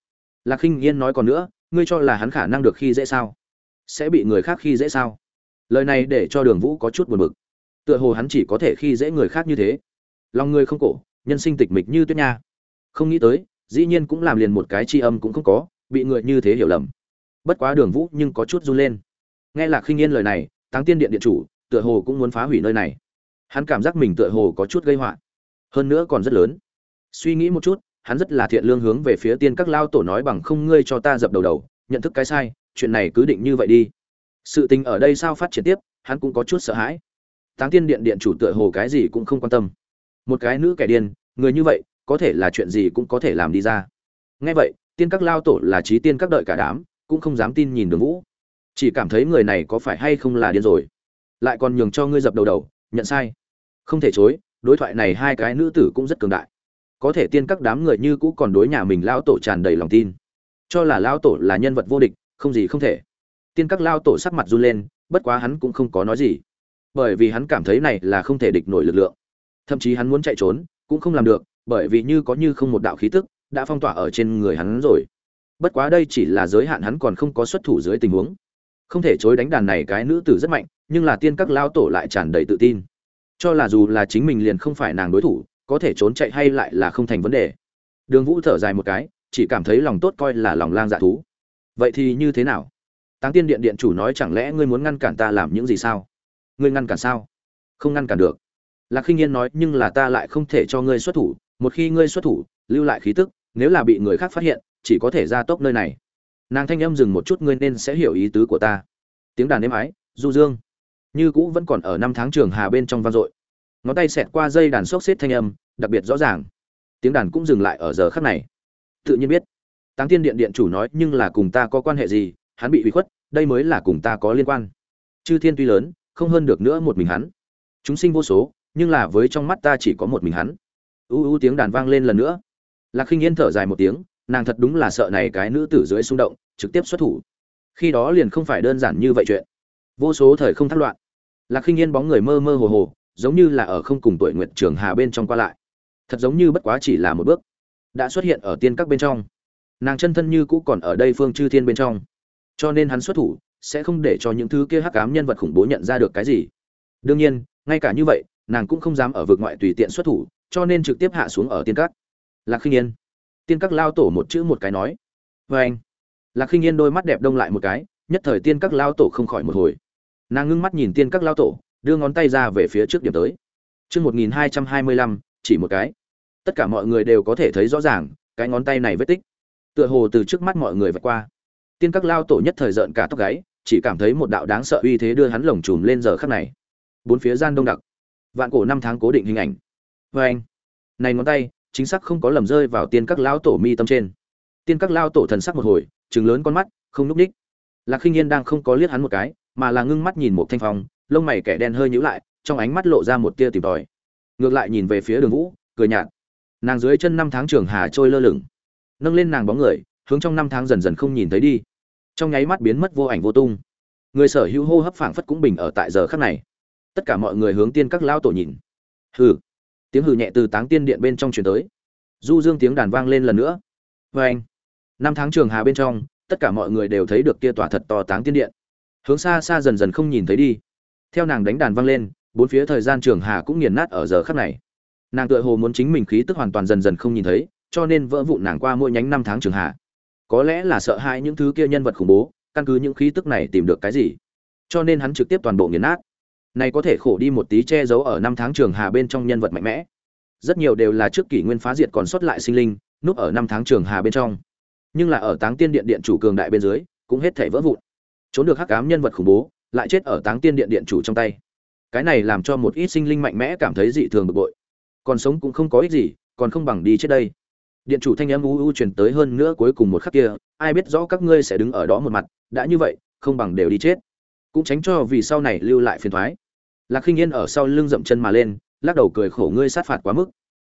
Lạc khinh yên nói còn nữa, ngươi cho là hắn khả năng được khi dễ sao? Sẽ bị người khác khi dễ sao? Lời này để cho đường vũ có chút buồn bực. Tựa hồ hắn chỉ có thể khi dễ người khác như thế. Lòng người không cổ, nhân sinh tịch mịch như tuyết nha. Không nghĩ tới, dĩ nhiên cũng làm liền một cái tri âm cũng không có, bị người như thế hiểu lầm. Bất quá đường vũ nhưng có chút run lên. Nghe lạc khinh yên lời này, táng tiên điện điện chủ, tựa hồ cũng muốn phá hủy nơi này. Hắn cảm giác mình tựa hồ có chút gây họa. Hơn nữa còn rất lớn. Suy nghĩ một chút hắn rất là thiện lương hướng về phía tiên các lao tổ nói bằng không ngươi cho ta dập đầu đầu, nhận thức cái sai, chuyện này cứ định như vậy đi. Sự tình ở đây sao phát triển tiếp, hắn cũng có chút sợ hãi. Táng tiên điện điện chủ tựa hồ cái gì cũng không quan tâm. Một cái nữ kẻ điên, người như vậy, có thể là chuyện gì cũng có thể làm đi ra. Nghe vậy, tiên các lao tổ là trí tiên các đợi cả đám, cũng không dám tin nhìn đường vũ. Chỉ cảm thấy người này có phải hay không là điên rồi. Lại còn nhường cho ngươi dập đầu đầu, nhận sai. Không thể chối, đối thoại này hai cái nữ tử cũng rất cường đại có thể tiên các đám người như cũ còn đối nhà mình lão tổ tràn đầy lòng tin. Cho là lão tổ là nhân vật vô địch, không gì không thể. Tiên các lao tổ sắc mặt run lên, bất quá hắn cũng không có nói gì. Bởi vì hắn cảm thấy này là không thể địch nổi lực lượng. Thậm chí hắn muốn chạy trốn, cũng không làm được, bởi vì như có như không một đạo khí tức, đã phong tỏa ở trên người hắn rồi. Bất quá đây chỉ là giới hạn hắn còn không có xuất thủ dưới tình huống. Không thể chối đánh đàn này cái nữ tử rất mạnh, nhưng là tiên các lao tổ lại tràn đầy tự tin. Cho là dù là chính mình liền không phải nàng đối thủ có thể trốn chạy hay lại là không thành vấn đề. Đường vũ thở dài một cái, chỉ cảm thấy lòng tốt coi là lòng lang dạ thú. Vậy thì như thế nào? Táng tiên điện điện chủ nói chẳng lẽ ngươi muốn ngăn cản ta làm những gì sao? Ngươi ngăn cản sao? Không ngăn cản được. Lạc khinh yên nói, nhưng là ta lại không thể cho ngươi xuất thủ. Một khi ngươi xuất thủ, lưu lại khí tức, nếu là bị người khác phát hiện, chỉ có thể ra tốc nơi này. Nàng thanh âm dừng một chút, ngươi nên sẽ hiểu ý tứ của ta. Tiếng đàn êm ái, du dương. Như cũ vẫn còn ở năm tháng trường hà bên trong vang dội ngón tay xẹt qua dây đàn xốc xếp thanh âm, đặc biệt rõ ràng. Tiếng đàn cũng dừng lại ở giờ khắc này. Tự nhiên biết, táng tiên điện điện chủ nói nhưng là cùng ta có quan hệ gì, hắn bị hủy khuất, đây mới là cùng ta có liên quan. Chư thiên tuy lớn, không hơn được nữa một mình hắn. Chúng sinh vô số, nhưng là với trong mắt ta chỉ có một mình hắn. U u tiếng đàn vang lên lần nữa. Lạc khinh yên thở dài một tiếng, nàng thật đúng là sợ này cái nữ tử dưới xung động, trực tiếp xuất thủ. Khi đó liền không phải đơn giản như vậy chuyện. Vô số thời không thắt loạn. Lạc khinh yên bóng người mơ mơ hồ hồ giống như là ở không cùng tuổi nguyệt trường hà bên trong qua lại. Thật giống như bất quá chỉ là một bước, đã xuất hiện ở tiên các bên trong. Nàng chân thân như cũ còn ở đây phương chư thiên bên trong. Cho nên hắn xuất thủ, sẽ không để cho những thứ kia hắc ám nhân vật khủng bố nhận ra được cái gì. Đương nhiên, ngay cả như vậy, nàng cũng không dám ở vực ngoại tùy tiện xuất thủ, cho nên trực tiếp hạ xuống ở tiên các. Lạc khinh yên. Tiên các lao tổ một chữ một cái nói. Vê anh. Lạc khinh yên đôi mắt đẹp đông lại một cái, nhất thời tiên các lao tổ không khỏi một hồi. Nàng ngưng mắt nhìn tiên các lao tổ đưa ngón tay ra về phía trước điểm tới. Chương một nghìn hai trăm hai mươi lăm, chỉ một cái. Tất cả mọi người đều có thể thấy rõ ràng, cái ngón tay này vết tích. Tựa hồ từ trước mắt mọi người vạch qua. Tiên các lao tổ nhất thời rợn cả tóc gáy, chỉ cảm thấy một đạo đáng sợ uy thế đưa hắn lồng chùm lên giờ khắc này. Bốn phía gian đông đặc. Vạn cổ năm tháng cố định hình ảnh. Vê anh, này ngón tay, chính xác không có lầm rơi vào tiên các lao tổ mi tâm trên. Tiên các lao tổ thần sắc một hồi chừng lớn con mắt, không núp đích lạc khinh yên đang không có liếc hắn một cái, mà là ngưng mắt nhìn một thanh phong lông mày kẻ đen hơi nhíu lại, trong ánh mắt lộ ra một tia tìm tòi. Ngược lại nhìn về phía đường vũ, cười nhạt. Nàng dưới chân năm tháng trường hà trôi lơ lửng. Nâng lên nàng bóng người, hướng trong năm tháng dần dần không nhìn thấy đi. Trong nháy mắt biến mất vô ảnh vô tung. Người sở hữu hô hấp phảng phất cũng bình ở tại giờ khắc này. Tất cả mọi người hướng tiên các lao tổ nhìn. Hừ. Tiếng hừ nhẹ từ táng tiên điện bên trong truyền tới. Du dương tiếng đàn vang lên lần nữa. Vê anh. Năm tháng trường hà bên trong, tất cả mọi người đều thấy được kia tỏa thật to táng tiên điện. Hướng xa xa dần dần không nhìn thấy đi theo nàng đánh đàn vang lên, bốn phía thời gian trường hà cũng nghiền nát ở giờ khắc này. Nàng tựa hồ muốn chính mình khí tức hoàn toàn dần dần không nhìn thấy, cho nên vỡ vụn nàng qua mỗi nhánh năm tháng trường hà. Có lẽ là sợ hãi những thứ kia nhân vật khủng bố, căn cứ những khí tức này tìm được cái gì. Cho nên hắn trực tiếp toàn bộ nghiền nát. Này có thể khổ đi một tí che giấu ở năm tháng trường hà bên trong nhân vật mạnh mẽ. Rất nhiều đều là trước kỷ nguyên phá diệt còn sót lại sinh linh, núp ở năm tháng trường hà bên trong. Nhưng là ở táng tiên điện điện chủ cường đại bên dưới, cũng hết thể vỡ vụn. Trốn được hắc ám nhân vật khủng bố lại chết ở táng tiên điện điện chủ trong tay. Cái này làm cho một ít sinh linh mạnh mẽ cảm thấy dị thường bực bội. Còn sống cũng không có ích gì, còn không bằng đi chết đây. Điện chủ thanh âm u u truyền tới hơn nữa cuối cùng một khắc kia, ai biết rõ các ngươi sẽ đứng ở đó một mặt, đã như vậy, không bằng đều đi chết. Cũng tránh cho vì sau này lưu lại phiền thoái. Lạc khinh yên ở sau lưng dậm chân mà lên, lắc đầu cười khổ ngươi sát phạt quá mức.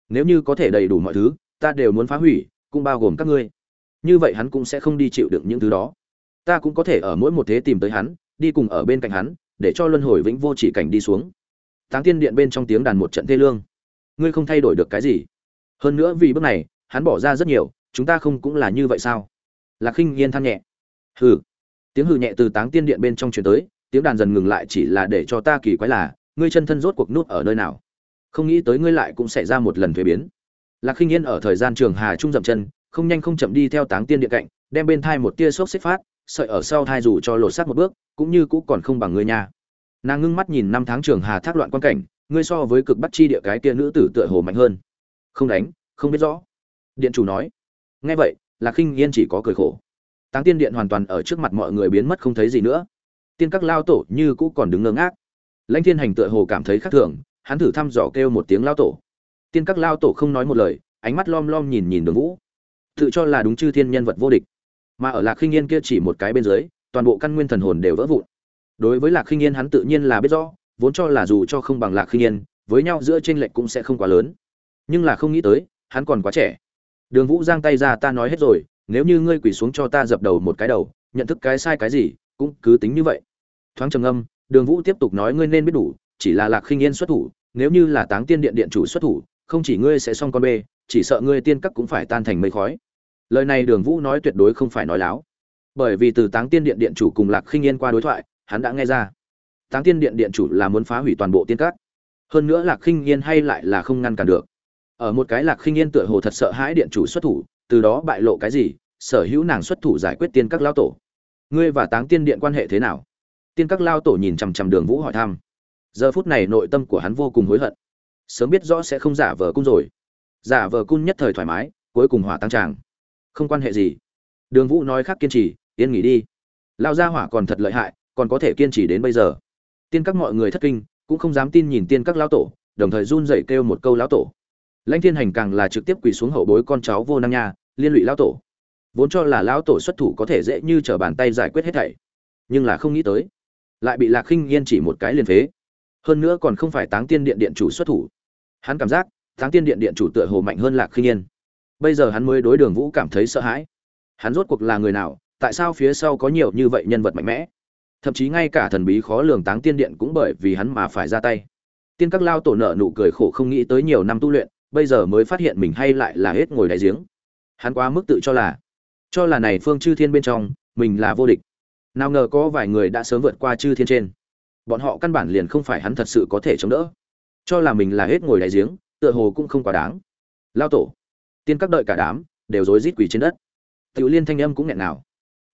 Nếu như có thể đầy đủ mọi thứ, ta đều muốn phá hủy, cũng bao gồm các ngươi. Như vậy hắn cũng sẽ không đi chịu đựng những thứ đó. Ta cũng có thể ở mỗi một thế tìm tới hắn đi cùng ở bên cạnh hắn, để cho luân hồi vĩnh vô chỉ cảnh đi xuống. Táng tiên điện bên trong tiếng đàn một trận thê lương. Ngươi không thay đổi được cái gì. Hơn nữa vì bước này, hắn bỏ ra rất nhiều, chúng ta không cũng là như vậy sao? Lạc khinh yên than nhẹ. Hừ. Tiếng hừ nhẹ từ táng tiên điện bên trong truyền tới, tiếng đàn dần ngừng lại chỉ là để cho ta kỳ quái là, ngươi chân thân rốt cuộc nút ở nơi nào? Không nghĩ tới ngươi lại cũng xảy ra một lần thuế biến. Lạc khinh yên ở thời gian trường hà trung dậm chân, không nhanh không chậm đi theo táng tiên điện cạnh, đem bên thai một tia xốc xích phát, sợi ở sau thai dù cho lột xác một bước cũng như cũ còn không bằng ngươi nha. Nàng ngưng mắt nhìn năm tháng trường hà thác loạn quan cảnh, ngươi so với cực bắt chi địa cái kia nữ tử tựa hồ mạnh hơn. Không đánh, không biết rõ. Điện chủ nói. Nghe vậy là khinh yên chỉ có cười khổ. Táng tiên điện hoàn toàn ở trước mặt mọi người biến mất không thấy gì nữa. Tiên các lao tổ như cũ còn đứng ngơ ngác. Lãnh thiên hành tựa hồ cảm thấy khác thường, hắn thử thăm dò kêu một tiếng lao tổ. Tiên các lao tổ không nói một lời, ánh mắt lom lom nhìn nhìn đường vũ. Tự cho là đúng chư thiên nhân vật vô địch. Mà ở lạc khinh yên kia chỉ một cái bên dưới toàn bộ căn nguyên thần hồn đều vỡ vụn. Đối với lạc khinh yên hắn tự nhiên là biết rõ, vốn cho là dù cho không bằng lạc khinh yên, với nhau giữa tranh lệch cũng sẽ không quá lớn. Nhưng là không nghĩ tới, hắn còn quá trẻ. Đường vũ giang tay ra ta nói hết rồi, nếu như ngươi quỳ xuống cho ta dập đầu một cái đầu, nhận thức cái sai cái gì, cũng cứ tính như vậy. Thoáng trầm âm đường vũ tiếp tục nói, ngươi nên biết đủ, chỉ là lạc khinh yên xuất thủ, nếu như là táng tiên điện điện chủ xuất thủ, không chỉ ngươi sẽ xong con bê, chỉ sợ ngươi tiên các cũng phải tan thành mây khói. Lời này đường vũ nói tuyệt đối không phải nói láo bởi vì từ táng tiên điện điện chủ cùng lạc khinh yên qua đối thoại, hắn đã nghe ra. Táng tiên điện điện chủ là muốn phá hủy toàn bộ tiên các hơn nữa lạc khinh yên hay lại là không ngăn cản được. Ở một cái lạc khinh yên tựa hồ thật sợ hãi điện chủ xuất thủ, từ đó bại lộ cái gì, sở hữu nàng xuất thủ giải quyết tiên các lao tổ. Ngươi và táng tiên điện quan hệ thế nào? Tiên các lao tổ nhìn chằm chằm đường vũ hỏi thăm. Giờ phút này nội tâm của hắn vô cùng hối hận. Sớm biết rõ sẽ không giả vờ cung rồi. Giả vờ cung nhất thời thoải mái, cuối cùng hỏa tăng tràng. Không quan hệ gì. Đường vũ nói khác kiên trì yên nghỉ đi. Lao gia hỏa còn thật lợi hại, còn có thể kiên trì đến bây giờ. Tiên các mọi người thất kinh, cũng không dám tin nhìn tiên các lão tổ, đồng thời run dậy kêu một câu lão tổ. Lãnh thiên hành càng là trực tiếp quỳ xuống hậu bối con cháu vô năng nha, liên lụy lão tổ. Vốn cho là lão tổ xuất thủ có thể dễ như trở bàn tay giải quyết hết thảy, nhưng là không nghĩ tới, lại bị lạc khinh yên chỉ một cái liền phế. Hơn nữa còn không phải táng tiên điện điện chủ xuất thủ. Hắn cảm giác, táng tiên điện điện chủ tựa hồ mạnh hơn lạc khinh yên. Bây giờ hắn mới đối đường vũ cảm thấy sợ hãi. Hắn rốt cuộc là người nào tại sao phía sau có nhiều như vậy nhân vật mạnh mẽ? Thậm chí ngay cả thần bí khó lường táng tiên điện cũng bởi vì hắn mà phải ra tay. Tiên các lao tổ nợ nụ cười khổ không nghĩ tới nhiều năm tu luyện, bây giờ mới phát hiện mình hay lại là hết ngồi đại giếng. Hắn quá mức tự cho là cho là này phương chư thiên bên trong, mình là vô địch. Nào ngờ có vài người đã sớm vượt qua chư thiên trên. Bọn họ căn bản liền không phải hắn thật sự có thể chống đỡ. Cho là mình là hết ngồi đại giếng, tựa hồ cũng không quá đáng. Lao tổ, tiên các đợi cả đám, đều rối rít quỳ trên đất. Tiểu liên thanh âm cũng nghẹn nào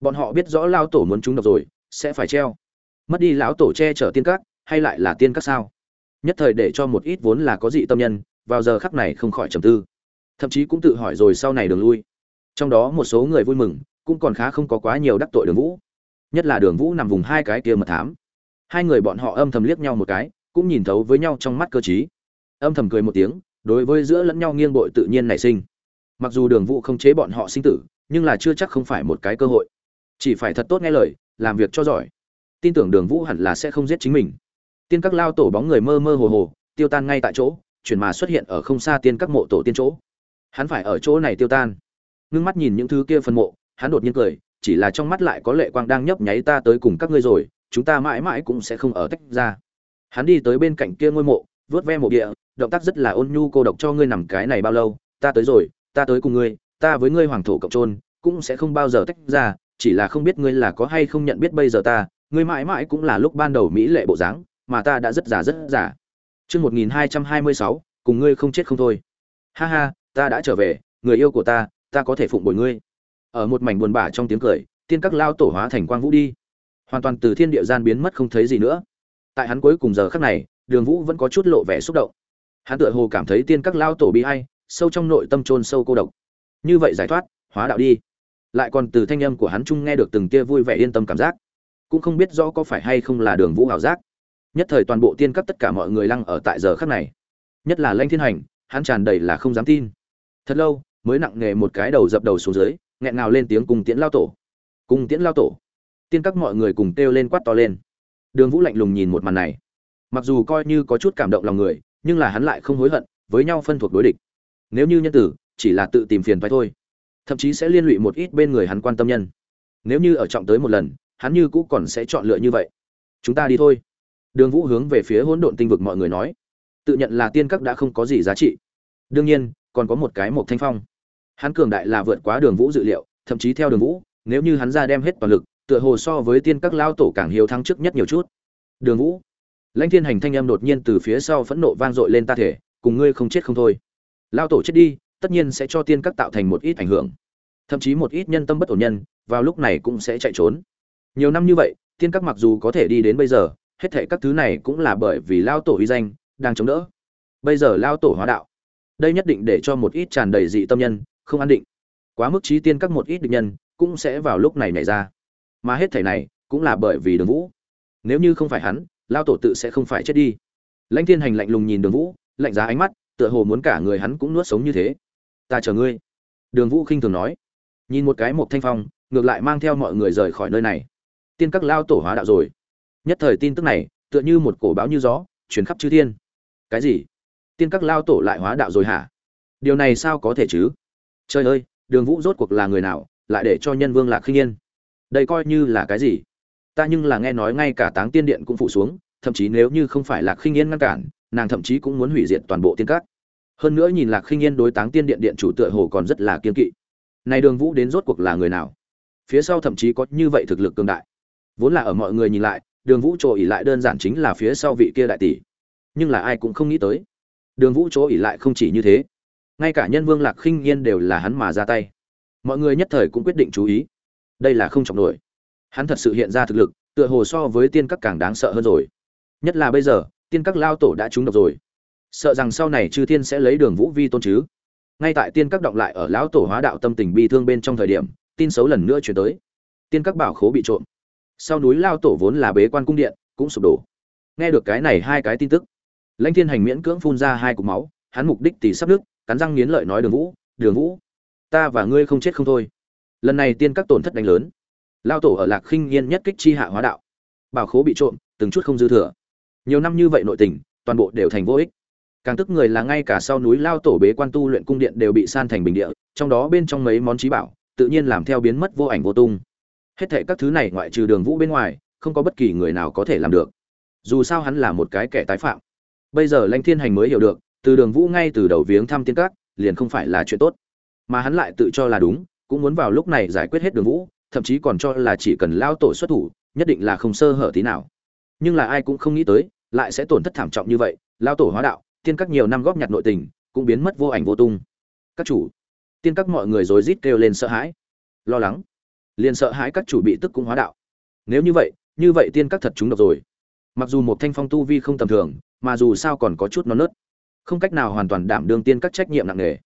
bọn họ biết rõ lao tổ muốn trúng độc rồi, sẽ phải treo. Mất đi lão tổ che chở tiên các, hay lại là tiên các sao? Nhất thời để cho một ít vốn là có dị tâm nhân, vào giờ khắc này không khỏi trầm tư. Thậm chí cũng tự hỏi rồi sau này đường lui. Trong đó một số người vui mừng, cũng còn khá không có quá nhiều đắc tội đường vũ. Nhất là đường vũ nằm vùng hai cái kia mật thám. Hai người bọn họ âm thầm liếc nhau một cái, cũng nhìn thấu với nhau trong mắt cơ t âm thầm cười một tiếng, đối với giữa lẫn nhau nghiêng bội tự nhiên nảy sinh. Mặc dù đường vũ không chế bọn họ sinh tử, nhưng là chưa chắc không phải một cái cơ hội chỉ phải thật tốt nghe lời, làm việc cho giỏi. Tin tưởng đường vũ hẳn là sẽ không giết chính mình. Tiên các lao tổ bóng người mơ mơ hồ hồ, tiêu tan ngay tại chỗ, chuyển mà xuất hiện ở không xa tiên các mộ tổ tiên chỗ. Hắn phải ở chỗ này tiêu tan. Ngưng mắt nhìn những thứ kia phân mộ, hắn đột nhiên cười, chỉ là trong mắt lại có lệ quang đang nhấp nháy ta tới cùng các ngươi rồi, chúng ta mãi mãi cũng sẽ không ở tách ra. Hắn đi tới bên cạnh kia ngôi mộ vớt ve mộ địa, động tác rất là ôn nhu cô độc cho ngươi nằm cái này bao lâu, ta tới rồi, ta tới cùng ngươi, ta với ngươi hoàng thổ cộng trôn cũng sẽ không bao giờ tách ra chỉ là không biết ngươi là có hay không nhận biết bây giờ ta, ngươi mãi mãi cũng là lúc ban đầu mỹ lệ bộ dáng, mà ta đã rất già rất già. Chương một nghìn hai trăm hai mươi sáu, cùng ngươi không chết không thôi. Ha ha, ta đã trở về, người yêu của ta ta có thể phụng bồi ngươi. Ở một mảnh buồn bã trong tiếng cười, tiên các lao tổ hóa thành quang vũ đi. Hoàn toàn từ thiên địa gian biến mất không thấy gì nữa. Tại hắn cuối cùng giờ khắc này, đường vũ vẫn có chút lộ vẻ xúc động. Hắn tựa hồ cảm thấy tiên các lao tổ bị hay sâu trong nội tâm trôn sâu cô độc. Như vậy giải thoát, hóa đạo đi lại còn từ thanh âm của hắn chung nghe được từng tia vui vẻ yên tâm cảm giác. Cũng không biết rõ có phải hay không là đường vũ ảo giác. Nhất thời toàn bộ tiên cấp tất cả mọi người lăng ở tại giờ khắc này. Nhất là lanh thiên hành, hắn tràn đầy là không dám tin. Thật lâu, mới nặng nề một cái đầu dập đầu xuống dưới, nghẹn ngào lên tiếng cùng tiễn lao tổ. Cùng tiễn lao tổ. Tiên các mọi người cùng kêu lên quát to lên. Đường vũ lạnh lùng nhìn một màn này. Mặc dù coi như có chút cảm động lòng người, nhưng là hắn lại không hối hận, với nhau phân thuộc đối địch. Nếu như nhân tử, chỉ là tự tìm phiền phải thôi thậm chí sẽ liên lụy một ít bên người hắn quan tâm nhân. Nếu như ở trọng tới một lần, hắn như cũ còn sẽ chọn lựa như vậy. Chúng ta đi thôi. Đường vũ hướng về phía hỗn độn tinh vực mọi người nói. Tự nhận là tiên các đã không có gì giá trị. Đương nhiên, còn có một cái Mộc thanh phong. Hắn cường đại là vượt quá đường vũ dự liệu, thậm chí theo đường vũ, nếu như hắn ra đem hết toàn lực, tựa hồ so với tiên các lao tổ càng hiếu thắng trước nhất nhiều chút. Đường vũ, lãnh thiên hành thanh âm đột nhiên từ phía sau phẫn nộ vang dội lên ta thể, cùng ngươi không chết không thôi. Lao tổ chết đi, tất nhiên sẽ cho tiên các tạo thành một ít ảnh hưởng thậm chí một ít nhân tâm bất ổn nhân, vào lúc này cũng sẽ chạy trốn. Nhiều năm như vậy, tiên các mặc dù có thể đi đến bây giờ, hết thệ các thứ này cũng là bởi vì lao tổ uy danh, đang chống đỡ. Bây giờ lao tổ hóa đạo. Đây nhất định để cho một ít tràn đầy dị tâm nhân, không an định. Quá mức trí tiên các một ít định nhân, cũng sẽ vào lúc này nảy ra. Mà hết thảy này, cũng là bởi vì đường vũ. Nếu như không phải hắn, lao tổ tự sẽ không phải chết đi. Lãnh thiên hành lạnh lùng nhìn đường vũ, lạnh giá ánh mắt, tựa hồ muốn cả người hắn cũng nuốt sống như thế. Ta chờ ngươi. Đường vũ khinh thường nói nhìn một cái một thanh phong, ngược lại mang theo mọi người rời khỏi nơi này. Tiên các lao tổ hóa đạo rồi. Nhất thời tin tức này, tựa như một cổ báo như gió chuyển khắp chư thiên. Cái gì? Tiên các lao tổ lại hóa đạo rồi hả? Điều này sao có thể chứ? Trời ơi, đường vũ rốt cuộc là người nào, lại để cho nhân vương lạc khinh yên? Đây coi như là cái gì? Ta nhưng là nghe nói ngay cả táng tiên điện cũng phụ xuống, thậm chí nếu như không phải lạc khinh yên ngăn cản, nàng thậm chí cũng muốn hủy diệt toàn bộ tiên các. Hơn nữa nhìn lạc khinh yên đối táng tiên điện điện chủ tựa hồ còn rất là kiên kỵ này đường vũ đến rốt cuộc là người nào? Phía sau thậm chí có như vậy thực lực cường đại. Vốn là ở mọi người nhìn lại, đường vũ chỗ ỉ lại đơn giản chính là phía sau vị kia đại tỷ. Nhưng là ai cũng không nghĩ tới. Đường vũ chỗ ỉ lại không chỉ như thế. Ngay cả nhân vương lạc khinh yên đều là hắn mà ra tay. Mọi người nhất thời cũng quyết định chú ý. Đây là không trọng nổi. Hắn thật sự hiện ra thực lực, tựa hồ so với tiên các càng đáng sợ hơn rồi. Nhất là bây giờ, tiên các lao tổ đã trúng độc rồi. Sợ rằng sau này chư thiên sẽ lấy đường vũ vi tôn chứ ngay tại tiên các động lại ở lão tổ hóa đạo tâm tình bi thương bên trong thời điểm, tin xấu lần nữa chuyển tới. Tiên các bảo khố bị trộm. Sau núi lao tổ vốn là bế quan cung điện, cũng sụp đổ. Nghe được cái này hai cái tin tức, lãnh thiên hành miễn cưỡng phun ra hai cục máu, hắn mục đích thì sắp nước, cắn răng nghiến lợi nói, đường vũ đường vũ, ta và ngươi không chết không thôi. Lần này tiên các tổn thất đánh lớn. Lao tổ ở lạc khinh yên nhất kích chi hạ hóa đạo. Bảo khố bị trộm, từng chút không dư thừa. Nhiều năm như vậy nội tình, toàn bộ đều thành vô ích càng tức người là ngay cả sau núi lao tổ bế quan tu luyện cung điện đều bị san thành bình địa, trong đó bên trong mấy món trí bảo, tự nhiên làm theo biến mất vô ảnh vô tung. Hết thệ các thứ này ngoại trừ đường vũ bên ngoài, không có bất kỳ người nào có thể làm được. Dù sao hắn là một cái kẻ tái phạm. Bây giờ lãnh thiên hành mới hiểu được, từ đường vũ ngay từ đầu viếng thăm tiên các, liền không phải là chuyện tốt. Mà hắn lại tự cho là đúng, cũng muốn vào lúc này giải quyết hết đường vũ, thậm chí còn cho là chỉ cần lao tổ xuất thủ, nhất định là không sơ hở tí nào. Nhưng là ai cũng không nghĩ tới, lại sẽ tổn thất thảm trọng như vậy, lao tổ hóa đạo tiên các nhiều năm góp nhặt nội tình, cũng biến mất vô ảnh vô tung. Các chủ, tiên các mọi người rối rít kêu lên sợ hãi, lo lắng. Liền sợ hãi các chủ bị tức cũng hóa đạo. Nếu như vậy như vậy tiên các thật chúng độc rồi. Mặc dù một thanh phong tu vi không tầm thường, mà dù sao còn có chút non nớt. Không cách nào hoàn toàn đảm đương tiên các trách nhiệm nặng nề.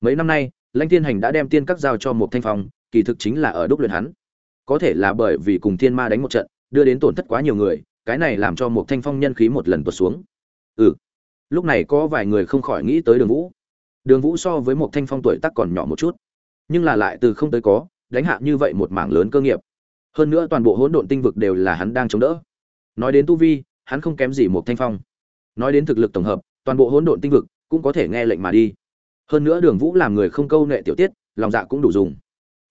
Mấy năm nay, lãnh tiên hành đã đem tiên các giao cho một thanh phong, kỳ thực chính là ở đúc luyện hắn. Có thể là bởi vì cùng thiên ma đánh một trận, đưa đến tổn thất quá nhiều người, cái này làm cho một thanh phong nhân khí một lần tuột xuống. Ừ lúc này có vài người không khỏi nghĩ tới đường vũ. Đường vũ so với một thanh phong tuổi tác còn nhỏ một chút, nhưng là lại từ không tới có, đánh hạ như vậy một mảng lớn cơ nghiệp. Hơn nữa toàn bộ hỗn độn tinh vực đều là hắn đang chống đỡ. Nói đến tu vi, hắn không kém gì một thanh phong. Nói đến thực lực tổng hợp, toàn bộ hỗn độn tinh vực cũng có thể nghe lệnh mà đi. Hơn nữa đường vũ làm người không câu nệ tiểu tiết, lòng dạ cũng đủ dùng.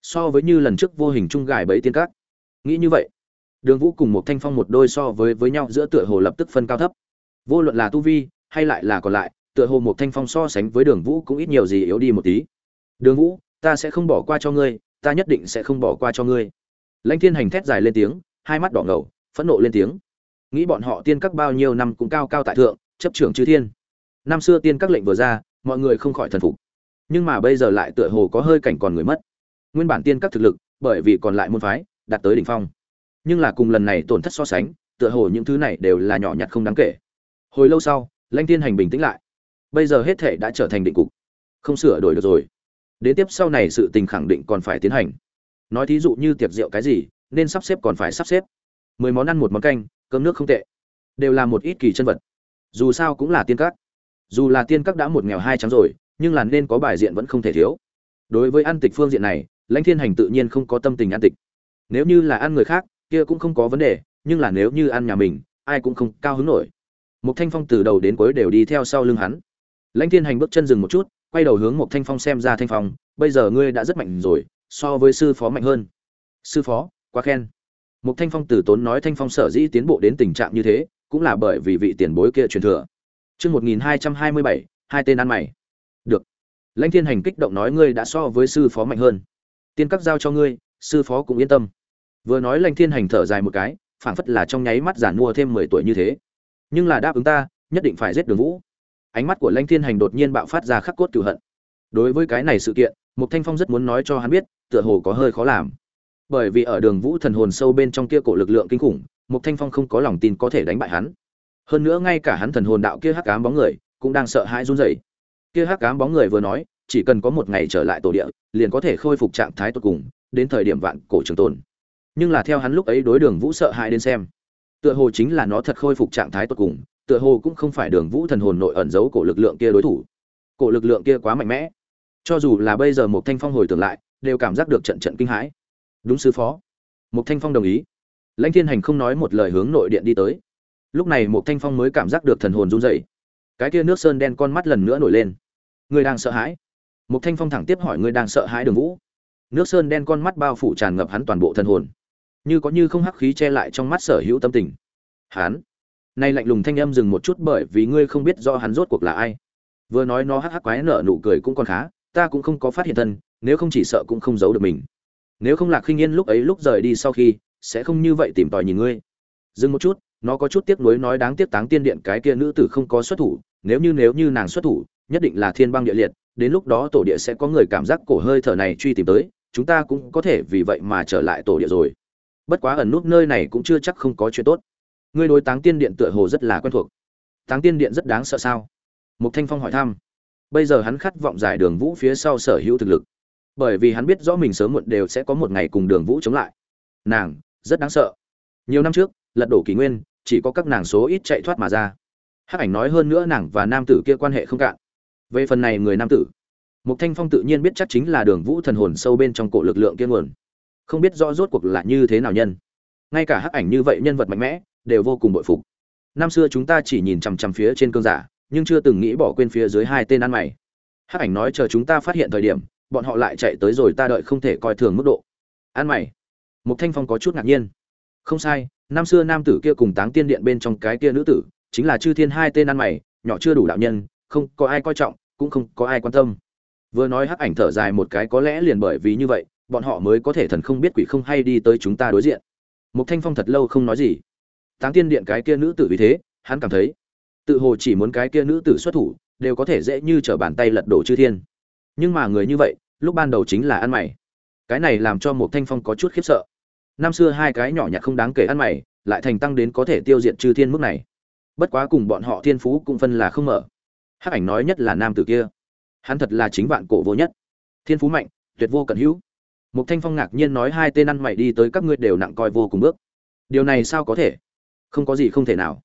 So với như lần trước vô hình trung gài bẫy tiên cát nghĩ như vậy, đường vũ cùng một thanh phong một đôi so với với nhau giữa tựa hồ lập tức phân cao thấp. Vô luận là tu vi hay lại là còn lại, tựa hồ một thanh phong so sánh với đường vũ cũng ít nhiều gì yếu đi một tí. Đường vũ, ta sẽ không bỏ qua cho ngươi, ta nhất định sẽ không bỏ qua cho ngươi. Lãnh thiên hành thét dài lên tiếng, hai mắt đỏ ngầu, phẫn nộ lên tiếng. Nghĩ bọn họ tiên các bao nhiêu năm cũng cao cao tại thượng, chấp trưởng chư thiên. Năm xưa tiên các lệnh vừa ra, mọi người không khỏi thần phục. Nhưng mà bây giờ lại tựa hồ có hơi cảnh còn người mất. Nguyên bản tiên các thực lực, bởi vì còn lại môn phái, đạt tới đỉnh phong. Nhưng là cùng lần này tổn thất so sánh, tựa hồ những thứ này đều là nhỏ nhặt không đáng kể. Hồi lâu sau lanh tiên hành bình tĩnh lại. Bây giờ hết thể đã trở thành định cục. Không sửa đổi được rồi. Đến tiếp sau này sự tình khẳng định còn phải tiến hành. Nói thí dụ như tiệc rượu cái gì, nên sắp xếp còn phải sắp xếp. Mười món ăn một món canh, cơm nước không tệ. Đều là một ít kỳ chân vật. Dù sao cũng là tiên các. Dù là tiên các đã một nghèo hai trắng rồi, nhưng là nên có bài diện vẫn không thể thiếu. Đối với ăn tịch phương diện này, lãnh thiên hành tự nhiên không có tâm tình ăn tịch. Nếu như là ăn người khác, kia cũng không có vấn đề, nhưng là nếu như ăn nhà mình, ai cũng không cao hứng nổi một thanh phong từ đầu đến cuối đều đi theo sau lưng hắn lãnh thiên hành bước chân dừng một chút quay đầu hướng một thanh phong xem ra thanh phong bây giờ ngươi đã rất mạnh rồi so với sư phó mạnh hơn sư phó quá khen một thanh phong từ tốn nói thanh phong sở dĩ tiến bộ đến tình trạng như thế cũng là bởi vì vị tiền bối kia truyền thừa Chương 1227, hai tên ăn mày. Được. Lãnh Thiên Hành kích động nói ngươi đã so với sư phó mạnh hơn. Tiên các giao cho ngươi, sư phó cũng yên tâm. Vừa nói Lãnh Thiên Hành thở dài một cái, phảng phất là trong nháy mắt giản mua thêm 10 tuổi như thế. Nhưng là đáp ứng ta, nhất định phải giết Đường Vũ. Ánh mắt của Lãnh Thiên Hành đột nhiên bạo phát ra khắc cốt cừu hận. Đối với cái này sự kiện, Mục Thanh Phong rất muốn nói cho hắn biết, tựa hồ có hơi khó làm. Bởi vì ở Đường Vũ thần hồn sâu bên trong kia cổ lực lượng kinh khủng, Mục Thanh Phong không có lòng tin có thể đánh bại hắn hơn nữa ngay cả hắn thần hồn đạo kia hắc ám bóng người cũng đang sợ hãi run rẩy kia hắc ám bóng người vừa nói chỉ cần có một ngày trở lại tổ địa liền có thể khôi phục trạng thái tốt cùng đến thời điểm vạn cổ trường tồn nhưng là theo hắn lúc ấy đối đường vũ sợ hãi đến xem tựa hồ chính là nó thật khôi phục trạng thái tốt cùng, tựa hồ cũng không phải đường vũ thần hồn nội ẩn giấu cổ lực lượng kia đối thủ. Cổ lực lượng kia quá mạnh mẽ. Cho dù là bây giờ một thanh phong hồi tưởng lại, đều cảm giác được trận trận kinh hãi. Đúng sư phó. Một thanh phong đồng ý. Lãnh thiên hành không nói một lời hướng nội điện đi tới. Lúc này một thanh phong mới cảm giác được thần hồn run rẩy. Cái kia nước sơn đen con mắt lần nữa nổi lên. Người đang sợ hãi. Một thanh phong thẳng tiếp hỏi người đang sợ hãi đường vũ. Nước sơn đen con mắt bao phủ tràn ngập hắn toàn bộ thần hồn như có như không hắc khí che lại trong mắt sở hữu tâm tình. Hắn nay lạnh lùng thanh âm dừng một chút bởi vì ngươi không biết do hắn rốt cuộc là ai. Vừa nói nó hắc hắc quái nở nụ cười cũng còn khá, ta cũng không có phát hiện thân, nếu không chỉ sợ cũng không giấu được mình. Nếu không lạc khinh yên lúc ấy lúc rời đi sau khi, sẽ không như vậy tìm tòi nhìn ngươi. Dừng một chút, nó có chút tiếc nuối nói đáng tiếc táng tiên điện cái kia nữ tử không có xuất thủ, nếu như nếu như nàng xuất thủ, nhất định là thiên băng địa liệt, đến lúc đó tổ địa sẽ có người cảm giác cổ hơi thở này truy tìm tới, chúng ta cũng có thể vì vậy mà trở lại tổ địa rồi bất quá ẩn nút nơi này cũng chưa chắc không có chuyện tốt. Ngươi đối táng tiên điện tựa hồ rất là quen thuộc. Táng tiên điện rất đáng sợ sao? Mục thanh phong hỏi thăm. Bây giờ hắn khát vọng giải đường vũ phía sau sở hữu thực lực. Bởi vì hắn biết rõ mình sớm muộn đều sẽ có một ngày cùng đường vũ chống lại. Nàng, rất đáng sợ. Nhiều năm trước, lật đổ kỷ nguyên, chỉ có các nàng số ít chạy thoát mà ra. Hắc ảnh nói hơn nữa nàng và nam tử kia quan hệ không cạn. Về phần này người nam tử, mục thanh phong tự nhiên biết chắc chính là đường vũ thần hồn sâu bên trong cổ lực lượng kia nguồn không biết rõ rốt cuộc là như thế nào nhân. Ngay cả hắc ảnh như vậy nhân vật mạnh mẽ, đều vô cùng bội phục. Năm xưa chúng ta chỉ nhìn chằm chằm phía trên cơn giả, nhưng chưa từng nghĩ bỏ quên phía dưới hai tên ăn mày. Hắc ảnh nói chờ chúng ta phát hiện thời điểm, bọn họ lại chạy tới rồi ta đợi không thể coi thường mức độ. Ăn mày. Mục thanh phong có chút ngạc nhiên. Không sai, năm xưa nam tử kia cùng táng tiên điện bên trong cái kia nữ tử, chính là chư thiên hai tên ăn mày, nhỏ chưa đủ đạo nhân, không có ai coi trọng, cũng không có ai quan tâm. Vừa nói hắc ảnh thở dài một cái có lẽ liền bởi vì như vậy bọn họ mới có thể thần không biết quỷ không hay đi tới chúng ta đối diện. Một thanh phong thật lâu không nói gì. Táng tiên điện cái kia nữ tử vì thế, hắn cảm thấy, tự hồ chỉ muốn cái kia nữ tử xuất thủ, đều có thể dễ như trở bàn tay lật đổ chư thiên. Nhưng mà người như vậy, lúc ban đầu chính là ăn mày. Cái này làm cho một thanh phong có chút khiếp sợ. Năm xưa hai cái nhỏ nhặt không đáng kể ăn mày, lại thành tăng đến có thể tiêu diệt chư thiên mức này. Bất quá cùng bọn họ thiên phú cũng phân là không mở. Hắc ảnh nói nhất là nam tử kia. Hắn thật là chính vạn cổ vô nhất. Thiên phú mạnh, tuyệt vô cận hữu. Mục Thanh Phong ngạc nhiên nói hai tên ăn mày đi tới các ngươi đều nặng coi vô cùng bước. Điều này sao có thể? Không có gì không thể nào.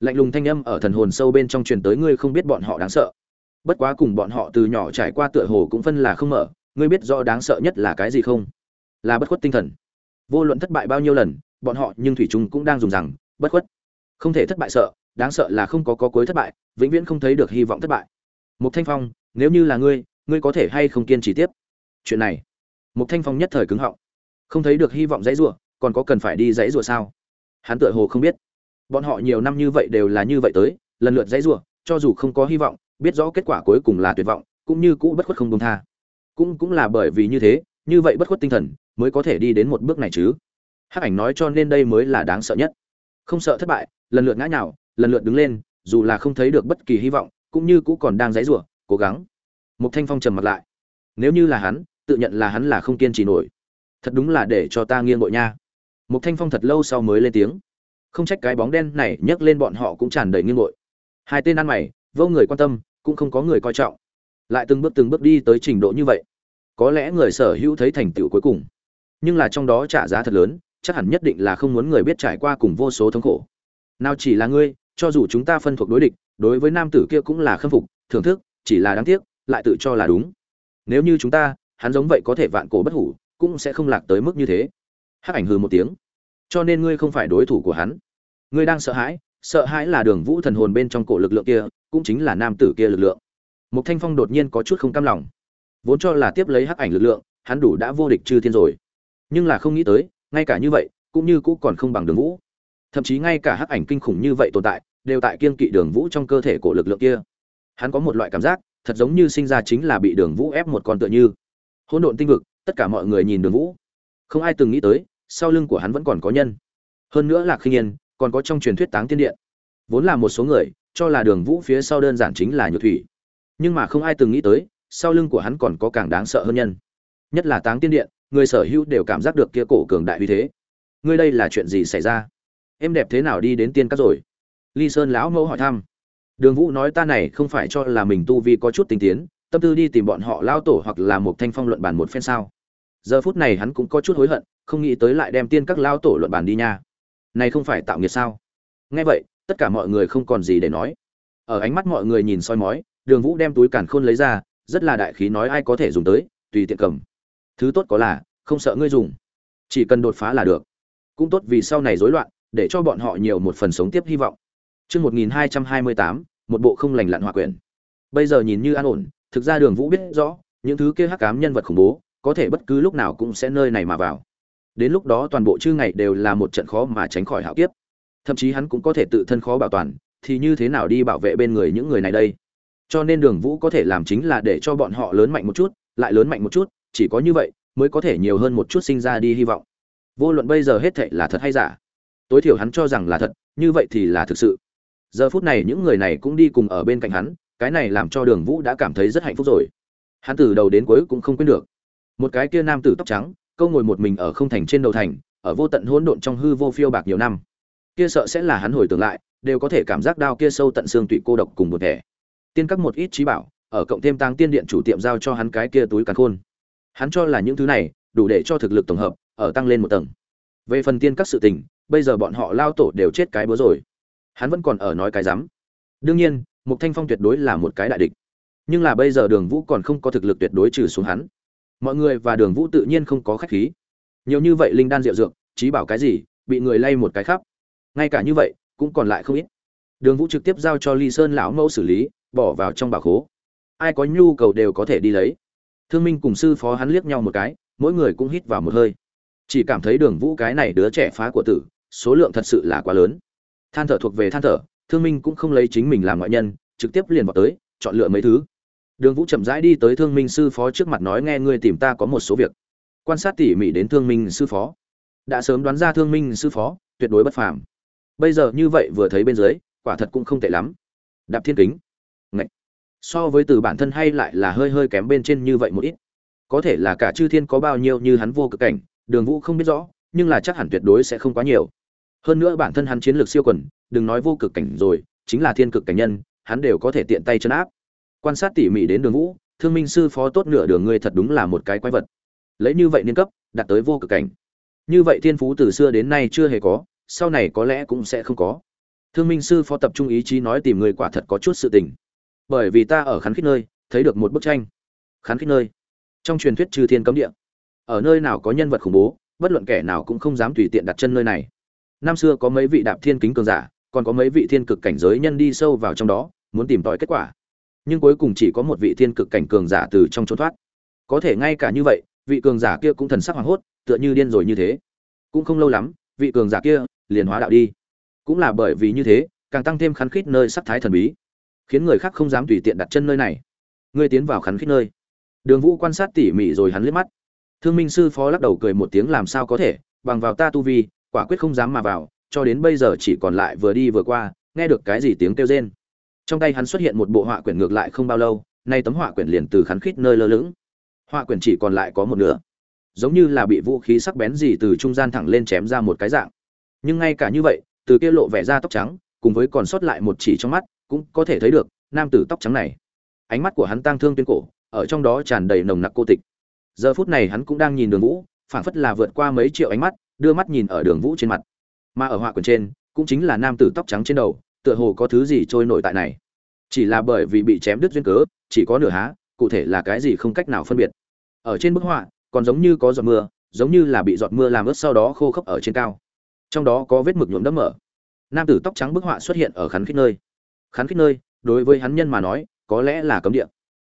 Lạnh lùng thanh âm ở thần hồn sâu bên trong truyền tới ngươi không biết bọn họ đáng sợ. Bất quá cùng bọn họ từ nhỏ trải qua tựa hồ cũng phân là không mở, ngươi biết rõ đáng sợ nhất là cái gì không? Là bất khuất tinh thần vô luận thất bại bao nhiêu lần bọn họ nhưng thủy chung cũng đang dùng rằng bất khuất không thể thất bại sợ đáng sợ là không có có cuối thất bại vĩnh viễn không thấy được hy vọng thất bại Mục thanh phong nếu như là ngươi ngươi có thể hay không kiên trì tiếp chuyện này một thanh phong nhất thời cứng họng. Không thấy được hy vọng dãy rủa, còn có cần phải đi dãy rủa sao? Hắn tựa hồ không biết. Bọn họ nhiều năm như vậy đều là như vậy tới, lần lượt dãy rủa, cho dù không có hy vọng, biết rõ kết quả cuối cùng là tuyệt vọng, cũng như cũ bất khuất không buông tha. Cũng cũng là bởi vì như thế, như vậy bất khuất tinh thần, mới có thể đi đến một bước này chứ. Hắc ảnh nói cho nên đây mới là đáng sợ nhất. Không sợ thất bại, lần lượt ngã nhào, lần lượt đứng lên, dù là không thấy được bất kỳ hy vọng, cũng như cũ còn đang dãy rủa, cố gắng. Một thanh phong trầm mặt lại. Nếu như là hắn tự nhận là hắn là không kiên trì nổi. Thật đúng là để cho ta nghiêng bội nha. Một thanh phong thật lâu sau mới lên tiếng. Không trách cái bóng đen này nhấc lên bọn họ cũng tràn đầy nghiêng bội. Hai tên ăn mày, vô người quan tâm, cũng không có người coi trọng. Lại từng bước từng bước đi tới trình độ như vậy. Có lẽ người sở hữu thấy thành tựu cuối cùng. Nhưng là trong đó trả giá thật lớn, chắc hẳn nhất định là không muốn người biết trải qua cùng vô số thống khổ. Nào chỉ là ngươi, cho dù chúng ta phân thuộc đối địch, đối với nam tử kia cũng là khâm phục, thưởng thức, chỉ là đáng tiếc, lại tự cho là đúng. Nếu như chúng ta hắn giống vậy có thể vạn cổ bất hủ, cũng sẽ không lạc tới mức như thế. Hắc ảnh hừ một tiếng. Cho nên ngươi không phải đối thủ của hắn. Ngươi đang sợ hãi sợ hãi là đường vũ thần hồn bên trong cổ lực lượng kia, cũng chính là nam tử kia lực lượng. Mục thanh phong đột nhiên có chút không cam lòng. Vốn cho là tiếp lấy hắc ảnh lực lượng, hắn đủ đã vô địch trừ thiên rồi. Nhưng là không nghĩ tới, ngay cả như vậy, cũng như cũng còn không bằng đường vũ. Thậm chí ngay cả hắc ảnh kinh khủng như vậy tồn tại, đều tại kiên kỵ đường vũ trong cơ thể của lực lượng kia. Hắn có một loại cảm giác, thật giống như sinh ra chính là bị đường vũ ép một con tựa như hỗn độn tinh vực, tất cả mọi người nhìn đường vũ. Không ai từng nghĩ tới, sau lưng của hắn vẫn còn có nhân. Hơn nữa là khi nhiên còn có trong truyền thuyết táng tiên điện. Vốn là một số người, cho là đường vũ phía sau đơn giản chính là nhược thủy. Nhưng mà không ai từng nghĩ tới, sau lưng của hắn còn có càng đáng sợ hơn nhân. Nhất là táng tiên điện, người sở hữu đều cảm giác được kia cổ cường đại uy thế. Ngươi đây là chuyện gì xảy ra? Em đẹp thế nào đi đến tiên cắt rồi? Ly sơn lão mẫu hỏi thăm. Đường vũ nói ta này không phải cho là mình tu vi có chút tinh tiến tâm tư đi tìm bọn họ lao tổ hoặc là một thanh phong luận bàn một phen sao. Giờ phút này hắn cũng có chút hối hận không nghĩ tới lại đem tiên các lao tổ luận bàn đi nha. Này không phải tạo nghiệt sao? Nghe vậy tất cả mọi người không còn gì để nói. Ở ánh mắt mọi người nhìn soi mói đường vũ đem túi càn khôn lấy ra rất là đại khí nói ai có thể dùng tới tùy tiện cầm. Thứ tốt có là không sợ ngươi dùng. Chỉ cần đột phá là được. Cũng tốt vì sau này rối loạn để cho bọn họ nhiều một phần sống tiếp hy vọng. Trước 1228, một bộ không lành lặn hòa quyển. Bây giờ nhìn như an ổn, thực ra Đường Vũ biết rõ, những thứ kia hắc cám nhân vật khủng bố, có thể bất cứ lúc nào cũng sẽ nơi này mà vào. Đến lúc đó toàn bộ chư ngày đều là một trận khó mà tránh khỏi hạo kiếp. Thậm chí hắn cũng có thể tự thân khó bảo toàn, thì như thế nào đi bảo vệ bên người những người này đây? Cho nên Đường Vũ có thể làm chính là để cho bọn họ lớn mạnh một chút, lại lớn mạnh một chút, chỉ có như vậy mới có thể nhiều hơn một chút sinh ra đi hy vọng. Vô luận bây giờ hết thệ là thật hay giả, tối thiểu hắn cho rằng là thật, như vậy thì là thực sự giờ phút này những người này cũng đi cùng ở bên cạnh hắn cái này làm cho đường vũ đã cảm thấy rất hạnh phúc rồi. Hắn từ đầu đến cuối cũng không quên được. Một cái kia nam tử tóc trắng, câu ngồi một mình ở không thành trên đầu thành, ở vô tận hỗn độn trong hư vô phiêu bạc nhiều năm. Kia sợ sẽ là hắn hồi tưởng lại, đều có thể cảm giác đau kia sâu tận xương tụy cô độc cùng một thể tiên các một ít trí bảo, ở cộng thêm tăng tiên điện chủ tiệm giao cho hắn cái kia túi càn khôn. Hắn cho là những thứ này, đủ để cho thực lực tổng hợp, ở tăng lên một tầng. Về phần tiên các sự tình, bây giờ bọn họ lao tổ đều chết cái búa rồi. Hắn vẫn còn ở nói cái rắm. Đương nhiên mục thanh phong tuyệt đối là một cái đại địch. Nhưng là bây giờ đường vũ còn không có thực lực tuyệt đối trừ xuống hắn. Mọi người và đường vũ tự nhiên không có khách khí. Nhiều như vậy linh đan rượu dược trí bảo cái gì, bị người lay một cái khắp. Ngay cả như vậy, cũng còn lại không ít. Đường vũ trực tiếp giao cho ly sơn lão mẫu xử lý, bỏ vào trong bảo khố. Ai có nhu cầu đều có thể đi lấy. Thương minh cùng sư phó hắn liếc nhau một cái, mỗi người cũng hít vào một hơi. Chỉ cảm thấy đường vũ cái này đứa trẻ phá của tử, số lượng thật sự là quá lớn. Than thở thuộc về than thở thương minh cũng không lấy chính mình làm ngoại nhân, trực tiếp liền vào tới, chọn lựa mấy thứ. Đường vũ chậm rãi đi tới thương minh sư phó trước mặt nói, nghe ngươi tìm ta có một số việc. Quan sát tỉ mỉ đến thương minh sư phó. Đã sớm đoán ra thương minh sư phó, tuyệt đối bất phàm. Bây giờ như vậy vừa thấy bên dưới, quả thật cũng không tệ lắm. Đạp thiên kính. Ngậy. so với từ bản thân hay lại là hơi hơi kém bên trên như vậy một ít. Có thể là cả chư thiên có bao nhiêu như hắn vô cực cảnh, đường vũ không biết rõ, nhưng là chắc hẳn tuyệt đối sẽ không quá nhiều. Hơn nữa bản thân hắn chiến lược siêu quần đừng nói vô cực cảnh rồi, chính là thiên cực cảnh nhân, hắn đều có thể tiện tay chấn áp. Quan sát tỉ mỉ đến đường vũ, thương minh sư phó tốt nửa đường ngươi thật đúng là một cái quái vật. Lấy như vậy niên cấp, đạt tới vô cực cảnh. Như vậy thiên phú từ xưa đến nay chưa hề có, sau này có lẽ cũng sẽ không có. Thương minh sư phó tập trung ý chí nói tìm người quả thật có chút sự tình. Bởi vì ta ở khán khít nơi, thấy được một bức tranh. Khán khít nơi. Trong truyền thuyết trừ thiên cấm địa. Ở nơi nào có nhân vật khủng bố, bất luận kẻ nào cũng không dám tùy tiện đặt chân nơi này. Năm xưa có mấy vị đạp thiên kính cường giả còn có mấy vị thiên cực cảnh giới nhân đi sâu vào trong đó, muốn tìm tòi kết quả. Nhưng cuối cùng chỉ có một vị thiên cực cảnh cường giả từ trong trốn thoát. Có thể ngay cả như vậy, vị cường giả kia cũng thần sắc hoảng hốt, tựa như điên rồi như thế. Cũng không lâu lắm, vị cường giả kia liền hóa đạo đi. Cũng là bởi vì như thế, càng tăng thêm khắn khít nơi sắc thái thần bí, khiến người khác không dám tùy tiện đặt chân nơi này. Ngươi tiến vào khắn khít nơi. Đường vũ quan sát tỉ mỉ rồi hắn liếc mắt. Thương minh sư phó lắc đầu cười một tiếng làm sao có thể, bằng vào ta tu vi, quả quyết không dám mà vào cho đến bây giờ chỉ còn lại vừa đi vừa qua, nghe được cái gì tiếng kêu rên. Trong tay hắn xuất hiện một bộ họa quyển ngược lại không bao lâu, nay tấm họa quyển liền từ khắn khít nơi lơ lửng. Họa quyển chỉ còn lại có một nửa. Giống như là bị vũ khí sắc bén gì từ trung gian thẳng lên chém ra một cái dạng. Nhưng ngay cả như vậy, từ kia lộ vẻ ra tóc trắng, cùng với còn sót lại một chỉ trong mắt, cũng có thể thấy được, nam tử tóc trắng này. Ánh mắt của hắn tang thương tuyên cổ, ở trong đó tràn đầy nồng nặc cô tịch. Giờ phút này hắn cũng đang nhìn đường vũ, phảng phất là vượt qua mấy triệu ánh mắt, đưa mắt nhìn ở đường vũ trên mặt mà ở họa quyển trên, cũng chính là nam tử tóc trắng trên đầu, tựa hồ có thứ gì trôi nổi tại này. Chỉ là bởi vì bị chém đứt duyên cớ, chỉ có nửa há, cụ thể là cái gì không cách nào phân biệt. Ở trên bức họa, còn giống như có giọt mưa, giống như là bị giọt mưa làm ướt sau đó khô khốc ở trên cao. Trong đó có vết mực nhuộm đẫm mở. Nam tử tóc trắng bức họa xuất hiện ở khán khít nơi. Khán khít nơi, đối với hắn nhân mà nói, có lẽ là cấm địa.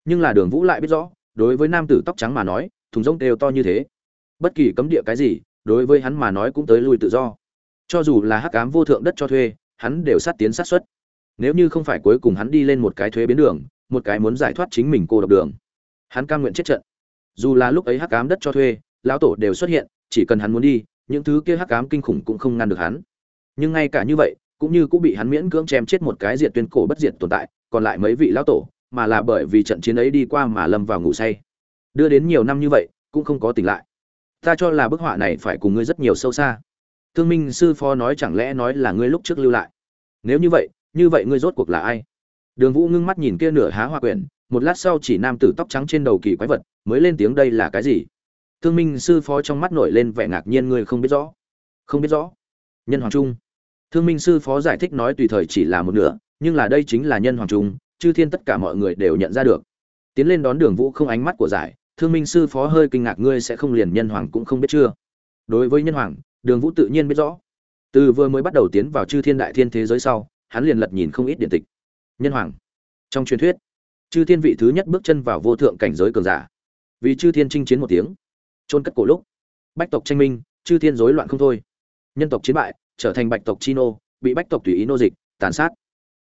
Nhưng là đường vũ lại biết rõ, đối với nam tử tóc trắng mà nói, thùng rông đều to như thế. Bất kỳ cấm địa cái gì, đối với hắn mà nói cũng tới lui tự do cho dù là hắc ám vô thượng đất cho thuê, hắn đều sát tiến sát xuất. Nếu như không phải cuối cùng hắn đi lên một cái thuế biến đường, một cái muốn giải thoát chính mình cô độc đường, hắn cam nguyện chết trận. Dù là lúc ấy hắc ám đất cho thuê, lão tổ đều xuất hiện, chỉ cần hắn muốn đi, những thứ kia hắc ám kinh khủng cũng không ngăn được hắn. Nhưng ngay cả như vậy, cũng như cũng bị hắn miễn cưỡng chém chết một cái diệt tuyên cổ bất diệt tồn tại, còn lại mấy vị lão tổ, mà là bởi vì trận chiến ấy đi qua mà lâm vào ngủ say. Đưa đến nhiều năm như vậy, cũng không có tỉnh lại. Ta cho là bức họa này phải cùng ngươi rất nhiều sâu xa thương minh sư phó nói chẳng lẽ nói là ngươi lúc trước lưu lại? Nếu như vậy như vậy ngươi rốt cuộc là ai? Đường vũ ngưng mắt nhìn kia nửa há hoa quyển, một lát sau chỉ nam tử tóc trắng trên đầu kỳ quái vật, mới lên tiếng đây là cái gì? Thương minh sư phó trong mắt nổi lên vẻ ngạc nhiên ngươi không biết rõ. Không biết rõ. Nhân hoàng trung. Thương minh sư phó giải thích nói tùy thời chỉ là một nửa, nhưng là đây chính là nhân hoàng trung, chư thiên tất cả mọi người đều nhận ra được. Tiến lên đón đường vũ không ánh mắt của giải, thương minh sư phó hơi kinh ngạc ngươi sẽ không liền nhân hoàng cũng không biết chưa? Đối với nhân hoàng đường vũ tự nhiên biết rõ. Từ vừa mới bắt đầu tiến vào chư thiên đại thiên thế giới sau, hắn liền lật nhìn không ít điện tịch. Nhân hoàng. Trong truyền thuyết, chư thiên vị thứ nhất bước chân vào vô thượng cảnh giới cường giả. Vì chư thiên chinh chiến một tiếng, chôn cất cổ lúc, bách tộc tranh minh, chư thiên rối loạn không thôi. Nhân tộc chiến bại, trở thành bạch tộc chi nô, bị bách tộc tùy ý nô dịch, tàn sát.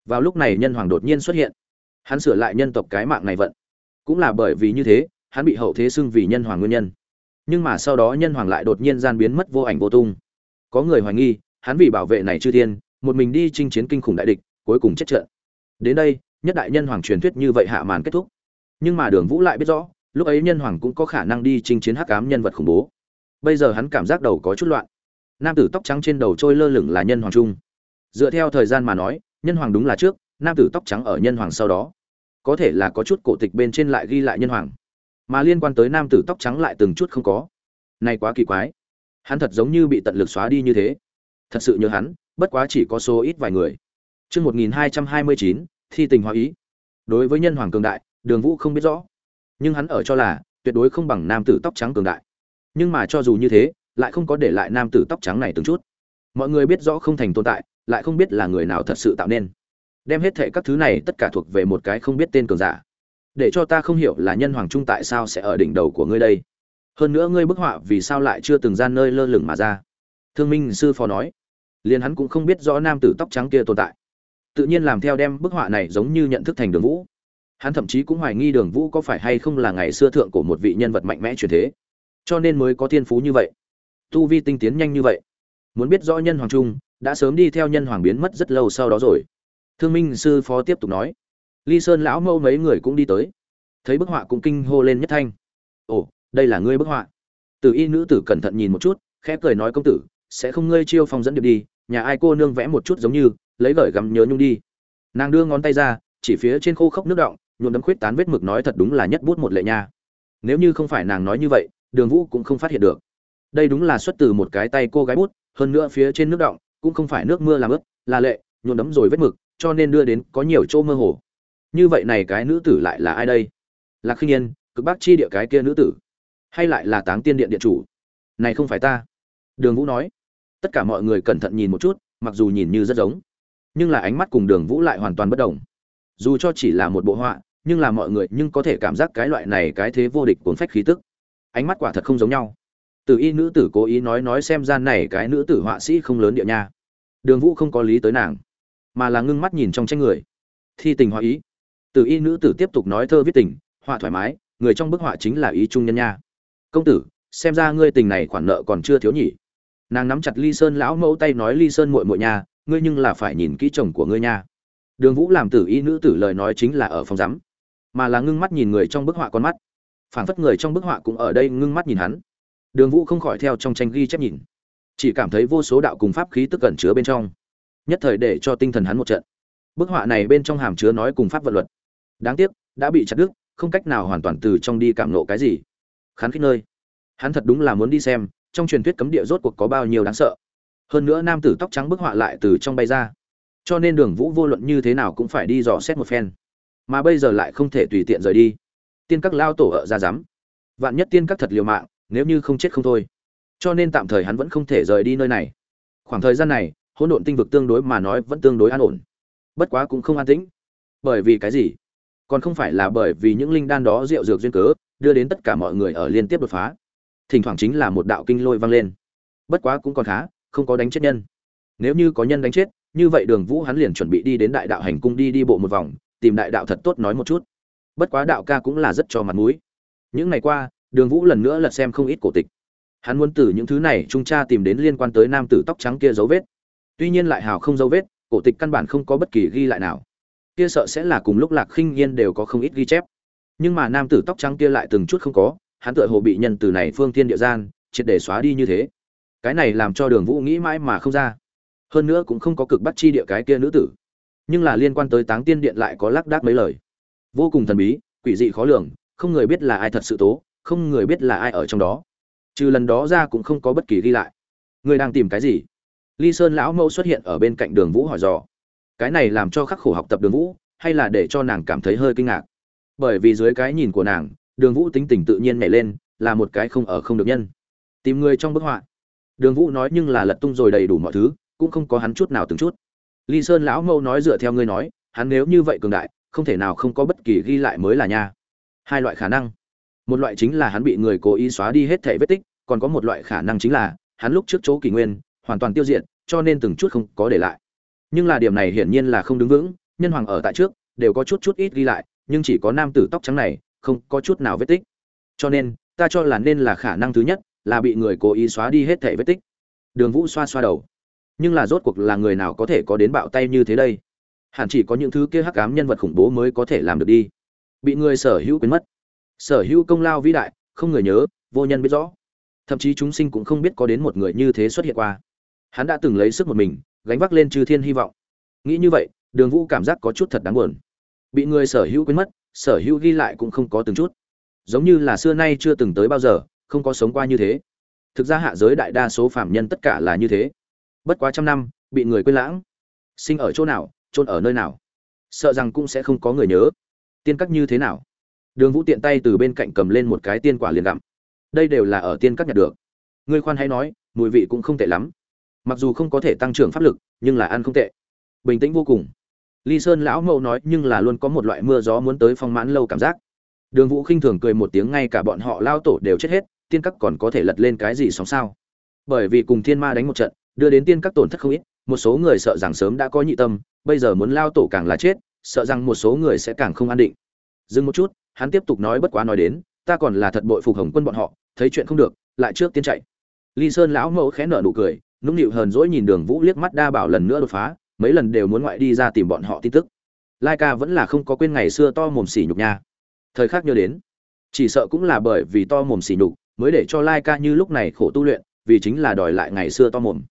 Vào lúc này nhân hoàng đột nhiên xuất hiện. Hắn sửa lại nhân tộc cái mạng này vận. Cũng là bởi vì như thế, hắn bị hậu thế xưng vì nhân hoàng nguyên nhân nhưng mà sau đó nhân hoàng lại đột nhiên gian biến mất vô ảnh vô tung. Có người hoài nghi, hắn vì bảo vệ này chư thiên, một mình đi chinh chiến kinh khủng đại địch, cuối cùng chết trận. Đến đây, nhất đại nhân hoàng truyền thuyết như vậy hạ màn kết thúc. Nhưng mà đường vũ lại biết rõ, lúc ấy nhân hoàng cũng có khả năng đi chinh chiến hắc ám nhân vật khủng bố. Bây giờ hắn cảm giác đầu có chút loạn. Nam tử tóc trắng trên đầu trôi lơ lửng là nhân hoàng trung. Dựa theo thời gian mà nói, nhân hoàng đúng là trước, nam tử tóc trắng ở nhân hoàng sau đó. Có thể là có chút cổ tịch bên trên lại ghi lại nhân hoàng mà liên quan tới nam tử tóc trắng lại từng chút không có. Này quá kỳ quái. Hắn thật giống như bị tận lực xóa đi như thế. Thật sự nhớ hắn, bất quá chỉ có số ít vài người. Chương một nghìn hai trăm hai mươi chín, thi tình hóa ý. Đối với nhân hoàng cường đại, đường vũ không biết rõ. Nhưng hắn ở cho là, tuyệt đối không bằng nam tử tóc trắng cường đại. Nhưng mà cho dù như thế, lại không có để lại nam tử tóc trắng này từng chút. Mọi người biết rõ không thành tồn tại, lại không biết là người nào thật sự tạo nên. Đem hết thệ các thứ này tất cả thuộc về một cái không biết tên cường giả để cho ta không hiểu là nhân hoàng trung tại sao sẽ ở đỉnh đầu của ngươi đây. Hơn nữa ngươi bức họa vì sao lại chưa từng gian nơi lơ lửng mà ra. Thương minh sư phó nói, liền hắn cũng không biết rõ nam tử tóc trắng kia tồn tại. Tự nhiên làm theo đem bức họa này giống như nhận thức thành đường vũ. Hắn thậm chí cũng hoài nghi đường vũ có phải hay không là ngày xưa thượng của một vị nhân vật mạnh mẽ truyền thế. Cho nên mới có thiên phú như vậy. Tu vi tinh tiến nhanh như vậy. Muốn biết rõ nhân hoàng trung, đã sớm đi theo nhân hoàng biến mất rất lâu sau đó rồi. Thương minh sư phó tiếp tục nói ly sơn lão mâu mấy người cũng đi tới. Thấy bức họa cũng kinh hô lên nhất thanh. Ồ, đây là ngươi bức họa. Từ y nữ tử cẩn thận nhìn một chút, khẽ cười nói công tử, sẽ không ngươi chiêu phong dẫn điệp đi, nhà ai cô nương vẽ một chút giống như, lấy gởi gắm nhớ nhung đi. Nàng đưa ngón tay ra, chỉ phía trên khô khốc nước động nhuộm đấm khuyết tán vết mực nói thật đúng là nhất bút một lệ nha. Nếu như không phải nàng nói như vậy, đường vũ cũng không phát hiện được. Đây đúng là xuất từ một cái tay cô gái bút, hơn nữa phía trên nước động cũng không phải nước mưa làm ướt, là lệ, nhuộm đấm rồi vết mực, cho nên đưa đến có nhiều chỗ mơ hồ như vậy này cái nữ tử lại là ai đây? Là khinh yên, cực bác chi địa cái kia nữ tử. Hay lại là táng tiên điện điện chủ? Này không phải ta. Đường vũ nói. Tất cả mọi người cẩn thận nhìn một chút, mặc dù nhìn như rất giống. Nhưng là ánh mắt cùng đường vũ lại hoàn toàn bất đồng. Dù cho chỉ là một bộ họa, nhưng là mọi người nhưng có thể cảm giác cái loại này cái thế vô địch cuốn phách khí tức. Ánh mắt quả thật không giống nhau. Từ y nữ tử cố ý nói nói xem gian này cái nữ tử họa sĩ không lớn địa nha. Đường vũ không có lý tới nàng, mà là ngưng mắt nhìn trong tranh người. Thi tình họa ý từ y nữ tử tiếp tục nói thơ viết tình, họa thoải mái, người trong bức họa chính là ý trung nhân nha. Công tử, xem ra ngươi tình này khoản nợ còn chưa thiếu nhỉ. Nàng nắm chặt ly sơn lão mẫu tay nói ly sơn muội muội nha, ngươi nhưng là phải nhìn kỹ chồng của ngươi nha. Đường vũ làm tử y nữ tử lời nói chính là ở phòng giám, mà là ngưng mắt nhìn người trong bức họa con mắt. Phản phất người trong bức họa cũng ở đây ngưng mắt nhìn hắn. Đường vũ không khỏi theo trong tranh ghi chép nhìn, chỉ cảm thấy vô số đạo cùng pháp khí tức cẩn chứa bên trong, nhất thời để cho tinh thần hắn một trận. Bức họa này bên trong hàm chứa nói cùng pháp vận luật đáng tiếc, đã bị chặt đứt, không cách nào hoàn toàn từ trong đi cảm nộ cái gì. Khán khích nơi, hắn thật đúng là muốn đi xem, trong truyền thuyết cấm địa rốt cuộc có bao nhiêu đáng sợ. Hơn nữa nam tử tóc trắng bức họa lại từ trong bay ra. Cho nên đường vũ vô luận như thế nào cũng phải đi dò xét một phen. Mà bây giờ lại không thể tùy tiện rời đi. Tiên các lao tổ ở ra dám vạn nhất tiên các thật liều mạng, nếu như không chết không thôi. Cho nên tạm thời hắn vẫn không thể rời đi nơi này. Khoảng thời gian này, hỗn độn tinh vực tương đối mà nói vẫn tương đối an ổn. Bất quá cũng không an tĩnh. Bởi vì cái gì? Còn không phải là bởi vì những linh đan đó rượu dược duyên cớ, đưa đến tất cả mọi người ở liên tiếp đột phá. Thỉnh thoảng chính là một đạo kinh lôi vang lên. Bất quá cũng còn khá, không có đánh chết nhân. Nếu như có nhân đánh chết, như vậy đường vũ hắn liền chuẩn bị đi đến đại đạo hành cung đi đi bộ một vòng, tìm đại đạo thật tốt nói một chút. Bất quá đạo ca cũng là rất cho mặt mũi. Những ngày qua, đường vũ lần nữa lật xem không ít cổ tịch. Hắn muốn từ những thứ này trung tra tìm đến liên quan tới nam tử tóc trắng kia dấu vết. Tuy nhiên lại hào không dấu vết, cổ tịch căn bản không có bất kỳ ghi lại nào kia sợ sẽ là cùng lúc lạc khinh nhiên đều có không ít ghi chép. Nhưng mà nam tử tóc trắng kia lại từng chút không có, hắn tựa hồ bị nhân từ này phương thiên địa gian, triệt để xóa đi như thế. Cái này làm cho đường vũ nghĩ mãi mà không ra. Hơn nữa cũng không có cực bắt chi địa cái kia nữ tử. Nhưng là liên quan tới táng tiên điện lại có lác đác mấy lời. Vô cùng thần bí, quỷ dị khó lường, không người biết là ai thật sự tố, không người biết là ai ở trong đó. Trừ lần đó ra cũng không có bất kỳ ghi lại. Người đang tìm cái gì? Ly sơn lão mẫu xuất hiện ở bên cạnh đường vũ hỏi dò cái này làm cho khắc khổ học tập đường vũ, hay là để cho nàng cảm thấy hơi kinh ngạc. Bởi vì dưới cái nhìn của nàng, đường vũ tính tình tự nhiên nhảy lên, là một cái không ở không được nhân. Tìm người trong bức họa. Đường vũ nói nhưng là lật tung rồi đầy đủ mọi thứ, cũng không có hắn chút nào từng chút. Ly sơn lão mâu nói dựa theo ngươi nói, hắn nếu như vậy cường đại, không thể nào không có bất kỳ ghi lại mới là nha. Hai loại khả năng. Một loại chính là hắn bị người cố ý xóa đi hết thể vết tích, còn có một loại khả năng chính là, hắn lúc trước chỗ kỷ nguyên, hoàn toàn tiêu diệt, cho nên từng chút không có để lại nhưng là điểm này hiển nhiên là không đứng vững, nhân hoàng ở tại trước, đều có chút chút ít ghi lại, nhưng chỉ có nam tử tóc trắng này, không có chút nào vết tích. Cho nên, ta cho là nên là khả năng thứ nhất, là bị người cố ý xóa đi hết thể vết tích. Đường vũ xoa xoa đầu. Nhưng là rốt cuộc là người nào có thể có đến bạo tay như thế đây? Hẳn chỉ có những thứ kia hắc ám nhân vật khủng bố mới có thể làm được đi. Bị người sở hữu quên mất. Sở hữu công lao vĩ đại, không người nhớ, vô nhân biết rõ. Thậm chí chúng sinh cũng không biết có đến một người như thế xuất hiện qua. Hắn đã từng lấy sức một mình gánh vác lên chư thiên hy vọng. Nghĩ như vậy, đường vũ cảm giác có chút thật đáng buồn. Bị người sở hữu quên mất, sở hữu ghi lại cũng không có từng chút. Giống như là xưa nay chưa từng tới bao giờ, không có sống qua như thế. Thực ra hạ giới đại đa số phạm nhân tất cả là như thế. Bất quá trăm năm, bị người quên lãng. Sinh ở chỗ nào, chôn ở nơi nào. Sợ rằng cũng sẽ không có người nhớ. Tiên các như thế nào? Đường vũ tiện tay từ bên cạnh cầm lên một cái tiên quả liền gặm. Đây đều là ở tiên các nhặt được. Ngươi khoan hay nói, mùi vị cũng không tệ lắm mặc dù không có thể tăng trưởng pháp lực, nhưng là ăn không tệ. Bình tĩnh vô cùng. Ly sơn lão mẫu nói nhưng là luôn có một loại mưa gió muốn tới phong mãn lâu cảm giác. Đường vũ khinh thường cười một tiếng ngay cả bọn họ lao tổ đều chết hết, tiên các còn có thể lật lên cái gì sóng sao? Bởi vì cùng thiên ma đánh một trận, đưa đến tiên các tổn thất không ít, một số người sợ rằng sớm đã có nhị tâm, bây giờ muốn lao tổ càng là chết, sợ rằng một số người sẽ càng không an định. Dừng một chút, hắn tiếp tục nói bất quá nói đến, ta còn là thật bội phục hồng quân bọn họ, thấy chuyện không được, lại trước tiên chạy. Ly sơn lão mẫu khẽ nở nụ cười nũng nịu hờn dỗi nhìn đường vũ liếc mắt đa bảo lần nữa đột phá, mấy lần đều muốn ngoại đi ra tìm bọn họ tin tức. Lai ca vẫn là không có quên ngày xưa to mồm xỉ nhục nha. Thời khắc nhớ đến, chỉ sợ cũng là bởi vì to mồm xỉ nhục mới để cho lai ca như lúc này khổ tu luyện, vì chính là đòi lại ngày xưa to mồm.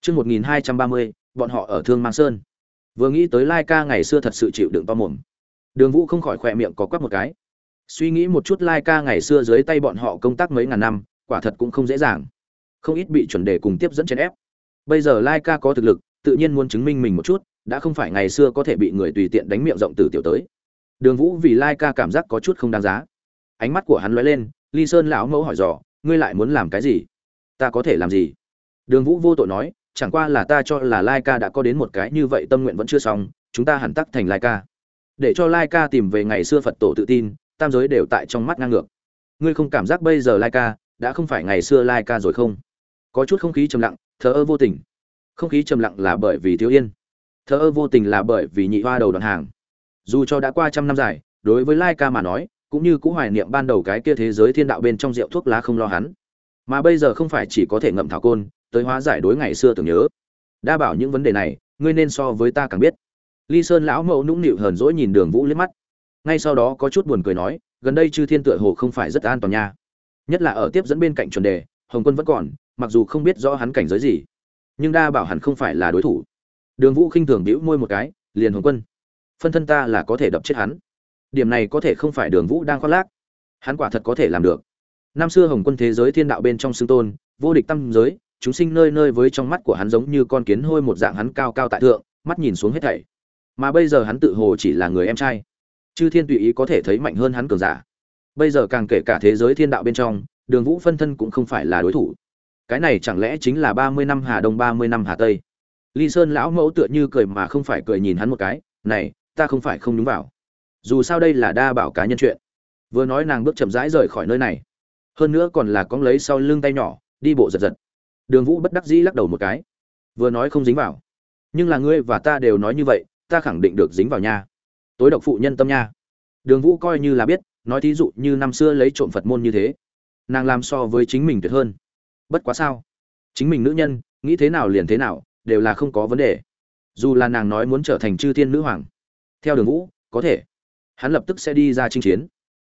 Chương một nghìn hai trăm ba mươi, bọn họ ở thương mang sơn. Vừa nghĩ tới lai ca ngày xưa thật sự chịu đựng to mồm. Đường vũ không khỏi khỏe miệng có quắp một cái. Suy nghĩ một chút lai ca ngày xưa dưới tay bọn họ công tác mấy ngàn năm, quả thật cũng không dễ dàng không ít bị chuẩn đề cùng tiếp dẫn chèn ép. Bây giờ lai ca có thực lực, tự nhiên muốn chứng minh mình một chút, đã không phải ngày xưa có thể bị người tùy tiện đánh miệng rộng từ tiểu tới. Đường vũ vì lai ca cảm giác có chút không đáng giá. Ánh mắt của hắn lóe lên, ly sơn lão mẫu hỏi dò, ngươi lại muốn làm cái gì? Ta có thể làm gì? Đường vũ vô tội nói, chẳng qua là ta cho là lai ca đã có đến một cái như vậy tâm nguyện vẫn chưa xong, chúng ta hẳn tắc thành lai ca. Để cho lai ca tìm về ngày xưa phật tổ tự tin, tam giới đều tại trong mắt ngang ngược. Ngươi không cảm giác bây giờ lai ca, đã không phải ngày xưa lai ca rồi không? Có chút không khí trầm lặng, thờ ơ vô tình. Không khí trầm lặng là bởi vì thiếu yên. Thờ ơ vô tình là bởi vì nhị hoa đầu đoạn hàng. Dù cho đã qua trăm năm dài, đối với lai ca mà nói, cũng như cũng hoài niệm ban đầu cái kia thế giới thiên đạo bên trong rượu thuốc lá không lo hắn. Mà bây giờ không phải chỉ có thể ngậm thảo côn, tới hóa giải đối ngày xưa tưởng nhớ. Đa bảo những vấn đề này, ngươi nên so với ta càng biết. Ly sơn lão mẫu nũng nịu hờn dỗi nhìn đường vũ liếc mắt. Ngay sau đó có chút buồn cười nói, gần đây chư thiên tựa hồ không phải rất an toàn nha. Nhất là ở tiếp dẫn bên cạnh chuẩn đề, hồng quân vẫn còn mặc dù không biết rõ hắn cảnh giới gì, nhưng đa bảo hẳn không phải là đối thủ. Đường vũ khinh thường bĩu môi một cái, liền hồng quân. Phân thân ta là có thể đập chết hắn. Điểm này có thể không phải đường vũ đang khoác lác. Hắn quả thật có thể làm được. Năm xưa hồng quân thế giới thiên đạo bên trong xương tôn, vô địch tâm giới, chúng sinh nơi nơi với trong mắt của hắn giống như con kiến hôi một dạng hắn cao cao tại thượng, mắt nhìn xuống hết thảy. Mà bây giờ hắn tự hồ chỉ là người em trai. Chư thiên tùy ý có thể thấy mạnh hơn hắn cường giả. Bây giờ càng kể cả thế giới thiên đạo bên trong, đường vũ phân thân cũng không phải là đối thủ cái này chẳng lẽ chính là ba mươi năm hà đông, ba mươi năm hà tây? Ly sơn lão mẫu tựa như cười mà không phải cười nhìn hắn một cái, này, ta không phải không đúng vào. Dù sao đây là đa bảo cá nhân chuyện. Vừa nói nàng bước chậm rãi rời khỏi nơi này. Hơn nữa còn là cóng lấy sau lưng tay nhỏ, đi bộ giật giật. Đường vũ bất đắc dĩ lắc đầu một cái. Vừa nói không dính vào. Nhưng là ngươi và ta đều nói như vậy, ta khẳng định được dính vào nha. Tối độc phụ nhân tâm nha. Đường vũ coi như là biết, nói thí dụ như năm xưa lấy trộm phật môn như thế, nàng làm so với chính mình tuyệt hơn bất quá sao? Chính mình nữ nhân, nghĩ thế nào liền thế nào, đều là không có vấn đề. Dù là nàng nói muốn trở thành chư thiên nữ hoàng, theo đường vũ, có thể. Hắn lập tức sẽ đi ra chinh chiến.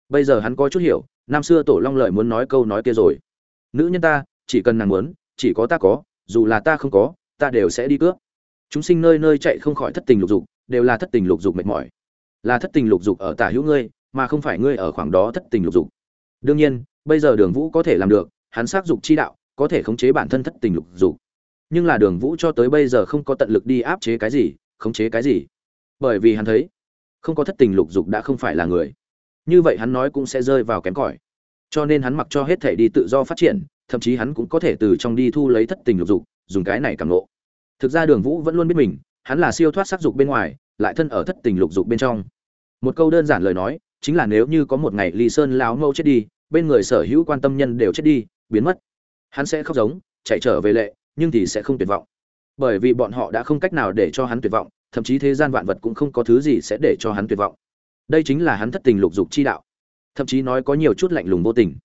Bây giờ hắn có chút hiểu, năm xưa tổ long lợi muốn nói câu nói kia rồi. Nữ nhân ta, chỉ cần nàng muốn, chỉ có ta có, dù là ta không có, ta đều sẽ đi cướp. Chúng sinh nơi nơi chạy không khỏi thất tình lục dục, đều là thất tình lục dục mệt mỏi. Là thất tình lục dục ở tả hữu ngươi, mà không phải ngươi ở khoảng đó thất tình lục dục. Đương nhiên, bây giờ đường vũ có thể làm được, hắn xác dục chi đạo có thể khống chế bản thân thất tình lục dục. Nhưng là đường vũ cho tới bây giờ không có tận lực đi áp chế cái gì, khống chế cái gì. Bởi vì hắn thấy, không có thất tình lục dục đã không phải là người. Như vậy hắn nói cũng sẽ rơi vào kém cỏi. Cho nên hắn mặc cho hết thể đi tự do phát triển, thậm chí hắn cũng có thể từ trong đi thu lấy thất tình lục dục, dùng cái này cảm lộ thực ra đường vũ vẫn luôn biết mình, hắn là siêu thoát sắc dục bên ngoài, lại thân ở thất tình lục dục bên trong. Một câu đơn giản lời nói, chính là nếu như có một ngày ly sơn láo mâu chết đi, bên người sở hữu quan tâm nhân đều chết đi, biến mất hắn sẽ khóc giống, chạy trở về lệ, nhưng thì sẽ không tuyệt vọng. Bởi vì bọn họ đã không cách nào để cho hắn tuyệt vọng, thậm chí thế gian vạn vật cũng không có thứ gì sẽ để cho hắn tuyệt vọng. Đây chính là hắn thất tình lục dục chi đạo. Thậm chí nói có nhiều chút lạnh lùng vô tình.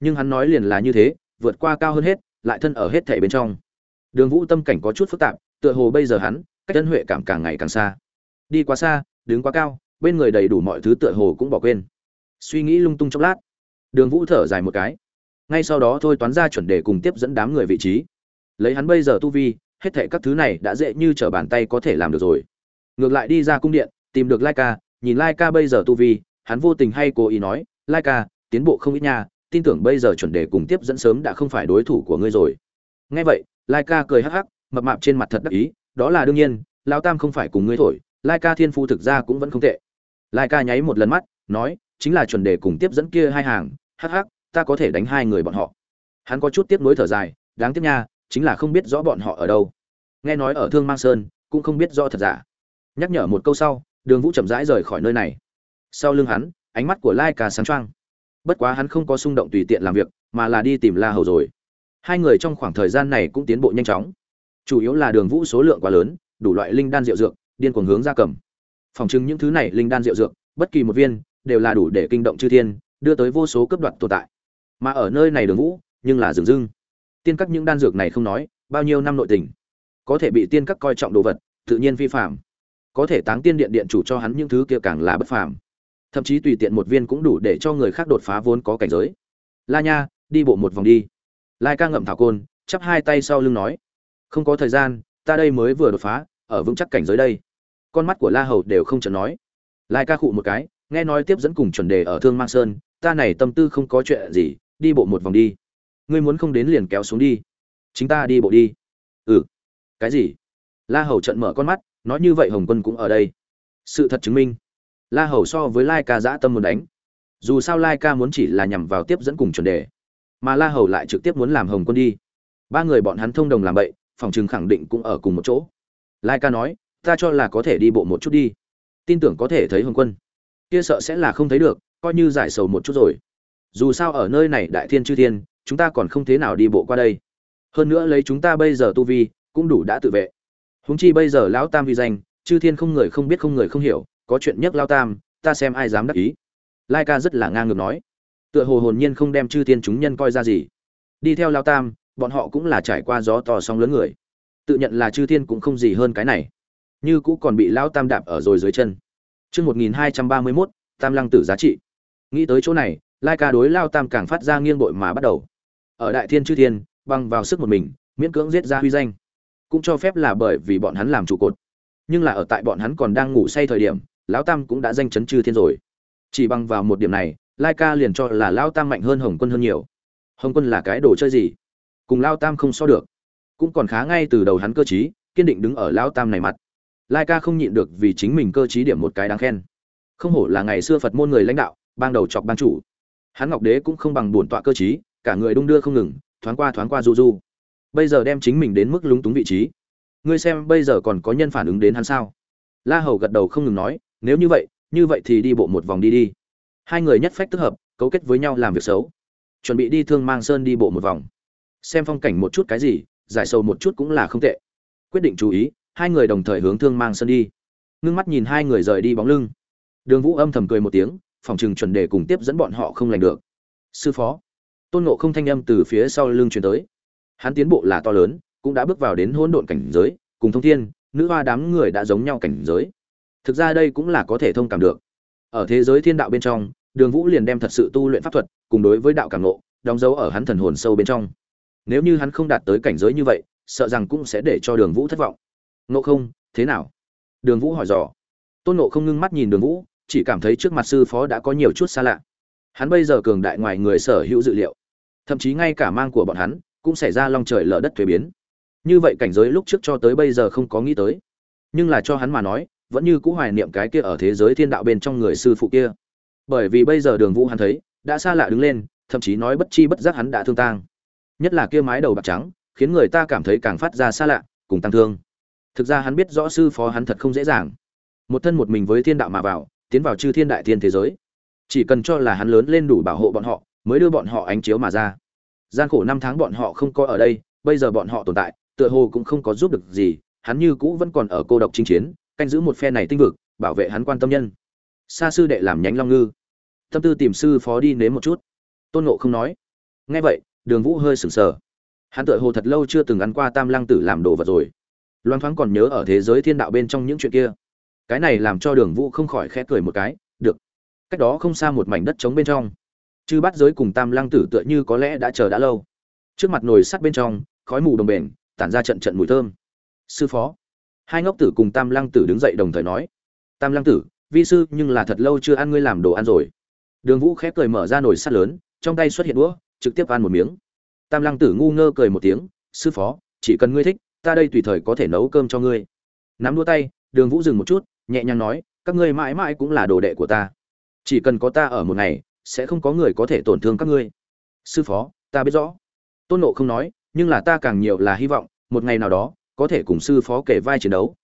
Nhưng hắn nói liền là như thế, vượt qua cao hơn hết, lại thân ở hết thể bên trong. Đường vũ tâm cảnh có chút phức tạp, tựa hồ bây giờ hắn, cách tân huệ cảm càng ngày càng xa. Đi quá xa, đứng quá cao, bên người đầy đủ mọi thứ tựa hồ cũng bỏ quên. Suy nghĩ lung tung chốc lát. Đường vũ thở dài một cái ngay sau đó thôi toán ra chuẩn đề cùng tiếp dẫn đám người vị trí. Lấy hắn bây giờ tu vi, hết thệ các thứ này đã dễ như trở bàn tay có thể làm được rồi. Ngược lại đi ra cung điện, tìm được lai ca, nhìn lai ca bây giờ tu vi, hắn vô tình hay cố ý nói, lai ca, tiến bộ không ít nha, tin tưởng bây giờ chuẩn đề cùng tiếp dẫn sớm đã không phải đối thủ của ngươi rồi. Nghe vậy, lai ca cười hắc hắc, mập mạp trên mặt thật đắc ý, đó là đương nhiên lao tam không phải cùng ngươi thổi, lai ca thiên phu thực ra cũng vẫn không tệ. Lai ca nháy một lần mắt, nói, chính là chuẩn đề cùng tiếp dẫn kia hai hàng, hắc hắc ta có thể đánh hai người bọn họ. Hắn có chút tiếc nuối thở dài, đáng tiếc nha, chính là không biết rõ bọn họ ở đâu. Nghe nói ở thương mang sơn, cũng không biết rõ thật giả. Nhắc nhở một câu sau, đường vũ chậm rãi rời khỏi nơi này. Sau lưng hắn, ánh mắt của lai ca sáng trăng bất quá hắn không có xung động tùy tiện làm việc, mà là đi tìm la hầu rồi. Hai người trong khoảng thời gian này cũng tiến bộ nhanh chóng. Chủ yếu là đường vũ số lượng quá lớn, đủ loại linh đan rượu dược, điên cuồng hướng ra cầm. Phòng chứng những thứ này linh đan rượu dược, bất kỳ một viên, đều là đủ để kinh động chư thiên, đưa tới vô số cấp đoạt tồn tại mà ở nơi này đường vũ, nhưng là dừng dưng tiên các những đan dược này không nói, bao nhiêu năm nội tình, có thể bị tiên các coi trọng đồ vật, tự nhiên vi phạm có thể táng tiên điện điện chủ cho hắn những thứ kia càng là bất phàm. Thậm chí tùy tiện một viên cũng đủ để cho người khác đột phá vốn có cảnh giới. La nha, đi bộ một vòng đi. Lai ca ngậm thảo côn, chắp hai tay sau lưng nói, không có thời gian, ta đây mới vừa đột phá, ở vững chắc cảnh giới đây. Con mắt của la hầu đều không chợt nói. Lai ca khụ một cái, nghe nói tiếp dẫn cùng chuẩn đề ở thương mang sơn, ta này tâm tư không có chuyện gì đi bộ một vòng đi. Ngươi muốn không đến liền kéo xuống đi. Chính ta đi bộ đi. Ừ. Cái gì? La hầu trận mở con mắt, nói như vậy hồng quân cũng ở đây. Sự thật chứng minh, la hầu so với lai ca giã tâm muốn đánh. Dù sao lai ca muốn chỉ là nhằm vào tiếp dẫn cùng chuẩn đề, mà la hầu lại trực tiếp muốn làm hồng quân đi. Ba người bọn hắn thông đồng làm bậy, phòng chừng khẳng định cũng ở cùng một chỗ. Lai ca nói, ta cho là có thể đi bộ một chút đi. Tin tưởng có thể thấy hồng quân. Kia sợ sẽ là không thấy được, coi như giải sầu một chút rồi dù sao ở nơi này đại thiên chư thiên, chúng ta còn không thế nào đi bộ qua đây. Hơn nữa lấy chúng ta bây giờ tu vi, cũng đủ đã tự vệ. Húng chi bây giờ lão tam vi danh, chư thiên không người không biết không người không hiểu, có chuyện nhất lao tam, ta xem ai dám đắc ý. Lai ca rất là ngang ngược nói. Tựa hồ hồn nhiên không đem chư thiên chúng nhân coi ra gì. Đi theo lao tam, bọn họ cũng là trải qua gió to sóng lớn người. Tự nhận là chư thiên cũng không gì hơn cái này. Như cũ còn bị lão tam đạp ở rồi dưới chân. Chương một nghìn hai trăm ba mươi mốt, tam lăng tử giá trị. Nghĩ tới chỗ này lai ca đối lao tam càng phát ra nghiêng bội mà bắt đầu. Ở đại thiên chư thiên băng vào sức một mình, miễn cưỡng giết ra huy danh. Cũng cho phép là bởi vì bọn hắn làm trụ cột. Nhưng là ở tại bọn hắn còn đang ngủ say thời điểm, lão tam cũng đã danh chấn chư thiên rồi. Chỉ bằng vào một điểm này, lai ca liền cho là lao tam mạnh hơn hồng quân hơn nhiều. Hồng quân là cái đồ chơi gì? Cùng lao tam không so được. Cũng còn khá ngay từ đầu hắn cơ t kiên định đứng ở lao tam này mặt. Lai ca không nhịn được vì chính mình cơ t điểm một cái đáng khen. Không hổ là ngày xưa phật môn người lãnh đạo, ban đầu chọc ban chủ hắn ngọc đế cũng không bằng bổn tọa cơ t cả người đung đưa không ngừng, thoáng qua thoáng qua du du. Bây giờ đem chính mình đến mức lúng túng vị trí. Ngươi xem bây giờ còn có nhân phản ứng đến hắn sao? La hầu gật đầu không ngừng nói, nếu như vậy như vậy thì đi bộ một vòng đi đi. Hai người nhất phách tức hợp, cấu kết với nhau làm việc xấu. Chuẩn bị đi thương mang sơn đi bộ một vòng. Xem phong cảnh một chút cái gì, giải sầu một chút cũng là không tệ. Quyết định chú ý, hai người đồng thời hướng thương mang sơn đi. Ngưng mắt nhìn hai người rời đi bóng lưng. Đường vũ âm thầm cười một tiếng phòng trường chuẩn đề cùng tiếp dẫn bọn họ không lành được. Sư phó. Tôn ngộ không thanh âm từ phía sau lưng truyền tới. Hắn tiến bộ là to lớn cũng đã bước vào đến hỗn độn cảnh giới cùng thông thiên nữ hoa đám người đã giống nhau cảnh giới. Thực ra đây cũng là có thể thông cảm được. Ở thế giới thiên đạo bên trong đường vũ liền đem thật sự tu luyện pháp thuật cùng đối với đạo cảm ngộ, đóng dấu ở hắn thần hồn sâu bên trong. Nếu như hắn không đạt tới cảnh giới như vậy sợ rằng cũng sẽ để cho đường vũ thất vọng. Ngộ không thế nào? Đường vũ hỏi dò. Tôn ngộ không ngưng mắt nhìn đường vũ chỉ cảm thấy trước mặt sư phó đã có nhiều chút xa lạ. Hắn bây giờ cường đại ngoài người sở hữu dự liệu. Thậm chí ngay cả mang của bọn hắn cũng xảy ra long trời lở đất thuế biến. Như vậy cảnh giới lúc trước cho tới bây giờ không có nghĩ tới. Nhưng là cho hắn mà nói, vẫn như cũ hoài niệm cái kia ở thế giới thiên đạo bên trong người sư phụ kia. Bởi vì bây giờ đường vũ hắn thấy, đã xa lạ đứng lên, thậm chí nói bất chi bất giác hắn đã thương tang. Nhất là kia mái đầu bạc trắng, khiến người ta cảm thấy càng phát ra xa lạ, cùng tăng thương. Thực ra hắn biết rõ sư phó hắn thật không dễ dàng. Một thân một mình với thiên đạo mà vào tiến vào chư thiên đại thiên thế giới. Chỉ cần cho là hắn lớn lên đủ bảo hộ bọn họ, mới đưa bọn họ ánh chiếu mà ra. Gian khổ năm tháng bọn họ không có ở đây, bây giờ bọn họ tồn tại, tựa hồ cũng không có giúp được gì, hắn như cũ vẫn còn ở cô độc chinh chiến, canh giữ một phe này tinh vực, bảo vệ hắn quan tâm nhân. Xa sư đệ làm nhánh long ngư. Tâm tư tìm sư phó đi nếm một chút. Tôn nộ không nói. Nghe vậy, đường vũ hơi sừng sờ. Hắn tựa hồ thật lâu chưa từng ăn qua tam lăng tử làm đồ vật rồi. Loan thoáng còn nhớ ở thế giới thiên đạo bên trong những chuyện kia cái này làm cho đường vũ không khỏi khẽ cười một cái, được, cách đó không xa một mảnh đất trống bên trong. Chư bắt giới cùng tam lăng tử tựa như có lẽ đã chờ đã lâu. Trước mặt nồi sắt bên trong, khói mù đồng bền, tản ra trận trận mùi thơm. Sư phó. Hai ngốc tử cùng tam lăng tử đứng dậy đồng thời nói, tam lăng tử, vi sư, nhưng là thật lâu chưa ăn ngươi làm đồ ăn rồi. Đường vũ khẽ cười mở ra nồi sắt lớn, trong tay xuất hiện đũa, trực tiếp ăn một miếng. Tam lăng tử ngu ngơ cười một tiếng, sư phó, chỉ cần ngươi thích, ta đây tùy thời có thể nấu cơm cho ngươi. Nắm đũa tay, đường vũ dừng một chút nhẹ nhàng nói, các ngươi mãi mãi cũng là đồ đệ của ta. Chỉ cần có ta ở một ngày, sẽ không có người có thể tổn thương các ngươi. Sư phó, ta biết rõ. Tôn nộ không nói, nhưng là ta càng nhiều là hy vọng, một ngày nào đó, có thể cùng sư phó kể vai chiến đấu.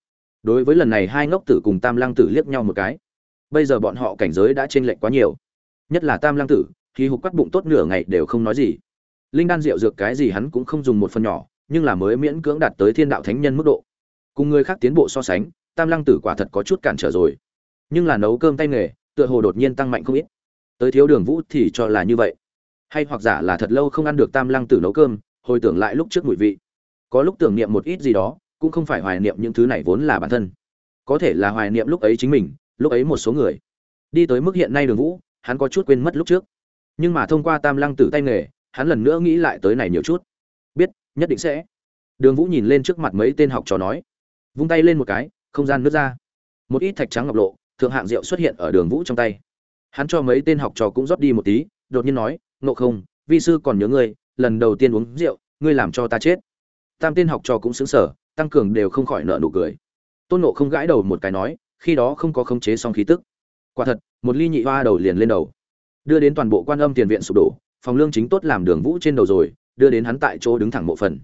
Đối với lần này hai ngốc tử cùng tam lăng tử liếc nhau một cái, bây giờ bọn họ cảnh giới đã chênh lệch quá nhiều. Nhất là tam lăng tử khi hục cắt bụng tốt nửa ngày đều không nói gì. Linh đan rượu dược cái gì hắn cũng không dùng một phần nhỏ, nhưng là mới miễn cưỡng đạt tới thiên đạo thánh nhân mức độ. Cùng người khác tiến bộ so sánh tam lăng tử quả thật có chút cản trở rồi. Nhưng là nấu cơm tay nghề, tựa hồ đột nhiên tăng mạnh không ít. Tới thiếu đường vũ thì cho là như vậy. Hay hoặc giả là thật lâu không ăn được tam lăng tử nấu cơm, hồi tưởng lại lúc trước mùi vị. Có lúc tưởng niệm một ít gì đó, cũng không phải hoài niệm những thứ này vốn là bản thân. Có thể là hoài niệm lúc ấy chính mình, lúc ấy một số người. Đi tới mức hiện nay đường vũ, hắn có chút quên mất lúc trước. Nhưng mà thông qua tam lăng tử tay nghề, hắn lần nữa nghĩ lại tới này nhiều chút. Biết, nhất định sẽ. Đường vũ nhìn lên trước mặt mấy tên học trò nói. Vung tay lên một cái không gian nước ra. Một ít thạch trắng ngọc lộ, thượng hạng rượu xuất hiện ở đường vũ trong tay. Hắn cho mấy tên học trò cũng rót đi một tí, đột nhiên nói nộ không, vi sư còn nhớ ngươi, lần đầu tiên uống rượu, ngươi làm cho ta chết. Tam tên học trò cũng xứng sở tăng cường đều không khỏi nợ nụ cười. Tôn nộ không gãi đầu một cái nói, khi đó không có khống chế xong khí tức. Quả thật, một ly nhị hoa đầu liền lên đầu. Đưa đến toàn bộ quan âm tiền viện sụp đổ, phòng lương chính tốt làm đường vũ trên đầu rồi, đưa đến hắn tại chỗ đứng thẳng mộ phần.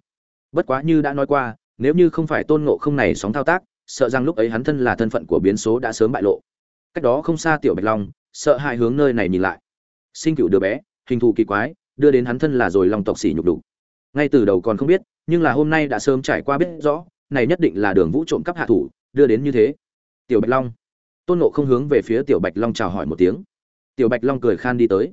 Bất quá như đã nói qua, nếu như không phải tôn nộ không này sóng thao tác sợ rằng lúc ấy hắn thân là thân phận của biến số đã sớm bại lộ. Cách đó không xa tiểu bạch long, sợ hãi hướng nơi này nhìn lại. Sinh cựu đứa bé, hình thù kỳ quái, đưa đến hắn thân là rồi lòng tộc xỉ nhục đủ. Ngay từ đầu còn không biết, nhưng là hôm nay đã sớm trải qua biết rõ, này nhất định là đường vũ trộm cắp hạ thủ, đưa đến như thế. Tiểu bạch long. Tôn nộ không hướng về phía tiểu bạch long chào hỏi một tiếng. Tiểu bạch long cười khan đi tới.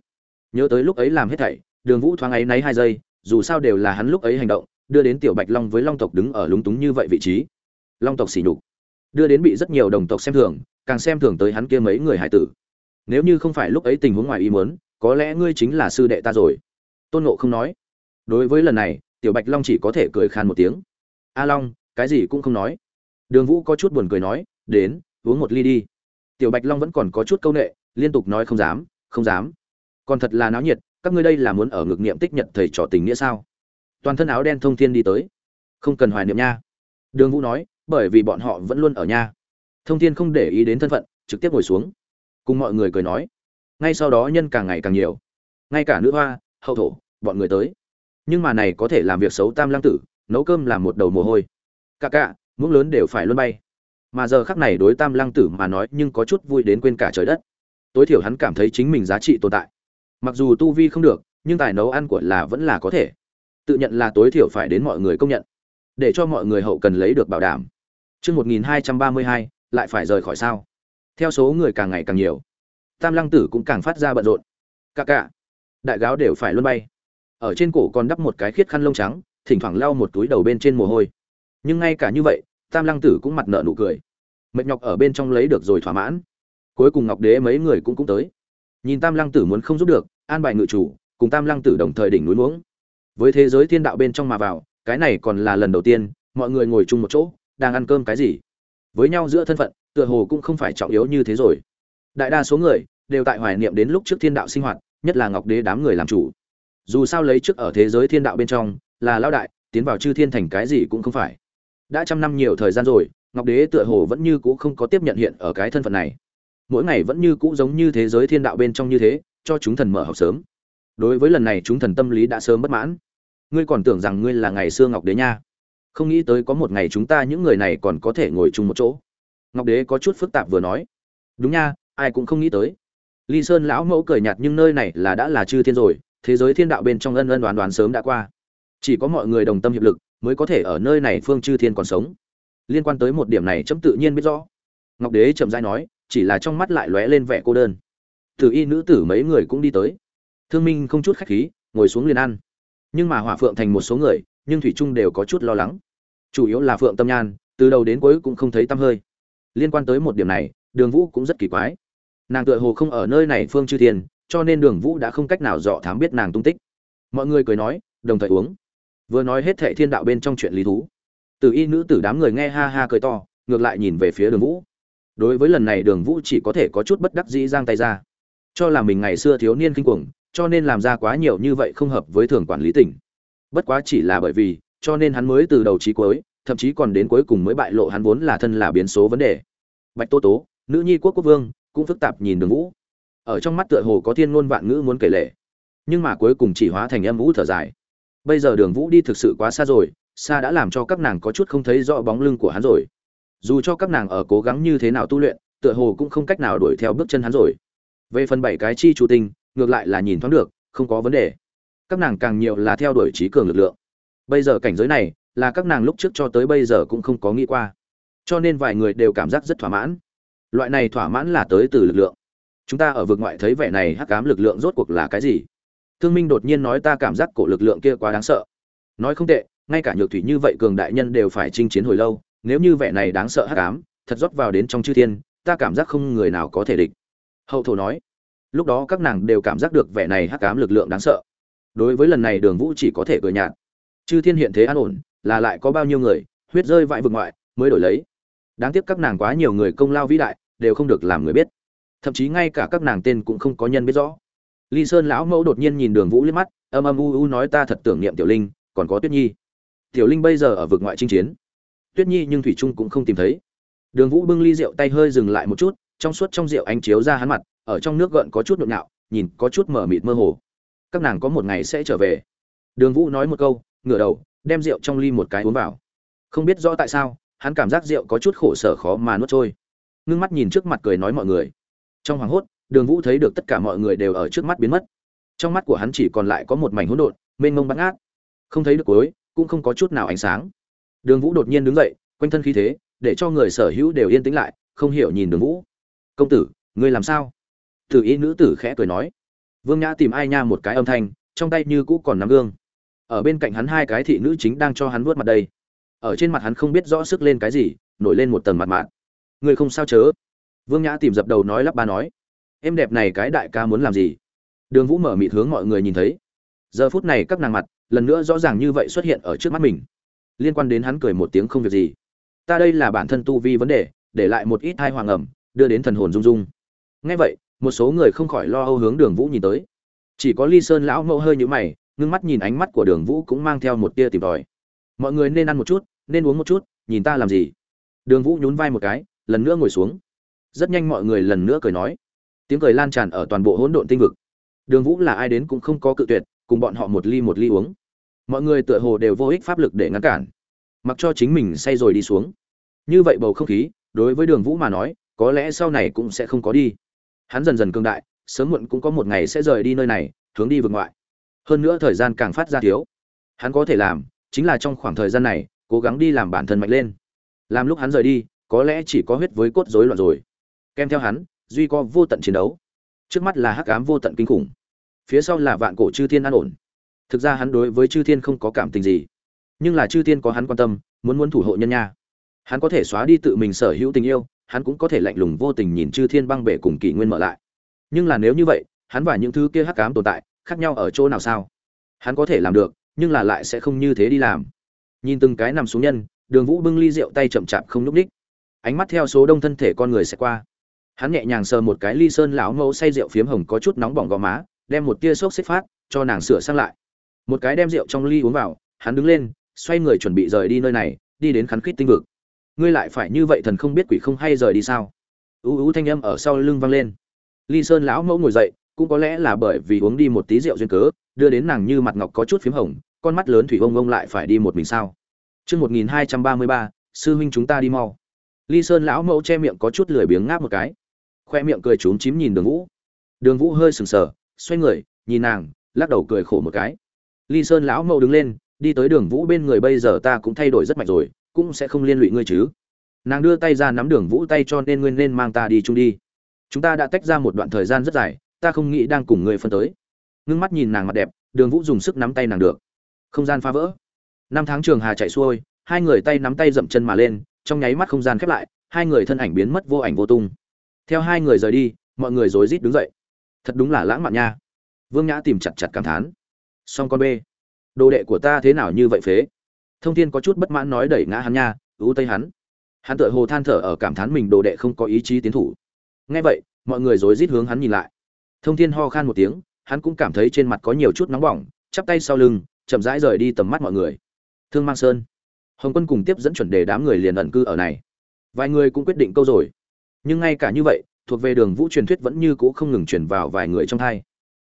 Nhớ tới lúc ấy làm hết thảy, đường vũ thoáng ấy náy hai giây, dù sao đều là hắn lúc ấy hành động, đưa đến tiểu bạch long với long tộc đứng ở lúng túng như vậy vị trí long tộc xỉ nhục. Đưa đến bị rất nhiều đồng tộc xem thường, càng xem thường tới hắn kia mấy người hải tử. Nếu như không phải lúc ấy tình huống ngoài ý muốn, có lẽ ngươi chính là sư đệ ta rồi. Tôn nộ không nói. Đối với lần này, tiểu bạch long chỉ có thể cười khan một tiếng. A long, cái gì cũng không nói. Đường vũ có chút buồn cười nói, đến, uống một ly đi. Tiểu bạch long vẫn còn có chút c â u n ệ liên tục nói, không dám không dám. Còn thật là náo nhiệt, các ngươi đây là muốn ở ngược niệm tích nhật thầy trò tình nghĩa sao? Toàn thân áo đen thông thiên đi tới. Không cần hoài niệm nha. Đường vũ nói bởi vì bọn họ vẫn luôn ở nhà. Thông thiên không để ý đến thân phận, trực tiếp ngồi xuống. Cùng mọi người cười nói. Ngay sau đó nhân càng ngày càng nhiều. Ngay cả nữ hoa, hậu thổ, bọn người tới. Nhưng mà này có thể làm việc xấu tam lang tử, nấu cơm làm một đầu mồ hôi. Cả cả muỗng lớn đều phải luôn bay. Mà giờ khắc này đối tam lăng tử mà nói nhưng có chút vui đến quên cả trời đất. Tối thiểu hắn cảm thấy chính mình giá trị tồn tại. Mặc dù tu vi không được, nhưng tài nấu ăn của là vẫn là có thể. Tự nhận là tối thiểu phải đến mọi người công nhận để cho mọi người hậu cần lấy được bảo đảm Chương 1232, lại phải rời khỏi sao. Theo số người càng ngày càng nhiều, Tam Lăng Tử cũng càng phát ra bận rộn. Cả cả, đại gáo đều phải luôn bay. Ở trên cổ còn đắp một cái khiết khăn lông trắng, thỉnh thoảng lau một túi đầu bên trên mồ hôi nhưng ngay cả như vậy tam lăng tử cũng mặt nợ nụ cười mệt nhọc ở bên trong lấy được rồi thỏa mãn cuối cùng ngọc đế mấy người cũng cũng tới nhìn tam lăng tử muốn không giúp được an bài ngự chủ cùng tam lăng tử đồng thời đỉnh núi uống. với thế giới thiên đạo bên trong mà vào cái này còn là lần đầu tiên, mọi người ngồi chung một chỗ, đang ăn cơm cái gì. Với nhau giữa thân phận, tựa hồ cũng không phải trọng yếu như thế rồi. Đại đa số người, đều tại hoài niệm đến lúc trước thiên đạo sinh hoạt, nhất là ngọc đế đám người làm chủ. Dù sao lấy trước ở thế giới thiên đạo bên trong, là lao đại, tiến vào chư thiên thành cái gì cũng không phải. Đã trăm năm nhiều thời gian rồi, ngọc đế tựa hồ vẫn như cũ không có tiếp nhận hiện ở cái thân phận này. Mỗi ngày vẫn như cũ giống như thế giới thiên đạo bên trong như thế, cho chúng thần mở học sớm. Đối với lần này chúng thần tâm lý đã sớm bất mãn ngươi còn tưởng rằng ngươi là ngày xưa ngọc đế nha. Không nghĩ tới có một ngày chúng ta những người này còn có thể ngồi chung một chỗ. Ngọc đế có chút phức tạp vừa nói. Đúng nha, ai cũng không nghĩ tới. Ly sơn lão mẫu cười nhạt nhưng nơi này là đã là chư thiên rồi, thế giới thiên đạo bên trong ân ân đoán đoán sớm đã qua. Chỉ có mọi người đồng tâm hiệp lực mới có thể ở nơi này phương chư thiên còn sống. Liên quan tới một điểm này chấm tự nhiên biết rõ. Ngọc đế chậm dai nói, chỉ là trong mắt lại lóe lên vẻ cô đơn. Từ y nữ tử mấy người cũng đi tới. Thương minh không chút khách khí, ngồi xuống liền ăn nhưng mà hỏa phượng thành một số người, nhưng thủy trung đều có chút lo lắng. Chủ yếu là phượng tâm nhan, từ đầu đến cuối cũng không thấy tăm hơi. Liên quan tới một điểm này, đường vũ cũng rất kỳ quái. Nàng tựa hồ không ở nơi này phương chư thiên, cho nên đường vũ đã không cách nào dọ thám biết nàng tung tích. Mọi người cười nói, đồng thời uống. Vừa nói hết thệ thiên đạo bên trong chuyện lý thú. Từ y nữ tử đám người nghe ha ha cười to, ngược lại nhìn về phía đường vũ. Đối với lần này, đường vũ chỉ có thể có chút bất đắc dĩ giang tay ra. Cho là mình ngày xưa thiếu niên kinh cuồng cho nên làm ra quá nhiều như vậy không hợp với thường quản lý tỉnh bất quá chỉ là bởi vì, cho nên hắn mới từ đầu trí cuối, thậm chí còn đến cuối cùng mới bại lộ hắn vốn là thân là biến số vấn đề. Bạch tô tố, nữ nhi quốc quốc vương, cũng phức tạp nhìn đường vũ. Ở trong mắt tựa hồ có thiên ngôn vạn ngữ muốn kể lệ nhưng mà cuối cùng chỉ hóa thành âm vũ thở dài. Bây giờ đường vũ đi thực sự quá xa rồi, xa đã làm cho các nàng có chút không thấy rõ bóng lưng của hắn rồi. Dù cho các nàng ở cố gắng như thế nào tu luyện, tựa hồ cũng không cách nào đuổi theo bước chân hắn rồi. Về phần bảy cái chi chủ tinh ngược lại là nhìn thoáng được, không có vấn đề. Các nàng càng nhiều là theo đuổi trí cường lực lượng. Bây giờ cảnh giới này, là các nàng lúc trước cho tới bây giờ cũng không có nghĩ qua. Cho nên vài người đều cảm giác rất thỏa mãn. Loại này thỏa mãn là tới từ lực lượng. Chúng ta ở vực ngoại thấy vẻ này hắc cám lực lượng rốt cuộc là cái gì? Thương minh đột nhiên nói ta cảm giác cổ lực lượng kia quá đáng sợ. Nói không tệ, ngay cả nhược thủy như vậy cường đại nhân đều phải chinh chiến hồi lâu, nếu như vẻ này đáng sợ hắc ám, thật rót vào đến trong chư thiên, ta cảm giác không người nào có thể địch. Hậu thổ nói lúc đó các nàng đều cảm giác được vẻ này hắc ám lực lượng đáng sợ. Đối với lần này đường vũ chỉ có thể cười nhạt. Chư thiên hiện thế an ổn, là lại có bao nhiêu người, huyết rơi vãi vực ngoại, mới đổi lấy. Đáng tiếc các nàng quá nhiều người công lao vĩ đại, đều không được làm người biết. Thậm chí ngay cả các nàng tên cũng không có nhân biết rõ. Ly sơn lão mẫu đột nhiên nhìn đường vũ liếc mắt, âm âm u u nói ta thật tưởng niệm tiểu linh, còn có tuyết nhi. Tiểu linh bây giờ ở vực ngoại chinh chiến. Tuyết nhi nhưng thủy trung cũng không tìm thấy. Đường vũ bưng ly rượu tay hơi dừng lại một chút, trong suốt trong rượu ánh chiếu ra hắn mặt ở trong nước gợn có chút nhộn nhạo nhìn có chút mở mịt mơ hồ các nàng có một ngày sẽ trở về đường vũ nói một câu ngửa đầu đem rượu trong ly một cái uống vào không biết rõ tại sao hắn cảm giác rượu có chút khổ sở khó mà nuốt trôi ngưng mắt nhìn trước mặt cười nói mọi người trong hoàng hốt Đường Vũ thấy được tất cả mọi người đều ở trước mắt biến mất. Trong mắt của hắn chỉ còn lại có một mảnh hỗn độn, mênh mông bắn ngát. Không thấy được cối cũng không có chút nào ánh sáng. Đường Vũ đột nhiên đứng dậy, quanh thân khí thế, để cho người sở hữu đều yên tĩnh lại, không hiểu nhìn Đường Vũ. "Công tử, ngươi làm sao?" Tử ý nữ tử khẽ cười nói. Vương Nhã tìm ai nha một cái âm thanh, trong tay như cũ còn nắm gương. ở bên cạnh hắn hai cái thị nữ chính đang cho hắn vuốt mặt đây. Ở trên mặt hắn không biết rõ sức lên cái gì nổi lên một tầng mặt mạn người không sao chớ? Vương nhã tìm dập đầu nói lắp ba nói. Em đẹp này cái đại ca muốn làm gì? Đường vũ mở mịt hướng mọi người nhìn thấy. Giờ phút này các nàng mặt lần nữa rõ ràng như vậy xuất hiện ở trước mắt mình. Liên quan đến hắn cười một tiếng không việc gì. Ta đây là bản thân tu vi vấn đề để lại một ít thai hoàng ẩm đưa đến thần hồn rung rung. Ngay vậy một số người không khỏi lo âu hướng đường vũ nhìn tới. Chỉ có ly sơn lão mẫu hơi nhũ mày, ngưng mắt nhìn ánh mắt của đường vũ cũng mang theo một tia tìm tòi. Mọi người nên ăn một chút, nên uống một chút, nhìn ta làm gì? Đường vũ nhún vai một cái, lần nữa ngồi xuống. Rất nhanh mọi người lần nữa cười nói. Tiếng cười lan tràn ở toàn bộ hỗn độn tinh vực. Đường vũ là ai đến cũng không có cự tuyệt, cùng bọn họ một ly một ly uống. Mọi người tựa hồ đều vô ích pháp lực để ngăn cản. Mặc cho chính mình say rồi đi xuống. Như vậy bầu không khí, đối với đường vũ mà nói, có lẽ sau này cũng sẽ không có đi hắn dần dần cương đại, sớm muộn cũng có một ngày sẽ rời đi nơi này, hướng đi vực ngoại. Hơn nữa thời gian càng phát ra thiếu. Hắn có thể làm, chính là trong khoảng thời gian này, cố gắng đi làm bản thân mạnh lên. Làm lúc hắn rời đi, có lẽ chỉ có huyết với cốt rối loạn rồi. Kèm theo hắn, duy có vô tận chiến đấu. Trước mắt là hắc ám vô tận kinh khủng. Phía sau là vạn cổ chư thiên an ổn. Thực ra hắn đối với chư thiên không có cảm tình gì. Nhưng là chư thiên có hắn quan tâm, muốn muốn thủ hộ nhân nha. Hắn có thể xóa đi tự mình sở hữu tình yêu hắn cũng có thể lạnh lùng vô tình nhìn chư thiên băng bể cùng kỷ nguyên mở lại. Nhưng là nếu như vậy, hắn và những thứ kia hắc ám tồn tại, khác nhau ở chỗ nào sao? Hắn có thể làm được, nhưng là lại sẽ không như thế đi làm. Nhìn từng cái nằm xuống nhân, đường vũ bưng ly rượu tay chậm chạp không nhúc ních ánh mắt theo số đông thân thể con người sẽ qua. Hắn nhẹ nhàng sờ một cái ly sơn lão mẫu say rượu phiếm hồng có chút nóng bỏng gò má, đem một tia xốc xếp phát, cho nàng sửa sang lại. Một cái đem rượu trong ly uống vào, hắn đứng lên, xoay người chuẩn bị rời đi nơi này, đi đến khắn khít tinh vực ngươi lại phải như vậy thần không biết quỷ không hay rời đi sao ú ú thanh âm ở sau lưng vang lên ly sơn lão mẫu ngồi dậy cũng có lẽ là bởi vì uống đi một tí rượu duyên cớ đưa đến nàng như mặt ngọc có chút phím hồng con mắt lớn thủy ông ông lại phải đi một mình sao Chương 1233, sư huynh chúng ta đi mau. Ly Sơn lão mẫu che miệng có chút lười biếng ngáp một cái. Khoe miệng cười trúng chím nhìn Đường Vũ. Đường Vũ hơi sừng sờ, xoay người, nhìn nàng, lắc đầu cười khổ một cái. Ly Sơn lão mẫu đứng lên, đi tới Đường Vũ bên người bây giờ ta cũng thay đổi rất mạnh rồi, cũng sẽ không liên lụy ngươi chứ. Nàng đưa tay ra nắm Đường Vũ tay cho nên ngươi nên mang ta đi chung đi. Chúng ta đã tách ra một đoạn thời gian rất dài, ta không nghĩ đang cùng ngươi phân tới. Ngưng mắt nhìn nàng mặt đẹp, Đường Vũ dùng sức nắm tay nàng được. Không gian phá vỡ năm tháng trường hà chạy xuôi hai người tay nắm tay dậm chân mà lên trong nháy mắt không gian khép lại hai người thân ảnh biến mất vô ảnh vô tung theo hai người rời đi mọi người rối rít đứng dậy thật đúng là lãng mạn nha vương nhã tìm chặt chặt cảm thán song con b đồ đệ của ta thế nào như vậy phế thông thiên có chút bất mãn nói đẩy ngã hắn nha, ưu tây hắn. Hắn tựa hồ than thở ở cảm thán mình đồ đệ không có ý chí tiến thủ. Nghe vậy, mọi người rối rít hướng hắn nhìn lại. Thông thiên ho khan một tiếng, hắn cũng cảm thấy trên mặt có nhiều chút nóng bỏng, chắp tay sau lưng, chậm rãi rời đi tầm mắt mọi người. Thương mang sơn. Hồng quân cùng tiếp dẫn chuẩn đề đám người liền ẩn cư ở này. Vài người cũng quyết định câu rồi. Nhưng ngay cả như vậy, thuộc về đường vũ truyền thuyết vẫn như cũ không ngừng chuyển vào vài người trong thai.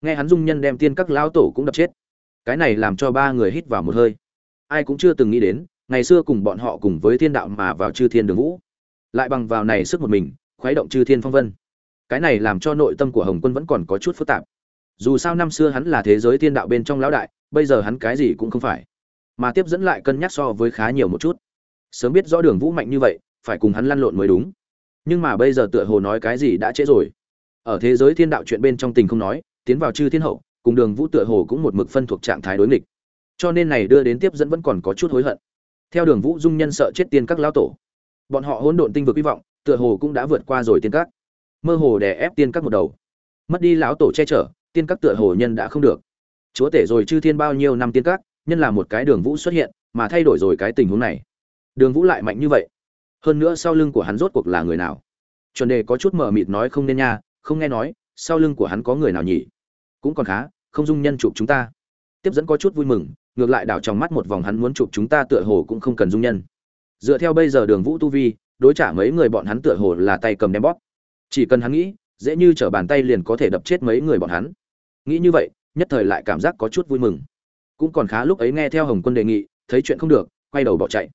Nghe hắn dung nhân đem tiên các lão tổ cũng đập chết. Cái này làm cho ba người hít vào một hơi ai cũng chưa từng nghĩ đến, ngày xưa cùng bọn họ cùng với thiên đạo mà vào chư thiên đường vũ. Lại bằng vào này sức một mình, khuấy động chư thiên phong vân. Cái này làm cho nội tâm của hồng quân vẫn còn có chút phức tạp. Dù sao năm xưa hắn là thế giới thiên đạo bên trong lão đại, bây giờ hắn cái gì cũng không phải. Mà tiếp dẫn lại cân nhắc so với khá nhiều một chút. Sớm biết rõ đường vũ mạnh như vậy, phải cùng hắn lăn lộn mới đúng. Nhưng mà bây giờ tựa hồ nói cái gì đã trễ rồi. Ở thế giới thiên đạo chuyện bên trong tình không nói, tiến vào chư thiên hậu, cùng đường vũ tựa hồ cũng một mực phân thuộc trạng thái đối nghịch cho nên này đưa đến tiếp dẫn vẫn còn có chút hối hận. Theo đường vũ dung nhân sợ chết tiên các lão tổ, bọn họ hỗn độn tinh vực hy vọng, tựa hồ cũng đã vượt qua rồi tiên các. Mơ hồ đè ép tiên các một đầu. Mất đi lão tổ che chở, tiên các tựa hồ nhân đã không được. Chúa tể rồi chư thiên bao nhiêu năm tiên các, nhân là một cái đường vũ xuất hiện, mà thay đổi rồi cái tình huống này. Đường vũ lại mạnh như vậy. Hơn nữa sau lưng của hắn rốt cuộc là người nào? Chuẩn đề có chút mờ mịt nói không nên nha, không nghe nói, sau lưng của hắn có người nào nhỉ? Cũng còn khá, không dung nhân chụp chúng ta. Tiếp dẫn có chút vui mừng ngược lại đảo trong mắt một vòng hắn muốn chụp chúng ta tựa hồ cũng không cần dung nhân. Dựa theo bây giờ đường vũ tu vi, đối trả mấy người bọn hắn tựa hồ là tay cầm đem bóp. Chỉ cần hắn nghĩ, dễ như t bàn tay liền có thể đập chết mấy người bọn hắn. Nghĩ như vậy, nhất thời lại cảm giác có chút vui mừng. Cũng còn khá lúc ấy nghe theo hồng quân đề nghị, thấy chuyện không được, quay đầu bỏ chạy.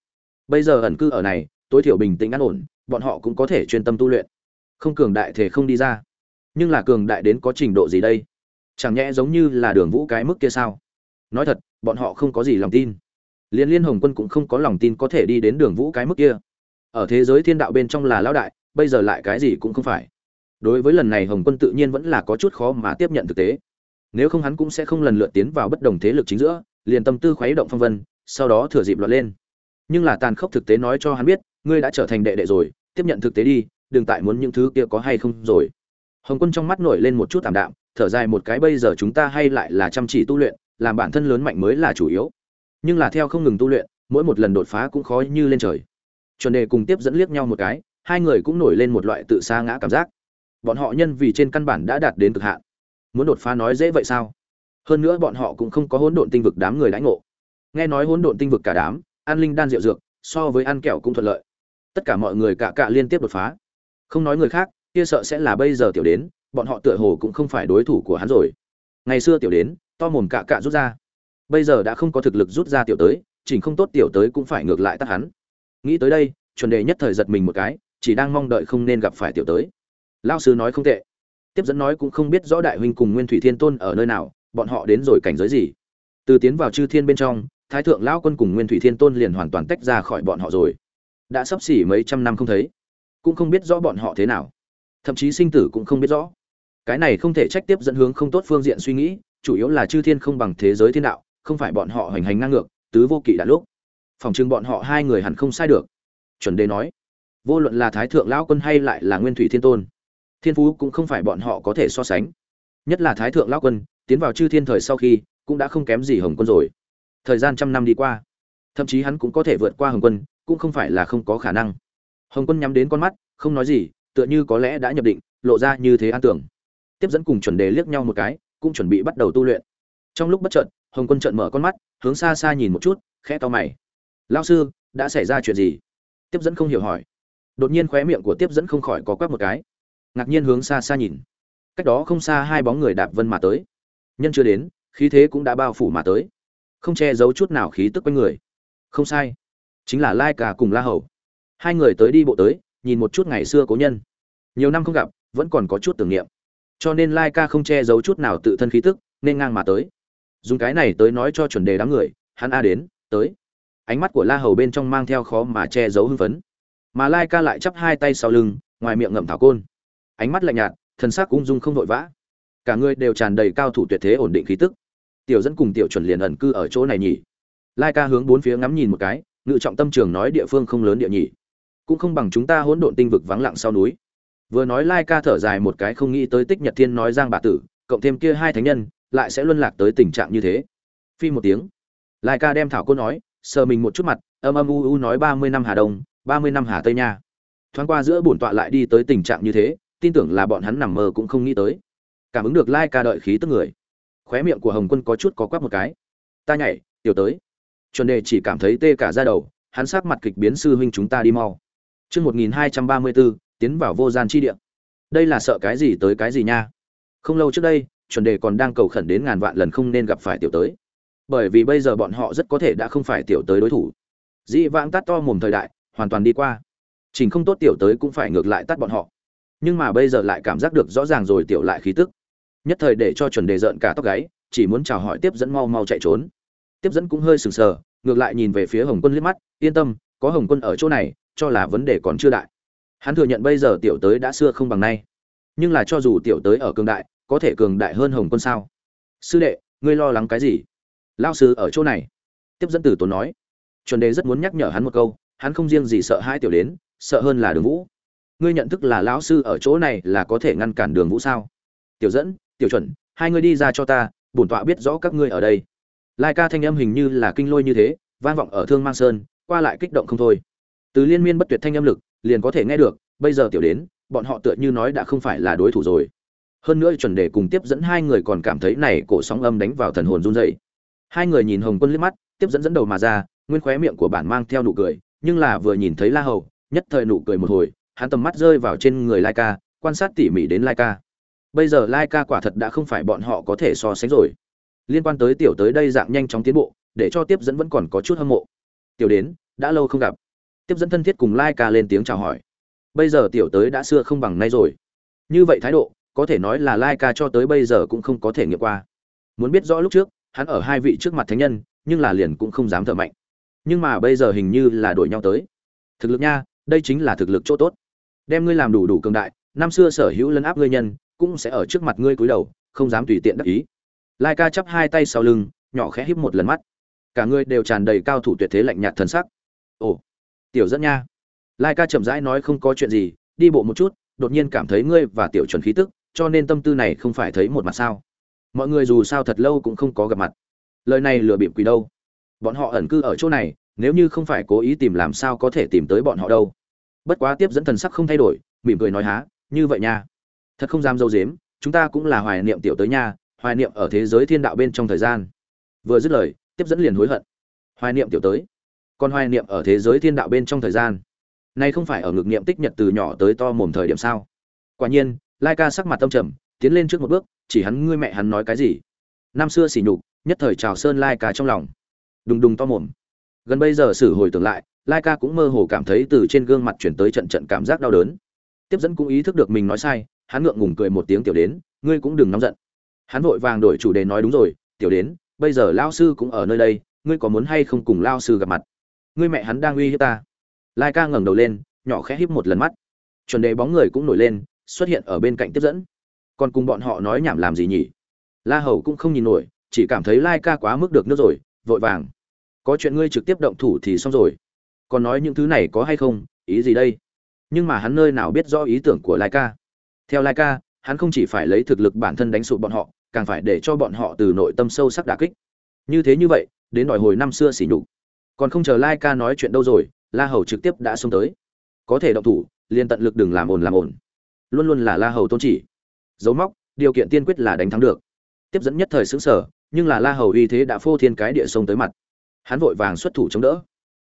Bây giờ ẩn cư ở này, tối thiểu bình tĩnh an ổn, bọn họ cũng có thể chuyên tâm tu luyện. Không cường đại thể không đi ra. Nhưng là cường đại đến có trình độ gì đây? Chẳng nhẽ giống như là đường vũ cái mức kia sao? Nói thật bọn họ không có gì lòng tin. Liên liên hồng quân cũng không có lòng tin có thể đi đến đường vũ cái mức kia. Ở thế giới thiên đạo bên trong là lão đại, bây giờ lại cái gì cũng không phải. Đối với lần này hồng quân tự nhiên vẫn là có chút khó mà tiếp nhận thực tế. Nếu không hắn cũng sẽ không lần lượt tiến vào bất đồng thế lực chính giữa, liền tâm tư khuấy động phong vân, sau đó thừa dịp loạt lên. Nhưng là tàn khốc thực tế nói cho hắn biết, ngươi đã trở thành đệ đệ rồi, tiếp nhận thực tế đi, đừng tại muốn những thứ kia có hay không rồi. Hồng quân trong mắt nổi lên một chút tạm đạm, thở dài một cái, bây giờ chúng ta hay lại là chăm chỉ tu luyện làm bản thân lớn mạnh mới là chủ yếu. Nhưng là theo không ngừng tu luyện, mỗi một lần đột phá cũng khó như lên trời. Chuẩn đề cùng tiếp dẫn liếc nhau một cái, hai người cũng nổi lên một loại tự sa ngã cảm giác. Bọn họ nhân vì trên căn bản đã đạt đến cực hạn. Muốn đột phá nói dễ vậy sao? Hơn nữa bọn họ cũng không có hỗn độn tinh vực đám người lãnh ngộ. Nghe nói hỗn độn tinh vực cả đám an linh đan rượu dược, so với ăn kẹo cũng thuận lợi. Tất cả mọi người cả cả liên tiếp đột phá. Không nói người khác, kia sợ sẽ là bây giờ tiểu đến, bọn họ tựa hồ cũng không phải đối thủ của hắn rồi. Ngày xưa tiểu đến to mồm cả cạ rút ra. Bây giờ đã không có thực lực rút ra tiểu tới, chỉnh không tốt tiểu tới cũng phải ngược lại tắt hắn. Nghĩ tới đây, chuẩn đề nhất thời giật mình một cái, chỉ đang mong đợi không nên gặp phải tiểu tới. Lao sư nói không tệ. Tiếp dẫn nói cũng không biết rõ đại huynh cùng nguyên thủy thiên tôn ở nơi nào, bọn họ đến rồi cảnh giới gì. Từ tiến vào chư thiên bên trong, thái thượng lão quân cùng nguyên thủy thiên tôn liền hoàn toàn tách ra khỏi bọn họ rồi. Đã sắp xỉ mấy trăm năm không thấy, cũng không biết rõ bọn họ thế nào. Thậm chí sinh tử cũng không biết rõ. Cái này không thể trách tiếp dẫn hướng không tốt phương diện suy nghĩ chủ yếu là chư thiên không bằng thế giới thiên đạo, không phải bọn họ hoành hành ngang ngược, tứ vô kỵ đã lúc. Phòng chừng bọn họ hai người hẳn không sai được. Chuẩn đề nói, vô luận là thái thượng lão quân hay lại là nguyên thủy thiên tôn, thiên phú cũng không phải bọn họ có thể so sánh. Nhất là thái thượng lão quân, tiến vào chư thiên thời sau khi, cũng đã không kém gì hồng quân rồi. Thời gian trăm năm đi qua, thậm chí hắn cũng có thể vượt qua hồng quân, cũng không phải là không có khả năng. Hồng quân nhắm đến con mắt, không nói gì, tựa như có lẽ đã nhập định, lộ ra như thế an tưởng. Tiếp dẫn cùng chuẩn đề liếc nhau một cái cũng chuẩn bị bắt đầu tu luyện. Trong lúc bất chợt, hồng quân trợn mở con mắt, hướng xa xa nhìn một chút, khẽ to mày. Lao sư, đã xảy ra chuyện gì? Tiếp dẫn không hiểu hỏi. Đột nhiên khóe miệng của tiếp dẫn không khỏi có quắc một cái. Ngạc nhiên hướng xa xa nhìn. Cách đó không xa hai bóng người đạp vân mà tới. Nhân chưa đến, khí thế cũng đã bao phủ mà tới. Không che giấu chút nào khí tức quanh người. Không sai. Chính là lai cả cùng la hầu. Hai người tới đi bộ tới, nhìn một chút ngày xưa cố nhân. Nhiều năm không gặp, vẫn còn có chút tưởng niệm cho nên lai ca không che giấu chút nào tự thân khí tức, nên ngang mà tới. Dùng cái này tới nói cho chuẩn đề đám người, hắn a đến, tới. Ánh mắt của la hầu bên trong mang theo khó mà che giấu hưng phấn. Mà lai ca lại chắp hai tay sau lưng, ngoài miệng ngậm thảo côn. Ánh mắt lạnh nhạt thân xác ung dung không vội vã. Cả người đều tràn đầy cao thủ tuyệt thế ổn định khí tức. Tiểu dẫn cùng tiểu chuẩn liền ẩn cư ở chỗ này nhỉ. Lai ca hướng bốn phía ngắm nhìn một cái, ngự trọng tâm trường nói địa phương không lớn địa nhỉ. Cũng không bằng chúng ta hỗn độn tinh vực vắng lặng sau núi vừa nói lai ca thở dài một cái không nghĩ tới tích nhật thiên nói giang bà tử, cộng thêm kia hai thánh nhân, lại sẽ luân lạc tới tình trạng như thế. Phi một tiếng. Lai ca đem thảo cô nói, sờ mình một chút mặt, âm âm u u nói ba mươi năm hà đông, ba mươi năm hà tây nha. Thoáng qua giữa bổn tọa lại đi tới tình trạng như thế, tin tưởng là bọn hắn nằm mơ cũng không nghĩ tới. Cảm ứng được lai ca đợi khí tức người. Khóe miệng của hồng quân có chút có quắp một cái. Ta nhảy, tiểu tới. Chuẩn đề chỉ cảm thấy tê cả ra đầu, hắn sát mặt kịch biến sư huynh chúng ta đi mau. Chương một nghìn hai trăm ba mươi bốn tiến vào vô gian chi địa. Đây là sợ cái gì tới cái gì nha? Không lâu trước đây, chuẩn đề còn đang cầu khẩn đến ngàn vạn lần không nên gặp phải tiểu tới. Bởi vì bây giờ bọn họ rất có thể đã không phải tiểu tới đối thủ. Dĩ vãng tắt to mồm thời đại, hoàn toàn đi qua. Chỉnh không tốt tiểu tới cũng phải ngược lại tắt bọn họ. Nhưng mà bây giờ lại cảm giác được rõ ràng rồi tiểu lại khí tức. Nhất thời để cho chuẩn đề giận cả tóc gáy, chỉ muốn chào hỏi tiếp dẫn mau mau chạy trốn. Tiếp dẫn cũng hơi sừng sờ, ngược lại nhìn về phía hồng quân liếc mắt, yên tâm, có hồng quân ở chỗ này, cho là vấn đề còn chưa đại hắn thừa nhận bây giờ tiểu tới đã xưa không bằng nay. Nhưng là cho dù tiểu tới ở cường đại, có thể cường đại hơn hồng quân sao? Sư đệ, ngươi lo lắng cái gì? Lao sư ở chỗ này. Tiếp dẫn tử tốn nói. Chuẩn đề rất muốn nhắc nhở hắn một câu, hắn không riêng gì sợ hai tiểu đến, sợ hơn là đường vũ. Ngươi nhận thức là lão sư ở chỗ này là có thể ngăn cản đường vũ sao? Tiểu dẫn, tiểu chuẩn, hai ngươi đi ra cho ta, bổn tọa biết rõ các ngươi ở đây. Lai ca thanh âm hình như là kinh lôi như thế, vang vọng ở thương mang sơn, qua lại kích động không thôi. Từ liên miên bất tuyệt thanh âm lực liền có thể nghe được, bây giờ tiểu đến, bọn họ tựa như nói đã không phải là đối thủ rồi. Hơn nữa chuẩn đề cùng tiếp dẫn hai người còn cảm thấy này cổ sóng âm đánh vào thần hồn run rẩy. Hai người nhìn hồng quân liếc mắt, tiếp dẫn dẫn đầu mà ra, nguyên khóe miệng của bản mang theo nụ cười, nhưng là vừa nhìn thấy la hầu, nhất thời nụ cười một hồi, hắn tầm mắt rơi vào trên người lai ca, quan sát tỉ mỉ đến lai ca. Bây giờ lai ca quả thật đã không phải bọn họ có thể so sánh rồi. Liên quan tới tiểu tới đây dạng nhanh chóng tiến bộ, để cho tiếp dẫn vẫn còn có chút hâm mộ. Tiểu đến, đã lâu không gặp tiếp dẫn thân thiết cùng lai ca lên tiếng chào hỏi. Bây giờ tiểu tới đã xưa không bằng nay rồi. Như vậy thái độ, có thể nói là lai ca cho tới bây giờ cũng không có thể nghiệm qua. Muốn biết rõ lúc trước, hắn ở hai vị trước mặt thánh nhân, nhưng là liền cũng không dám thở mạnh. Nhưng mà bây giờ hình như là đổi nhau tới. Thực lực nha, đây chính là thực lực chỗ tốt. Đem ngươi làm đủ đủ cường đại, năm xưa sở hữu lấn áp ngươi nhân, cũng sẽ ở trước mặt ngươi cúi đầu, không dám tùy tiện đắc ý. Lai ca chắp hai tay sau lưng, nhỏ khẽ híp một lần mắt. Cả ngươi đều tràn đầy cao thủ tuyệt thế lạnh nhạt thần sắc. Ồ tiểu dẫn nha. Lai ca chậm rãi nói không có chuyện gì, đi bộ một chút, đột nhiên cảm thấy ngươi và tiểu chuẩn khí tức, cho nên tâm tư này không phải thấy một mặt sao. Mọi người dù sao thật lâu cũng không có gặp mặt. Lời này lừa bịp quỷ đâu. Bọn họ ẩn cư ở chỗ này, nếu như không phải cố ý tìm làm sao có thể tìm tới bọn họ đâu. Bất quá tiếp dẫn thần sắc không thay đổi, mỉm cười nói há, như vậy nha. Thật không dám dâu dếm, chúng ta cũng là hoài niệm tiểu tới nha, hoài niệm ở thế giới thiên đạo bên trong thời gian. Vừa dứt lời, tiếp dẫn liền hối hận. Hoài niệm tiểu tới còn hoài niệm ở thế giới thiên đạo bên trong thời gian. Nay không phải ở ngực niệm tích nhật từ nhỏ tới to mồm thời điểm sao? Quả nhiên, lai ca sắc mặt tâm trầm, tiến lên trước một bước, chỉ hắn ngươi mẹ hắn nói cái gì? Năm xưa xỉ nhục, nhất thời trào sơn lai ca trong lòng. Đùng đùng to mồm. Gần bây giờ xử hồi tưởng lại, lai ca cũng mơ hồ cảm thấy từ trên gương mặt chuyển tới trận trận cảm giác đau đớn. Tiếp dẫn cũng ý thức được mình nói sai, hắn ngượng ngùng cười một tiếng tiểu đến, ngươi cũng đừng nóng giận. Hắn vội vàng đổi chủ đề nói đúng rồi, tiểu đến, bây giờ lao sư cũng ở nơi đây, ngươi có muốn hay không cùng lao sư gặp mặt? Ngươi mẹ hắn đang uy hiếp ta. Lai ca ngẩng đầu lên, nhỏ khẽ híp một lần mắt. Chuẩn đề bóng người cũng nổi lên, xuất hiện ở bên cạnh tiếp dẫn. Còn cùng bọn họ nói nhảm làm gì nhỉ? La hầu cũng không nhìn nổi, chỉ cảm thấy lai ca quá mức được nước rồi, vội vàng. Có chuyện ngươi trực tiếp động thủ thì xong rồi. Còn nói những thứ này có hay không, ý gì đây? Nhưng mà hắn nơi nào biết rõ ý tưởng của lai ca? Theo lai ca, hắn không chỉ phải lấy thực lực bản thân đánh sụp bọn họ, càng phải để cho bọn họ từ nội tâm sâu sắc đả kích. Như thế như vậy, đến đòi hồi năm xưa xỉ nhục còn không chờ lai ca nói chuyện đâu rồi, la hầu trực tiếp đã xông tới. Có thể động thủ, liền tận lực đừng làm ồn làm ồn. Luôn luôn là la hầu tôn chỉ. Dấu móc, điều kiện tiên quyết là đánh thắng được. Tiếp dẫn nhất thời xứng sở nhưng là la hầu uy thế đã phô thiên cái địa sông tới mặt. Hắn vội vàng xuất thủ chống đỡ.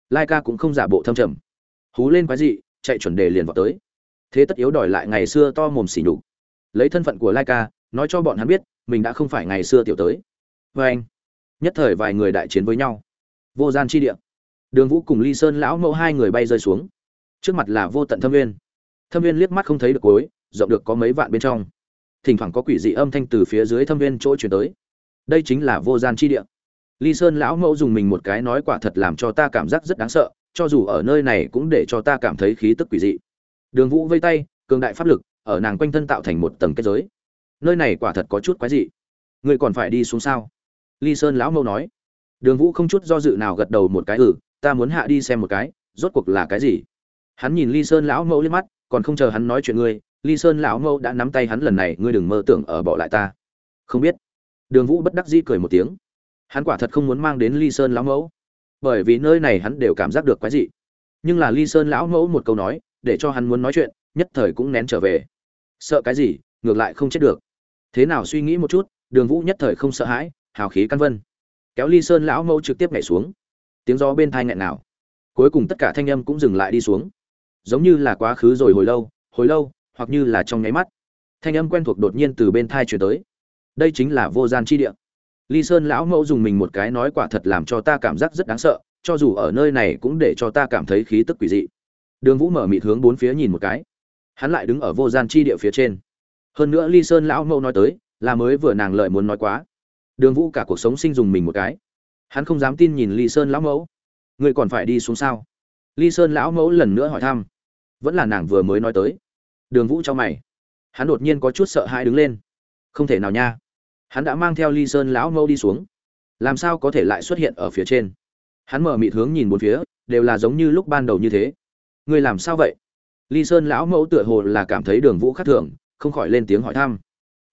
Lai ca cũng không giả bộ thâm trầm. Hú lên quái dị, chạy chuẩn đề liền vào tới. Thế tất yếu đòi lại ngày xưa to mồm xỉ nhục. Lấy thân phận của lai ca, nói cho bọn hắn biết, mình đã không phải ngày xưa tiểu tới. Vê anh nhất thời vài người đại chiến với nhau vô gian chi địa. Đường vũ cùng ly sơn lão mẫu hai người bay rơi xuống. Trước mặt là vô tận thâm viên. Thâm viên liếc mắt không thấy được cuối, rộng được có mấy vạn bên trong. Thỉnh thoảng có quỷ dị âm thanh từ phía dưới thâm viên chỗ chuyển tới. Đây chính là vô gian chi địa. Ly sơn lão mẫu dùng mình một cái nói quả thật làm cho ta cảm giác rất đáng sợ, cho dù ở nơi này cũng để cho ta cảm thấy khí tức quỷ dị. Đường vũ vây tay, cường đại pháp lực, ở nàng quanh thân tạo thành một tầng kết giới. Nơi này quả thật có chút quái dị. Ngươi còn phải đi xuống sao? Ly sơn lão mẫu nói đường vũ không chút do dự nào gật đầu một cái ừ ta muốn hạ đi xem một cái, rốt cuộc là cái gì? Hắn nhìn ly sơn lão mẫu lên mắt, còn không chờ hắn nói chuyện ngươi, ly sơn lão mẫu đã nắm tay hắn lần này, ngươi đừng mơ tưởng ở bỏ lại ta. Không biết. Đường vũ bất đắc dĩ cười một tiếng. Hắn quả thật không muốn mang đến ly sơn lão mẫu, bởi vì nơi này hắn đều cảm giác được quái dị. Nhưng là ly sơn lão mẫu một câu nói, để cho hắn muốn nói chuyện, nhất thời cũng nén trở về. Sợ cái gì, ngược lại không chết được. Thế nào suy nghĩ một chút, đường vũ nhất thời không sợ hãi, hào khí căn vân kéo ly sơn lão mẫu trực tiếp nhảy xuống. Tiếng gió bên thai nghẹn nào cuối cùng tất cả thanh âm cũng dừng lại đi xuống. Giống như là quá khứ rồi hồi lâu hồi lâu, hoặc như là trong nháy mắt. Thanh âm quen thuộc đột nhiên từ bên thai chuyển tới. Đây chính là vô gian chi địa. Ly sơn lão mẫu dùng mình một cái nói quả thật làm cho ta cảm giác rất đáng sợ, cho dù ở nơi này cũng để cho ta cảm thấy khí tức quỷ dị. Đường vũ mở mịt hướng bốn phía nhìn một cái. Hắn lại đứng ở vô gian chi địa phía trên. Hơn nữa ly sơn lão mẫu nói tới, là mới vừa nàng lợi muốn nói quá đường vũ cả cuộc sống sinh dùng mình một cái. Hắn không dám tin nhìn ly sơn lão mẫu. Người còn phải đi xuống sao? Ly sơn lão mẫu lần nữa hỏi thăm. Vẫn là nàng vừa mới nói tới. Đường vũ cho mày. Hắn đột nhiên có chút sợ hãi đứng lên. Không thể nào nha. Hắn đã mang theo ly sơn lão mẫu đi xuống. Làm sao có thể lại xuất hiện ở phía trên? Hắn mở mịt hướng nhìn bốn phía, đều là giống như lúc ban đầu như thế. Người làm sao vậy? Ly sơn lão mẫu tựa hồ là cảm thấy đường vũ khác thường, không khỏi lên tiếng hỏi thăm.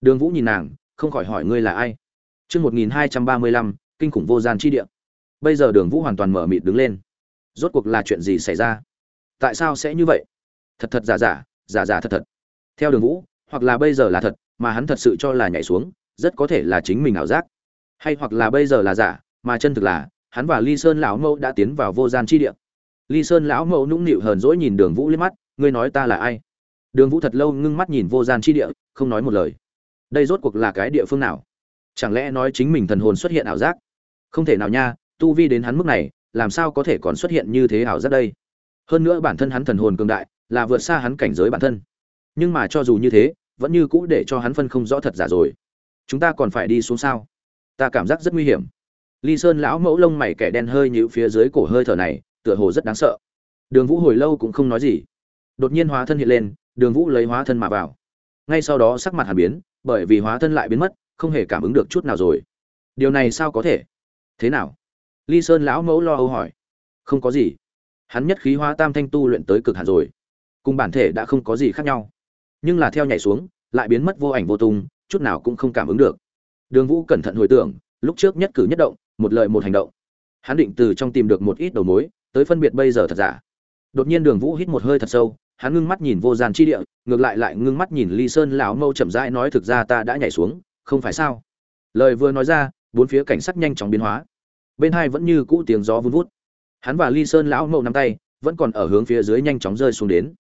Đường vũ nhìn nàng, không khỏi hỏi ngươi là ai? Chương một nghìn hai trăm ba mươi lăm, kinh khủng vô gian chi địa. Bây giờ đường vũ hoàn toàn mở mịt đứng lên. Rốt cuộc là chuyện gì xảy ra? Tại sao sẽ như vậy? Thật thật giả giả giả giả thật thật. Theo đường vũ, hoặc là bây giờ là thật, mà hắn thật sự cho là nhảy xuống, rất có thể là chính mình ảo giác. Hay hoặc là bây giờ là giả, mà chân thực là, hắn và ly sơn lão mẫu đã tiến vào vô gian chi địa. Ly sơn lão mẫu nũng nịu hờn dỗi nhìn đường vũ liếc mắt, ngươi nói ta là ai? Đường vũ thật lâu ngưng mắt nhìn vô gian chi địa, không nói một lời. Đây rốt cuộc là cái địa phương nào? Chẳng lẽ nói chính mình thần hồn xuất hiện ảo giác? Không thể nào nha, tu vi đến hắn mức này, làm sao có thể còn xuất hiện như thế ảo giác đây? Hơn nữa bản thân hắn thần hồn cường đại, là vượt xa hắn cảnh giới bản thân. Nhưng mà cho dù như thế, vẫn như cũ để cho hắn phân không rõ thật giả rồi. Chúng ta còn phải đi xuống sao? Ta cảm giác rất nguy hiểm. Ly sơn lão mẫu lông mày kẻ đen hơi nhịu phía dưới cổ hơi thở này, tựa hồ rất đáng sợ. Đường vũ hồi lâu cũng không nói gì. Đột nhiên hóa thân hiện lên, đường vũ lấy hóa thân mà vào. Ngay sau đó sắc mặt hàn biến, bởi vì hóa thân lại biến mất không hề cảm ứng được chút nào rồi. Điều này sao có thể? Thế nào? Ly sơn lão mẫu lo âu hỏi. Không có gì. Hắn nhất khí hóa tam thanh tu luyện tới cực hạn rồi. Cùng bản thể đã không có gì khác nhau. Nhưng là theo nhảy xuống, lại biến mất vô ảnh vô tung, chút nào cũng không cảm ứng được. Đường vũ cẩn thận hồi tưởng, lúc trước nhất cử nhất động, một lời một hành động. Hắn định từ trong tìm được một ít đầu mối, tới phân biệt bây giờ thật giả. Đột nhiên đường vũ hít một hơi thật sâu, hắn ngưng mắt nhìn vô gian chi địa, ngược lại lại ngưng mắt nhìn ly sơn lão mâu chậm rãi nói, thực ra ta đã nhảy xuống không phải sao? Lời vừa nói ra, bốn phía cảnh sắc nhanh chóng biến hóa. Bên hai vẫn như cũ tiếng gió vun vút. Hắn và ly sơn lão mẫu nắm tay, vẫn còn ở hướng phía dưới nhanh chóng rơi xuống đến.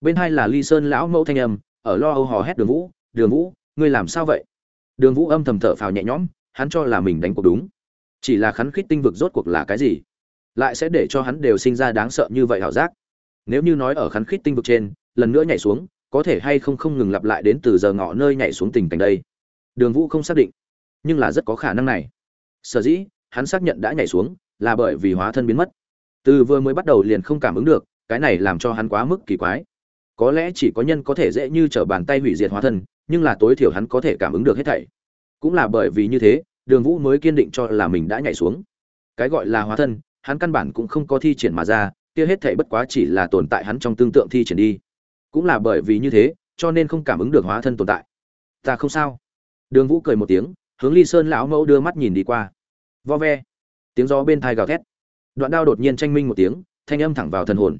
Bên hai là ly sơn lão mẫu thanh âm, ở lo âu hò hét đường vũ đường vũ, ngươi làm sao vậy? Đường vũ âm thầm thở phào nhẹ nhõm, hắn cho là mình đánh cuộc đúng. Chỉ là khắn khít tinh vực rốt cuộc là cái gì? Lại sẽ để cho hắn đều sinh ra đáng sợ như vậy hảo giác. Nếu như nói ở khắn khít tinh vực trên, lần nữa nhảy xuống, có thể hay không không ngừng lặp lại đến từ giờ ngọ nơi nhảy xuống tình cảnh đây? Đường vũ không xác định, nhưng là rất có khả năng này. Sở dĩ, hắn xác nhận đã nhảy xuống, là bởi vì hóa thân biến mất. Từ vừa mới bắt đầu liền không cảm ứng được, cái này làm cho hắn quá mức kỳ quái. Có lẽ chỉ có nhân có thể dễ như t r ở bàn tay hủy diệt hóa thân, nhưng là tối thiểu hắn có thể cảm ứng được hết thảy. Cũng là bởi vì như thế, đường vũ mới kiên định cho là mình đã nhảy xuống. Cái gọi là hóa thân, hắn căn bản cũng không có thi triển mà ra, kia hết thảy bất quá chỉ là tồn tại hắn trong tương tượng thi triển đi. Cũng là bởi vì như thế, cho nên không cảm ứng được hóa thân tồn tại. Ta không sao đường vũ cười một tiếng, hướng ly sơn lão mẫu đưa mắt nhìn đi qua. Vo ve. Tiếng gió bên thai gào thét. Đoạn đao đột nhiên tranh minh một tiếng, thanh âm thẳng vào thần hồn.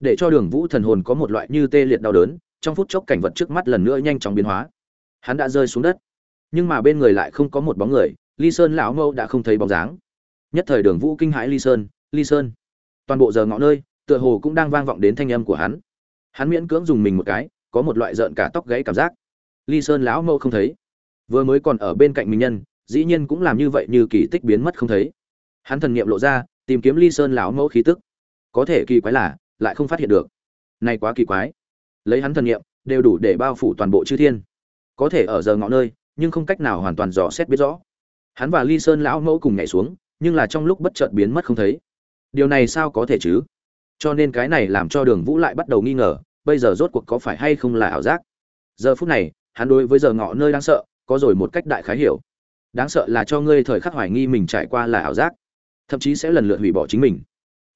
Để cho đường vũ thần hồn có một loại như tê liệt đau đớn, trong phút chốc cảnh vật trước mắt lần nữa nhanh chóng biến hóa. Hắn đã rơi xuống đất. Nhưng mà bên người lại không có một bóng người, ly sơn lão mẫu đã không thấy bóng dáng. Nhất thời đường vũ kinh hãi ly sơn ly sơn. Toàn bộ giờ ngõ nơi, tựa hồ cũng đang vang vọng đến thanh âm của hắn. Hắn miễn cưỡng dùng mình một cái, có một loại rợn cả tóc gãy cảm giác. Ly sơn lão mẫu không thấy vừa mới còn ở bên cạnh mình nhân, dĩ nhiên cũng làm như vậy như kỳ tích biến mất không thấy. Hắn thần nghiệm lộ ra, tìm kiếm ly sơn lão mẫu khí tức. Có thể kỳ quái là, lại không phát hiện được. Nay quá kỳ quái. Lấy hắn thần nghiệm đều đủ để bao phủ toàn bộ chư thiên. Có thể ở giờ ngọ nơi, nhưng không cách nào hoàn toàn dò xét biết rõ. Hắn và ly sơn lão mẫu cùng nhảy xuống, nhưng là trong lúc bất chợt biến mất không thấy. Điều này sao có thể chứ? Cho nên cái này làm cho đường vũ lại bắt đầu nghi ngờ, bây giờ rốt cuộc có phải hay không là ảo giác? Giờ phút này, hắn đối với giờ ngọ nơi đang sợ có rồi một cách đại khái hiểu. Đáng sợ là cho ngươi thời khắc hoài nghi mình trải qua là ảo giác, thậm chí sẽ lần lượt hủy bỏ chính mình.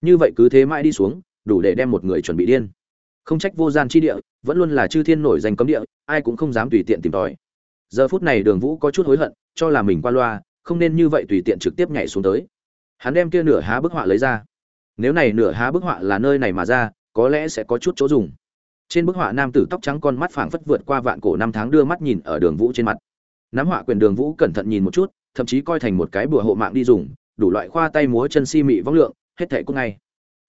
Như vậy cứ thế mãi đi xuống, đủ để đem một người chuẩn bị điên. Không trách vô gian chi địa, vẫn luôn là chư thiên nổi danh cấm địa, ai cũng không dám tùy tiện tìm tòi. Giờ phút này đường vũ có chút hối hận, cho là mình qua loa, không nên như vậy tùy tiện trực tiếp nhảy xuống tới. Hắn đem kia nửa há bức họa lấy ra. Nếu này nửa há bức họa là nơi này mà ra, có lẽ sẽ có chút chỗ dùng. Trên bức họa nam tử tóc trắng con mắt phảng phất vượt qua vạn cổ năm tháng đưa mắt nhìn ở đường vũ trên mặt nắm họa quyền đường vũ cẩn thận nhìn một chút, thậm chí coi thành một cái bùa hộ mạng đi dùng, đủ loại khoa tay múa chân si mị vong lượng, hết thảy cũng ngay.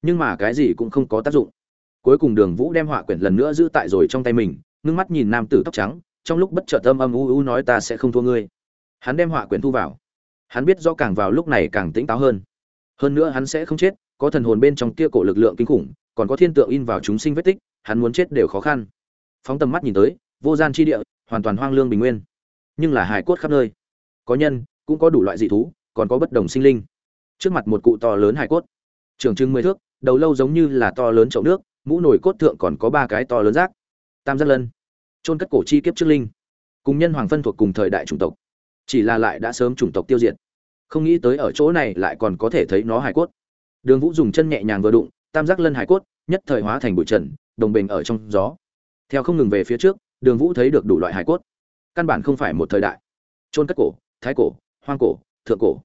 Nhưng mà cái gì cũng không có tác dụng. Cuối cùng đường vũ đem họa quyển lần nữa giữ tại rồi trong tay mình, ngưng mắt nhìn nam tử tóc trắng, trong lúc bất chợt âm âm u u nói ta sẽ không thua ngươi. Hắn đem họa quyển thu vào. Hắn biết rõ càng vào lúc này càng tỉnh táo hơn. Hơn nữa hắn sẽ không chết, có thần hồn bên trong kia cổ lực lượng kinh khủng, còn có thiên tượng in vào chúng sinh vết tích, hắn muốn chết đều khó khăn. Phóng tầm mắt nhìn tới, vô gian chi địa, hoàn toàn hoang lương bình nguyên nhưng là hài cốt khắp nơi. Có nhân, cũng có đủ loại dị thú, còn có bất đồng sinh linh. Trước mặt một cụ to lớn hài cốt. Trường trưng mười thước, đầu lâu giống như là to lớn chậu nước, mũ nổi cốt thượng còn có ba cái to lớn rác. Tam giác lân. Trôn cất cổ chi kiếp trước linh. Cùng nhân hoàng phân thuộc cùng thời đại chủng tộc. Chỉ là lại đã sớm chủng tộc tiêu diệt. Không nghĩ tới ở chỗ này lại còn có thể thấy nó hài cốt. Đường vũ dùng chân nhẹ nhàng vừa đụng, tam giác lân hài cốt, nhất thời hóa thành bụi trần, đồng bình ở trong gió. Theo không ngừng về phía trước, đường vũ thấy được đủ loại hài cốt căn bản không phải một thời đại. Trôn cất cổ, thái cổ, hoang cổ, thượng cổ.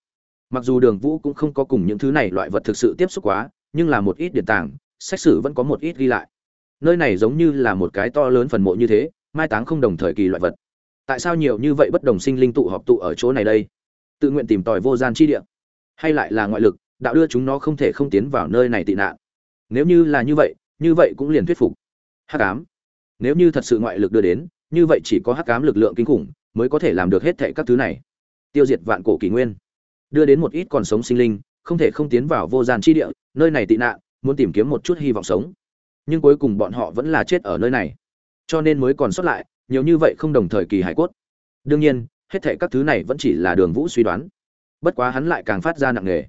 Mặc dù đường vũ cũng không có cùng những thứ này loại vật thực sự tiếp xúc quá, nhưng là một ít điện tàng, sách sử vẫn có một ít ghi lại. Nơi này giống như là một cái to lớn phần mộ như thế, mai táng không đồng thời kỳ loại vật. Tại sao nhiều như vậy bất đồng sinh linh tụ họp tụ ở chỗ này đây? Tự nguyện tìm tòi vô gian chi địa. Hay lại là ngoại lực, đạo đưa chúng nó không thể không tiến vào nơi này tị nạn. Nếu như là như vậy như vậy cũng liền thuyết phục. Hắc ám. Nếu như thật sự ngoại lực đưa đến như vậy chỉ có hắc ám lực lượng kinh khủng mới có thể làm được hết thệ các thứ này. Tiêu diệt vạn cổ kỷ nguyên. Đưa đến một ít còn sống sinh linh, không thể không tiến vào vô gian chi địa, nơi này tị nạn, muốn tìm kiếm một chút hy vọng sống. Nhưng cuối cùng bọn họ vẫn là chết ở nơi này. Cho nên mới còn sót lại, nhiều như vậy không đồng thời kỳ hải cốt. Đương nhiên, hết thệ các thứ này vẫn chỉ là đường vũ suy đoán. Bất quá hắn lại càng phát ra nặng nề.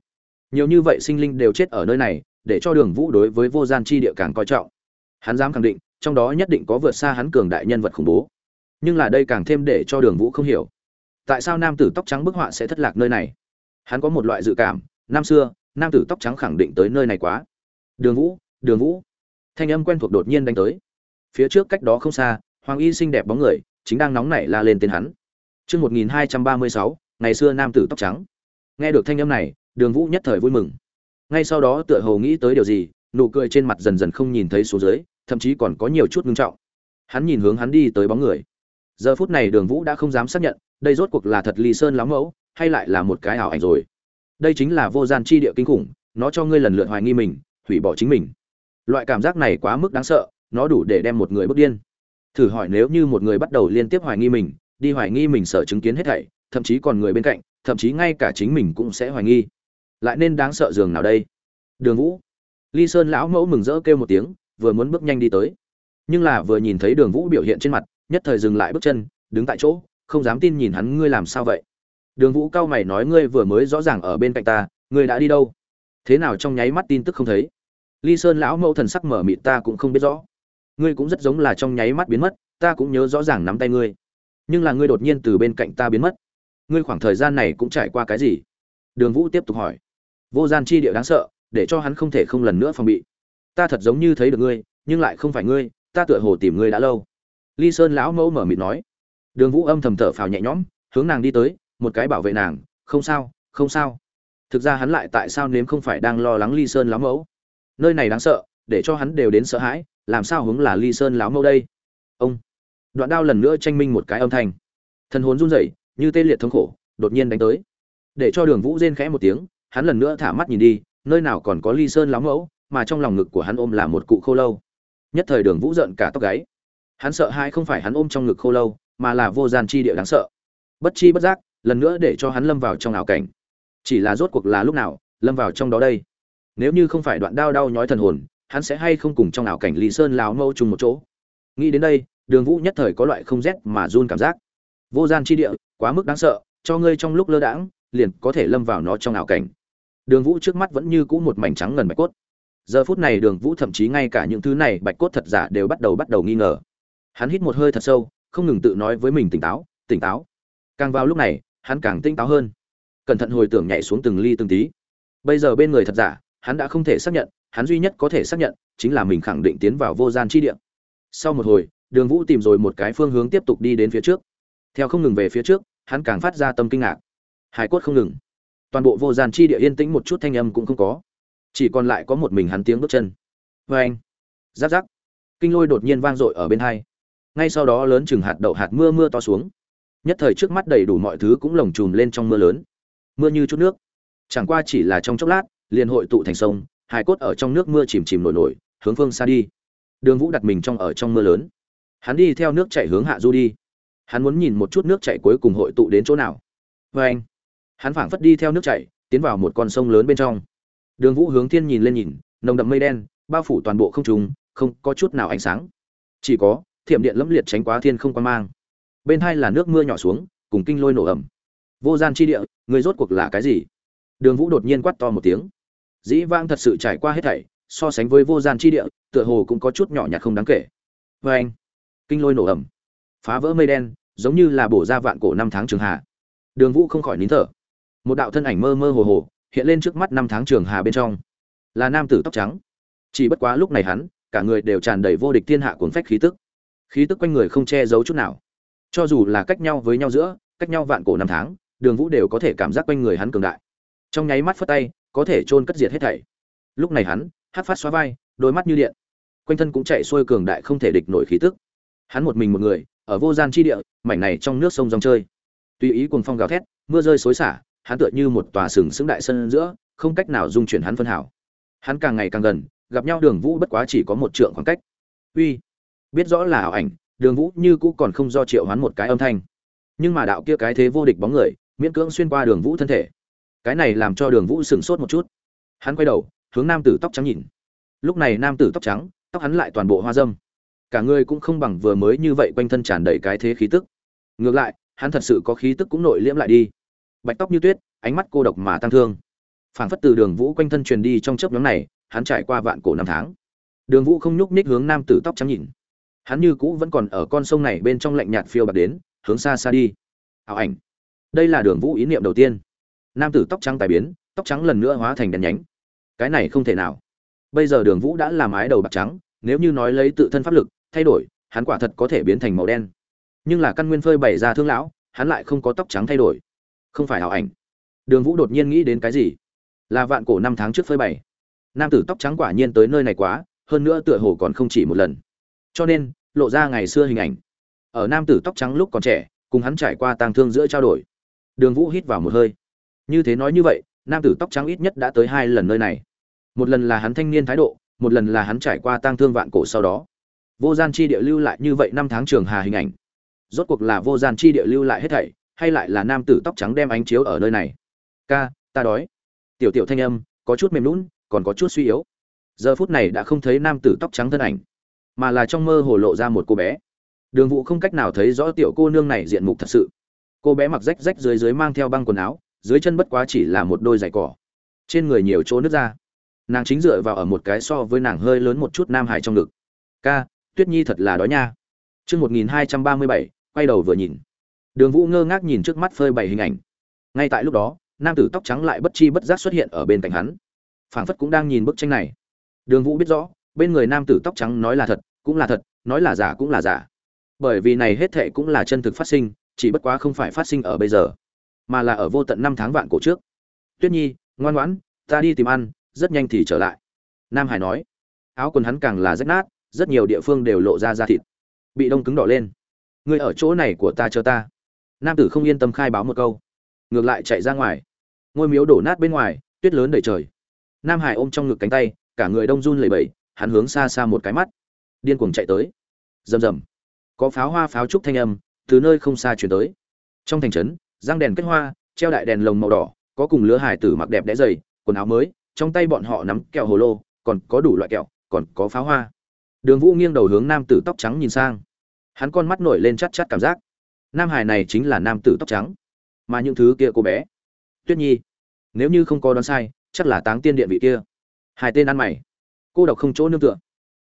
Nhiều như vậy sinh linh đều chết ở nơi này, để cho đường vũ đối với vô gian chi địa càng coi trọng. Hắn dám khẳng định trong đó nhất định có vượt xa hắn cường đại nhân vật khủng bố. Nhưng là đây càng thêm để cho đường vũ không hiểu. Tại sao nam tử tóc trắng bức họa sẽ thất lạc nơi này? Hắn có một loại dự cảm, năm xưa, nam tử tóc trắng khẳng định tới nơi này quá. Đường vũ đường vũ. Thanh âm quen thuộc đột nhiên đánh tới. Phía trước cách đó không xa, hoàng y xinh đẹp bóng người, chính đang nóng nảy la lên tên hắn. Chương một nghìn hai trăm ba mươi sáu, ngày xưa nam tử tóc trắng. Nghe được thanh âm này, đường vũ nhất thời vui mừng. Ngay sau đó tựa hồ nghĩ tới điều gì, nụ cười trên mặt dần dần không nhìn thấy số dưới thậm chí còn có nhiều chút ngưng trọng. Hắn nhìn hướng hắn đi tới bóng người. Giờ phút này đường vũ đã không dám xác nhận, đây rốt cuộc là thật ly sơn lắm mẫu, hay lại là một cái ảo ảnh rồi. Đây chính là vô gian chi địa kinh khủng, nó cho ngươi lần lượt hoài nghi mình, hủy bỏ chính mình. Loại cảm giác này quá mức đáng sợ, nó đủ để đem một người bước điên. Thử hỏi nếu như một người bắt đầu liên tiếp hoài nghi mình, đi hoài nghi mình sợ chứng kiến hết thảy, thậm chí còn người bên cạnh, thậm chí ngay cả chính mình cũng sẽ hoài nghi. Lại nên đáng sợ giường nào đây? Đường vũ. Ly sơn lão mẫu mừng rỡ kêu một tiếng vừa muốn bước nhanh đi tới. Nhưng là vừa nhìn thấy đường vũ biểu hiện trên mặt, nhất thời dừng lại bước chân, đứng tại chỗ, không dám tin nhìn hắn, ngươi làm sao vậy? Đường vũ cao mày nói, ngươi vừa mới rõ ràng ở bên cạnh ta, ngươi đã đi đâu? Thế nào trong nháy mắt tin tức không thấy. Ly sơn lão mẫu thần sắc mở mịt, ta cũng không biết rõ. Ngươi cũng rất giống là trong nháy mắt biến mất, ta cũng nhớ rõ ràng nắm tay ngươi. Nhưng là ngươi đột nhiên từ bên cạnh ta biến mất. Ngươi khoảng thời gian này cũng trải qua cái gì? Đường vũ tiếp tục hỏi. Vô gian chi địa đáng sợ, để cho hắn không thể không lần nữa phòng bị ta thật giống như thấy được ngươi, nhưng lại không phải ngươi, ta tựa hồ tìm ngươi đã lâu. Ly sơn lão mẫu mở mịt nói. Đường vũ âm thầm thở phào nhẹ nhõm, hướng nàng đi tới, một cái bảo vệ nàng, không sao không sao. Thực ra hắn lại tại sao nếm không phải đang lo lắng ly sơn lão mẫu? Nơi này đáng sợ, để cho hắn đều đến sợ hãi, làm sao hướng là ly sơn lão mẫu đây? Ông! Đoạn đao lần nữa tranh minh một cái âm thanh. Thân hồn run rẩy, như tê liệt thống khổ, đột nhiên đánh tới. Để cho đường vũ rên khẽ một tiếng, hắn lần nữa thả mắt nhìn đi, nơi nào còn có ly sơn lão mẫu? Mà trong lòng ngực của hắn ôm là một cụ khô lâu. Nhất thời đường vũ giận cả tóc gáy. Hắn sợ hai không phải hắn ôm trong ngực khô lâu, mà là vô gian chi địa đáng sợ. Bất chi bất giác, lần nữa để cho hắn lâm vào trong ảo cảnh. Chỉ là rốt cuộc là lúc nào, lâm vào trong đó đây? Nếu như không phải đoạn đau đau nhói thần hồn, hắn sẽ hay không cùng trong ảo cảnh lý sơn lão mâu chung một chỗ? Nghĩ đến đây, đường vũ nhất thời có loại không rét mà run cảm giác. Vô gian chi địa, quá mức đáng sợ, cho ngươi trong lúc lơ đãng, liền có thể lâm vào nó trong ảo cảnh. Đường vũ trước mắt vẫn như cũ một mảnh trắng ngần bạch cốt giờ phút này đường vũ thậm chí ngay cả những thứ này bạch cốt thật giả đều bắt đầu bắt đầu nghi ngờ. Hắn hít một hơi thật sâu, không ngừng tự nói với mình tỉnh táo tỉnh táo. Càng vào lúc này, hắn càng tỉnh táo hơn. Cẩn thận hồi tưởng nhảy xuống từng ly từng tí. Bây giờ bên người thật giả, hắn đã không thể xác nhận, hắn duy nhất có thể xác nhận chính là mình khẳng định tiến vào vô gian chi địa. Sau một hồi, đường vũ tìm rồi một cái phương hướng tiếp tục đi đến phía trước. Theo không ngừng về phía trước, hắn càng phát ra tâm kinh ngạc. Hải cốt không ngừng. Toàn bộ vô gian chi địa yên tĩnh một chút, thanh âm cũng không có chỉ còn lại có một mình hắn tiếng bước chân. Vê anh, giáp giáp. Kinh lôi đột nhiên vang dội ở bên hai. Ngay sau đó lớn chừng hạt đậu, hạt mưa mưa to xuống. Nhất thời trước mắt đầy đủ mọi thứ cũng lồng trùm lên trong mưa lớn. Mưa như chút nước. Chẳng qua chỉ là trong chốc lát, liền hội tụ thành sông hải cốt ở trong nước mưa chìm chìm nổi nổi, hướng phương xa đi. Đường vũ đặt mình trong ở trong mưa lớn. Hắn đi theo nước chạy hướng hạ du đi. Hắn muốn nhìn một chút nước chạy cuối cùng hội tụ đến chỗ nào. Vê anh, hắn phảng phất đi theo nước chạy tiến vào một con sông lớn bên trong đường vũ hướng thiên nhìn lên nhìn nồng đậm mây đen bao phủ toàn bộ không trung, không có chút nào ánh sáng. Chỉ có thiểm điện lẫm liệt tránh quá thiên không quan mang. Bên hai là nước mưa nhỏ xuống cùng kinh lôi nổ ẩm vô gian chi địa người rốt cuộc là cái gì? Đường vũ đột nhiên quát to một tiếng. Dĩ vãng thật sự trải qua hết thảy so sánh với vô gian chi địa tựa hồ cũng có chút nhỏ nhặt không đáng kể. Vê anh kinh lôi nổ ẩm phá vỡ mây đen giống như là bổ ra vạn cổ năm tháng trường hạ. đường vũ không khỏi nín thở. Một đạo thân ảnh mơ mơ hồ hồ hiện lên trước mắt năm tháng trường hà bên trong. Là nam tử tóc trắng. Chỉ bất quá lúc này hắn, cả người đều tràn đầy vô địch thiên hạ cuốn phách khí tức. Khí tức quanh người không che giấu chút nào. Cho dù là cách nhau với nhau giữa, cách nhau vạn cổ năm tháng, đường vũ đều có thể cảm giác quanh người hắn cường đại. Trong nháy mắt phất tay, có thể chôn cất diệt hết thảy. Lúc này hắn, hát phát xóa vai, đôi mắt như điện. Quanh thân cũng chạy xuôi cường đại không thể địch nổi khí tức. Hắn một mình một người, ở vô gian chi địa, mảnh này trong nước sông dòng chơi. Tùy ý cuồng phong gào thét, mưa rơi xối xả hắn tựa như một tòa sừng sững đại sân giữa, không cách nào dung chuyển hắn phân hảo hắn càng ngày càng gần, gặp nhau đường vũ bất quá chỉ có một trượng khoảng cách. Uy, biết rõ là ảo ảnh, đường vũ như cũ còn không do triệu hắn một cái âm thanh. Nhưng mà đạo kia cái thế vô địch bóng người, miễn cưỡng xuyên qua đường vũ thân thể. Cái này làm cho đường vũ sửng sốt một chút. Hắn quay đầu, hướng nam tử tóc trắng nhìn. Lúc này nam tử tóc trắng, tóc hắn lại toàn bộ hoa dâm. Cả người cũng không bằng vừa mới như vậy quanh thân tràn đầy cái thế khí tức. Ngược lại, hắn thật sự có khí tức cũng nội liễm lại đi bạch tóc như tuyết, ánh mắt cô độc mà tăng thương. Phảng phất từ đường vũ quanh thân truyền đi trong chớp nhóm này, hắn trải qua vạn cổ năm tháng. Đường vũ không nhúc nhích hướng nam tử tóc trắng nhìn. Hắn như cũ vẫn còn ở con sông này bên trong lạnh nhạt phiêu bạc đến, hướng xa xa đi. Ảo ảnh. Đây là đường vũ ý niệm đầu tiên. Nam tử tóc trắng tài biến, tóc trắng lần nữa hóa thành đèn nhánh. Cái này không thể nào. Bây giờ đường vũ đã làm ái đầu bạc trắng, nếu như nói lấy tự thân pháp lực, thay đổi, hắn quả thật có thể biến thành màu đen. Nhưng là căn nguyên phơi bày ra thương lão, hắn lại không có tóc trắng thay đổi không phải ảo ảnh. Đường vũ đột nhiên nghĩ đến cái gì? Là vạn cổ năm tháng trước phơi bày. Nam tử tóc trắng quả nhiên tới nơi này quá, hơn nữa tựa hồ còn không chỉ một lần. Cho nên, lộ ra ngày xưa hình ảnh. Ở nam tử tóc trắng lúc còn trẻ, cùng hắn trải qua tang thương giữa trao đổi. Đường vũ hít vào một hơi. Như thế nói như vậy, nam tử tóc trắng ít nhất đã tới hai lần nơi này. Một lần là hắn thanh niên thái độ, một lần là hắn trải qua tang thương vạn cổ sau đó. Vô gian chi địa lưu lại như vậy năm tháng trường hà hình ảnh. Rốt cuộc là vô gian chi địa lưu lại hết thảy hay lại là nam tử tóc trắng đem ánh chiếu ở nơi này? Ca, ta đói. Tiểu tiểu thanh âm, có chút mềm lún còn có chút suy yếu. Giờ phút này đã không thấy nam tử tóc trắng thân ảnh, mà là trong mơ hồ lộ ra một cô bé. Đường vũ không cách nào thấy rõ tiểu cô nương này diện mục thật sự. Cô bé mặc rách rách dưới dưới mang theo băng quần áo, dưới chân bất quá chỉ là một đôi giày cỏ. Trên người nhiều chỗ nước ra. Nàng chính dựa vào ở một cái so với nàng hơi lớn một chút nam hải trong ngực. Ca, tuyết nhi thật là đói nha. Chương một nghìn hai trăm ba mươi bảy, quay đầu vừa nhìn đường vũ ngơ ngác nhìn trước mắt phơi bày hình ảnh. Ngay tại lúc đó, nam tử tóc trắng lại bất chi bất giác xuất hiện ở bên cạnh hắn. Phảng phất cũng đang nhìn bức tranh này. Đường vũ biết rõ, bên người nam tử tóc trắng nói là thật, cũng là thật, nói là giả cũng là giả. Bởi vì này hết thệ cũng là chân thực phát sinh, chỉ bất quá không phải phát sinh ở bây giờ, mà là ở vô tận năm tháng vạn cổ trước. Tuyết nhi, ngoan ngoãn, ta đi tìm ăn, rất nhanh thì trở lại. Nam hải nói. Áo quần hắn càng là rách nát, rất nhiều địa phương đều lộ ra da thịt. Bị đông cứng đỏ lên. Người ở chỗ này của ta chờ ta nam tử không yên tâm khai báo một câu. Ngược lại chạy ra ngoài. Ngôi miếu đổ nát bên ngoài, tuyết lớn đầy trời. Nam hải ôm trong ngực cánh tay, cả người đông run lẩy bẩy, hắn hướng xa xa một cái mắt. Điên cuồng chạy tới. Rầm rầm. Có pháo hoa pháo trúc thanh âm, từ nơi không xa chuyển tới. Trong thành trấn, răng đèn kết hoa, treo đại đèn lồng màu đỏ, có cùng lứa hải tử mặc đẹp đẽ dày quần áo mới, trong tay bọn họ nắm kẹo hồ lô, còn có đủ loại kẹo, còn có pháo hoa. Đường vũ nghiêng đầu hướng nam tử tóc trắng nhìn sang. Hắn con mắt nổi lên chắt chắt cảm giác nam hải này chính là nam tử tóc trắng. Mà những thứ kia cô bé. Tuyết nhi, nếu như không có đoán sai, chắc là táng tiên điện vị kia. Hai tên ăn mày. Cô độc không chỗ nương tựa.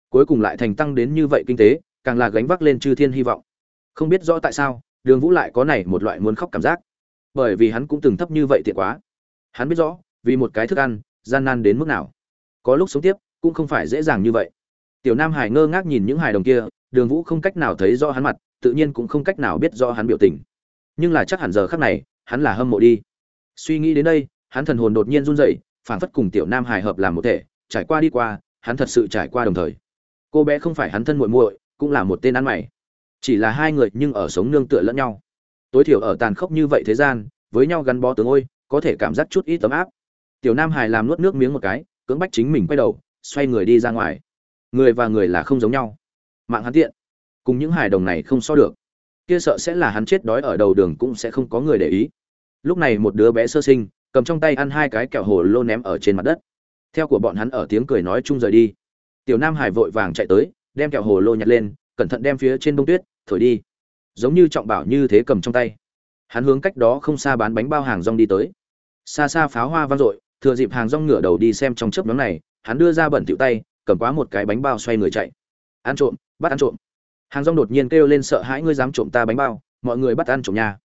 Cuối cùng lại thành tăng đến như vậy kinh tế, càng là gánh vác lên chư thiên hy vọng. Không biết rõ tại sao, đường vũ lại có này một loại muốn khóc cảm giác. Bởi vì hắn cũng từng thấp như vậy tiện quá. Hắn biết rõ, vì một cái thức ăn, gian nan đến mức nào. Có lúc sống tiếp, cũng không phải dễ dàng như vậy. Tiểu nam hải ngơ ngác nhìn những hài đồng kia, đường vũ không cách nào thấy rõ hắn mặt tự nhiên cũng không cách nào biết rõ hắn biểu tình. Nhưng là chắc hẳn giờ khác này, hắn là hâm mộ đi. Suy nghĩ đến đây, hắn thần hồn đột nhiên run rẩy, phảng phất cùng tiểu nam hải hợp làm một thể, trải qua đi qua, hắn thật sự trải qua đồng thời. Cô bé không phải hắn thân muội muội, cũng là một tên ăn mày. Chỉ là hai người nhưng ở sống nương tựa lẫn nhau. Tối thiểu ở tàn khốc như vậy thế gian, với nhau gắn bó tướng ôi, có thể cảm giác chút ít tấm áp. Tiểu nam hải làm nuốt nước miếng một cái, cưỡng bách chính mình quay đầu, xoay người đi ra ngoài. Người và người là không giống nhau. Mạng hắn tiện cùng những hài đồng này không so được. Kia sợ sẽ là hắn chết đói ở đầu đường cũng sẽ không có người để ý. Lúc này một đứa bé sơ sinh, cầm trong tay ăn hai cái kẹo hồ lô ném ở trên mặt đất. Theo của bọn hắn ở tiếng cười nói chung rời đi. Tiểu nam hải vội vàng chạy tới, đem kẹo hồ lô nhặt lên, cẩn thận đem phía trên bông tuyết, thổi đi. Giống như trọng bảo như thế cầm trong tay. Hắn hướng cách đó không xa bán bánh bao hàng rong đi tới. Xa xa pháo hoa vang dội, thừa dịp hàng rong ngửa đầu đi xem trong chớp nhóm này, hắn đưa ra bẩn tiểu tay, cầm quá một cái bánh bao xoay người chạy. Ăn trộm, bắt ăn trộm hàng rong đột nhiên kêu lên sợ hãi, ngươi dám trộm ta bánh bao, mọi người bắt ăn trộm nhà.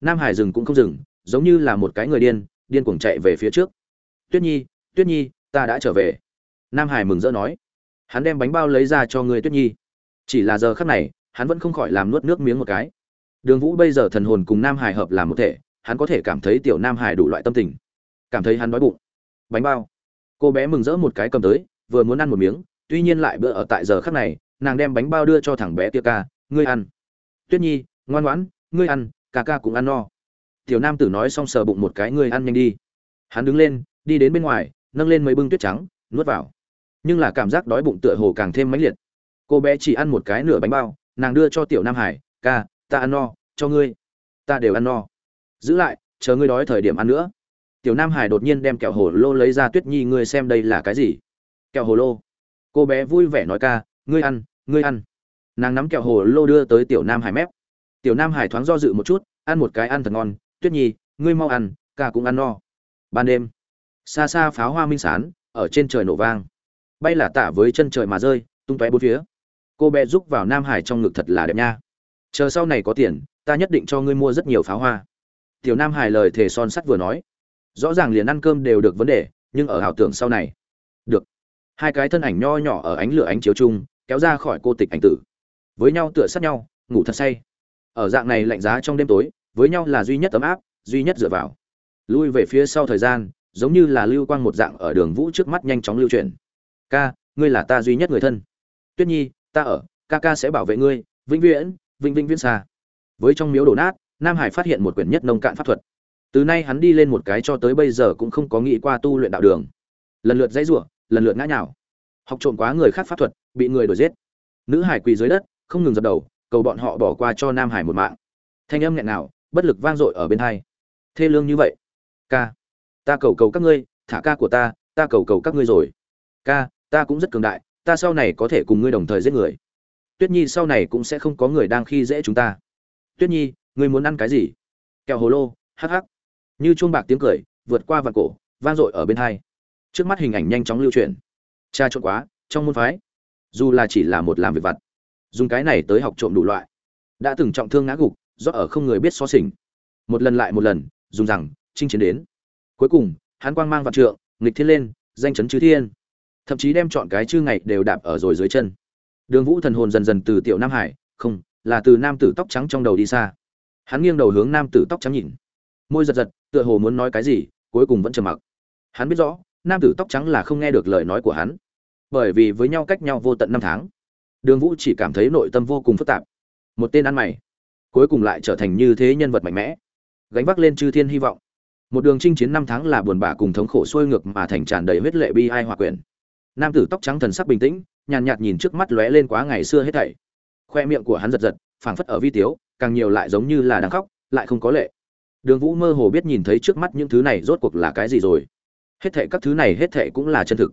Nam hải dừng cũng không dừng, giống như là một cái người điên điên cuồng chạy về phía trước. Tuyết nhi tuyết nhi, ta đã trở về. Nam hải mừng rỡ nói. Hắn đem bánh bao lấy ra cho người tuyết nhi. Chỉ là giờ khắc này, hắn vẫn không khỏi làm nuốt nước miếng một cái. Đường vũ bây giờ thần hồn cùng nam hải hợp làm một thể, hắn có thể cảm thấy tiểu nam hải đủ loại tâm tình. Cảm thấy hắn đói bụng. Bánh bao. Cô bé mừng rỡ một cái cầm tới, vừa muốn ăn một miếng tuy nhiên lại bữa ở tại giờ khắc này, nàng đem bánh bao đưa cho thằng bé kia ca, ngươi ăn. Tuyết nhi, ngoan ngoãn, ngươi ăn, ca ca cũng ăn no. Tiểu nam tử nói xong sờ bụng một cái, ngươi ăn nhanh đi. Hắn đứng lên, đi đến bên ngoài, nâng lên mấy bưng tuyết trắng, nuốt vào. Nhưng là cảm giác đói bụng tựa hồ càng thêm mãnh liệt. Cô bé chỉ ăn một cái nửa bánh bao, nàng đưa cho tiểu nam hải, ca, ta ăn no, cho ngươi. Ta đều ăn no. Giữ lại, chờ ngươi đói thời điểm ăn nữa. Tiểu nam hải đột nhiên đem kẹo hồ lô lấy ra, tuyết nhi, ngươi xem đây là cái gì? Kẹo hồ lô cô bé vui vẻ nói ca, ngươi ăn ngươi ăn. Nàng nắm kẹo hồ lô đưa tới tiểu nam hải mép. Tiểu nam hải thoáng do dự một chút, ăn một cái ăn thật ngon. Tuyết nhi, ngươi mau ăn, ca cũng ăn no. Ban đêm, xa xa pháo hoa minh sán, ở trên trời nổ vang. Bay là tả với chân trời mà rơi, tung tóe bốn phía. Cô bé giúp vào nam hải trong ngực thật là đẹp nha. Chờ sau này có tiền, ta nhất định cho ngươi mua rất nhiều pháo hoa. Tiểu nam hải lời thề son sắt vừa nói. Rõ ràng liền ăn cơm đều được vấn đề, nhưng ở ảo tưởng sau này. Được hai cái thân ảnh nho nhỏ ở ánh lửa ánh chiếu chung, kéo ra khỏi cô tịch ảnh tử. Với nhau tựa sát nhau, ngủ thật say. Ở dạng này lạnh giá trong đêm tối, với nhau là duy nhất ấm áp, duy nhất dựa vào. Lui về phía sau thời gian, giống như là lưu quang một dạng ở đường vũ trước mắt nhanh chóng lưu chuyển. Ca, ngươi là ta duy nhất người thân. Tuyết nhi, ta ở, ca ca sẽ bảo vệ ngươi, vĩnh viễn, vĩnh vĩnh viễn xa. Với trong miếu đổ nát, nam hải phát hiện một quyển nhất nông cạn pháp thuật. Từ nay hắn đi lên một cái cho tới bây giờ cũng không có nghĩ qua tu luyện đạo đường. Lần lượt dãy rủa lần lượt ngã nhào. Học trộm quá người khác pháp thuật, bị người đuổi giết. Nữ hải quỳ dưới đất, không ngừng dập đầu, cầu bọn họ bỏ qua cho nam hải một mạng. Thanh âm nghẹn nào bất lực vang dội ở bên hai. Thê lương như vậy. Ca, ta cầu cầu các ngươi, thả ca của ta ta cầu cầu các ngươi rồi. Ca, ta cũng rất cường đại, ta sau này có thể cùng ngươi đồng thời giết người. Tuyết nhi sau này cũng sẽ không có người đang khi dễ chúng ta. Tuyết nhi, ngươi muốn ăn cái gì? Kẹo hồ lô, hắc hắc. Như chuông bạc tiếng cười, vượt qua vạt cổ, vang dội ở bên hai trước mắt hình ảnh nhanh chóng lưu truyền. Cha trộn quá, trong môn phái. Dù là chỉ là một làm việc vặt, dùng cái này tới học trộm đủ loại. Đã từng trọng thương ngã gục, do ở không người biết so sình một lần lại một lần, dùng rằng, chinh chiến đến. Cuối cùng, hắn quang mang vạn trượng, nghịch thiên lên, danh chấn chư thiên. Thậm chí đem chọn cái chư ngày đều đạp ở rồi dưới chân. Đường vũ thần hồn dần dần từ tiểu nam hải, không, là từ nam tử tóc trắng trong đầu đi xa. Hắn nghiêng đầu hướng nam tử tóc trắng nhìn. Môi giật giật, tựa hồ muốn nói cái gì, cuối cùng vẫn trầm mặc. Hắn biết rõ nam tử tóc trắng là không nghe được lời nói của hắn. Bởi vì với nhau cách nhau vô tận năm tháng, đường vũ chỉ cảm thấy nội tâm vô cùng phức tạp. Một tên ăn mày, cuối cùng lại trở thành như thế nhân vật mạnh mẽ, gánh vác lên chư thiên hy vọng. Một đường chinh chiến năm tháng là buồn bã cùng thống khổ xuôi ngược mà thành tràn đầy huyết lệ bi ai hòa quyền. Nam tử tóc trắng thần sắc bình tĩnh, nhàn nhạt nhìn trước mắt lóe lên quá ngày xưa hết thảy. Khoe miệng của hắn giật giật, phảng phất ở vi tiếu, càng nhiều lại giống như là đang khóc, lại không có lệ. Đường vũ mơ hồ biết nhìn thấy trước mắt những thứ này rốt cuộc là cái gì rồi hết thệ các thứ này hết thệ cũng là chân thực.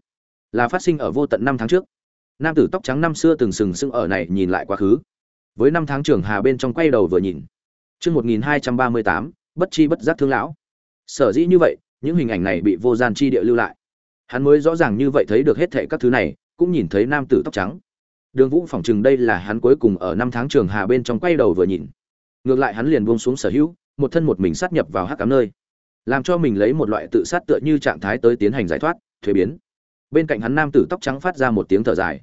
Là phát sinh ở vô tận năm tháng trước. Nam tử tóc trắng năm xưa từng sừng sững ở này nhìn lại quá khứ. Với năm tháng trường hà bên trong quay đầu vừa nhìn. Chương một nghìn hai trăm ba mươi tám, bất chi bất giác thương lão. Sở dĩ như vậy, những hình ảnh này bị vô gian chi địa lưu lại. Hắn mới rõ ràng như vậy thấy được hết thệ các thứ này, cũng nhìn thấy nam tử tóc trắng. Đường vũ phỏng chừng đây là hắn cuối cùng ở năm tháng trường hà bên trong quay đầu vừa nhìn. Ngược lại hắn liền buông xuống sở hữu, một thân một mình sát nhập vào hắc cám nơi làm cho mình lấy một loại tự sát tựa như trạng thái tới tiến hành giải thoát, thuế biến. Bên cạnh hắn nam tử tóc trắng phát ra một tiếng thở dài.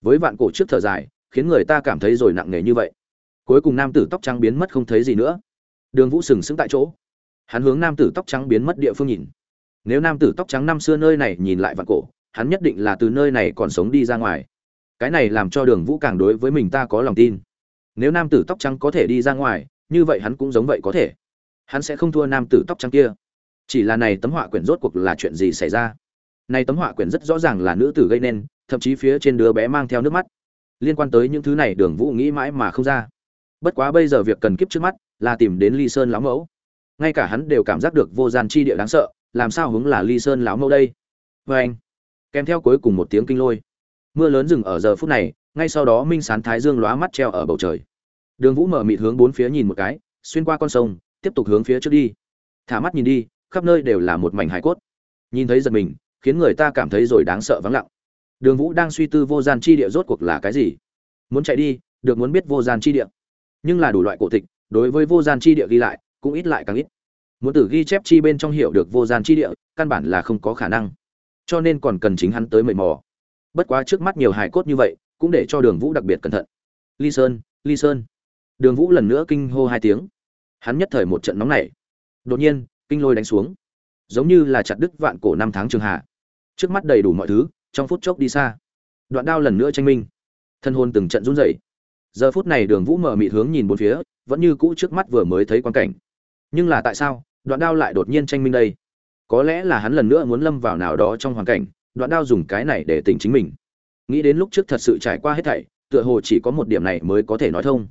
Với vạn cổ trước thở dài, khiến người ta cảm thấy rồi nặng nề như vậy. Cuối cùng nam tử tóc trắng biến mất không thấy gì nữa. Đường vũ sừng sững tại chỗ. Hắn hướng nam tử tóc trắng biến mất địa phương nhìn. Nếu nam tử tóc trắng năm xưa nơi này nhìn lại vạn cổ, hắn nhất định là từ nơi này còn sống đi ra ngoài. Cái này làm cho đường vũ càng đối với mình ta có lòng tin. Nếu nam tử tóc trắng có thể đi ra ngoài, như vậy hắn cũng giống vậy có thể hắn sẽ không thua nam tử tóc trắng kia. Chỉ là này tấm họa quyển rốt cuộc là chuyện gì xảy ra? Này tấm họa quyển rất rõ ràng là nữ tử gây nên, thậm chí phía trên đứa bé mang theo nước mắt. Liên quan tới những thứ này đường vũ nghĩ mãi mà không ra. Bất quá bây giờ việc cần kiếp trước mắt là tìm đến ly sơn lão mẫu. Ngay cả hắn đều cảm giác được vô gian chi địa đáng sợ, làm sao hướng là ly sơn lão mẫu đây? Vê anh, kèm theo cuối cùng một tiếng kinh lôi. Mưa lớn dừng ở giờ phút này, ngay sau đó minh sán thái dương lóa mắt treo ở bầu trời. Đường vũ mở mịt hướng bốn phía nhìn một cái, xuyên qua con sông tiếp tục hướng phía trước đi. Thả mắt nhìn đi, khắp nơi đều là một mảnh hải cốt. Nhìn thấy giật mình, khiến người ta cảm thấy rồi đáng sợ vắng lặng. Đường vũ đang suy tư vô gian chi địa rốt cuộc là cái gì. Muốn chạy đi, được muốn biết vô gian chi địa. Nhưng là đủ loại cổ tịch, đối với vô gian chi địa ghi lại, cũng ít lại càng ít. Muốn từ ghi chép chi bên trong hiểu được vô gian chi địa, căn bản là không có khả năng. Cho nên còn cần chính hắn tới mệt mò. Bất quá trước mắt nhiều hài cốt như vậy, cũng để cho đường vũ đặc biệt cẩn thận. Ly sơn ly sơn. Đường vũ lần nữa kinh hô hai tiếng hắn nhất thời một trận nóng nảy. Đột nhiên, kinh lôi đánh xuống. Giống như là chặt đứt vạn cổ năm tháng trường hạ. Trước mắt đầy đủ mọi thứ, trong phút chốc đi xa. Đoạn đao lần nữa tranh minh. Thân hồn từng trận run rẩy. Giờ phút này đường vũ mở mịt hướng nhìn bốn phía, vẫn như cũ trước mắt vừa mới thấy quan cảnh. Nhưng là tại sao, đoạn đao lại đột nhiên tranh minh đây? Có lẽ là hắn lần nữa muốn lâm vào nào đó trong hoàn cảnh, đoạn đao dùng cái này để tỉnh chính mình. Nghĩ đến lúc trước thật sự trải qua hết thảy, tựa hồ chỉ có một điểm này mới có thể nói thông.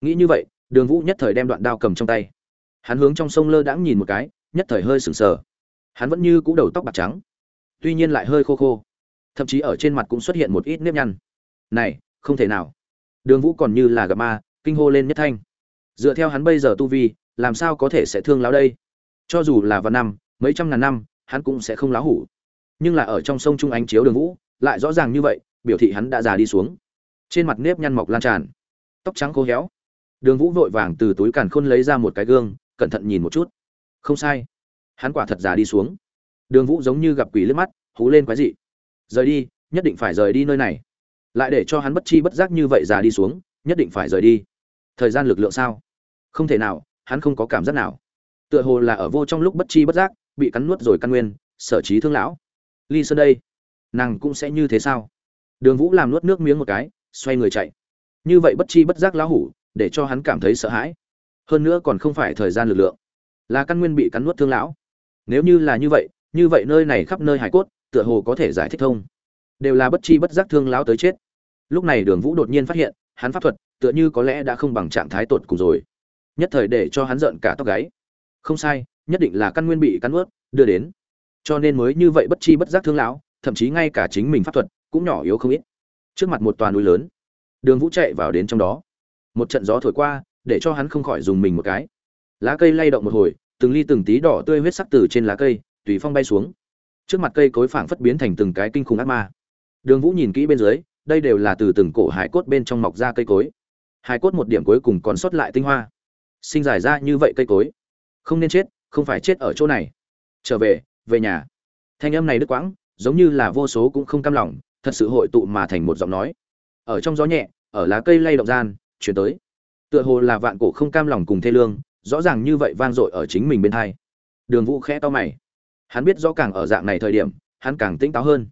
Nghĩ như vậy đường vũ nhất thời đem đoạn đao cầm trong tay. Hắn hướng trong sông lơ đãng nhìn một cái, nhất thời hơi sừng sờ. Hắn vẫn như cũ đầu tóc bạc trắng, tuy nhiên lại hơi khô khô. Thậm chí ở trên mặt cũng xuất hiện một ít nếp nhăn. Này, không thể nào. Đường vũ còn như là gặp ma, kinh hô lên nhất thanh. Dựa theo hắn bây giờ tu vi, làm sao có thể sẽ thương láo đây? Cho dù là vào năm, mấy trăm ngàn năm, hắn cũng sẽ không láo hủ. Nhưng là ở trong sông trung ánh chiếu đường vũ, lại rõ ràng như vậy, biểu thị hắn đã già đi xuống. Trên mặt nếp nhăn mọc lan tràn. Tóc trắng khô héo đường vũ vội vàng từ túi càn khôn lấy ra một cái gương, cẩn thận nhìn một chút. Không sai. Hắn quả thật già đi xuống. Đường vũ giống như gặp quỷ liếc mắt, hú lên quái dị. Rời đi, nhất định phải rời đi nơi này. Lại để cho hắn bất chi bất giác như vậy già đi xuống, nhất định phải rời đi. Thời gian lực lượng sao? Không thể nào, hắn không có cảm giác nào. Tựa hồ là ở vô trong lúc bất chi bất giác, bị cắn nuốt rồi căn nguyên, sở trí thương lão. Ly sơn đây, nàng cũng sẽ như thế sao? Đường vũ làm nuốt nước miếng một cái, xoay người chạy. Như vậy bất chi bất giác lão hủ để cho hắn cảm thấy sợ hãi. Hơn nữa còn không phải thời gian lực lượng. Là căn nguyên bị cắn nuốt thương lão. Nếu như là như vậy như vậy nơi này khắp nơi hải cốt, tựa hồ có thể giải thích thông. Đều là bất chi bất giác thương lão tới chết. Lúc này đường vũ đột nhiên phát hiện, hắn pháp thuật tựa như có lẽ đã không bằng trạng thái tột cùng rồi. Nhất thời để cho hắn giận cả tóc gáy. Không sai, nhất định là căn nguyên bị cắn ướt đưa đến. Cho nên mới như vậy bất chi bất giác thương lão, thậm chí ngay cả chính mình pháp thuật cũng nhỏ yếu không ít. Trước mặt một toàn núi lớn. Đường vũ chạy vào đến trong đó một trận gió thổi qua, để cho hắn không khỏi dùng mình một cái. Lá cây lay động một hồi, từng ly từng tí đỏ tươi huyết sắc từ trên lá cây, tùy phong bay xuống. Trước mặt cây cối phảng phất biến thành từng cái kinh khủng ác ma. Đường vũ nhìn kỹ bên dưới, đây đều là từ từng cổ hải cốt bên trong mọc ra cây cối. Hải cốt một điểm cuối cùng còn sót lại tinh hoa. Sinh dài ra như vậy cây cối. Không nên chết, không phải chết ở chỗ này. Trở về về nhà. Thanh âm này đứt quãng, giống như là vô số cũng không cam lòng, thật sự hội tụ mà thành một giọng nói. Ở trong gió nhẹ, ở lá cây lay động gian chuyển tới. Tựa hồ là vạn cổ không cam lòng cùng thê lương, rõ ràng như vậy vang dội ở chính mình bên hai. Đường vũ khẽ to mày. Hắn biết rõ càng ở dạng này thời điểm, hắn càng tỉnh táo hơn.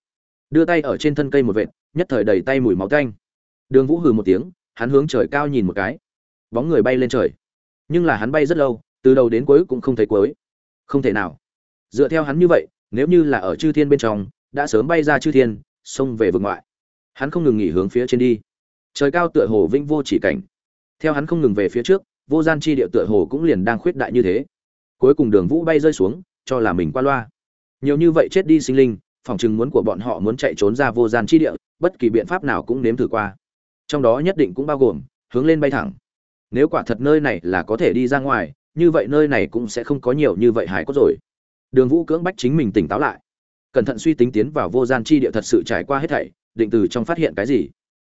Đưa tay ở trên thân cây một vệt, nhất thời đầy tay mùi máu tanh. Đường vũ hừ một tiếng, hắn hướng trời cao nhìn một cái. Bóng người bay lên trời. Nhưng là hắn bay rất lâu, từ đầu đến cuối cũng không thấy cuối. Không thể nào. Dựa theo hắn như vậy, nếu như là ở chư thiên bên trong, đã sớm bay ra chư thiên, xông về vực ngoại. Hắn không ngừng nghỉ hướng phía trên đi trời cao tựa hồ vĩnh vô chỉ cảnh. Theo hắn không ngừng về phía trước, vô gian chi địa tựa hồ cũng liền đang khuyết đại như thế. Cuối cùng đường vũ bay rơi xuống, cho là mình qua loa. Nhiều như vậy chết đi sinh linh, phòng chừng muốn của bọn họ muốn chạy trốn ra vô gian chi địa, bất kỳ biện pháp nào cũng nếm thử qua. Trong đó nhất định cũng bao gồm, hướng lên bay thẳng. Nếu quả thật nơi này là có thể đi ra ngoài, như vậy nơi này cũng sẽ không có nhiều như vậy hải cốt rồi. Đường vũ cưỡng bách chính mình tỉnh táo lại. Cẩn thận suy tính tiến vào vô gian chi địa thật sự trải qua hết thảy, định từ trong phát hiện cái gì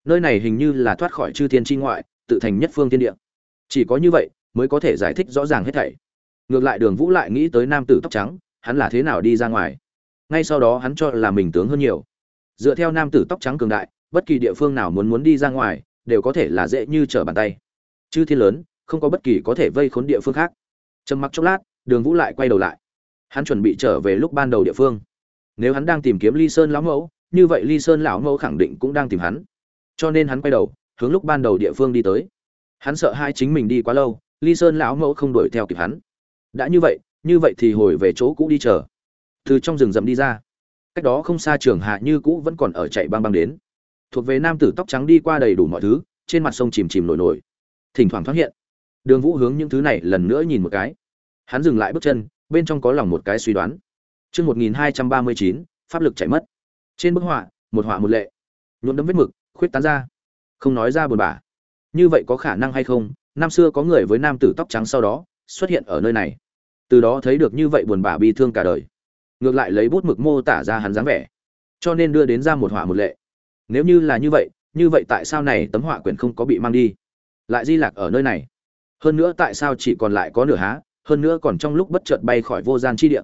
nơi này hình như là thoát khỏi chư thiên chi ngoại, tự thành nhất phương thiên địa. Chỉ có như vậy mới có thể giải thích rõ ràng hết thảy. Ngược lại đường vũ lại nghĩ tới nam tử tóc trắng, hắn là thế nào đi ra ngoài? Ngay sau đó hắn cho là mình tướng hơn nhiều. Dựa theo nam tử tóc trắng cường đại, bất kỳ địa phương nào muốn muốn đi ra ngoài, đều có thể là dễ như trở bàn tay. Chư thiên lớn, không có bất kỳ có thể vây khốn địa phương khác. Trầm mặc chốc lát, đường vũ lại quay đầu lại. Hắn chuẩn bị trở về lúc ban đầu địa phương. Nếu hắn đang tìm kiếm ly sơn lão mẫu, như vậy ly sơn lão mẫu khẳng định cũng đang tìm hắn cho nên hắn quay đầu hướng lúc ban đầu địa phương đi tới. Hắn sợ hai chính mình đi quá lâu ly sơn lão mẫu không đuổi theo kịp hắn. Đã như vậy như vậy thì hồi về chỗ cũ đi chờ. Từ trong rừng rậm đi ra. Cách đó không xa trường hạ như cũ vẫn còn ở chạy băng băng đến. Thuộc về nam tử tóc trắng đi qua đầy đủ mọi thứ trên mặt sông chìm chìm nổi nổi. Thỉnh thoảng thoáng hiện. Đường vũ hướng những thứ này lần nữa nhìn một cái. Hắn dừng lại bước chân bên trong có lòng một cái suy đoán. Chương 1239, pháp lực chạy mất. Trên bức họa, một họa một lệ. Nhuộm đấm vết mực, khuyết tán ra. Không nói ra buồn bã. Như vậy có khả năng hay không, năm xưa có người với nam tử tóc trắng sau đó xuất hiện ở nơi này. Từ đó thấy được như vậy buồn bã bi thương cả đời. Ngược lại lấy bút mực mô tả ra hắn dáng vẻ, cho nên đưa đến ra một họa một lệ. Nếu như là như vậy, như vậy tại sao này tấm họa quyển không có bị mang đi, lại di lạc ở nơi này? Hơn nữa tại sao chỉ còn lại có nửa há, hơn nữa còn trong lúc bất chợt bay khỏi vô gian chi địa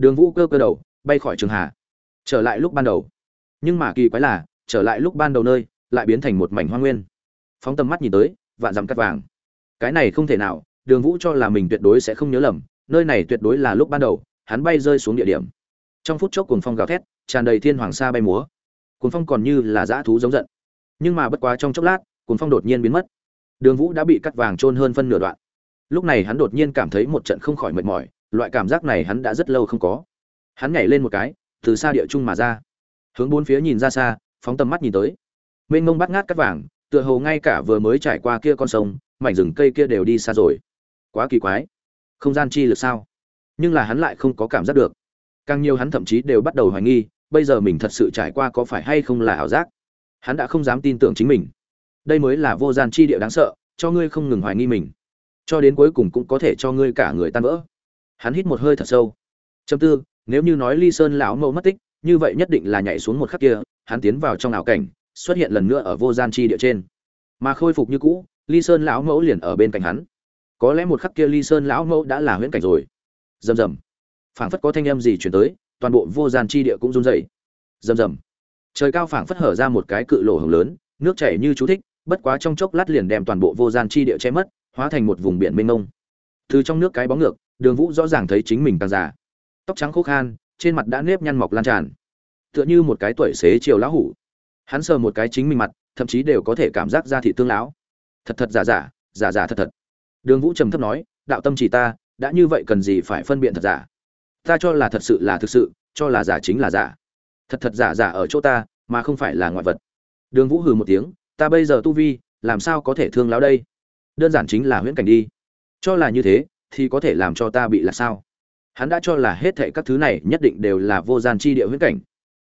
đường vũ cơ cơ đầu bay khỏi trường hà trở lại lúc ban đầu nhưng mà kỳ quái là trở lại lúc ban đầu nơi, lại biến thành một mảnh hoa nguyên. Phóng tầm mắt nhìn tới, vạn dặm cắt vàng. Cái này không thể nào, đường vũ cho là mình tuyệt đối sẽ không nhớ lầm, nơi này tuyệt đối là lúc ban đầu, hắn bay rơi xuống địa điểm. Trong phút chốc cuồng phong gào thét, tràn đầy thiên hoàng sa bay múa. Cuồng phong còn như là dã thú giống giận. Nhưng mà bất quá trong chốc lát, cuồng phong đột nhiên biến mất. Đường vũ đã bị cắt vàng trôn hơn phân nửa đoạn. Lúc này hắn đột nhiên cảm thấy một trận không khỏi mệt mỏi, loại cảm giác này hắn đã rất lâu không có. Hắn nhảy lên một cái, từ xa địa trung mà ra. Hướng bốn phía nhìn ra xa phóng tầm mắt nhìn tới. Mênh mông bắt ngát cắt vàng, tựa hồ ngay cả vừa mới trải qua kia con sông, mảnh rừng cây kia đều đi xa rồi. Quá kỳ quái. Không gian chi lực sao? Nhưng là hắn lại không có cảm giác được. Càng nhiều hắn thậm chí đều bắt đầu hoài nghi, bây giờ mình thật sự trải qua có phải hay không là ảo giác. Hắn đã không dám tin tưởng chính mình. Đây mới là vô gian chi địa đáng sợ, cho ngươi không ngừng hoài nghi mình. Cho đến cuối cùng cũng có thể cho ngươi cả người tan vỡ. Hắn hít một hơi thật sâu. Châm tư, nếu như nói ly sơn lão mẫu mất tích, như vậy nhất định là nhảy xuống một khắc kia hắn tiến vào trong ảo cảnh, xuất hiện lần nữa ở vô gian chi địa trên. Mà khôi phục như cũ, ly sơn lão mẫu liền ở bên cạnh hắn. Có lẽ một khắc kia ly sơn lão mẫu đã là huyễn cảnh rồi. Rầm rầm. Phảng phất có thanh âm gì chuyển tới, toàn bộ vô gian chi địa cũng run rẩy. Rầm rầm. Trời cao phảng phất hở ra một cái cự lỗ hồng lớn, nước chảy như chú thích, bất quá trong chốc lát liền đem toàn bộ vô gian chi địa che mất, hóa thành một vùng biển mênh mông. Từ trong nước cái bóng ngược, đường vũ rõ ràng thấy chính mình càng già. Tóc trắng khô khan, trên mặt đã nếp nhăn mọc lan tràn tựa như một cái tuổi xế chiều lão hủ. Hắn sờ một cái chính mình mặt, thậm chí đều có thể cảm giác ra thị tương lão. Thật thật giả giả giả giả thật thật. Đường vũ trầm thấp nói, đạo tâm chỉ ta, đã như vậy cần gì phải phân biện thật giả? Ta cho là thật sự là thực sự, cho là giả chính là giả. Thật thật giả giả ở chỗ ta, mà không phải là ngoại vật. Đường vũ hừ một tiếng, ta bây giờ tu vi, làm sao có thể thương lão đây? Đơn giản chính là huyễn cảnh đi. Cho là như thế, thì có thể làm cho ta bị là sao? Hắn đã cho là hết thệ các thứ này nhất định đều là vô gian chi địa huyễn cảnh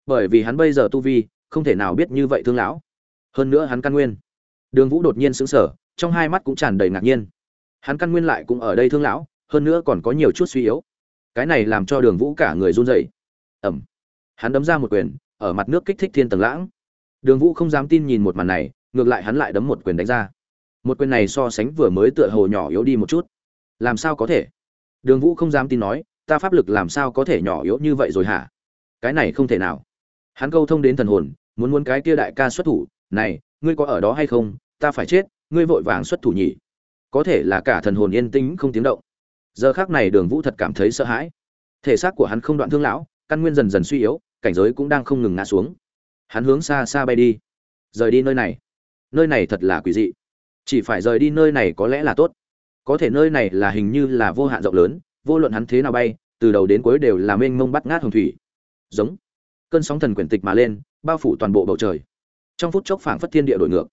bởi vì hắn bây giờ tu vi, không thể nào biết như vậy thương lão. Hơn nữa hắn căn nguyên. Đường vũ đột nhiên sững sờ, trong hai mắt cũng tràn đầy ngạc nhiên. Hắn căn nguyên lại cũng ở đây thương lão, hơn nữa còn có nhiều chút suy yếu. Cái này làm cho đường vũ cả người run rẩy. Ẩm hắn đấm ra một quyền, ở mặt nước kích thích thiên tầng lãng. Đường vũ không dám tin nhìn một màn này, ngược lại hắn lại đấm một quyền đánh ra. Một quyền này so sánh vừa mới tựa hồ nhỏ yếu đi một chút. Làm sao có thể? Đường vũ không dám tin nói, ta pháp lực làm sao có thể nhỏ yếu như vậy rồi hả? Cái này không thể nào hắn câu thông đến thần hồn, muốn muốn cái kia đại ca xuất thủ, này, ngươi có ở đó hay không? Ta phải chết, ngươi vội vàng xuất thủ nhỉ. Có thể là cả thần hồn yên tĩnh không tiếng động. Giờ khác này đường vũ thật cảm thấy sợ hãi. Thể xác của hắn không đoạn thương lão, căn nguyên dần dần suy yếu, cảnh giới cũng đang không ngừng ngã xuống. Hắn hướng xa xa bay đi. Rời đi nơi này. Nơi này thật là quỷ dị. Chỉ phải rời đi nơi này có lẽ là tốt. Có thể nơi này là hình như là vô hạn rộng lớn, vô luận hắn thế nào bay, từ đầu đến cuối đều là mênh mông bắt ngát hồng thủy. Giống cơn sóng thần quyển tịch mà lên, bao phủ toàn bộ bầu trời. Trong phút chốc phảng phất thiên địa đổi ngược.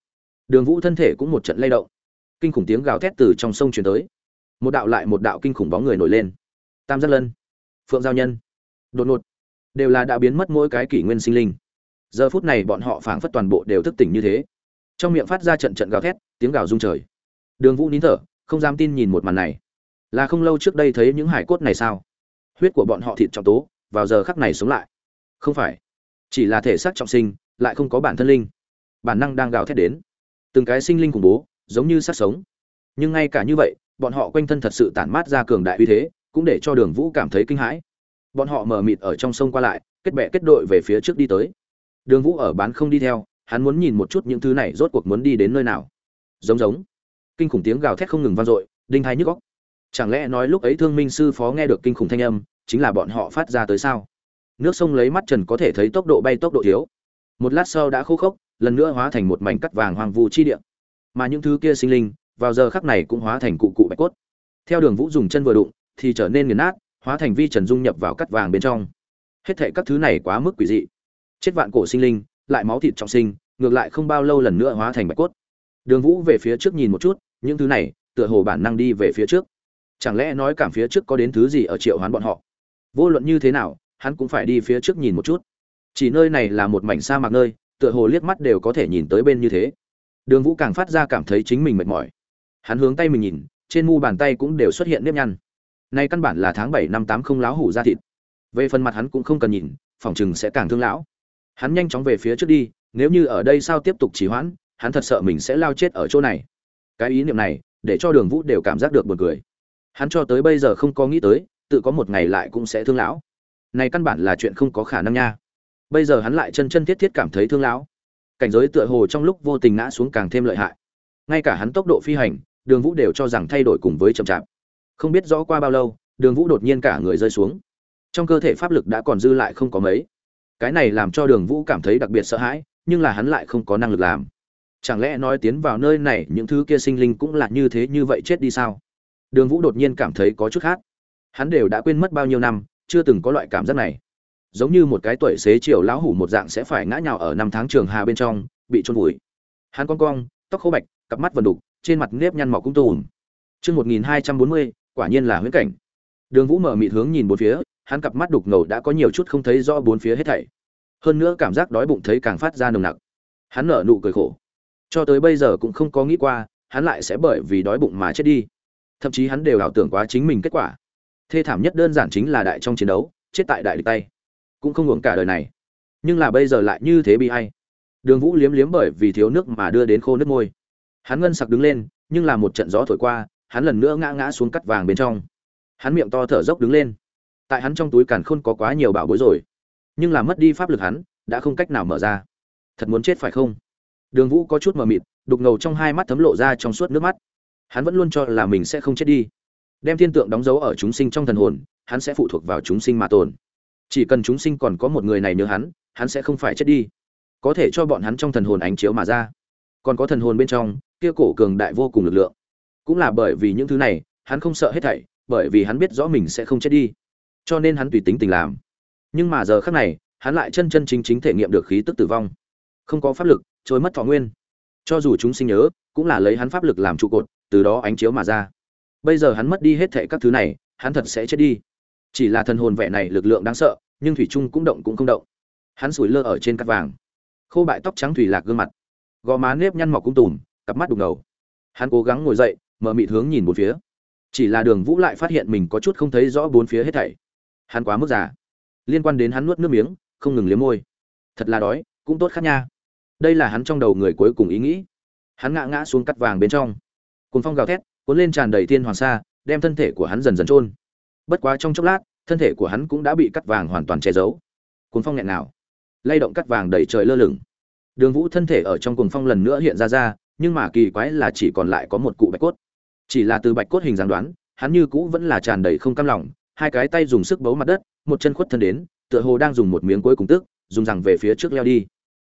Đường vũ thân thể cũng một trận lay động. Kinh khủng tiếng gào thét từ trong sông truyền tới. Một đạo lại một đạo kinh khủng bóng người nổi lên. Tam giác lân, phượng giao nhân. Đột ngột, đều là đã biến mất mỗi cái kỷ nguyên sinh linh. Giờ phút này bọn họ phảng phất toàn bộ đều thức tỉnh như thế. Trong miệng phát ra trận trận gào thét, tiếng gào rung trời. Đường vũ nín thở, không dám tin nhìn một màn này. Là không lâu trước đây thấy những hải cốt này sao? Huyết của bọn họ thịt trọng tố, vào giờ khắc này sống lại không phải. Chỉ là thể xác trọng sinh, lại không có bản thân linh. Bản năng đang gào thét đến. Từng cái sinh linh khủng bố, giống như sát sống. Nhưng ngay cả như vậy, bọn họ quanh thân thật sự tản mát ra cường đại uy thế, cũng để cho đường vũ cảm thấy kinh hãi. Bọn họ mờ mịt ở trong sông qua lại, kết bệ kết đội về phía trước đi tới. Đường vũ ở bán không đi theo, hắn muốn nhìn một chút những thứ này rốt cuộc muốn đi đến nơi nào. Giống giống. Kinh khủng tiếng gào thét không ngừng vang dội, đinh hai nhức góc chẳng lẽ nói lúc ấy thương minh sư phó nghe được kinh khủng thanh âm, chính là bọn họ phát ra tới sao? Nước sông lấy mắt trần có thể thấy tốc độ bay tốc độ thiếu. Một lát sau đã khô khốc, lần nữa hóa thành một mảnh cắt vàng hoang vu chi địa. Mà những thứ kia sinh linh, vào giờ khắc này cũng hóa thành cụ cụ bạch cốt. Theo đường vũ dùng chân vừa đụng, thì trở nên nghiền nát, hóa thành vi trần dung nhập vào cắt vàng bên trong. Hết thệ các thứ này quá mức quỷ dị. Chết vạn cổ sinh linh, lại máu thịt trọng sinh, ngược lại không bao lâu lần nữa hóa thành bạch cốt. Đường vũ về phía trước nhìn một chút, những thứ này, tựa hồ bản năng đi về phía trước. Chẳng lẽ nói cảm phía trước có đến thứ gì ở triệu hoán bọn họ? Vô luận như thế nào hắn cũng phải đi phía trước nhìn một chút. Chỉ nơi này là một mảnh sa mạc nơi, tựa hồ liếc mắt đều có thể nhìn tới bên như thế. Đường vũ càng phát ra cảm thấy chính mình mệt mỏi. Hắn hướng tay mình nhìn, trên mu bàn tay cũng đều xuất hiện nếp nhăn. Nay căn bản là tháng bảy năm tám không láo hủ ra thịt. Về phần mặt hắn cũng không cần nhìn, phòng chừng sẽ càng thương lão. Hắn nhanh chóng về phía trước đi, nếu như ở đây sao tiếp tục trì hoãn, hắn thật sợ mình sẽ lao chết ở chỗ này. Cái ý niệm này, để cho đường vũ đều cảm giác được buồn cười. Hắn cho tới bây giờ không có nghĩ tới, tự có một ngày lại cũng sẽ thương lão này căn bản là chuyện không có khả năng nha. Bây giờ hắn lại chân chân thiết thiết cảm thấy thương lão. Cảnh giới tựa hồ trong lúc vô tình ngã xuống càng thêm lợi hại. Ngay cả hắn tốc độ phi hành, đường vũ đều cho rằng thay đổi cùng với chậm chạp. Không biết rõ qua bao lâu, đường vũ đột nhiên cả người rơi xuống. Trong cơ thể pháp lực đã còn dư lại không có mấy. Cái này làm cho đường vũ cảm thấy đặc biệt sợ hãi, nhưng là hắn lại không có năng lực làm. Chẳng lẽ nói tiến vào nơi này, những thứ kia sinh linh cũng là như thế như vậy chết đi sao? Đường vũ đột nhiên cảm thấy có chút khác hắn đều đã quên mất bao nhiêu năm chưa từng có loại cảm giác này. Giống như một cái tuổi xế chiều lão hủ một dạng sẽ phải ngã nhào ở năm tháng trường hà bên trong, bị trôn vùi. Hắn con cong, tóc khô bạch, cặp mắt vần đục, trên mặt nếp nhăn mọc cũng tùm. Chương một nghìn hai trăm bốn mươi, quả nhiên là huyễn cảnh. Đường vũ mở mịt hướng nhìn bốn phía, hắn cặp mắt đục ngầu đã có nhiều chút không thấy rõ bốn phía hết thảy. Hơn nữa cảm giác đói bụng thấy càng phát ra nồng nặc. Hắn nở nụ cười khổ. Cho tới bây giờ cũng không có nghĩ qua, hắn lại sẽ bởi vì đói bụng mà chết đi. Thậm chí hắn đều ảo tưởng quá chính mình kết quả thê thảm nhất đơn giản chính là đại trong chiến đấu, chết tại đại địch tay. Cũng không hưởng cả đời này. Nhưng là bây giờ lại như thế bị hay đường vũ liếm liếm bởi vì thiếu nước mà đưa đến khô nước môi. Hắn ngân sặc đứng lên, nhưng là một trận gió thổi qua, hắn lần nữa ngã ngã xuống cắt vàng bên trong. Hắn miệng to thở dốc đứng lên. Tại hắn trong túi càn khôn có quá nhiều bảo bối rồi. Nhưng là mất đi pháp lực hắn, đã không cách nào mở ra. Thật muốn chết phải không? Đường vũ có chút mờ mịt, đục ngầu trong hai mắt thấm lộ ra trong suốt nước mắt. Hắn vẫn luôn cho là mình sẽ không chết đi đem thiên tượng đóng dấu ở chúng sinh trong thần hồn, hắn sẽ phụ thuộc vào chúng sinh mà tồn. Chỉ cần chúng sinh còn có một người này nhớ hắn hắn sẽ không phải chết đi. Có thể cho bọn hắn trong thần hồn ánh chiếu mà ra. Còn có thần hồn bên trong, kia cổ cường đại vô cùng lực lượng. Cũng là bởi vì những thứ này, hắn không sợ hết thảy, bởi vì hắn biết rõ mình sẽ không chết đi. Cho nên hắn tùy tính tình làm. Nhưng mà giờ khác này, hắn lại chân chân chính chính thể nghiệm được khí tức tử vong. Không có pháp lực, trôi mất thọ nguyên. Cho dù chúng sinh nhớ, cũng là lấy hắn pháp lực làm trụ cột, từ đó ánh chiếu mà ra bây giờ hắn mất đi hết thệ các thứ này, hắn thật sẽ chết đi. Chỉ là thần hồn vẻ này lực lượng đáng sợ, nhưng thủy trung cũng động cũng không động. Hắn sủi lơ ở trên cắt vàng. Khô bại tóc trắng thủy lạc gương mặt. Gò má nếp nhăn mọc cũng tùm, cặp mắt đục ngầu. Hắn cố gắng ngồi dậy, mở mịt hướng nhìn một phía. Chỉ là đường vũ lại phát hiện mình có chút không thấy rõ bốn phía hết thảy. Hắn quá mức già. Liên quan đến hắn nuốt nước miếng, không ngừng liếm môi. Thật là đói, cũng tốt khác nha. Đây là hắn trong đầu người cuối cùng ý nghĩ. Hắn ngã ngã xuống cắt vàng bên trong. Cùng phong gào thét cuốn lên tràn đầy thiên hoàng sa, đem thân thể của hắn dần dần trôn bất quá trong chốc lát, thân thể của hắn cũng đã bị cắt vàng hoàn toàn che giấu. Cuốn phong nghẹn nào lay động cắt vàng đầy trời lơ lửng. Đường vũ thân thể ở trong cuồng phong lần nữa hiện ra ra, nhưng mà kỳ quái là chỉ còn lại có một cụ bạch cốt. Chỉ là từ bạch cốt hình dáng đoán, hắn như cũ vẫn là tràn đầy không cam lòng, hai cái tay dùng sức bấu mặt đất, một chân khuất thân đến, tựa hồ đang dùng một miếng cuối cùng tức, dùng rằng về phía trước leo đi.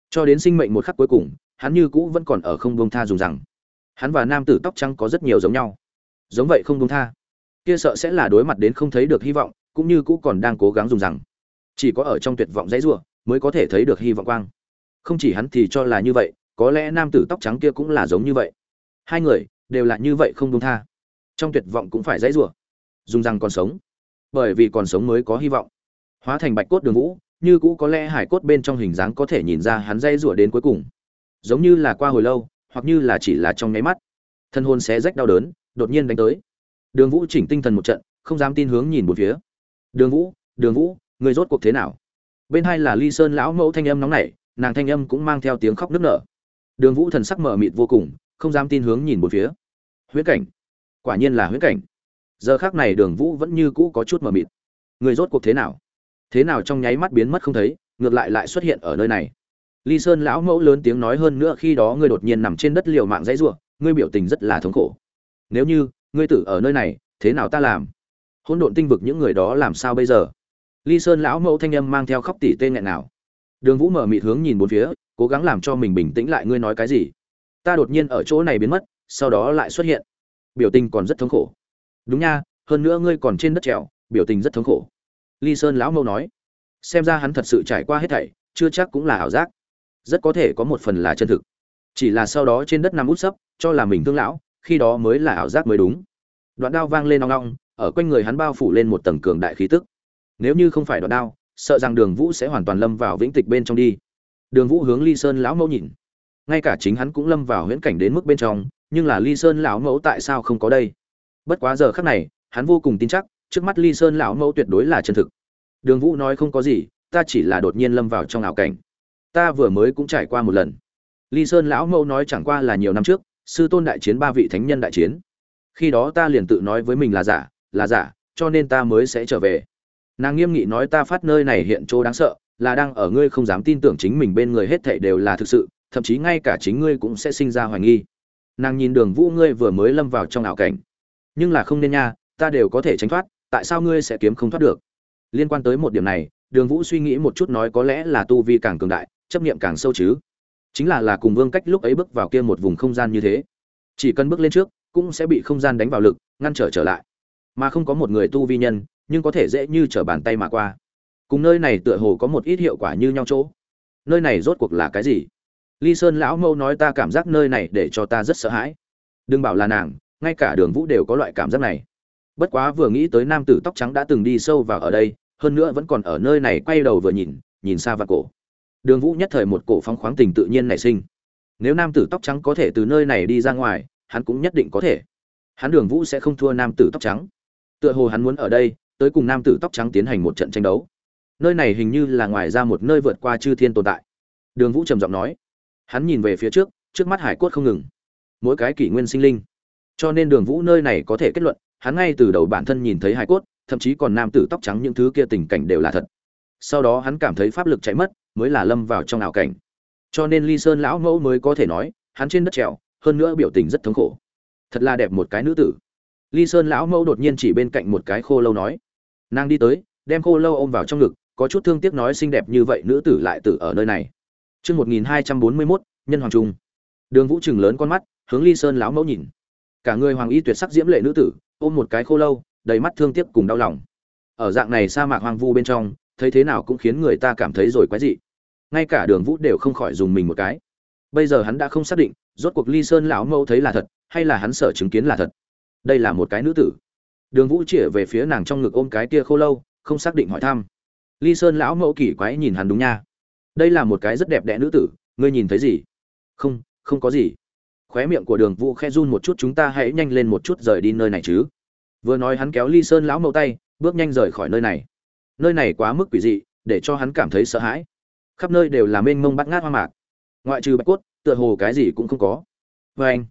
Cho đến sinh mệnh một khắc cuối cùng, hắn như cũ vẫn còn ở không buông tha dùng rằng hắn và nam tử tóc trắng có rất nhiều giống nhau. Giống vậy không đúng tha. Kia sợ sẽ là đối mặt đến không thấy được hy vọng, cũng như cũ còn đang cố gắng dùng rằng. Chỉ có ở trong tuyệt vọng dãy rủa mới có thể thấy được hy vọng quang. Không chỉ hắn thì cho là như vậy, có lẽ nam tử tóc trắng kia cũng là giống như vậy. Hai người đều là như vậy không đúng tha. Trong tuyệt vọng cũng phải dãy rủa dùng rằng còn sống. Bởi vì còn sống mới có hy vọng. Hóa thành bạch cốt đường vũ, như cũ có lẽ hải cốt bên trong hình dáng có thể nhìn ra hắn dây rủa đến cuối cùng. Giống như là qua hồi lâu hoặc như là chỉ là trong nháy mắt. Thân hôn xé rách đau đớn, đột nhiên đánh tới. Đường vũ chỉnh tinh thần một trận, không dám tin hướng nhìn một phía. Đường vũ đường vũ, người rốt cuộc thế nào? Bên hai là ly sơn lão mẫu thanh âm nóng nảy, nàng thanh âm cũng mang theo tiếng khóc nức nở. Đường vũ thần sắc mở mịt vô cùng, không dám tin hướng nhìn một phía. Huyễn cảnh, quả nhiên là huyễn cảnh. Giờ khác này đường vũ vẫn như cũ có chút mờ mịt. Người rốt cuộc thế nào? Thế nào trong nháy mắt biến mất không thấy, ngược lại lại xuất hiện ở nơi này ly sơn lão mẫu lớn tiếng nói hơn nữa khi đó ngươi đột nhiên nằm trên đất liều mạng dãy ruộng ngươi biểu tình rất là thống khổ. Nếu như, ngươi tử ở nơi này, thế nào ta làm? Hỗn độn tinh vực những người đó làm sao bây giờ? Ly sơn lão mẫu thanh âm mang theo khóc tỉ tên nghẹn nào đường vũ mở mịt hướng nhìn bốn phía, cố gắng làm cho mình bình tĩnh lại ngươi nói cái gì? Ta đột nhiên ở chỗ này biến mất, sau đó lại xuất hiện. Biểu tình còn rất thống khổ. Đúng nha, hơn nữa ngươi còn trên đất trèo, biểu tình rất thống khổ. Ly sơn lão mẫu nói. Xem ra hắn thật sự trải qua hết thảy, chưa chắc cũng là ảo giác rất có thể có một phần là chân thực. Chỉ là sau đó trên đất nằm út sấp, cho là mình thương lão, khi đó mới là ảo giác mới đúng. Đoạn đao vang lên nong nong ở quanh người hắn bao phủ lên một tầng cường đại khí tức. Nếu như không phải đoạn đao, sợ rằng đường vũ sẽ hoàn toàn lâm vào vĩnh tịch bên trong đi. Đường vũ hướng ly sơn lão mẫu nhìn. Ngay cả chính hắn cũng lâm vào huyễn cảnh đến mức bên trong, nhưng là ly sơn lão mẫu tại sao không có đây? Bất quá giờ khắc này, hắn vô cùng tin chắc, trước mắt ly sơn lão mẫu tuyệt đối là chân thực. Đường vũ nói không có gì, ta chỉ là đột nhiên lâm vào trong ảo cảnh ta vừa mới cũng trải qua một lần. Ly sơn lão mẫu nói chẳng qua là nhiều năm trước, sư tôn đại chiến ba vị thánh nhân đại chiến. Khi đó ta liền tự nói với mình là giả là giả, cho nên ta mới sẽ trở về. Nàng nghiêm nghị nói ta phát nơi này hiện chỗ đáng sợ, là đang ở ngươi không dám tin tưởng chính mình bên người hết thảy đều là thực sự, thậm chí ngay cả chính ngươi cũng sẽ sinh ra hoài nghi. Nàng nhìn đường vũ ngươi vừa mới lâm vào trong ảo cảnh. Nhưng là không nên nha, ta đều có thể tránh thoát, tại sao ngươi sẽ kiếm không thoát được? Liên quan tới một điểm này, đường vũ suy nghĩ một chút nói có lẽ là tu vi càng cường đại chấp niệm càng sâu chứ. Chính là là cùng vương cách lúc ấy bước vào kia một vùng không gian như thế. Chỉ cần bước lên trước, cũng sẽ bị không gian đánh vào lực, ngăn trở trở lại. Mà không có một người tu vi nhân, nhưng có thể dễ như trở bàn tay mà qua. Cùng nơi này tựa hồ có một ít hiệu quả như nhau chỗ. Nơi này rốt cuộc là cái gì? Ly sơn lão mâu nói ta cảm giác nơi này để cho ta rất sợ hãi. Đừng bảo là nàng, ngay cả đường vũ đều có loại cảm giác này. Bất quá vừa nghĩ tới nam tử tóc trắng đã từng đi sâu vào ở đây, hơn nữa vẫn còn ở nơi này quay đầu vừa nhìn nhìn xa và cổ đường vũ nhất thời một cổ phóng khoáng tình tự nhiên nảy sinh. Nếu nam tử tóc trắng có thể từ nơi này đi ra ngoài, hắn cũng nhất định có thể. Hắn đường vũ sẽ không thua nam tử tóc trắng. Tựa hồ hắn muốn ở đây, tới cùng nam tử tóc trắng tiến hành một trận tranh đấu. Nơi này hình như là ngoài ra một nơi vượt qua chư thiên tồn tại. Đường vũ trầm giọng nói. Hắn nhìn về phía trước trước mắt hải cốt không ngừng. Mỗi cái kỷ nguyên sinh linh. Cho nên đường vũ nơi này có thể kết luận, hắn ngay từ đầu bản thân nhìn thấy hải cốt, thậm chí còn nam tử tóc trắng những thứ kia tình cảnh đều là thật. Sau đó hắn cảm thấy pháp lực chạy mất mới là lâm vào trong ảo cảnh. Cho nên ly sơn lão mẫu mới có thể nói, hắn trên đất trèo, hơn nữa biểu tình rất thống khổ. Thật là đẹp một cái nữ tử. Ly sơn lão mẫu đột nhiên chỉ bên cạnh một cái khô lâu nói, nàng đi tới, đem khô lâu ôm vào trong ngực, có chút thương tiếc nói xinh đẹp như vậy nữ tử lại tử ở nơi này. Chương một nghìn hai trăm bốn mươi mốt, nhân hoàng trung. Đường vũ trừng lớn con mắt, hướng ly sơn lão mẫu nhìn. Cả người hoàng y tuyệt sắc diễm lệ nữ tử, ôm một cái khô lâu, đầy mắt thương tiếc cùng đau lòng. Ở dạng này sa mạc hoang vu bên trong, thấy thế nào cũng khiến người ta cảm thấy rồi quái dị ngay cả đường vũ đều không khỏi dùng mình một cái. Bây giờ hắn đã không xác định, rốt cuộc ly sơn lão mẫu thấy là thật, hay là hắn sợ chứng kiến là thật. Đây là một cái nữ tử. Đường vũ chĩa về phía nàng trong ngực ôm cái kia khô lâu, không xác định hỏi thăm. Ly sơn lão mẫu kỳ quái nhìn hắn đúng nha. Đây là một cái rất đẹp đẽ nữ tử, ngươi nhìn thấy gì? Không không có gì. Khóe miệng của đường vũ khe run một chút, chúng ta hãy nhanh lên một chút rời đi nơi này chứ. Vừa nói hắn kéo ly sơn lão mẫu tay, bước nhanh rời khỏi nơi này. Nơi này quá mức quỷ dị, để cho hắn cảm thấy sợ hãi khắp nơi đều là mênh mông bắt ngát hoa mạc. Ngoại trừ bạch cốt, tựa hồ cái gì cũng không có. Vê anh,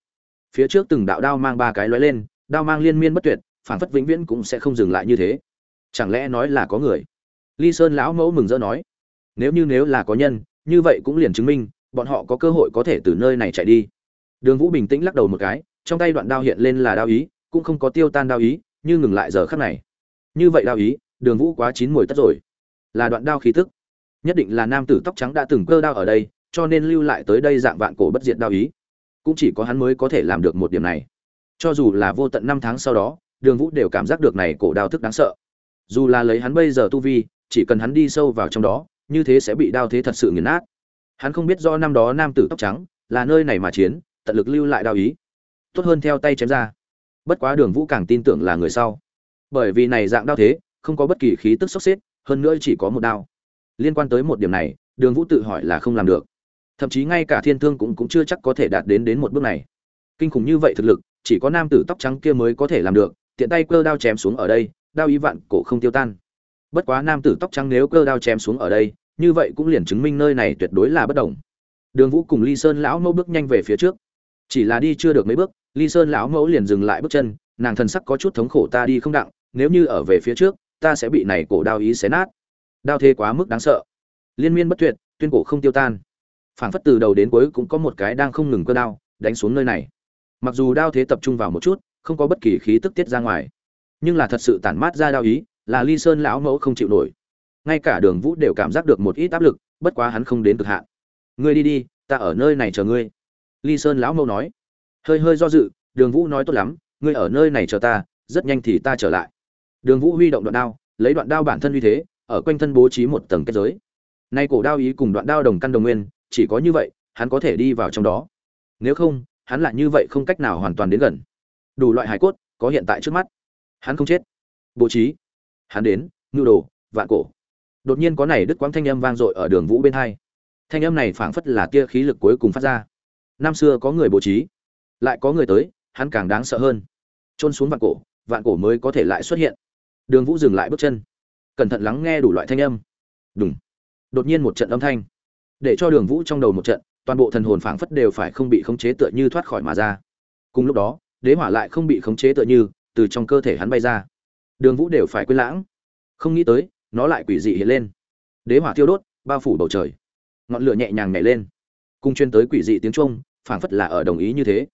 phía trước từng đạo đao mang ba cái lóe lên, đao mang liên miên bất tuyệt phản phất vĩnh viễn cũng sẽ không dừng lại như thế. Chẳng lẽ nói là có người? Ly sơn lão mẫu mừng rỡ nói, nếu như nếu là có nhân, như vậy cũng liền chứng minh, bọn họ có cơ hội có thể từ nơi này chạy đi. Đường vũ bình tĩnh lắc đầu một cái, trong tay đoạn đao hiện lên là đao ý, cũng không có tiêu tan đao ý, như ngừng lại giờ khắc này. Như vậy đao ý, đường vũ quá chín mùi tất rồi. Là đoạn đao khí tức nhất định là nam tử tóc trắng đã từng cơ đao ở đây, cho nên lưu lại tới đây dạng vạn cổ bất diệt đao ý. Cũng chỉ có hắn mới có thể làm được một điểm này. Cho dù là vô tận năm tháng sau đó, đường vũ đều cảm giác được này cổ đao thức đáng sợ. Dù là lấy hắn bây giờ tu vi, chỉ cần hắn đi sâu vào trong đó, như thế sẽ bị đao thế thật sự nghiền nát. Hắn không biết do năm đó nam tử tóc trắng là nơi này mà chiến, tận lực lưu lại đao ý. Tốt hơn theo tay chém ra. Bất quá đường vũ càng tin tưởng là người sau. Bởi vì này dạng đao thế, không có bất kỳ khí tức sốc xếp, hơn nữa chỉ có một đao liên quan tới một điểm này, đường vũ tự hỏi là không làm được. Thậm chí ngay cả thiên thương cũng cũng chưa chắc có thể đạt đến đến một bước này. Kinh khủng như vậy thực lực, chỉ có nam tử tóc trắng kia mới có thể làm được, tiện tay cơ đao chém xuống ở đây, đao ý vạn cổ không tiêu tan. Bất quá nam tử tóc trắng nếu cơ đao chém xuống ở đây, như vậy cũng liền chứng minh nơi này tuyệt đối là bất đồng. Đường vũ cùng ly sơn lão mẫu bước nhanh về phía trước. Chỉ là đi chưa được mấy bước, ly sơn lão mẫu liền dừng lại bước chân, nàng thần sắc có chút thống khổ ta đi không đặng, nếu như ở về phía trước, ta sẽ bị này cổ đao ý xé nát đao thế quá mức đáng sợ. Liên miên bất tuyệt, tuyên cổ không tiêu tan. Phảng phất từ đầu đến cuối cũng có một cái đang không ngừng cơ đao đánh xuống nơi này. Mặc dù đao thế tập trung vào một chút, không có bất kỳ khí tức tiết ra ngoài, nhưng là thật sự tản mát ra đao ý, là ly sơn lão mẫu không chịu nổi. Ngay cả đường vũ đều cảm giác được một ít áp lực, bất quá hắn không đến cực hạn. Ngươi đi đi, ta ở nơi này chờ ngươi. Ly sơn lão mẫu nói. Hơi hơi do dự, đường vũ nói tốt lắm, ngươi ở nơi này chờ ta, rất nhanh thì ta trở lại. Đường vũ huy động đoạn đao, lấy đoạn đao bản thân uy thế ở quanh thân bố trí một tầng kết giới. Nay cổ đao ý cùng đoạn đao đồng căn đồng nguyên, chỉ có như vậy, hắn có thể đi vào trong đó. Nếu không, hắn lại như vậy không cách nào hoàn toàn đến gần. Đủ loại hải cốt, có hiện tại trước mắt. Hắn không chết. Bố trí. Hắn đến ngưu đồ, vạn cổ. Đột nhiên có này đức quang thanh âm vang dội ở đường vũ bên hai. Thanh âm này phảng phất là kia khí lực cuối cùng phát ra. Năm xưa có người bố trí, lại có người tới, hắn càng đáng sợ hơn. Trôn xuống vạn cổ vạn cổ mới có thể lại xuất hiện. Đường vũ dừng lại bước chân cẩn thận lắng nghe đủ loại thanh âm. Đúng đột nhiên một trận âm thanh. Để cho đường vũ trong đầu một trận, toàn bộ thần hồn phảng phất đều phải không bị khống chế tựa như thoát khỏi mà ra. Cùng lúc đó, đế hỏa lại không bị khống chế tựa như từ trong cơ thể hắn bay ra. Đường vũ đều phải quên lãng. Không nghĩ tới, nó lại quỷ dị hiện lên. Đế hỏa thiêu đốt, bao phủ bầu trời. Ngọn lửa nhẹ nhàng nhảy lên. Cung chuyên tới quỷ dị tiếng trung phảng phất là ở đồng ý như thế.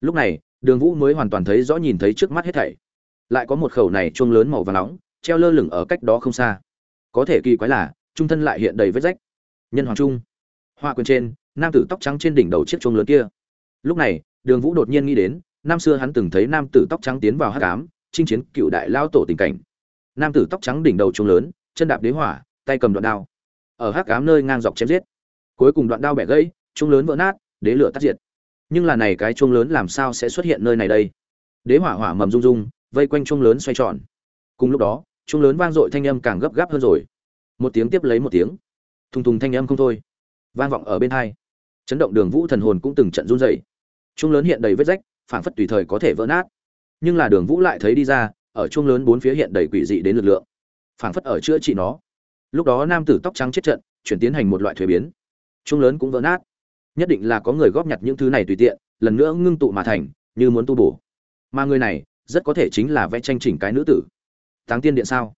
Lúc này, đường vũ mới hoàn toàn thấy rõ nhìn thấy trước mắt hết thảy. Lại có một khẩu này chuông lớn màu vàng nóng treo lơ lửng ở cách đó không xa. Có thể kỳ quái là, trung thân lại hiện đầy vết rách. Nhân hoàng trung. Hoa quyền trên, nam tử tóc trắng trên đỉnh đầu chiếc chuông lớn kia. Lúc này, đường vũ đột nhiên nghĩ đến, năm xưa hắn từng thấy nam tử tóc trắng tiến vào hát cám chinh chiến cựu đại lao tổ tình cảnh. Nam tử tóc trắng đỉnh đầu chuông lớn, chân đạp đế hỏa, tay cầm đoạn đao. Ở hát cám nơi ngang dọc chém giết. Cuối cùng đoạn đao bẻ gãy, chuông lớn vỡ nát, đế lửa tắt diệt. Nhưng là này cái chuông lớn làm sao sẽ xuất hiện nơi này đây? Đế hỏa hỏa mầm rung rung, vây quanh chuông lớn xoay tròn. Cùng lúc đó chung lớn vang dội thanh âm càng gấp gáp hơn rồi. Một tiếng tiếp lấy một tiếng. Thùng thùng thanh âm không thôi. Vang vọng ở bên hai. Chấn động đường vũ thần hồn cũng từng trận run rẩy. Chung lớn hiện đầy vết rách, phảng phất tùy thời có thể vỡ nát. Nhưng là đường vũ lại thấy đi ra, ở chung lớn bốn phía hiện đầy quỷ dị đến lực lượng. Phảng phất ở chữa trị nó. Lúc đó nam tử tóc trắng chết trận, chuyển tiến hành một loại thuế biến. Chung lớn cũng vỡ nát. Nhất định là có người góp nhặt những thứ này tùy tiện, lần nữa ngưng tụ mà thành, như muốn tu bổ. Mà người này, rất có thể chính là vẽ tranh chỉnh cái nữ tử táng tiên điện sao?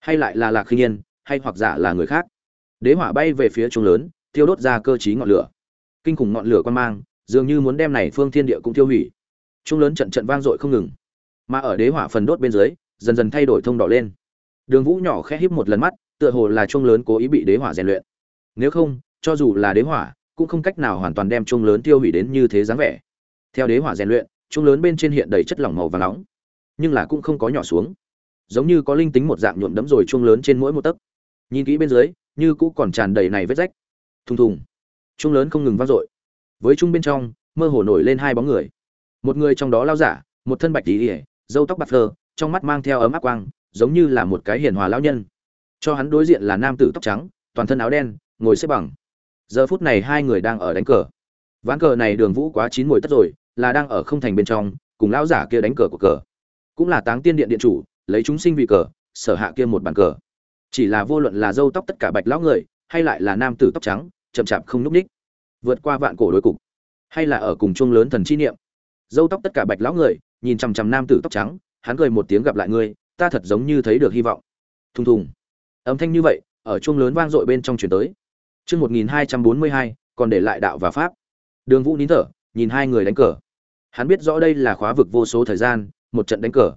Hay lại là lạc khi nhiên hay hoặc giả là người khác? Đế hỏa bay về phía trung lớn, thiêu đốt ra cơ chí ngọn lửa. Kinh khủng ngọn lửa quan mang, dường như muốn đem này phương thiên địa cũng tiêu hủy. Trung lớn trận trận vang dội không ngừng. Mà ở đế hỏa phần đốt bên dưới, dần dần thay đổi thông đỏ lên. Đường vũ nhỏ khẽ híp một lần mắt, tựa hồ là trung lớn cố ý bị đế hỏa rèn luyện. Nếu không, cho dù là đế hỏa, cũng không cách nào hoàn toàn đem trung lớn tiêu hủy đến như thế dáng vẻ. Theo đế hỏa rèn luyện, trung lớn bên trên hiện đầy chất lỏng màu vàng nóng, nhưng là cũng không có nhỏ xuống giống như có linh tính một dạng nhuộm đẫm rồi trung lớn trên mỗi một tấc. Nhìn kỹ bên dưới, như cũ còn tràn đầy này vết rách. Thùng thùng. Trung lớn không ngừng vang dội. Với trung bên trong, mơ hồ nổi lên hai bóng người. Một người trong đó lao giả, một thân bạch tí ỉa dâu tóc bạc phơ, trong mắt mang theo ấm áp quang, giống như là một cái hiền hòa lão nhân. Cho hắn đối diện là nam tử tóc trắng, toàn thân áo đen, ngồi xếp bằng. Giờ phút này hai người đang ở đánh cờ. Ván cờ này đường vũ quá chín ngồi tất rồi, là đang ở không thành bên trong, cùng lão giả kia đánh cờ của cờ. Cũng là táng tiên điện điện chủ lấy chúng sinh vì cờ, sở hạ kia một bàn cờ. Chỉ là vô luận là dâu tóc tất cả bạch lão người, hay lại là nam tử tóc trắng, chậm chạp không núp ních vượt qua vạn cổ đối cục. Hay là ở cùng chung lớn thần chi niệm. Dâu tóc tất cả bạch lão người, nhìn chằm chằm nam tử tóc trắng, hắn cười một tiếng gặp lại ngươi, ta thật giống như thấy được hy vọng. Thùng thùng. Âm thanh như vậy, ở chuông lớn vang dội bên trong chuyển tới. Chương một nghìn hai trăm bốn mươi hai, còn để lại đạo và pháp. Đường vũ nín thở, nhìn hai người đánh cờ. Hắn biết rõ đây là khóa vực vô số thời gian, một trận đánh cờ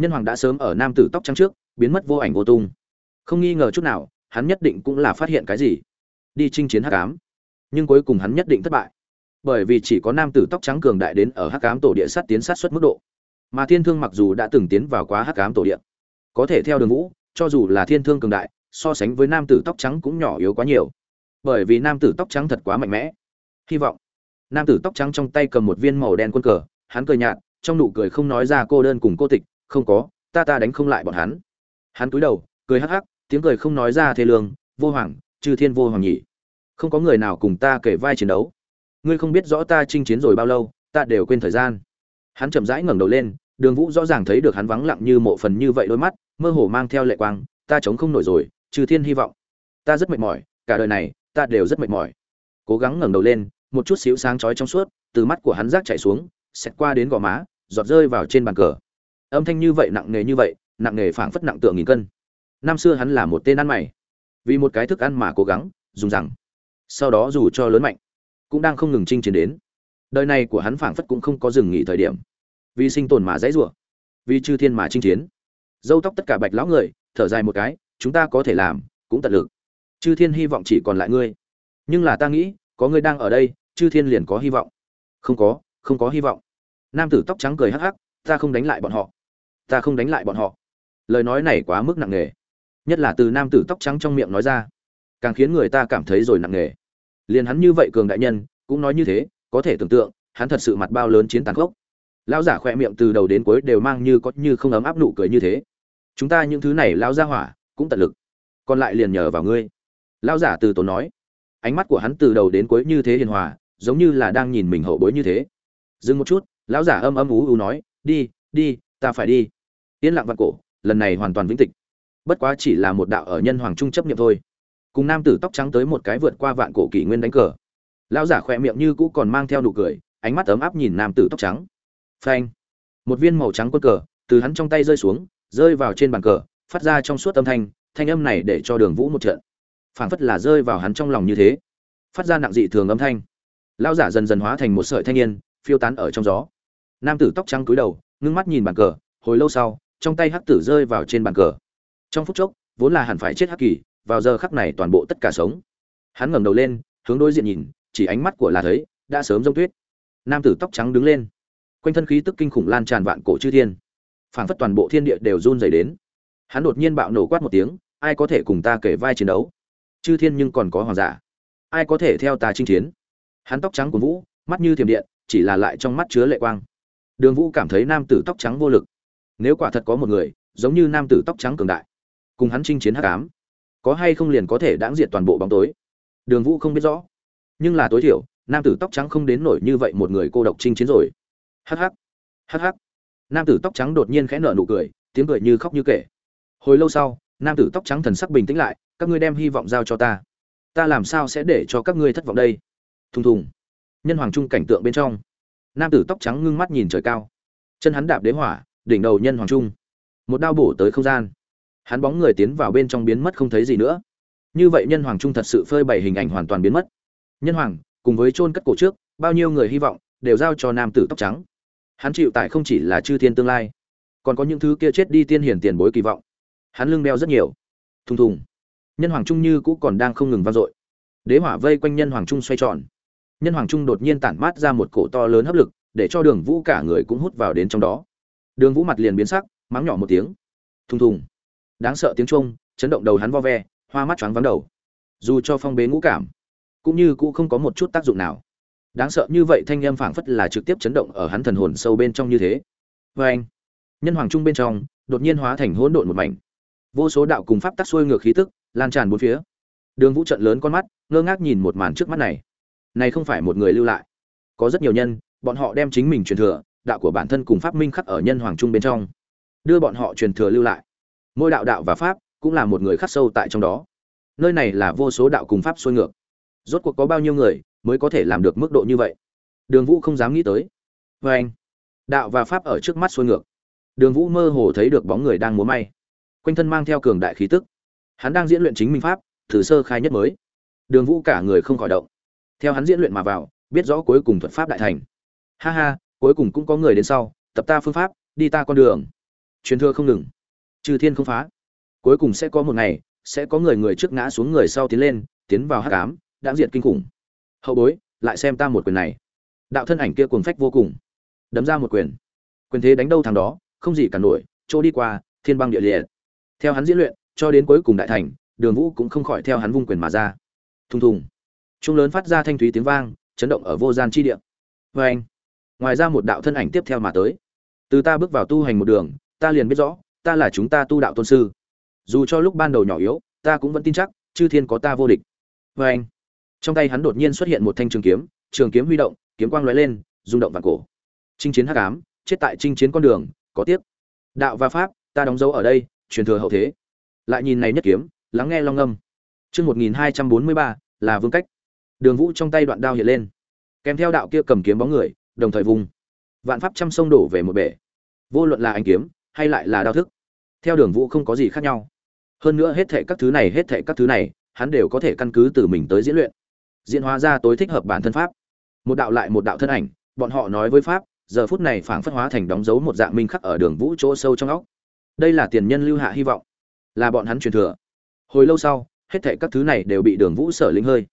nhân hoàng đã sớm ở nam tử tóc trắng trước, biến mất vô ảnh vô tung. Không nghi ngờ chút nào, hắn nhất định cũng là phát hiện cái gì. Đi chinh chiến hắc ám. Nhưng cuối cùng hắn nhất định thất bại. Bởi vì chỉ có nam tử tóc trắng cường đại đến ở hắc ám tổ địa sát tiến sát xuất mức độ. Mà thiên thương mặc dù đã từng tiến vào quá hắc ám tổ địa, có thể theo đường vũ, cho dù là thiên thương cường đại, so sánh với nam tử tóc trắng cũng nhỏ yếu quá nhiều. Bởi vì nam tử tóc trắng thật quá mạnh mẽ. Hy vọng, nam tử tóc trắng trong tay cầm một viên màu đen quân cờ, hắn cười nhạt, trong nụ cười không nói ra cô đơn cùng cô tịch không có, ta ta đánh không lại bọn hắn. Hắn cúi đầu, cười hắc hắc, tiếng cười không nói ra thế lương, vô hoàng, chư thiên vô hoàng nhỉ. Không có người nào cùng ta kể vai chiến đấu. Ngươi không biết rõ ta chinh chiến rồi bao lâu, ta đều quên thời gian. Hắn chậm rãi ngẩng đầu lên, đường vũ rõ ràng thấy được hắn vắng lặng như mộ phần như vậy đôi mắt, mơ hồ mang theo lệ quang, ta chống không nổi rồi trừ thiên hy vọng. Ta rất mệt mỏi, cả đời này, ta đều rất mệt mỏi. Cố gắng ngẩng đầu lên, một chút xíu sáng chói trong suốt, từ mắt của hắn rác chạy xuống, xẹt qua đến gò má, giọt rơi vào trên bàn cờ âm thanh như vậy, nặng nề như vậy, nặng nề phảng phất nặng tượng nghìn cân. Năm xưa hắn là một tên ăn mày, vì một cái thức ăn mà cố gắng, dùng rằng, sau đó dù cho lớn mạnh, cũng đang không ngừng chinh chiến đến. Đời này của hắn phảng phất cũng không có dừng nghỉ thời điểm. Vì sinh tồn mà dãy rủa, vì chư thiên mà chinh chiến. Dâu tóc tất cả bạch lão người, thở dài một cái, chúng ta có thể làm, cũng tận lực. Chư thiên hy vọng chỉ còn lại ngươi. Nhưng là ta nghĩ, có ngươi đang ở đây, chư thiên liền có hy vọng. Không có không có hy vọng. Nam tử tóc trắng cười hắc hắc, ta không đánh lại bọn họ ta không đánh lại bọn họ. Lời nói này quá mức nặng nề. Nhất là từ nam tử tóc trắng trong miệng nói ra. Càng khiến người ta cảm thấy rồi nặng nề. Liền hắn như vậy cường đại nhân, cũng nói như thế, có thể tưởng tượng, hắn thật sự mặt bao lớn chiến tàn khốc. Lão giả khỏe miệng từ đầu đến cuối đều mang như có như không ấm áp nụ cười như thế. Chúng ta những thứ này lão gia hỏa, cũng tận lực. Còn lại liền nhờ vào ngươi. Lão giả từ tốn nói. Ánh mắt của hắn từ đầu đến cuối như thế hiền hòa, giống như là đang nhìn mình hậu bối như thế. Dừng một chút, lão giả âm âm ú ú nói, đi đi, ta phải đi yên lặng vạn cổ, lần này hoàn toàn vĩnh tịch. Bất quá chỉ là một đạo ở nhân hoàng trung chấp nhiệm thôi. Cùng nam tử tóc trắng tới một cái vượt qua vạn cổ kỷ nguyên đánh cờ. Lão giả khỏe miệng như cũ còn mang theo nụ cười, ánh mắt ấm áp nhìn nam tử tóc trắng. Phanh. Một viên màu trắng quân cờ, từ hắn trong tay rơi xuống, rơi vào trên bàn cờ, phát ra trong suốt âm thanh thanh âm này để cho đường vũ một trận. Phảng phất là rơi vào hắn trong lòng như thế. Phát ra nặng dị thường âm thanh. Lão giả dần dần hóa thành một sợi thanh niên, phiêu tán ở trong gió. Nam tử tóc trắng cúi đầu, ngưng mắt nhìn bàn cờ, hồi lâu sau trong tay hắc tử rơi vào trên bàn cờ. Trong phút chốc, vốn là hẳn phải chết hắc kỳ, vào giờ khắc này toàn bộ tất cả sống. Hắn ngẩng đầu lên, hướng đối diện nhìn, chỉ ánh mắt của là thấy, đã sớm rông tuyết. Nam tử tóc trắng đứng lên. Quanh thân khí tức kinh khủng lan tràn vạn cổ chư thiên. Phảng phất toàn bộ thiên địa đều run rẩy đến. Hắn đột nhiên bạo nổ quát một tiếng, ai có thể cùng ta kể vai chiến đấu? Chư thiên nhưng còn có hoàng giả. Ai có thể theo ta chinh chiến? Hắn tóc trắng của vũ, mắt như thiểm điện, chỉ là lại trong mắt chứa lệ quang. Đường vũ cảm thấy nam tử tóc trắng vô lực nếu quả thật có một người, giống như nam tử tóc trắng cường đại, cùng hắn chinh chiến hắc ám, có hay không liền có thể đáng diệt toàn bộ bóng tối? Đường vũ không biết rõ. Nhưng là tối thiểu, nam tử tóc trắng không đến nổi như vậy một người cô độc chinh chiến rồi. Hh hh nam tử tóc trắng đột nhiên khẽ nở nụ cười, tiếng cười như khóc như kể. Hồi lâu sau, nam tử tóc trắng thần sắc bình tĩnh lại, các ngươi đem hy vọng giao cho ta. Ta làm sao sẽ để cho các ngươi thất vọng đây? Thùng thùng. Nhân hoàng trung cảnh tượng bên trong. Nam tử tóc trắng ngưng mắt nhìn trời cao. Chân hắn đạp đế hỏa đỉnh đầu nhân hoàng trung. Một đao bổ tới không gian. Hắn bóng người tiến vào bên trong biến mất không thấy gì nữa. Như vậy nhân hoàng trung thật sự phơi bày hình ảnh hoàn toàn biến mất. Nhân hoàng, cùng với chôn cất cổ trước, bao nhiêu người hy vọng, đều giao cho nam tử tóc trắng. Hắn chịu tại không chỉ là chư thiên tương lai, còn có những thứ kia chết đi tiên hiển tiền bối kỳ vọng. Hắn lưng đeo rất nhiều. Thùng thùng. Nhân hoàng trung như cũ còn đang không ngừng vang dội. Đế hỏa vây quanh nhân hoàng trung xoay tròn. Nhân hoàng trung đột nhiên tản mát ra một cổ to lớn hấp lực, để cho đường vũ cả người cũng hút vào đến trong đó đường vũ mặt liền biến sắc, mắng nhỏ một tiếng. Thùng thùng. Đáng sợ tiếng trung chấn động đầu hắn vo ve, hoa mắt choáng vắng đầu. Dù cho phong bế ngũ cảm, cũng như cũ không có một chút tác dụng nào. Đáng sợ như vậy thanh âm phảng phất là trực tiếp chấn động ở hắn thần hồn sâu bên trong như thế. Vê anh, nhân hoàng trung bên trong, đột nhiên hóa thành hỗn độn một mảnh. Vô số đạo cùng pháp tắc xuôi ngược khí tức, lan tràn bốn phía. Đường vũ trận lớn con mắt, ngơ ngác nhìn một màn trước mắt này. Này không phải một người lưu lại. Có rất nhiều nhân, bọn họ đem chính mình truyền thừa đạo của bản thân cùng pháp minh khắc ở nhân hoàng trung bên trong. Đưa bọn họ truyền thừa lưu lại. Mỗi đạo đạo và pháp cũng là một người khắc sâu tại trong đó. Nơi này là vô số đạo cùng pháp xuôi ngược. Rốt cuộc có bao nhiêu người mới có thể làm được mức độ như vậy? Đường vũ không dám nghĩ tới. Vê anh, đạo và pháp ở trước mắt xuôi ngược. Đường vũ mơ hồ thấy được bóng người đang múa may. Quanh thân mang theo cường đại khí tức. Hắn đang diễn luyện chính minh pháp, thử sơ khai nhất mới. Đường vũ cả người không khỏi động. Theo hắn diễn luyện mà vào, biết rõ cuối cùng thuật pháp đại thành. Ha ha cuối cùng cũng có người đến sau, tập ta phương pháp, đi ta con đường. Truyền thừa không ngừng. Trừ thiên không phá. Cuối cùng sẽ có một ngày, sẽ có người người trước ngã xuống người sau tiến lên, tiến vào hắc ám đã diệt kinh khủng. Hậu bối, lại xem ta một quyền này. Đạo thân ảnh kia cuồng phách vô cùng. Đấm ra một quyền. Quyền thế đánh đâu thằng đó, không gì cả nổi, chỗ đi qua, thiên băng địa liệt. Theo hắn diễn luyện, cho đến cuối cùng đại thành, đường vũ cũng không khỏi theo hắn vung quyền mà ra. Thùng thùng. Trung lớn phát ra thanh thúy tiếng vang, chấn động ở vô gian chi địa. Vê anh ngoài ra một đạo thân ảnh tiếp theo mà tới. Từ ta bước vào tu hành một đường, ta liền biết rõ, ta là chúng ta tu đạo tôn sư. Dù cho lúc ban đầu nhỏ yếu, ta cũng vẫn tin chắc, chư thiên có ta vô địch. Vê anh, trong tay hắn đột nhiên xuất hiện một thanh trường kiếm trường kiếm huy động, kiếm quang lóe lên, rung động vạn cổ. Chinh chiến hắc ám, chết tại chinh chiến con đường, có tiếc. Đạo và pháp, ta đóng dấu ở đây, truyền thừa hậu thế. Lại nhìn này nhất kiếm, lắng nghe long âm. Chương một nghìn hai trăm bốn mươi ba, là vương cách. Đường vũ trong tay đoạn đao hiện lên. Kèm theo đạo kia cầm kiếm bóng người đồng thời vùng vạn pháp trăm sông đổ về một bể. Vô luận là anh kiếm, hay lại là đao thức, theo đường vũ không có gì khác nhau. Hơn nữa hết thệ các thứ này, hết thệ các thứ này, hắn đều có thể căn cứ từ mình tới diễn luyện. Diễn hóa ra tối thích hợp bản thân pháp. Một đạo lại một đạo thân ảnh, bọn họ nói với pháp, giờ phút này phảng phất hóa thành đóng dấu một dạng minh khắc ở đường vũ chỗ sâu trong óc. Đây là tiền nhân lưu hạ hy vọng, là bọn hắn truyền thừa. Hồi lâu sau, hết thệ các thứ này đều bị đường vũ sở lĩnh hơi.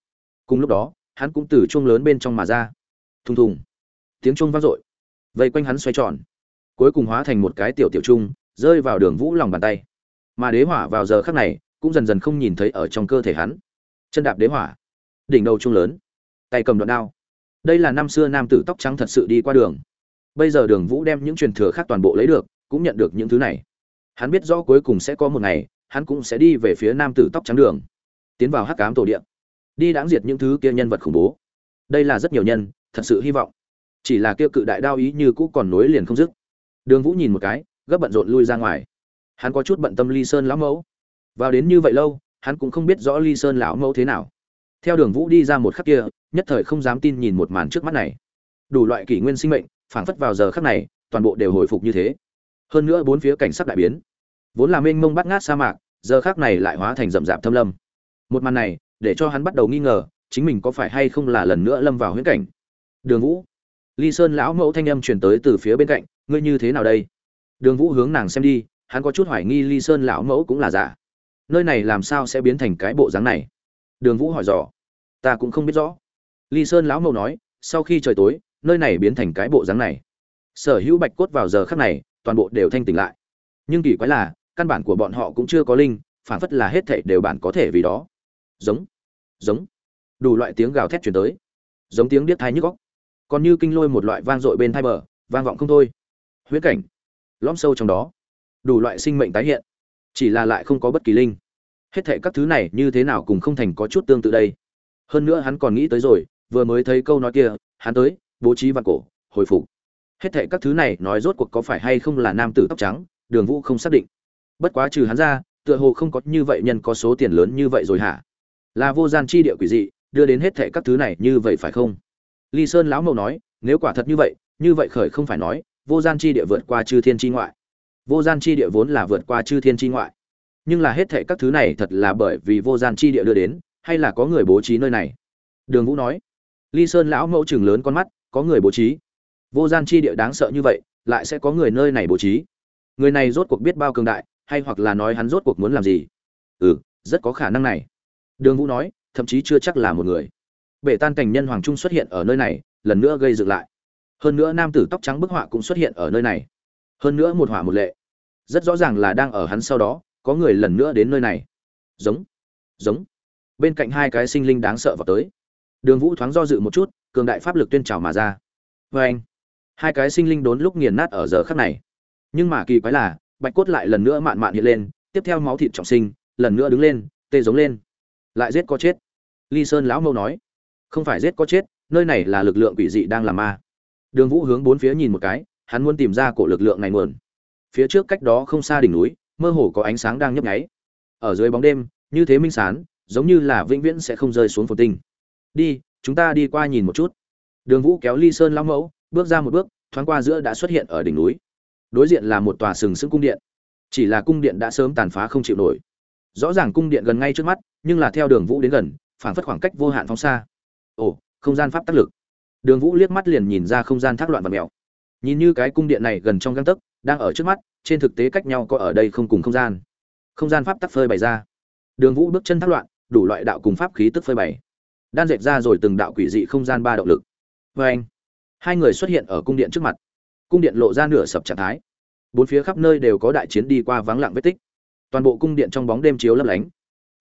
Cùng lúc đó, hắn cũng từ chuông lớn bên trong mà ra. Thùng thùng tiếng chuông vang dội. Vây quanh hắn xoay tròn, cuối cùng hóa thành một cái tiểu tiểu trung, rơi vào đường vũ lòng bàn tay. Mà đế hỏa vào giờ khắc này, cũng dần dần không nhìn thấy ở trong cơ thể hắn. Chân đạp đế hỏa, đỉnh đầu trung lớn, tay cầm đoạn đao. Đây là năm xưa nam tử tóc trắng thật sự đi qua đường. Bây giờ đường vũ đem những truyền thừa khác toàn bộ lấy được, cũng nhận được những thứ này. Hắn biết rõ cuối cùng sẽ có một ngày, hắn cũng sẽ đi về phía nam tử tóc trắng đường, tiến vào hắc cám tổ điện đi đáng diệt những thứ kia nhân vật khủng bố. Đây là rất nhiều nhân, thật sự hy vọng chỉ là kia cự đại đao ý như cũ còn nối liền không dứt. Đường vũ nhìn một cái, gấp bận rộn lui ra ngoài. Hắn có chút bận tâm ly sơn lão mẫu. Vào đến như vậy lâu, hắn cũng không biết rõ ly sơn lão mẫu thế nào. Theo đường vũ đi ra một khắc kia, nhất thời không dám tin nhìn một màn trước mắt này. Đủ loại kỷ nguyên sinh mệnh, phảng phất vào giờ khắc này, toàn bộ đều hồi phục như thế. Hơn nữa bốn phía cảnh sắc đại biến. Vốn là mênh mông bắt ngát sa mạc, giờ khắc này lại hóa thành rậm rạp thâm lâm. Một màn này, để cho hắn bắt đầu nghi ngờ, chính mình có phải hay không là lần nữa lâm vào huyễn cảnh. Đường vũ ly sơn lão mẫu thanh âm truyền tới từ phía bên cạnh, ngươi như thế nào đây? Đường vũ hướng nàng xem đi, hắn có chút hoài nghi ly sơn lão mẫu cũng là giả. Nơi này làm sao sẽ biến thành cái bộ dáng này? Đường vũ hỏi dò. Ta cũng không biết rõ. Ly sơn lão mẫu nói, sau khi trời tối, nơi này biến thành cái bộ dáng này. Sở hữu bạch cốt vào giờ khắc này, toàn bộ đều thanh tỉnh lại. Nhưng kỳ quái là, căn bản của bọn họ cũng chưa có linh, phản phất là hết thảy đều bản có thể vì đó. Giống giống. Đủ loại tiếng gào thét chuyển tới. Giống tiếng điếc thai nhức góc còn như kinh lôi một loại vang dội bên thai bờ, vang vọng không thôi. Huyết cảnh, lõm sâu trong đó, đủ loại sinh mệnh tái hiện, chỉ là lại không có bất kỳ linh. Hết thệ các thứ này như thế nào cùng không thành có chút tương tự đây. Hơn nữa hắn còn nghĩ tới rồi, vừa mới thấy câu nói kia, hắn tới, bố trí vạn cổ, hồi phục. Hết thệ các thứ này nói rốt cuộc có phải hay không là nam tử tóc trắng, đường vũ không xác định. Bất quá trừ hắn ra, tựa hồ không có như vậy nhân có số tiền lớn như vậy rồi hả? Là vô gian chi địa quỷ dị, đưa đến hết thệ các thứ này như vậy phải không? Ly sơn lão mẫu nói, nếu quả thật như vậy như vậy khởi không phải nói, vô gian chi địa vượt qua chư thiên chi ngoại. Vô gian chi địa vốn là vượt qua chư thiên chi ngoại. Nhưng là hết thệ các thứ này thật là bởi vì vô gian chi địa đưa đến, hay là có người bố trí nơi này? Đường vũ nói. Ly sơn lão mẫu chừng lớn con mắt, có người bố trí. Vô gian chi địa đáng sợ như vậy, lại sẽ có người nơi này bố trí? Người này rốt cuộc biết bao cường đại, hay hoặc là nói hắn rốt cuộc muốn làm gì? Ừ rất có khả năng này. Đường vũ nói, thậm chí chưa chắc là một người bể tan cảnh nhân hoàng trung xuất hiện ở nơi này, lần nữa gây dựng lại. Hơn nữa nam tử tóc trắng bức họa cũng xuất hiện ở nơi này. Hơn nữa một họa một lệ. Rất rõ ràng là đang ở hắn sau đó, có người lần nữa đến nơi này. Giống giống. Bên cạnh hai cái sinh linh đáng sợ vào tới. Đường vũ thoáng do dự một chút, cường đại pháp lực tuyên trào mà ra. Vê anh, hai cái sinh linh đốn lúc nghiền nát ở giờ khắc này. Nhưng mà kỳ quái là, bạch cốt lại lần nữa mạn mạn hiện lên, tiếp theo máu thịt trọng sinh, lần nữa đứng lên, tê giống lên. Lại giết có chết. Ly sơn lão mâu nói không phải giết có chết, nơi này là lực lượng quỷ dị đang làm ma. Đường vũ hướng bốn phía nhìn một cái, hắn muốn tìm ra cổ lực lượng này nguồn. Phía trước cách đó không xa đỉnh núi, mơ hồ có ánh sáng đang nhấp nháy. Ở dưới bóng đêm, như thế minh sán, giống như là vĩnh viễn sẽ không rơi xuống phồn tinh. Đi, chúng ta đi qua nhìn một chút. Đường vũ kéo ly sơn lão mẫu, bước ra một bước, thoáng qua giữa đã xuất hiện ở đỉnh núi. Đối diện là một tòa sừng sững cung điện. Chỉ là cung điện đã sớm tàn phá không chịu nổi. Rõ ràng cung điện gần ngay trước mắt, nhưng là theo đường vũ đến gần, phảng phất khoảng cách vô hạn phóng xa ồ, không gian pháp tác lực. Đường vũ liếc mắt liền nhìn ra không gian thác loạn và mèo. Nhìn như cái cung điện này gần trong găng tấc, đang ở trước mắt, trên thực tế cách nhau có ở đây không cùng không gian. Không gian pháp tắc phơi bày ra. Đường vũ bước chân thác loạn, đủ loại đạo cùng pháp khí tức phơi bày. Đan dệt ra rồi từng đạo quỷ dị không gian ba động lực. Vê anh, hai người xuất hiện ở cung điện trước mặt. Cung điện lộ ra nửa sập trạng thái. Bốn phía khắp nơi đều có đại chiến đi qua vắng lặng vết tích. Toàn bộ cung điện trong bóng đêm chiếu lấp lánh.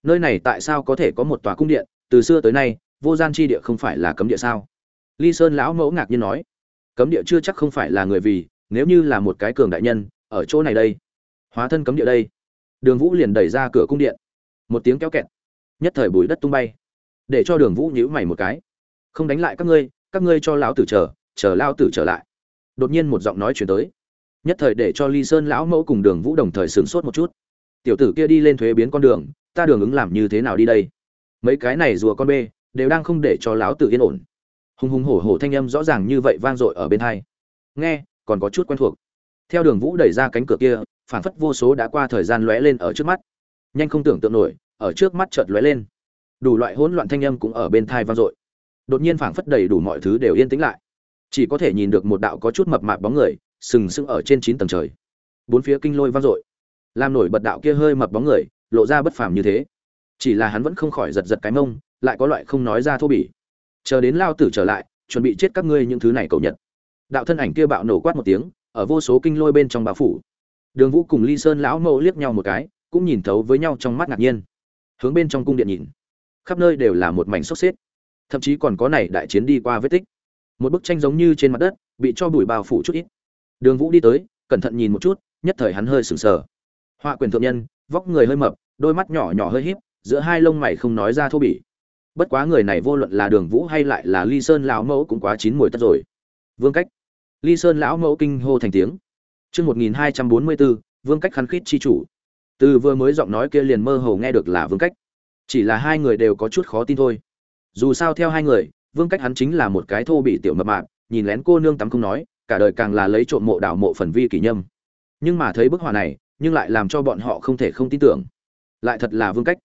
Nơi này tại sao có thể có một tòa cung điện? Từ xưa tới nay vô gian chi địa không phải là cấm địa sao? Ly sơn lão mẫu ngạc nhiên nói, cấm địa chưa chắc không phải là người vì, nếu như là một cái cường đại nhân, ở chỗ này đây, hóa thân cấm địa đây. Đường vũ liền đẩy ra cửa cung điện. Một tiếng kéo kẹt, nhất thời bùi đất tung bay. Để cho đường vũ nhữ mày một cái. Không đánh lại các ngươi các ngươi cho lão tử chờ chờ lao tử trở lại. Đột nhiên một giọng nói chuyển tới. Nhất thời để cho ly sơn lão mẫu cùng đường vũ đồng thời sửng sốt một chút. Tiểu tử kia đi lên thuế biến con đường, ta đường ứng làm như thế nào đi đây? Mấy cái này rùa con bê đều đang không để cho lão tử yên ổn. Hùng hùng hổ hổ thanh âm rõ ràng như vậy vang dội ở bên hai. Nghe, còn có chút quen thuộc. Theo đường vũ đẩy ra cánh cửa kia phản phất vô số đã qua thời gian lóe lên ở trước mắt. Nhanh không tưởng tượng nổi, ở trước mắt chợt lóe lên. Đủ loại hỗn loạn thanh âm cũng ở bên thai vang dội. Đột nhiên phảng phất đầy đủ mọi thứ đều yên tĩnh lại. Chỉ có thể nhìn được một đạo có chút mập mạp bóng người, sừng sững ở trên chín tầng trời. Bốn phía kinh lôi vang dội. Làm nổi bật đạo kia hơi mập bóng người, lộ ra bất phàm như thế. Chỉ là hắn vẫn không khỏi giật giật cái mông lại có loại không nói ra thô bỉ. Chờ đến lao tử trở lại, chuẩn bị chết các ngươi những thứ này cầu nhật. Đạo thân ảnh kia bạo nổ quát một tiếng, ở vô số kinh lôi bên trong bao phủ. Đường vũ cùng ly sơn lão mẫu liếc nhau một cái, cũng nhìn thấu với nhau trong mắt ngạc nhiên. Hướng bên trong cung điện nhìn. Khắp nơi đều là một mảnh sốc xếp. Thậm chí còn có này đại chiến đi qua vết tích. Một bức tranh giống như trên mặt đất, bị cho bụi bao phủ chút ít. Đường vũ đi tới, cẩn thận nhìn một chút, nhất thời hắn hơi sừng sờ. Họa quyền thượng nhân, vóc người hơi mập, đôi mắt nhỏ nhỏ hơi híp, giữa hai lông mày không nói ra thô bỉ bất quá người này vô luận là đường vũ hay lại là ly sơn lão mẫu cũng quá chín mùi tất rồi. Vương cách. Ly sơn lão mẫu kinh hô thành tiếng. Chương một nghìn hai trăm bốn mươi bốn vương cách khăn khít chi chủ. Từ vừa mới giọng nói kia liền mơ hồ nghe được là vương cách. Chỉ là hai người đều có chút khó tin thôi. Dù sao theo hai người, vương cách hắn chính là một cái thô bị tiểu mập mạp, nhìn lén cô nương tắm không nói, cả đời càng là lấy trộm mộ đảo mộ phần vi kỷ nhâm. Nhưng mà thấy bức họa này, nhưng lại làm cho bọn họ không thể không tin tưởng. Lại thật là vương cách.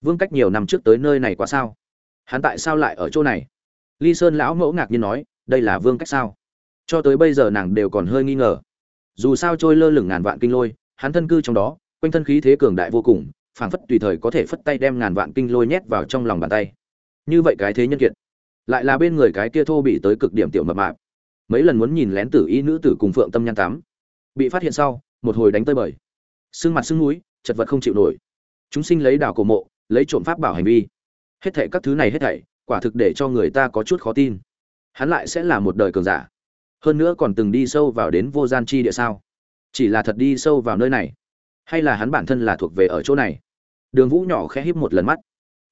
Vương cách nhiều năm trước tới nơi này quá sao? Hắn tại sao lại ở chỗ này? Ly sơn lão mẫu ngạc nhiên nói, đây là vương cách sao? Cho tới bây giờ nàng đều còn hơi nghi ngờ. Dù sao trôi lơ lửng ngàn vạn kinh lôi, hắn thân cư trong đó, quanh thân khí thế cường đại vô cùng, phảng phất tùy thời có thể phất tay đem ngàn vạn kinh lôi nhét vào trong lòng bàn tay. Như vậy cái thế nhân kiệt, lại là bên người cái kia thô bị tới cực điểm tiểu mập mạp. Mấy lần muốn nhìn lén tử y nữ tử cùng phượng tâm nhan tắm bị phát hiện sau, một hồi đánh tơi bời. Sưng mặt sưng núi chật vật không chịu nổi. Chúng sinh lấy đảo cổ mộ, lấy trộm pháp bảo hành vi hết thảy các thứ này hết thảy, quả thực để cho người ta có chút khó tin. Hắn lại sẽ là một đời cường giả. Hơn nữa còn từng đi sâu vào đến vô gian chi địa sao? Chỉ là thật đi sâu vào nơi này? Hay là hắn bản thân là thuộc về ở chỗ này? Đường vũ nhỏ khẽ híp một lần mắt.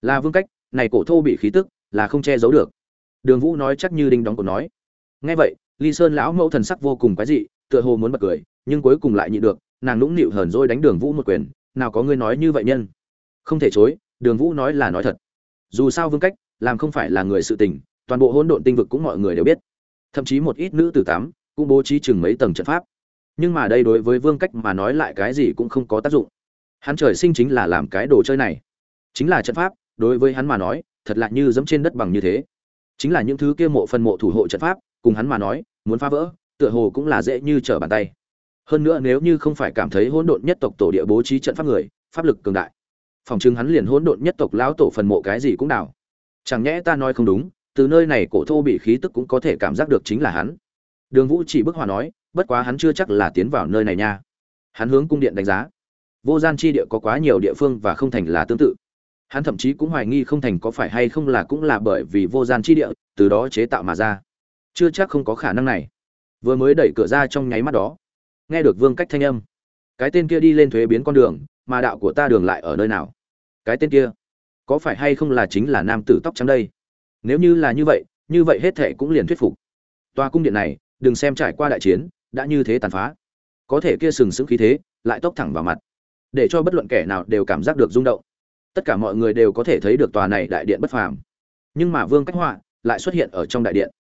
Là vương cách, này cổ thô bị khí tức, là không che giấu được. Đường vũ nói chắc như đinh đóng cổ nói. Nghe vậy, ly sơn lão mẫu thần sắc vô cùng quái dị, tựa hồ muốn bật cười, nhưng cuối cùng lại nhịn được, nàng nũng nịu hờn dỗi đánh đường vũ một quyền. Nào có ngươi nói như vậy nhân? Không thể chối, đường vũ nói là nói thật dù sao vương cách, làm không phải là người sự tình, toàn bộ hỗn độn tinh vực cũng mọi người đều biết. Thậm chí một ít nữ tử tám cũng bố trí chừng mấy tầng trận pháp. Nhưng mà đây đối với vương cách mà nói lại cái gì cũng không có tác dụng. Hắn trời sinh chính là làm cái đồ chơi này. Chính là trận pháp, đối với hắn mà nói, thật lạ như dẫm trên đất bằng như thế. Chính là những thứ kia mộ phân mộ thủ hộ trận pháp, cùng hắn mà nói, muốn phá vỡ, tựa hồ cũng là dễ như trở bàn tay. Hơn nữa nếu như không phải cảm thấy hỗn độn nhất tộc tổ địa bố trí trận pháp người, pháp lực cường đại phòng chứng hắn liền hỗn độn nhất tộc lão tổ phần mộ cái gì cũng đảo chẳng nhẽ ta nói không đúng, từ nơi này cổ thô bị khí tức cũng có thể cảm giác được chính là hắn. Đường vũ chỉ bức hòa nói, bất quá hắn chưa chắc là tiến vào nơi này nha. Hắn hướng cung điện đánh giá. Vô gian chi địa có quá nhiều địa phương và không thành là tương tự. Hắn thậm chí cũng hoài nghi không thành có phải hay không là cũng là bởi vì vô gian chi địa, từ đó chế tạo mà ra. Chưa chắc không có khả năng này. Vừa mới đẩy cửa ra trong nháy mắt đó, nghe được vương cách thanh âm. Cái tên kia đi lên thuế biến con đường mà đạo của ta đường lại ở nơi nào? Cái tên kia, có phải hay không là chính là nam tử tóc trắng đây? Nếu như là như vậy như vậy hết thệ cũng liền thuyết phục. Tòa cung điện này, đừng xem trải qua đại chiến, đã như thế tàn phá. Có thể kia sừng sững khí thế, lại tốc thẳng vào mặt. Để cho bất luận kẻ nào đều cảm giác được rung động. Tất cả mọi người đều có thể thấy được tòa này đại điện bất phàm. Nhưng mà vương cách họa lại xuất hiện ở trong đại điện.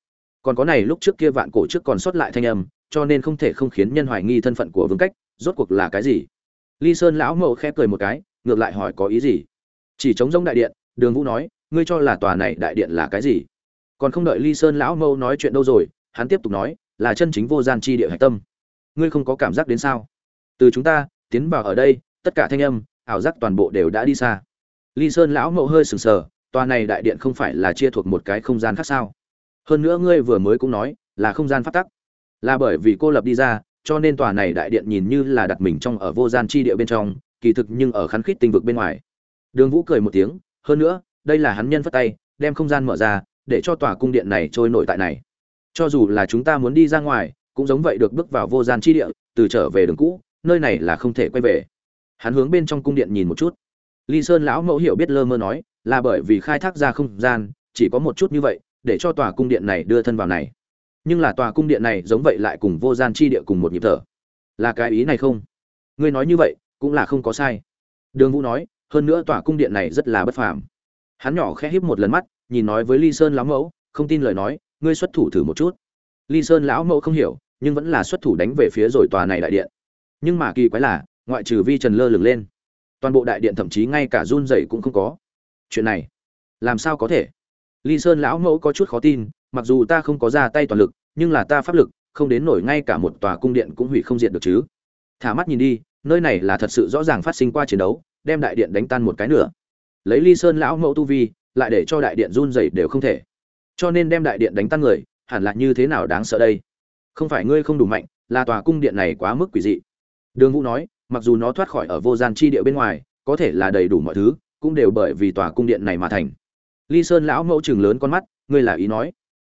Còn có này, lúc trước kia vạn cổ trước còn sót lại thanh âm, cho nên không thể không khiến nhân hoài nghi thân phận của vương cách, rốt cuộc là cái gì? Ly sơn lão mậu khẽ cười một cái, ngược lại hỏi có ý gì? Chỉ chống giống đại điện, đường vũ nói, ngươi cho là tòa này đại điện là cái gì? Còn không đợi ly sơn lão mâu nói chuyện đâu rồi, hắn tiếp tục nói, là chân chính vô gian chi địa hạch tâm. Ngươi không có cảm giác đến sao? Từ chúng ta, tiến vào ở đây, tất cả thanh âm, ảo giác toàn bộ đều đã đi xa. Ly sơn lão mậu hơi sừng sờ, tòa này đại điện không phải là chia thuộc một cái không gian khác sao? Hơn nữa ngươi vừa mới cũng nói, là không gian phát tắc. Là bởi vì cô lập đi ra cho nên tòa này đại điện nhìn như là đặt mình trong ở vô gian chi địa bên trong, kỳ thực nhưng ở khán khít tinh vực bên ngoài. Đường vũ cười một tiếng, hơn nữa, đây là hắn nhân phất tay, đem không gian mở ra, để cho tòa cung điện này trôi nổi tại này. Cho dù là chúng ta muốn đi ra ngoài, cũng giống vậy được bước vào vô gian chi địa, từ trở về đường cũ, nơi này là không thể quay về. Hắn hướng bên trong cung điện nhìn một chút. Ly sơn lão mẫu hiểu biết lơ mơ nói, là bởi vì khai thác ra không gian, chỉ có một chút như vậy, để cho tòa cung điện này đưa thân vào này nhưng là tòa cung điện này giống vậy lại cùng vô gian chi địa cùng một nhịp thở. Là cái ý này không? Ngươi nói như vậy, cũng là không có sai. Đường vũ nói, hơn nữa tòa cung điện này rất là bất phàm. Hắn nhỏ khẽ híp một lần mắt, nhìn nói với ly sơn lão mẫu, không tin lời nói, ngươi xuất thủ thử một chút. Ly sơn lão mẫu không hiểu, nhưng vẫn là xuất thủ đánh về phía rồi tòa này đại điện. Nhưng mà kỳ quái là, ngoại trừ vi trần lơ lửng lên, toàn bộ đại điện thậm chí ngay cả run rẩy cũng không có. Chuyện này, làm sao có thể? Ly sơn lão mẫu có chút khó tin mặc dù ta không có ra tay toàn lực, nhưng là ta pháp lực, không đến nổi ngay cả một tòa cung điện cũng hủy không diệt được chứ. Thả mắt nhìn đi, nơi này là thật sự rõ ràng phát sinh qua chiến đấu, đem đại điện đánh tan một cái nữa lấy ly sơn lão mẫu tu vi, lại để cho đại điện run rẩy đều không thể. Cho nên đem đại điện đánh tan người, hẳn là như thế nào đáng sợ đây? Không phải ngươi không đủ mạnh, là tòa cung điện này quá mức quỷ dị. Đường vũ nói, mặc dù nó thoát khỏi ở vô gian chi địa bên ngoài, có thể là đầy đủ mọi thứ, cũng đều bởi vì tòa cung điện này mà thành. Ly sơn lão mẫu chừng lớn con mắt, ngươi là ý nói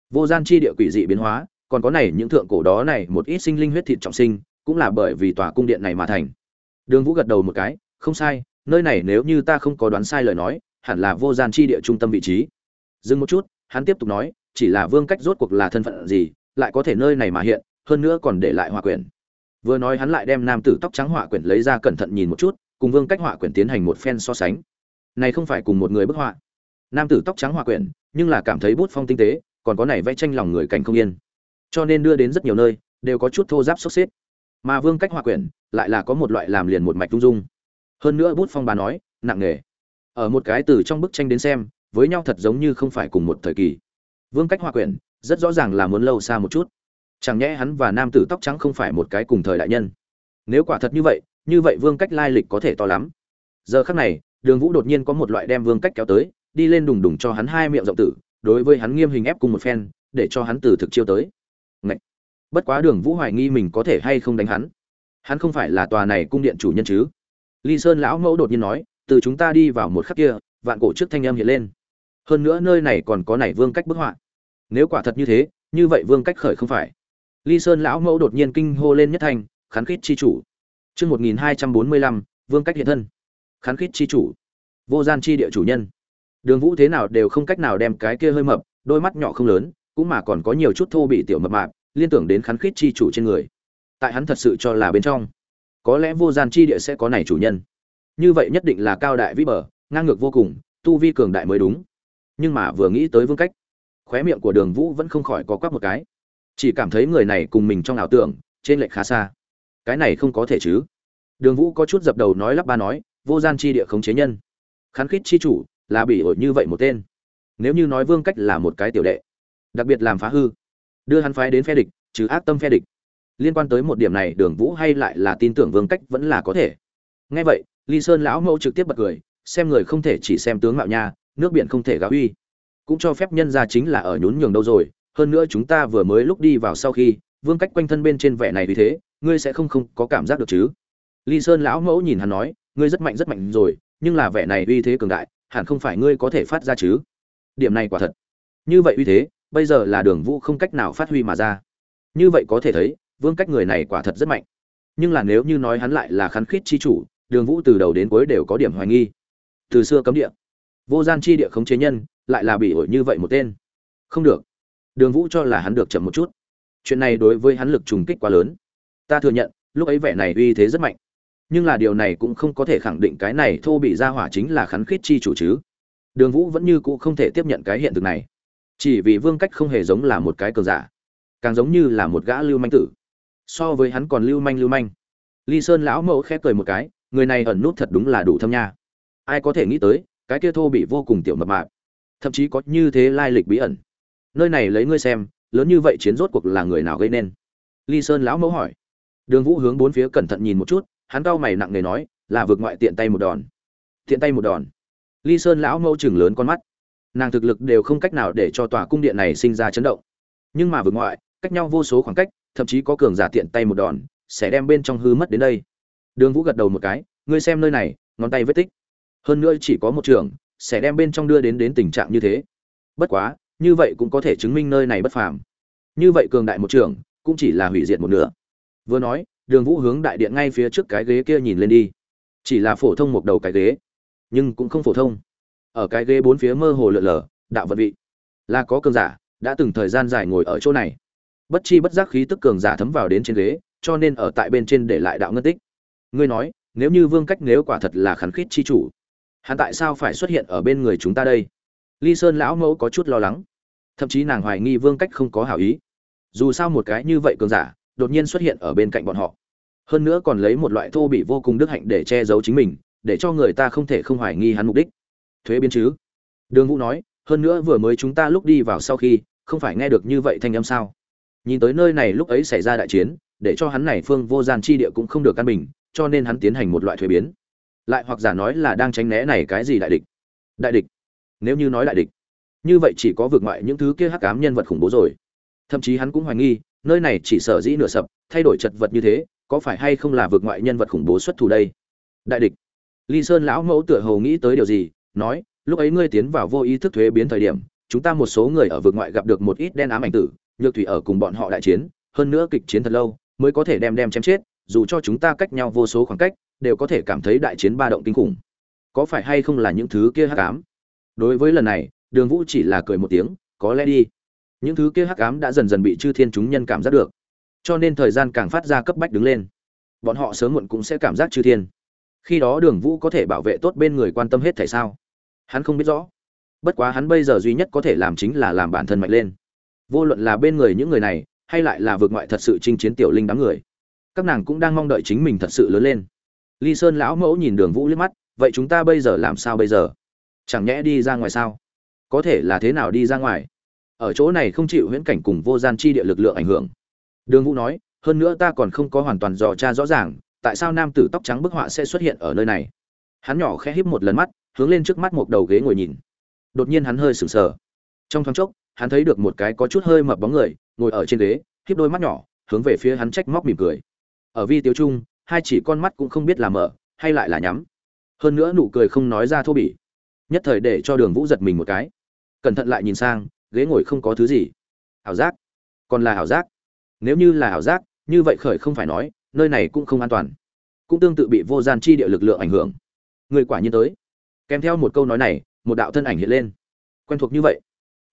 vô gian chi địa quỷ dị biến hóa, còn có này những thượng cổ đó này một ít sinh linh huyết thịt trọng sinh, cũng là bởi vì tòa cung điện này mà thành. Đường vũ gật đầu một cái, không sai, nơi này nếu như ta không có đoán sai lời nói, hẳn là vô gian chi địa trung tâm vị trí. Dừng một chút, hắn tiếp tục nói, chỉ là vương cách rốt cuộc là thân phận gì, lại có thể nơi này mà hiện, hơn nữa còn để lại hỏa quyển. Vừa nói hắn lại đem nam tử tóc trắng hỏa quyển lấy ra cẩn thận nhìn một chút, cùng vương cách hỏa quyển tiến hành một phen so sánh. Này không phải cùng một người bức họa. Nam tử tóc trắng hỏa quyển, nhưng là cảm thấy bút phong tinh tế còn có này vẽ tranh lòng người cảnh không yên. Cho nên đưa đến rất nhiều nơi, đều có chút thô giáp sốc xếp. Mà vương cách hòa quyển, lại là có một loại làm liền một mạch tung dung. Hơn nữa bút phong bà nói, nặng nề ở một cái từ trong bức tranh đến xem, với nhau thật giống như không phải cùng một thời kỳ. Vương cách hòa quyển, rất rõ ràng là muốn lâu xa một chút. Chẳng nhẽ hắn và nam tử tóc trắng không phải một cái cùng thời đại nhân. Nếu quả thật như vậy như vậy vương cách lai lịch có thể to lắm. Giờ khắc này, đường vũ đột nhiên có một loại đem vương cách kéo tới, đi lên đùng đùng cho hắn hai miệng rộng tử đối với hắn nghiêm hình ép cùng một phen, để cho hắn từ thực chiêu tới. Ngậy! bất quá đường vũ hoài nghi mình có thể hay không đánh hắn. Hắn không phải là tòa này cung điện chủ nhân chứ? Ly sơn lão mẫu đột nhiên nói, từ chúng ta đi vào một khắc kia, vạn cổ trước thanh âm hiện lên. Hơn nữa nơi này còn có nảy vương cách bức họa. Nếu quả thật như thế, như vậy vương cách khởi không phải. Ly sơn lão mẫu đột nhiên kinh hô lên nhất thành khán khít chi chủ. Chương một nghìn hai trăm bốn mươi lăm, vương cách hiện thân. Khán khít chi chủ. Vô gian chi địa chủ nhân đường vũ thế nào đều không cách nào đem cái kia hơi mập, đôi mắt nhỏ không lớn, cũng mà còn có nhiều chút thô bị tiểu mập mạp, liên tưởng đến khán khít chi chủ trên người. Tại hắn thật sự cho là bên trong, có lẽ vô gian chi địa sẽ có này chủ nhân. Như vậy nhất định là cao đại vĩ bờ, ngang ngược vô cùng, tu vi cường đại mới đúng. Nhưng mà vừa nghĩ tới vương cách, khóe miệng của đường vũ vẫn không khỏi có quắc một cái. Chỉ cảm thấy người này cùng mình trong ảo tưởng, trên lệch khá xa. Cái này không có thể chứ. Đường vũ có chút dập đầu nói lắp ba nói, vô gian chi địa khống chế nhân. Khán khít chi chủ là bị ổi như vậy một tên. Nếu như nói vương cách là một cái tiểu đệ, đặc biệt làm phá hư, đưa hắn phái đến phe địch, trừ ác tâm phe địch. Liên quan tới một điểm này, đường vũ hay lại là tin tưởng vương cách vẫn là có thể. Ngay vậy, ly sơn lão mẫu trực tiếp bật cười, xem người không thể chỉ xem tướng mạo nha, nước biển không thể gá uy. Cũng cho phép nhân ra chính là ở nhún nhường đâu rồi, hơn nữa chúng ta vừa mới lúc đi vào sau khi, vương cách quanh thân bên trên vẻ này vì thế, ngươi sẽ không không có cảm giác được chứ? Ly sơn lão mẫu nhìn hắn nói, ngươi rất mạnh rất mạnh rồi, nhưng là vẻ này uy thế cường đại hẳn không phải ngươi có thể phát ra chứ? Điểm này quả thật. Như vậy uy thế, bây giờ là đường vũ không cách nào phát huy mà ra. Như vậy có thể thấy, vương cách người này quả thật rất mạnh. Nhưng là nếu như nói hắn lại là khắn khít chi chủ, đường vũ từ đầu đến cuối đều có điểm hoài nghi. Từ xưa cấm địa. Vô gian chi địa khống chế nhân, lại là bị ổi như vậy một tên. Không được. Đường vũ cho là hắn được chậm một chút. Chuyện này đối với hắn lực trùng kích quá lớn. Ta thừa nhận, lúc ấy vẻ này uy thế rất mạnh nhưng là điều này cũng không có thể khẳng định cái này thô bị ra hỏa chính là khắn khít chi chủ chứ. Đường vũ vẫn như cũ không thể tiếp nhận cái hiện thực này. Chỉ vì vương cách không hề giống là một cái cờ giả, càng giống như là một gã lưu manh tử. So với hắn còn lưu manh lưu manh. Ly sơn lão mẫu khẽ cười một cái, người này ẩn nút thật đúng là đủ thâm nha. Ai có thể nghĩ tới, cái kia thô bị vô cùng tiểu mập mạp. Thậm chí có như thế lai lịch bí ẩn. Nơi này lấy ngươi xem, lớn như vậy chiến rốt cuộc là người nào gây nên? Ly sơn lão mẫu hỏi. Đường vũ hướng bốn phía cẩn thận nhìn một chút hắn cau mày nặng nề nói, là vượt ngoại tiện tay một đòn. Tiện tay một đòn? Ly sơn lão mẫu trừng lớn con mắt. Nàng thực lực đều không cách nào để cho tòa cung điện này sinh ra chấn động. Nhưng mà vượt ngoại, cách nhau vô số khoảng cách, thậm chí có cường giả tiện tay một đòn, sẽ đem bên trong hư mất đến đây. Đường vũ gật đầu một cái, ngươi xem nơi này, ngón tay vết tích. Hơn nữa chỉ có một trường, sẽ đem bên trong đưa đến đến tình trạng như thế. Bất quá, như vậy cũng có thể chứng minh nơi này bất phàm. Như vậy cường đại một trường, cũng chỉ là hủy diệt một nửa. Vừa nói đường vũ hướng đại điện ngay phía trước cái ghế kia nhìn lên đi. Chỉ là phổ thông một đầu cái ghế, nhưng cũng không phổ thông. Ở cái ghế bốn phía mơ hồ lượn lờ, đạo vận vị. Là có cường giả, đã từng thời gian dài ngồi ở chỗ này. Bất chi bất giác khí tức cường giả thấm vào đến trên ghế, cho nên ở tại bên trên để lại đạo ngân tích. Ngươi nói, nếu như vương cách nếu quả thật là khắn khít chi chủ, hắn tại sao phải xuất hiện ở bên người chúng ta đây? Ly sơn lão mẫu có chút lo lắng. Thậm chí nàng hoài nghi vương cách không có hảo ý. Dù sao một cái như vậy cường giả đột nhiên xuất hiện ở bên cạnh bọn họ. Hơn nữa còn lấy một loại thô bị vô cùng đức hạnh để che giấu chính mình, để cho người ta không thể không hoài nghi hắn mục đích. Thuế biến chứ? Đường vũ nói, hơn nữa vừa mới chúng ta lúc đi vào sau khi, không phải nghe được như vậy thanh âm sao? Nhìn tới nơi này lúc ấy xảy ra đại chiến, để cho hắn này phương vô gian chi địa cũng không được căn bình, cho nên hắn tiến hành một loại thuế biến. Lại hoặc giả nói là đang tránh né này cái gì đại địch? Đại địch? Nếu như nói đại địch, như vậy chỉ có vượt ngoại những thứ kia hắc ám nhân vật khủng bố rồi. Thậm chí hắn cũng hoài nghi nơi này chỉ sở dĩ nửa sập, thay đổi chật vật như thế, có phải hay không là vượt ngoại nhân vật khủng bố xuất thủ đây? Đại địch. Ly sơn lão mẫu tựa hồ nghĩ tới điều gì, nói, lúc ấy ngươi tiến vào vô ý thức thuế biến thời điểm, chúng ta một số người ở vượt ngoại gặp được một ít đen ám ảnh tử, nhược thủy ở cùng bọn họ đại chiến, hơn nữa kịch chiến thật lâu, mới có thể đem đem chém chết, dù cho chúng ta cách nhau vô số khoảng cách, đều có thể cảm thấy đại chiến ba động kinh khủng. Có phải hay không là những thứ kia hắc ám? Đối với lần này, đường vũ chỉ là cười một tiếng, có lẽ đi những thứ kia hắc ám đã dần dần bị chư thiên chúng nhân cảm giác được. Cho nên thời gian càng phát ra cấp bách đứng lên. Bọn họ sớm muộn cũng sẽ cảm giác chư thiên. Khi đó đường vũ có thể bảo vệ tốt bên người quan tâm hết tại sao? Hắn không biết rõ. Bất quá hắn bây giờ duy nhất có thể làm chính là làm bản thân mạnh lên. Vô luận là bên người những người này, hay lại là vượt ngoại thật sự chinh chiến tiểu linh đám người, các nàng cũng đang mong đợi chính mình thật sự lớn lên. Ly sơn lão mẫu nhìn đường vũ liếc mắt, vậy chúng ta bây giờ làm sao bây giờ? Chẳng nhẽ đi ra ngoài sao? Có thể là thế nào đi ra ngoài? Ở chỗ này không chịu huyễn cảnh cùng vô gian chi địa lực lượng ảnh hưởng. Đường vũ nói, hơn nữa ta còn không có hoàn toàn dò tra rõ ràng, tại sao nam tử tóc trắng bức họa sẽ xuất hiện ở nơi này? Hắn nhỏ khẽ híp một lần mắt, hướng lên trước mắt một đầu ghế ngồi nhìn. Đột nhiên hắn hơi sừng sờ. Trong thoáng chốc, hắn thấy được một cái có chút hơi mập bóng người, ngồi ở trên ghế, híp đôi mắt nhỏ, hướng về phía hắn trách móc mỉm cười. Ở vi tiêu trung, hai chỉ con mắt cũng không biết là mở, hay lại là nhắm. Hơn nữa nụ cười không nói ra thô bỉ. Nhất thời để cho đường vũ giật mình một cái. Cẩn thận lại nhìn sang ghế ngồi không có thứ gì. Ảo giác. Còn là ảo giác. Nếu như là ảo giác, như vậy khởi không phải nói, nơi này cũng không an toàn. Cũng tương tự bị vô gian chi địa lực lượng ảnh hưởng. Người quả nhiên tới. Kèm theo một câu nói này, một đạo thân ảnh hiện lên. Quen thuộc như vậy.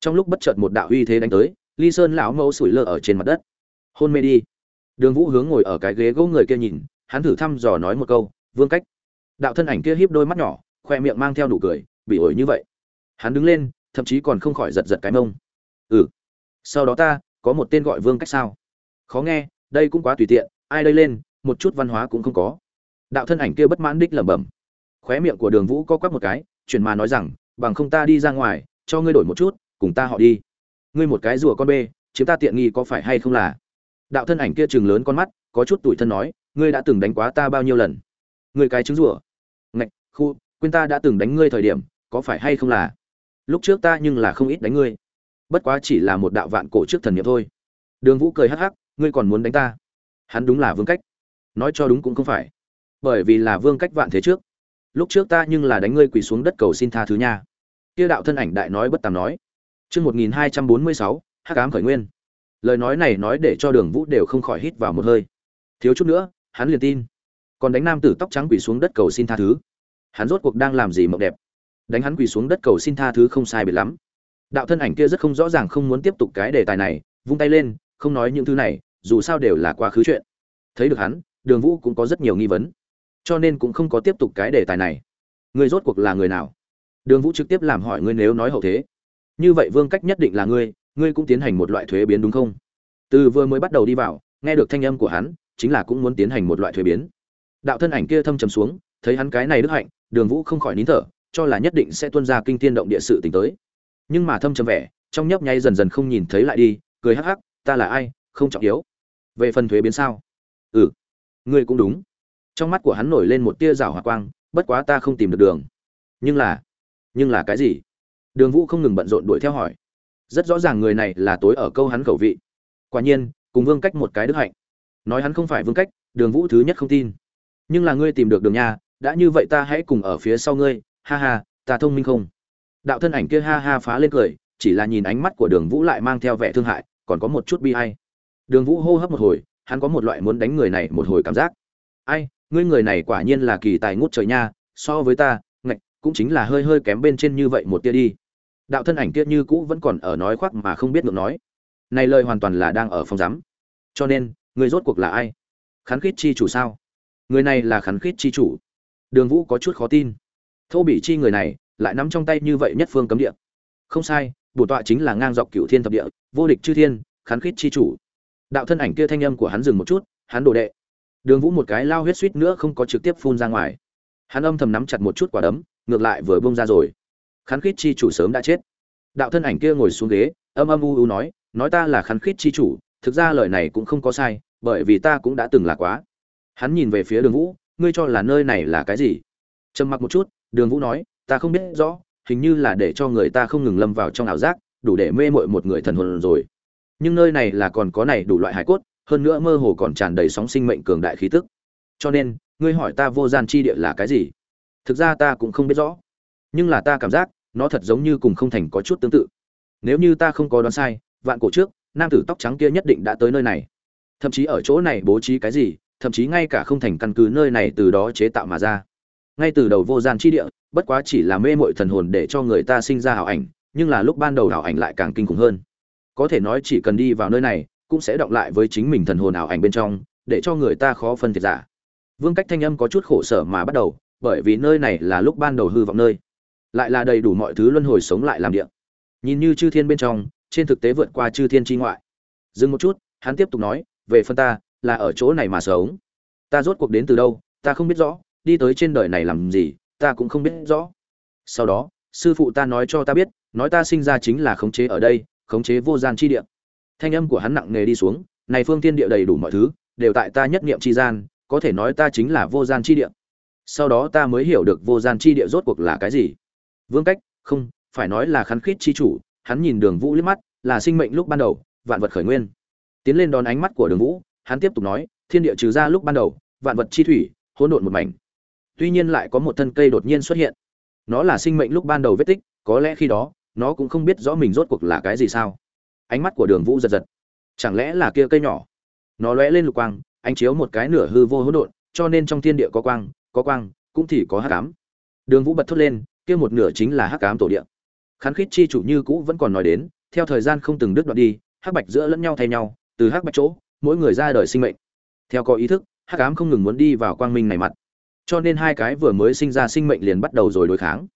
Trong lúc bất chợt một đạo uy thế đánh tới, ly sơn lão mẫu sủi lơ ở trên mặt đất. Hôn mê đi. Đường vũ hướng ngồi ở cái ghế gỗ người kia nhìn, hắn thử thăm dò nói một câu, vương cách. Đạo thân ảnh kia híp đôi mắt nhỏ, khoe miệng mang theo nụ cười, bị ổi như vậy. Hắn đứng lên thậm chí còn không khỏi giật giật cái mông. Ừ. Sau đó ta, có một tên gọi vương cách sao. Khó nghe, đây cũng quá tùy tiện, ai đây lên, một chút văn hóa cũng không có. Đạo thân ảnh kia bất mãn đích lẩm bẩm. Khóe miệng của đường vũ co quắp một cái, chuyển mà nói rằng, bằng không ta đi ra ngoài, cho ngươi đổi một chút, cùng ta họ đi. Ngươi một cái rùa con bê, chiếm ta tiện nghi có phải hay không là? Đạo thân ảnh kia chừng lớn con mắt, có chút tủi thân nói, ngươi đã từng đánh quá ta bao nhiêu lần? Ngươi cái trứng rùa. Ngạch, khu, quên ta đã từng đánh ngươi thời điểm, có phải hay không là? Lúc trước ta nhưng là không ít đánh ngươi. Bất quá chỉ là một đạo vạn cổ trước thần nhiệm thôi. Đường vũ cười hắc hắc, ngươi còn muốn đánh ta? Hắn đúng là vương cách. Nói cho đúng cũng không phải. Bởi vì là vương cách vạn thế trước. Lúc trước ta nhưng là đánh ngươi quỳ xuống đất cầu xin tha thứ nha. Kia đạo thân ảnh đại nói bất tàm nói. Chương một nghìn hai trăm bốn mươi sáu, hắc ám khởi nguyên. Lời nói này nói để cho đường vũ đều không khỏi hít vào một hơi. Thiếu chút nữa, hắn liền tin. Còn đánh nam tử tóc trắng quỳ xuống đất cầu xin tha thứ. Hắn rốt cuộc đang làm gì mộng đẹp? Đánh hắn quỳ xuống đất cầu xin tha thứ không sai biệt lắm. Đạo thân ảnh kia rất không rõ ràng không muốn tiếp tục cái đề tài này, vung tay lên, không nói những thứ này, dù sao đều là quá khứ chuyện. Thấy được hắn, đường vũ cũng có rất nhiều nghi vấn, cho nên cũng không có tiếp tục cái đề tài này. Người rốt cuộc là người nào? Đường vũ trực tiếp làm hỏi ngươi nếu nói hậu thế. Như vậy vương cách nhất định là ngươi ngươi cũng tiến hành một loại thuế biến đúng không? Từ vừa mới bắt đầu đi vào, nghe được thanh âm của hắn, chính là cũng muốn tiến hành một loại thuế biến. Đạo thân ảnh kia thâm trầm xuống, thấy hắn cái này đức hạnh, đường vũ không khỏi nín thở cho là nhất định sẽ tuôn ra kinh thiên động địa sự tình tới. Nhưng mà thâm trầm vẻ, trong nhấp nháy dần dần không nhìn thấy lại đi, cười hắc hắc, ta là ai? Không trọng yếu. Về phần thuế biến sao? Ừ ngươi cũng đúng. Trong mắt của hắn nổi lên một tia rào hỏa quang, bất quá ta không tìm được đường. Nhưng là nhưng là cái gì? Đường vũ không ngừng bận rộn đuổi theo hỏi. Rất rõ ràng người này là tối ở câu hắn khẩu vị. Quả nhiên, cùng vương cách một cái đức hạnh. Nói hắn không phải vương cách, đường vũ thứ nhất không tin. Nhưng là ngươi tìm được đường nha, đã như vậy ta hãy cùng ở phía sau ngươi ha ha, ta thông minh không? Đạo thân ảnh kia ha ha phá lên cười, chỉ là nhìn ánh mắt của đường vũ lại mang theo vẻ thương hại, còn có một chút bi hay đường vũ hô hấp một hồi, hắn có một loại muốn đánh người này một hồi cảm giác. Ai, ngươi người này quả nhiên là kỳ tài ngút trời nha, so với ta, ngạch, cũng chính là hơi hơi kém bên trên như vậy một tia đi. Đạo thân ảnh kia như cũ vẫn còn ở nói khoác mà không biết ngược nói. Này lời hoàn toàn là đang ở phòng giám. Cho nên người rốt cuộc là ai? Khán khít chi chủ sao? Người này là khán khít chi chủ. Đường vũ có chút khó tin thô bị chi người này lại nắm trong tay như vậy nhất phương cấm địa. Không sai, bổ tọa chính là ngang dọc cựu thiên thập địa, vô địch chư thiên, khán khít chi chủ. Đạo thân ảnh kia thanh âm của hắn dừng một chút, hắn đồ đệ. Đường vũ một cái lao huyết suýt nữa không có trực tiếp phun ra ngoài. Hắn âm thầm nắm chặt một chút quả đấm, ngược lại vừa bông ra rồi. Khán khít chi chủ sớm đã chết. Đạo thân ảnh kia ngồi xuống ghế, âm âm u u nói nói ta là khán khít chi chủ, thực ra lời này cũng không có sai, bởi vì ta cũng đã từng là quá. Hắn nhìn về phía đường vũ, ngươi cho là nơi này là cái gì? Trầm mặc một chút đường vũ nói, ta không biết rõ, hình như là để cho người ta không ngừng lâm vào trong ảo giác, đủ để mê mội một người thần hồn rồi. Nhưng nơi này là còn có này đủ loại hải cốt, hơn nữa mơ hồ còn tràn đầy sóng sinh mệnh cường đại khí tức. Cho nên, ngươi hỏi ta vô gian chi địa là cái gì? Thực ra ta cũng không biết rõ. Nhưng là ta cảm giác, nó thật giống như cùng không thành có chút tương tự. Nếu như ta không có đoán sai, vạn cổ trước, nam tử tóc trắng kia nhất định đã tới nơi này. Thậm chí ở chỗ này bố trí cái gì, thậm chí ngay cả không thành căn cứ nơi này từ đó chế tạo mà ra ngay từ đầu vô gian chi địa, bất quá chỉ là mê mội thần hồn để cho người ta sinh ra hảo ảnh, nhưng là lúc ban đầu hảo ảnh lại càng kinh khủng hơn. Có thể nói chỉ cần đi vào nơi này, cũng sẽ động lại với chính mình thần hồn ảo ảnh bên trong, để cho người ta khó phân thiệt giả. Vương cách thanh âm có chút khổ sở mà bắt đầu, bởi vì nơi này là lúc ban đầu hư vọng nơi. Lại là đầy đủ mọi thứ luân hồi sống lại làm địa. Nhìn như chư thiên bên trong, trên thực tế vượt qua chư thiên chi ngoại. Dừng một chút, hắn tiếp tục nói, về phân ta, là ở chỗ này mà sống. Ta rốt cuộc đến từ đâu, ta không biết rõ đi tới trên đời này làm gì, ta cũng không biết rõ. Sau đó, sư phụ ta nói cho ta biết, nói ta sinh ra chính là khống chế ở đây, khống chế vô gian chi địa. Thanh âm của hắn nặng nề đi xuống, này phương thiên địa đầy đủ mọi thứ, đều tại ta nhất niệm chi gian, có thể nói ta chính là vô gian chi địa. Sau đó ta mới hiểu được vô gian chi địa rốt cuộc là cái gì. Vương cách, không, phải nói là khắn khít chi chủ, hắn nhìn đường vũ liếc mắt, là sinh mệnh lúc ban đầu, vạn vật khởi nguyên. Tiến lên đón ánh mắt của đường vũ, hắn tiếp tục nói, thiên địa trừ ra lúc ban đầu, vạn vật chi thủy, hỗn độn một mảnh tuy nhiên lại có một thân cây đột nhiên xuất hiện. Nó là sinh mệnh lúc ban đầu vết tích, có lẽ khi đó, nó cũng không biết rõ mình rốt cuộc là cái gì sao. Ánh mắt của đường vũ giật giật. Chẳng lẽ là kia cây nhỏ? Nó lóe lên lục quang, ánh chiếu một cái nửa hư vô hỗn độn, cho nên trong thiên địa có quang có quang, cũng thì có hắc ám. Đường vũ bật thốt lên, kia một nửa chính là hắc ám tổ địa. Khán khít chi chủ như cũ vẫn còn nói đến, theo thời gian không từng đứt đoạn đi, hắc bạch giữa lẫn nhau thay nhau, từ hắc bạch chỗ, mỗi người ra đời sinh mệnh. Theo có ý thức, hắc ám không ngừng muốn đi vào quang minh này mặt cho nên hai cái vừa mới sinh ra sinh mệnh liền bắt đầu rồi đối kháng.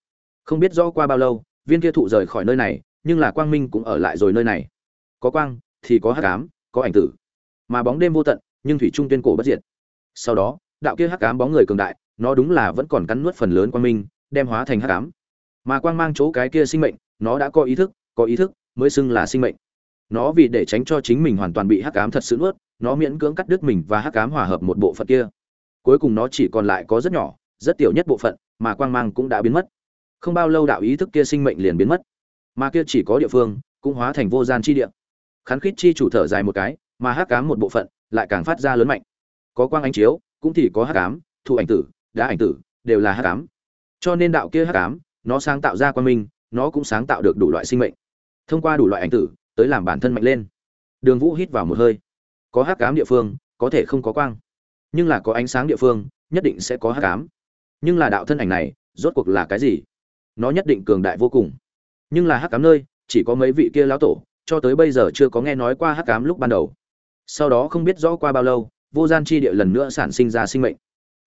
Không biết rõ qua bao lâu, viên kia thụ rời khỏi nơi này, nhưng là quang minh cũng ở lại rồi nơi này. Có quang, thì có hắc ám, có ảnh tử. Mà bóng đêm vô tận, nhưng thủy trung tuyên cổ bất diệt. Sau đó, đạo kia hắc ám bóng người cường đại, nó đúng là vẫn còn cắn nuốt phần lớn quang minh, đem hóa thành hắc ám. Mà quang mang chỗ cái kia sinh mệnh, nó đã có ý thức, có ý thức, mới xưng là sinh mệnh. Nó vì để tránh cho chính mình hoàn toàn bị hắc ám thật sự nuốt, nó miễn cưỡng cắt đứt mình và hắc ám hòa hợp một bộ phận kia cuối cùng nó chỉ còn lại có rất nhỏ, rất tiểu nhất bộ phận, mà quang mang cũng đã biến mất. Không bao lâu đạo ý thức kia sinh mệnh liền biến mất. Mà kia chỉ có địa phương, cũng hóa thành vô gian chi địa. Khán khít chi chủ thở dài một cái, mà hắc ám một bộ phận lại càng phát ra lớn mạnh. Có quang ánh chiếu, cũng thì có hắc ám thu ảnh tử, đá ảnh tử, đều là hắc ám. Cho nên đạo kia hắc ám, nó sáng tạo ra quang minh, nó cũng sáng tạo được đủ loại sinh mệnh. Thông qua đủ loại ảnh tử, tới làm bản thân mạnh lên. Đường vũ hít vào một hơi. Có hắc ám địa phương, có thể không có quang nhưng là có ánh sáng địa phương, nhất định sẽ có hắc ám. Nhưng là đạo thân ảnh này, rốt cuộc là cái gì? Nó nhất định cường đại vô cùng. Nhưng là hắc ám nơi, chỉ có mấy vị kia lão tổ, cho tới bây giờ chưa có nghe nói qua hắc ám lúc ban đầu. Sau đó không biết rõ qua bao lâu, vô gian chi địa lần nữa sản sinh ra sinh mệnh.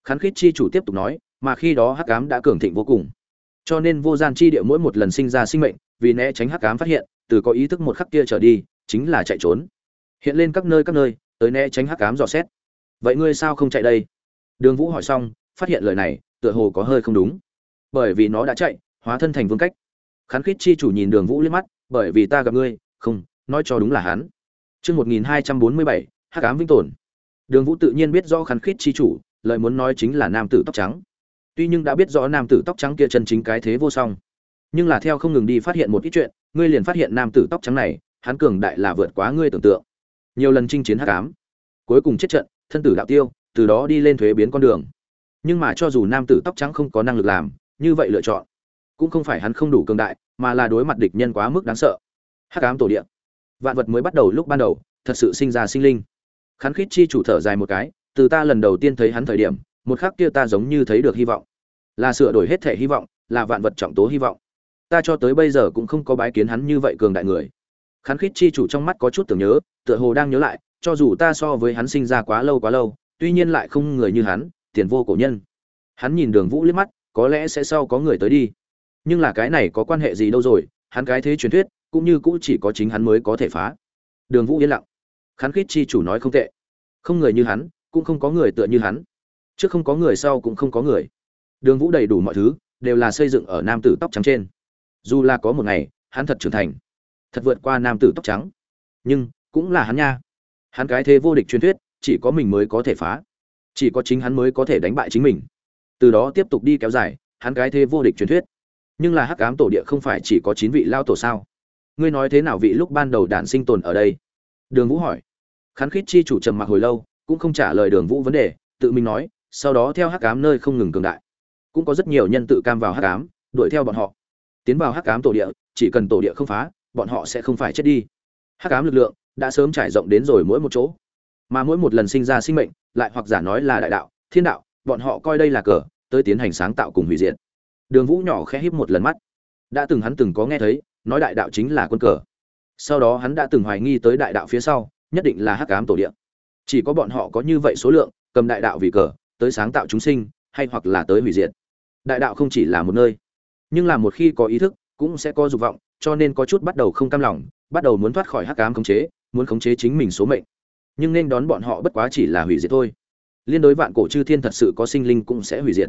Khán khít chi chủ tiếp tục nói, mà khi đó hắc ám đã cường thịnh vô cùng. Cho nên vô gian chi địa mỗi một lần sinh ra sinh mệnh, vì né tránh hắc ám phát hiện, từ có ý thức một khắc kia trở đi, chính là chạy trốn. Hiện lên các nơi các nơi, tới né tránh hắc ám dò xét vậy ngươi sao không chạy đây đường vũ hỏi xong phát hiện lời này tựa hồ có hơi không đúng bởi vì nó đã chạy hóa thân thành vương cách khán khít chi chủ nhìn đường vũ liếc mắt bởi vì ta gặp ngươi không nói cho đúng là hắn Chương 1247, Hắc ám vĩnh tồn. Đường Vũ tự nhiên biết rõ khán khít chi chủ, lời muốn nói chính là nam tử tóc trắng. Tuy nhưng đã biết rõ nam tử tóc trắng kia chân chính cái thế vô song, nhưng là theo không ngừng đi phát hiện một ít chuyện, ngươi liền phát hiện nam tử tóc trắng này, hắn cường đại là vượt quá ngươi tưởng tượng. Nhiều lần chinh chiến hắc ám, cuối cùng chết trận, thân tử đạo tiêu, từ đó đi lên thuế biến con đường. Nhưng mà cho dù nam tử tóc trắng không có năng lực làm, như vậy lựa chọn, cũng không phải hắn không đủ cường đại, mà là đối mặt địch nhân quá mức đáng sợ. Hắc ám tổ địa. Vạn vật mới bắt đầu lúc ban đầu thật sự sinh ra sinh linh. Khán khít chi chủ thở dài một cái từ ta lần đầu tiên thấy hắn thời điểm một khắc kia ta giống như thấy được hy vọng. Là sửa đổi hết thể hy vọng là vạn vật trọng tố hy vọng. Ta cho tới bây giờ cũng không có bái kiến hắn như vậy cường đại người. Khán khít chi chủ trong mắt có chút tưởng nhớ tựa hồ đang nhớ lại cho dù ta so với hắn sinh ra quá lâu quá lâu, tuy nhiên lại không người như hắn, tiền vô cổ nhân. Hắn nhìn đường vũ liếc mắt, có lẽ sẽ sau có người tới đi. Nhưng là cái này có quan hệ gì đâu rồi, hắn cái thế truyền thuyết, cũng như cũng chỉ có chính hắn mới có thể phá. Đường vũ yên lặng. Khán khít chi chủ nói không tệ. Không người như hắn, cũng không có người tựa như hắn. Trước không có người sau cũng không có người. Đường vũ đầy đủ mọi thứ, đều là xây dựng ở nam tử tóc trắng trên. Dù là có một ngày, hắn thật trưởng thành. Thật vượt qua nam tử tóc trắng. Nhưng, cũng là hắn nha hắn cái thế vô địch truyền thuyết, chỉ có mình mới có thể phá. Chỉ có chính hắn mới có thể đánh bại chính mình. Từ đó tiếp tục đi kéo dài, hắn cái thế vô địch truyền thuyết. Nhưng là hắc ám tổ địa không phải chỉ có chín vị lao tổ sao? Ngươi nói thế nào vị lúc ban đầu đản sinh tồn ở đây? Đường vũ hỏi. Khán khít chi chủ trầm mặc hồi lâu, cũng không trả lời đường vũ vấn đề, tự mình nói, sau đó theo hắc ám nơi không ngừng cường đại. Cũng có rất nhiều nhân tự cam vào hắc ám, đuổi theo bọn họ. Tiến vào hắc ám tổ địa, chỉ cần tổ địa không phá, bọn họ sẽ không phải chết đi. Hắc ám lực lượng đã sớm trải rộng đến rồi mỗi một chỗ. Mà mỗi một lần sinh ra sinh mệnh, lại hoặc giả nói là đại đạo, thiên đạo, bọn họ coi đây là cờ, tới tiến hành sáng tạo cùng hủy diệt. Đường vũ nhỏ khẽ híp một lần mắt. Đã từng hắn từng có nghe thấy, nói đại đạo chính là quân cờ. Sau đó hắn đã từng hoài nghi tới đại đạo phía sau, nhất định là hắc ám tổ địa. Chỉ có bọn họ có như vậy số lượng, cầm đại đạo vì cờ, tới sáng tạo chúng sinh, hay hoặc là tới hủy diệt. Đại đạo không chỉ là một nơi, nhưng là một khi có ý thức, cũng sẽ có dục vọng, cho nên có chút bắt đầu không cam lòng, bắt đầu muốn thoát khỏi hắc ám khống chế muốn khống chế chính mình số mệnh. Nhưng nên đón bọn họ bất quá chỉ là hủy diệt thôi. Liên đối vạn cổ chư thiên thật sự có sinh linh cũng sẽ hủy diệt.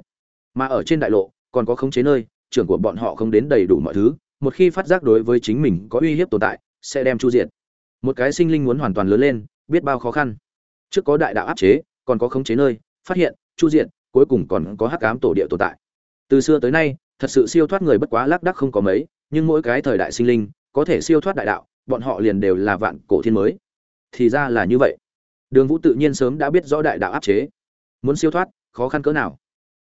Mà ở trên đại lộ, còn có khống chế nơi, trưởng của bọn họ không đến đầy đủ mọi thứ, một khi phát giác đối với chính mình có uy hiếp tồn tại, sẽ đem chu diệt. Một cái sinh linh muốn hoàn toàn lớn lên, biết bao khó khăn. Trước có đại đạo áp chế, còn có khống chế nơi, phát hiện, chu diệt, cuối cùng còn có hắc ám tổ địa tồn tại. Từ xưa tới nay, thật sự siêu thoát người bất quá lác đắc không có mấy, nhưng mỗi cái thời đại sinh linh, có thể siêu thoát đại đạo bọn họ liền đều là vạn cổ thiên mới. Thì ra là như vậy. Đường vũ tự nhiên sớm đã biết rõ đại đạo áp chế. Muốn siêu thoát, khó khăn cỡ nào.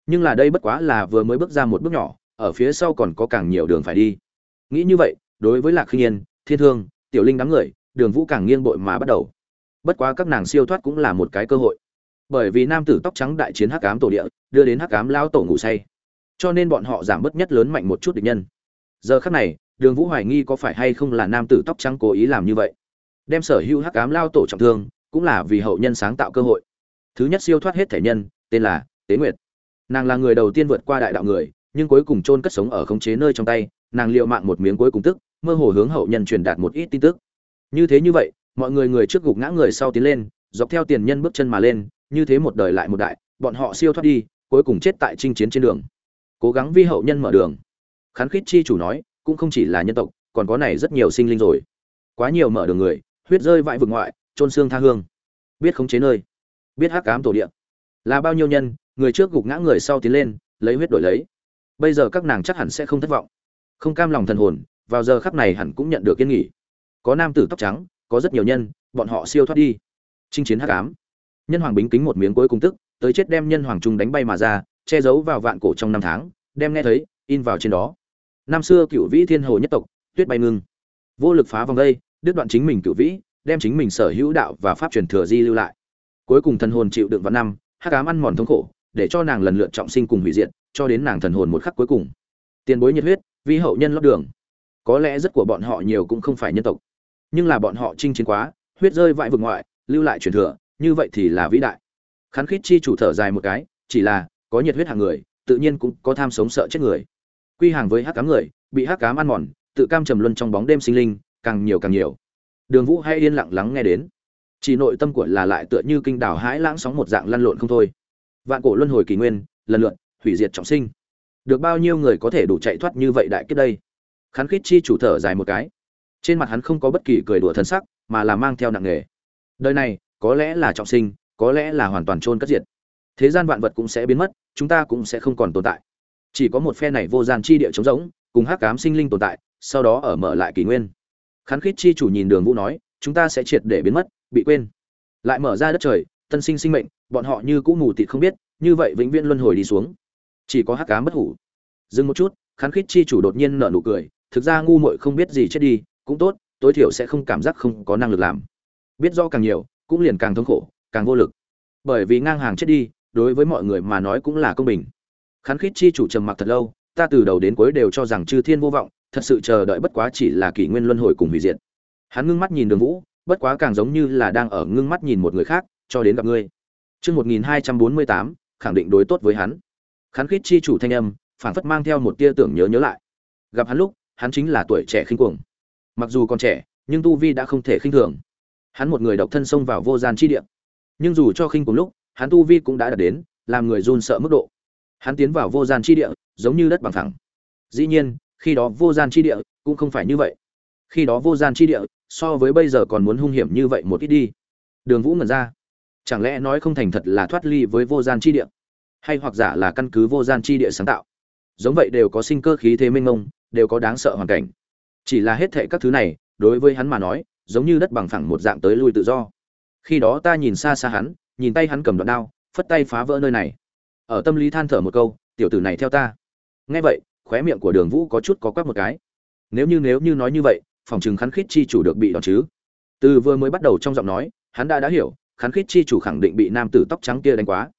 Nhưng là đây bất quá là vừa mới bước ra một bước nhỏ, ở phía sau còn có càng nhiều đường phải đi. Nghĩ như vậy, đối với lạc khinh yên, thiên thương, tiểu linh đám người, đường vũ càng nghiêng bội mà bắt đầu. Bất quá các nàng siêu thoát cũng là một cái cơ hội. Bởi vì nam tử tóc trắng đại chiến hắc ám tổ địa, đưa đến hắc ám lao tổ ngủ say. Cho nên bọn họ giảm bớt nhất lớn mạnh một chút địch nhân. Giờ khắc này đường vũ hoài nghi có phải hay không là nam tử tóc trắng cố ý làm như vậy. Đem sở hữu hắc ám lao tổ trọng thương, cũng là vì hậu nhân sáng tạo cơ hội. Thứ nhất siêu thoát hết thể nhân, tên là tế nguyệt. Nàng là người đầu tiên vượt qua đại đạo người, nhưng cuối cùng chôn cất sống ở khống chế nơi trong tay, nàng liệu mạng một miếng cuối cùng tức, mơ hồ hướng hậu nhân truyền đạt một ít tin tức. Như thế như vậy, mọi người người trước gục ngã người sau tiến lên, dọc theo tiền nhân bước chân mà lên, như thế một đời lại một đại, bọn họ siêu thoát đi, cuối cùng chết tại chinh chiến trên đường. Cố gắng vi hậu nhân mở đường. Khán khít chi chủ nói cũng không chỉ là nhân tộc, còn có này rất nhiều sinh linh rồi. Quá nhiều mở đường người, huyết rơi vãi vực ngoại trôn xương tha hương. Biết khống chế nơi, biết hắc cám tổ địa. Là bao nhiêu nhân, người trước gục ngã người sau tiến lên, lấy huyết đổi lấy. Bây giờ các nàng chắc hẳn sẽ không thất vọng. Không cam lòng thần hồn, vào giờ khắc này hẳn cũng nhận được kiên nghỉ có nam tử tóc trắng, có rất nhiều nhân, bọn họ siêu thoát đi. Chinh chiến hắc ám. Nhân hoàng bính kính một miếng cuối cùng tức, tới chết đem nhân hoàng trung đánh bay mà ra, che giấu vào vạn cổ trong năm tháng, đem nghe thấy, in vào trên đó năm xưa cựu vĩ thiên hồ nhất tộc, tuyết bay ngưng. Vô lực phá vòng đây, đứt đoạn chính mình cựu vĩ, đem chính mình sở hữu đạo và pháp truyền thừa di lưu lại. Cuối cùng thần hồn chịu đựng vạn năm, hắc ám ăn mòn thống khổ, để cho nàng lần lượt trọng sinh cùng hủy diệt, cho đến nàng thần hồn một khắc cuối cùng. Tiền bối nhiệt huyết, vi hậu nhân lót đường. Có lẽ rất của bọn họ nhiều cũng không phải nhân tộc, nhưng là bọn họ chinh chiến quá, huyết rơi vãi vực ngoại, lưu lại truyền thừa, như vậy thì là vĩ đại. Khán khít chi chủ thở dài một cái, chỉ là, có nhiệt huyết hàng người, tự nhiên cũng có tham sống sợ chết người quy hàng với hắc cám người, bị hắc cám ăn mòn, tự cam trầm luân trong bóng đêm sinh linh, càng nhiều càng nhiều. Đường vũ hay yên lặng lắng nghe đến. Chỉ nội tâm của là lại tựa như kinh đảo hãi lãng sóng một dạng lăn lộn không thôi. Vạn cổ luân hồi kỳ nguyên, lần lượt, hủy diệt trọng sinh. Được bao nhiêu người có thể đủ chạy thoát như vậy đại kết đây? Khán khít chi chủ thở dài một cái. Trên mặt hắn không có bất kỳ cười đùa thân sắc, mà là mang theo nặng nghề đời này, có lẽ là trọng sinh, có lẽ là hoàn toàn trôn cất diệt. Thế gian vạn vật cũng sẽ biến mất, chúng ta cũng sẽ không còn tồn tại chỉ có một phe này vô gian chi địa trống rỗng, cùng hắc cám sinh linh tồn tại, sau đó ở mở lại kỷ nguyên. Khán khít chi chủ nhìn đường vũ nói, chúng ta sẽ triệt để biến mất, bị quên. Lại mở ra đất trời, tân sinh sinh mệnh, bọn họ như cũ mù tịt không biết, như vậy vĩnh viễn luân hồi đi xuống. Chỉ có hắc cám bất hủ. Dừng một chút, khán khít chi chủ đột nhiên nở nụ cười, thực ra ngu muội không biết gì chết đi, cũng tốt, tối thiểu sẽ không cảm giác không có năng lực làm. Biết do càng nhiều, cũng liền càng thống khổ, càng vô lực. Bởi vì ngang hàng chết đi, đối với mọi người mà nói cũng là công bình khán khít chi chủ trầm mặc thật lâu ta từ đầu đến cuối đều cho rằng chư thiên vô vọng thật sự chờ đợi bất quá chỉ là kỷ nguyên luân hồi cùng hủy diệt hắn ngưng mắt nhìn đường vũ bất quá càng giống như là đang ở ngưng mắt nhìn một người khác cho đến gặp ngươi Trước 1248, khẳng định đối tốt với hắn. Khán khít chi chủ thanh âm, phản phất mang theo một tia tưởng nhớ nhớ lại. Gặp hắn lúc, hắn chính là tuổi trẻ khinh cuồng. Mặc dù còn trẻ, nhưng tu vi đã không thể khinh thường. Hắn một người độc thân xông vào vô gian chi địa. Nhưng dù cho khinh cuồng lúc, hắn tu vi cũng đã đạt đến, làm người run sợ mức độ. Hắn tiến vào vô gian chi địa, giống như đất bằng phẳng. Dĩ nhiên, khi đó vô gian chi địa cũng không phải như vậy. Khi đó vô gian chi địa, so với bây giờ còn muốn hung hiểm như vậy một ít đi. Đường Vũ ngẩn ra. Chẳng lẽ nói không thành thật là thoát ly với vô gian chi địa, hay hoặc giả là căn cứ vô gian chi địa sáng tạo. Giống vậy đều có sinh cơ khí thế mênh mông, đều có đáng sợ hoàn cảnh. Chỉ là hết thệ các thứ này, đối với hắn mà nói, giống như đất bằng phẳng một dạng tới lui tự do. Khi đó ta nhìn xa xa hắn, nhìn tay hắn cầm đoạn đao, phất tay phá vỡ nơi này. Ở tâm lý than thở một câu, tiểu tử này theo ta. Nghe vậy, khóe miệng của Đường Vũ có chút có quắc một cái. Nếu như nếu như nói như vậy, phòng trường khắn khít chi chủ được bị đòn chứ. Từ vừa mới bắt đầu trong giọng nói, hắn đã đã hiểu, khắn khít chi chủ khẳng định bị nam tử tóc trắng kia đánh quá.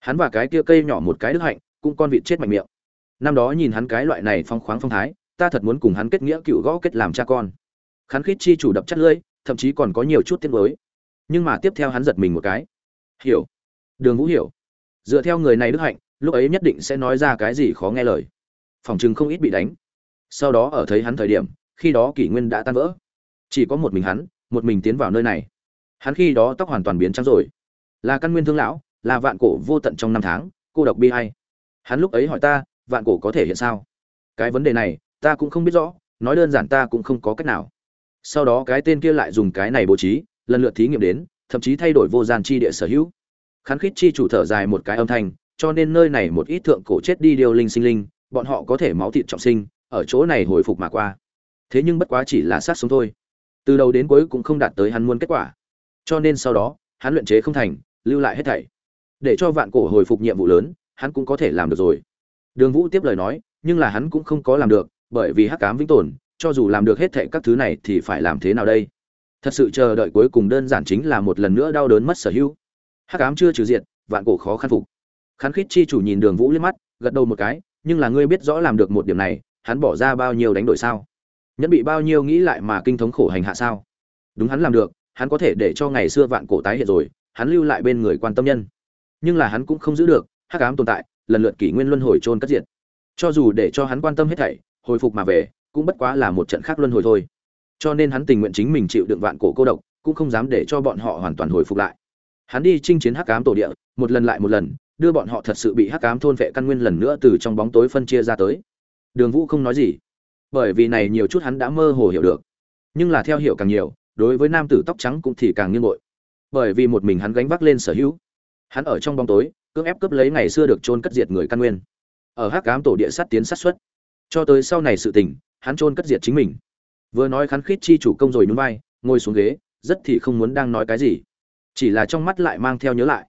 Hắn và cái kia cây nhỏ một cái đức hạnh, cũng con vịt chết mạnh miệng. Năm đó nhìn hắn cái loại này phong khoáng phong thái, ta thật muốn cùng hắn kết nghĩa cựu gõ kết làm cha con. Khán khít chi chủ đập chất lưỡi, thậm chí còn có nhiều chút tiếng mới. Nhưng mà tiếp theo hắn giật mình một cái. Hiểu. Đường Vũ hiểu. Dựa theo người này đức hạnh, lúc ấy nhất định sẽ nói ra cái gì khó nghe lời. Phòng chừng không ít bị đánh. Sau đó ở thấy hắn thời điểm, khi đó kỷ nguyên đã tan vỡ. Chỉ có một mình hắn, một mình tiến vào nơi này. Hắn khi đó tóc hoàn toàn biến trắng rồi. Là căn nguyên thương lão, là vạn cổ vô tận trong năm tháng, cô độc bi hay Hắn lúc ấy hỏi ta, vạn cổ có thể hiện sao? Cái vấn đề này, ta cũng không biết rõ, nói đơn giản ta cũng không có cách nào. Sau đó cái tên kia lại dùng cái này bố trí, lần lượt thí nghiệm đến, thậm chí thay đổi vô gian chi địa sở hữu. Khán khít chi chủ thở dài một cái âm thanh, cho nên nơi này một ít thượng cổ chết đi điều linh sinh linh, bọn họ có thể máu thịt trọng sinh, ở chỗ này hồi phục mà qua. Thế nhưng bất quá chỉ là sát sống thôi. Từ đầu đến cuối cũng không đạt tới hắn muốn kết quả. Cho nên sau đó, hắn luyện chế không thành, lưu lại hết thảy. Để cho vạn cổ hồi phục nhiệm vụ lớn, hắn cũng có thể làm được rồi. Đường Vũ tiếp lời nói, nhưng là hắn cũng không có làm được, bởi vì hắc ám vĩnh tồn, cho dù làm được hết thảy các thứ này thì phải làm thế nào đây? Thật sự chờ đợi cuối cùng đơn giản chính là một lần nữa đau đớn mất sở hữu. Hắc ám chưa trừ diệt, vạn cổ khó khăn phục. Khán Khít chi chủ nhìn Đường Vũ liếc mắt, gật đầu một cái, nhưng là ngươi biết rõ làm được một điểm này, hắn bỏ ra bao nhiêu đánh đổi sao? Nhẫn bị bao nhiêu nghĩ lại mà kinh thống khổ hành hạ sao? Đúng hắn làm được, hắn có thể để cho ngày xưa vạn cổ tái hiện rồi, hắn lưu lại bên người quan tâm nhân. Nhưng là hắn cũng không giữ được, hắc ám tồn tại, lần lượt kỷ nguyên luân hồi trôn cất diệt. Cho dù để cho hắn quan tâm hết thảy, hồi phục mà về, cũng bất quá là một trận khác luân hồi thôi. Cho nên hắn tình nguyện chính mình chịu đựng vạn cổ cô độc, cũng không dám để cho bọn họ hoàn toàn hồi phục lại. Hắn đi chinh chiến hắc ám tổ địa, một lần lại một lần, đưa bọn họ thật sự bị hắc ám thôn vệ căn nguyên lần nữa từ trong bóng tối phân chia ra tới. Đường vũ không nói gì bởi vì này nhiều chút hắn đã mơ hồ hiểu được. Nhưng là theo hiểu càng nhiều đối với nam tử tóc trắng cũng thì càng nghiêng bội. Bởi vì một mình hắn gánh vác lên sở hữu. Hắn ở trong bóng tối cưỡng ép cướp lấy ngày xưa được trôn cất diệt người căn nguyên. Ở hắc ám tổ địa sát tiến sát xuất. Cho tới sau này sự tình hắn trôn cất diệt chính mình. Vừa nói khán khít chi chủ công rồi nhún vai ngồi xuống ghế rất thì không muốn đang nói cái gì chỉ là trong mắt lại mang theo nhớ lại.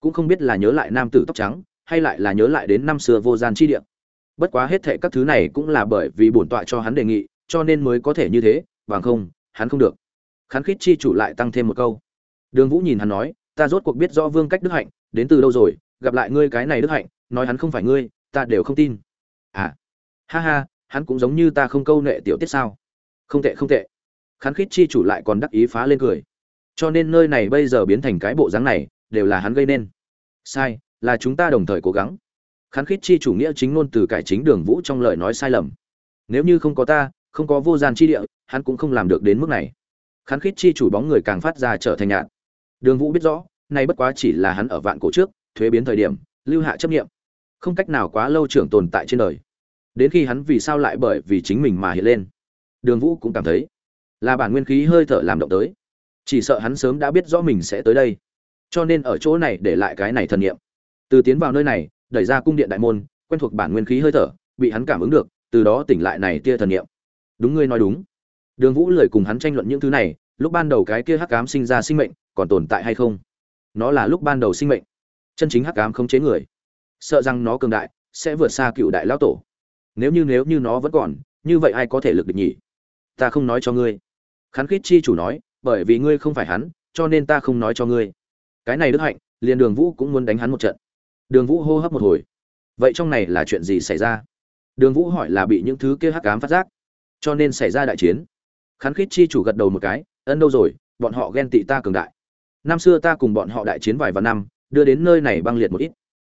Cũng không biết là nhớ lại nam tử tóc trắng, hay lại là nhớ lại đến năm xưa vô gian chi địa. Bất quá hết thệ các thứ này cũng là bởi vì bổn tọa cho hắn đề nghị, cho nên mới có thể như thế, bằng không, hắn không được. Khán khít chi chủ lại tăng thêm một câu. Đường vũ nhìn hắn nói, ta rốt cuộc biết rõ vương cách đức hạnh, đến từ đâu rồi, gặp lại ngươi cái này đức hạnh, nói hắn không phải ngươi, ta đều không tin. À. Ha ha, hắn cũng giống như ta không câu nệ tiểu tiết sao. Không tệ không tệ. Khán khít chi chủ lại còn đắc ý phá lên cười cho nên nơi này bây giờ biến thành cái bộ dáng này, đều là hắn gây nên. Sai, là chúng ta đồng thời cố gắng. Khán khít chi chủ nghĩa chính ngôn từ cải chính đường vũ trong lời nói sai lầm. Nếu như không có ta, không có vô gian chi địa, hắn cũng không làm được đến mức này. Khán khít chi chủ bóng người càng phát ra trở thành nhạt. Đường vũ biết rõ, nay bất quá chỉ là hắn ở vạn cổ trước, thuế biến thời điểm, lưu hạ chấp nghiệm không cách nào quá lâu trưởng tồn tại trên đời. Đến khi hắn vì sao lại bởi vì chính mình mà hiện lên. Đường vũ cũng cảm thấy là bản nguyên khí hơi thở làm động tới chỉ sợ hắn sớm đã biết rõ mình sẽ tới đây. Cho nên ở chỗ này để lại cái này thần nghiệm từ tiến vào nơi này, đẩy ra cung điện đại môn, quen thuộc bản nguyên khí hơi thở, bị hắn cảm ứng được, từ đó tỉnh lại này tia thần nghiệm đúng ngươi nói đúng. Đường vũ lời cùng hắn tranh luận những thứ này, lúc ban đầu cái kia hắc cám sinh ra sinh mệnh, còn tồn tại hay không? Nó là lúc ban đầu sinh mệnh. Chân chính hắc cám không chế người. Sợ rằng nó cường đại, sẽ vượt xa cựu đại lão tổ. Nếu như nếu như nó vẫn còn, như vậy ai có thể lực địch nhỉ? Ta không nói cho ngươi. Khán khít chi chủ nói bởi vì ngươi không phải hắn, cho nên ta không nói cho ngươi. Cái này đức hạnh, liền đường vũ cũng muốn đánh hắn một trận. Đường vũ hô hấp một hồi. Vậy trong này là chuyện gì xảy ra? Đường vũ hỏi là bị những thứ kia hắc cám phát giác. Cho nên xảy ra đại chiến. Khán khít chi chủ gật đầu một cái, ân đâu rồi, bọn họ ghen tị ta cường đại. Năm xưa ta cùng bọn họ đại chiến vài vạn năm, đưa đến nơi này băng liệt một ít.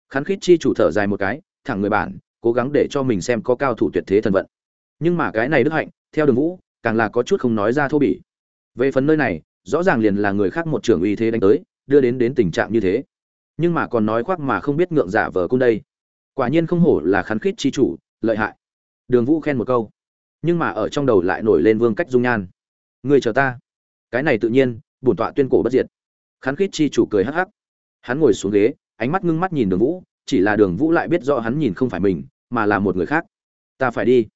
Khán khít chi chủ thở dài một cái, thẳng người bản cố gắng để cho mình xem có cao thủ tuyệt thế thần vận. Nhưng mà cái này đức hạnh, theo đường vũ, càng là có chút không nói ra thô bỉ về phần nơi này, rõ ràng liền là người khác một trưởng uy thế đánh tới, đưa đến đến tình trạng như thế. Nhưng mà còn nói khoác mà không biết ngượng giả vờ cung đây. Quả nhiên không hổ là khán khít chi chủ, lợi hại. Đường vũ khen một câu. Nhưng mà ở trong đầu lại nổi lên vương cách dung nhan. Người chờ ta. Cái này tự nhiên, bổn tọa tuyên cổ bất diệt. Khán khít chi chủ cười hắc hắc. Hắn ngồi xuống ghế, ánh mắt ngưng mắt nhìn đường vũ, chỉ là đường vũ lại biết rõ hắn nhìn không phải mình, mà là một người khác. Ta phải đi.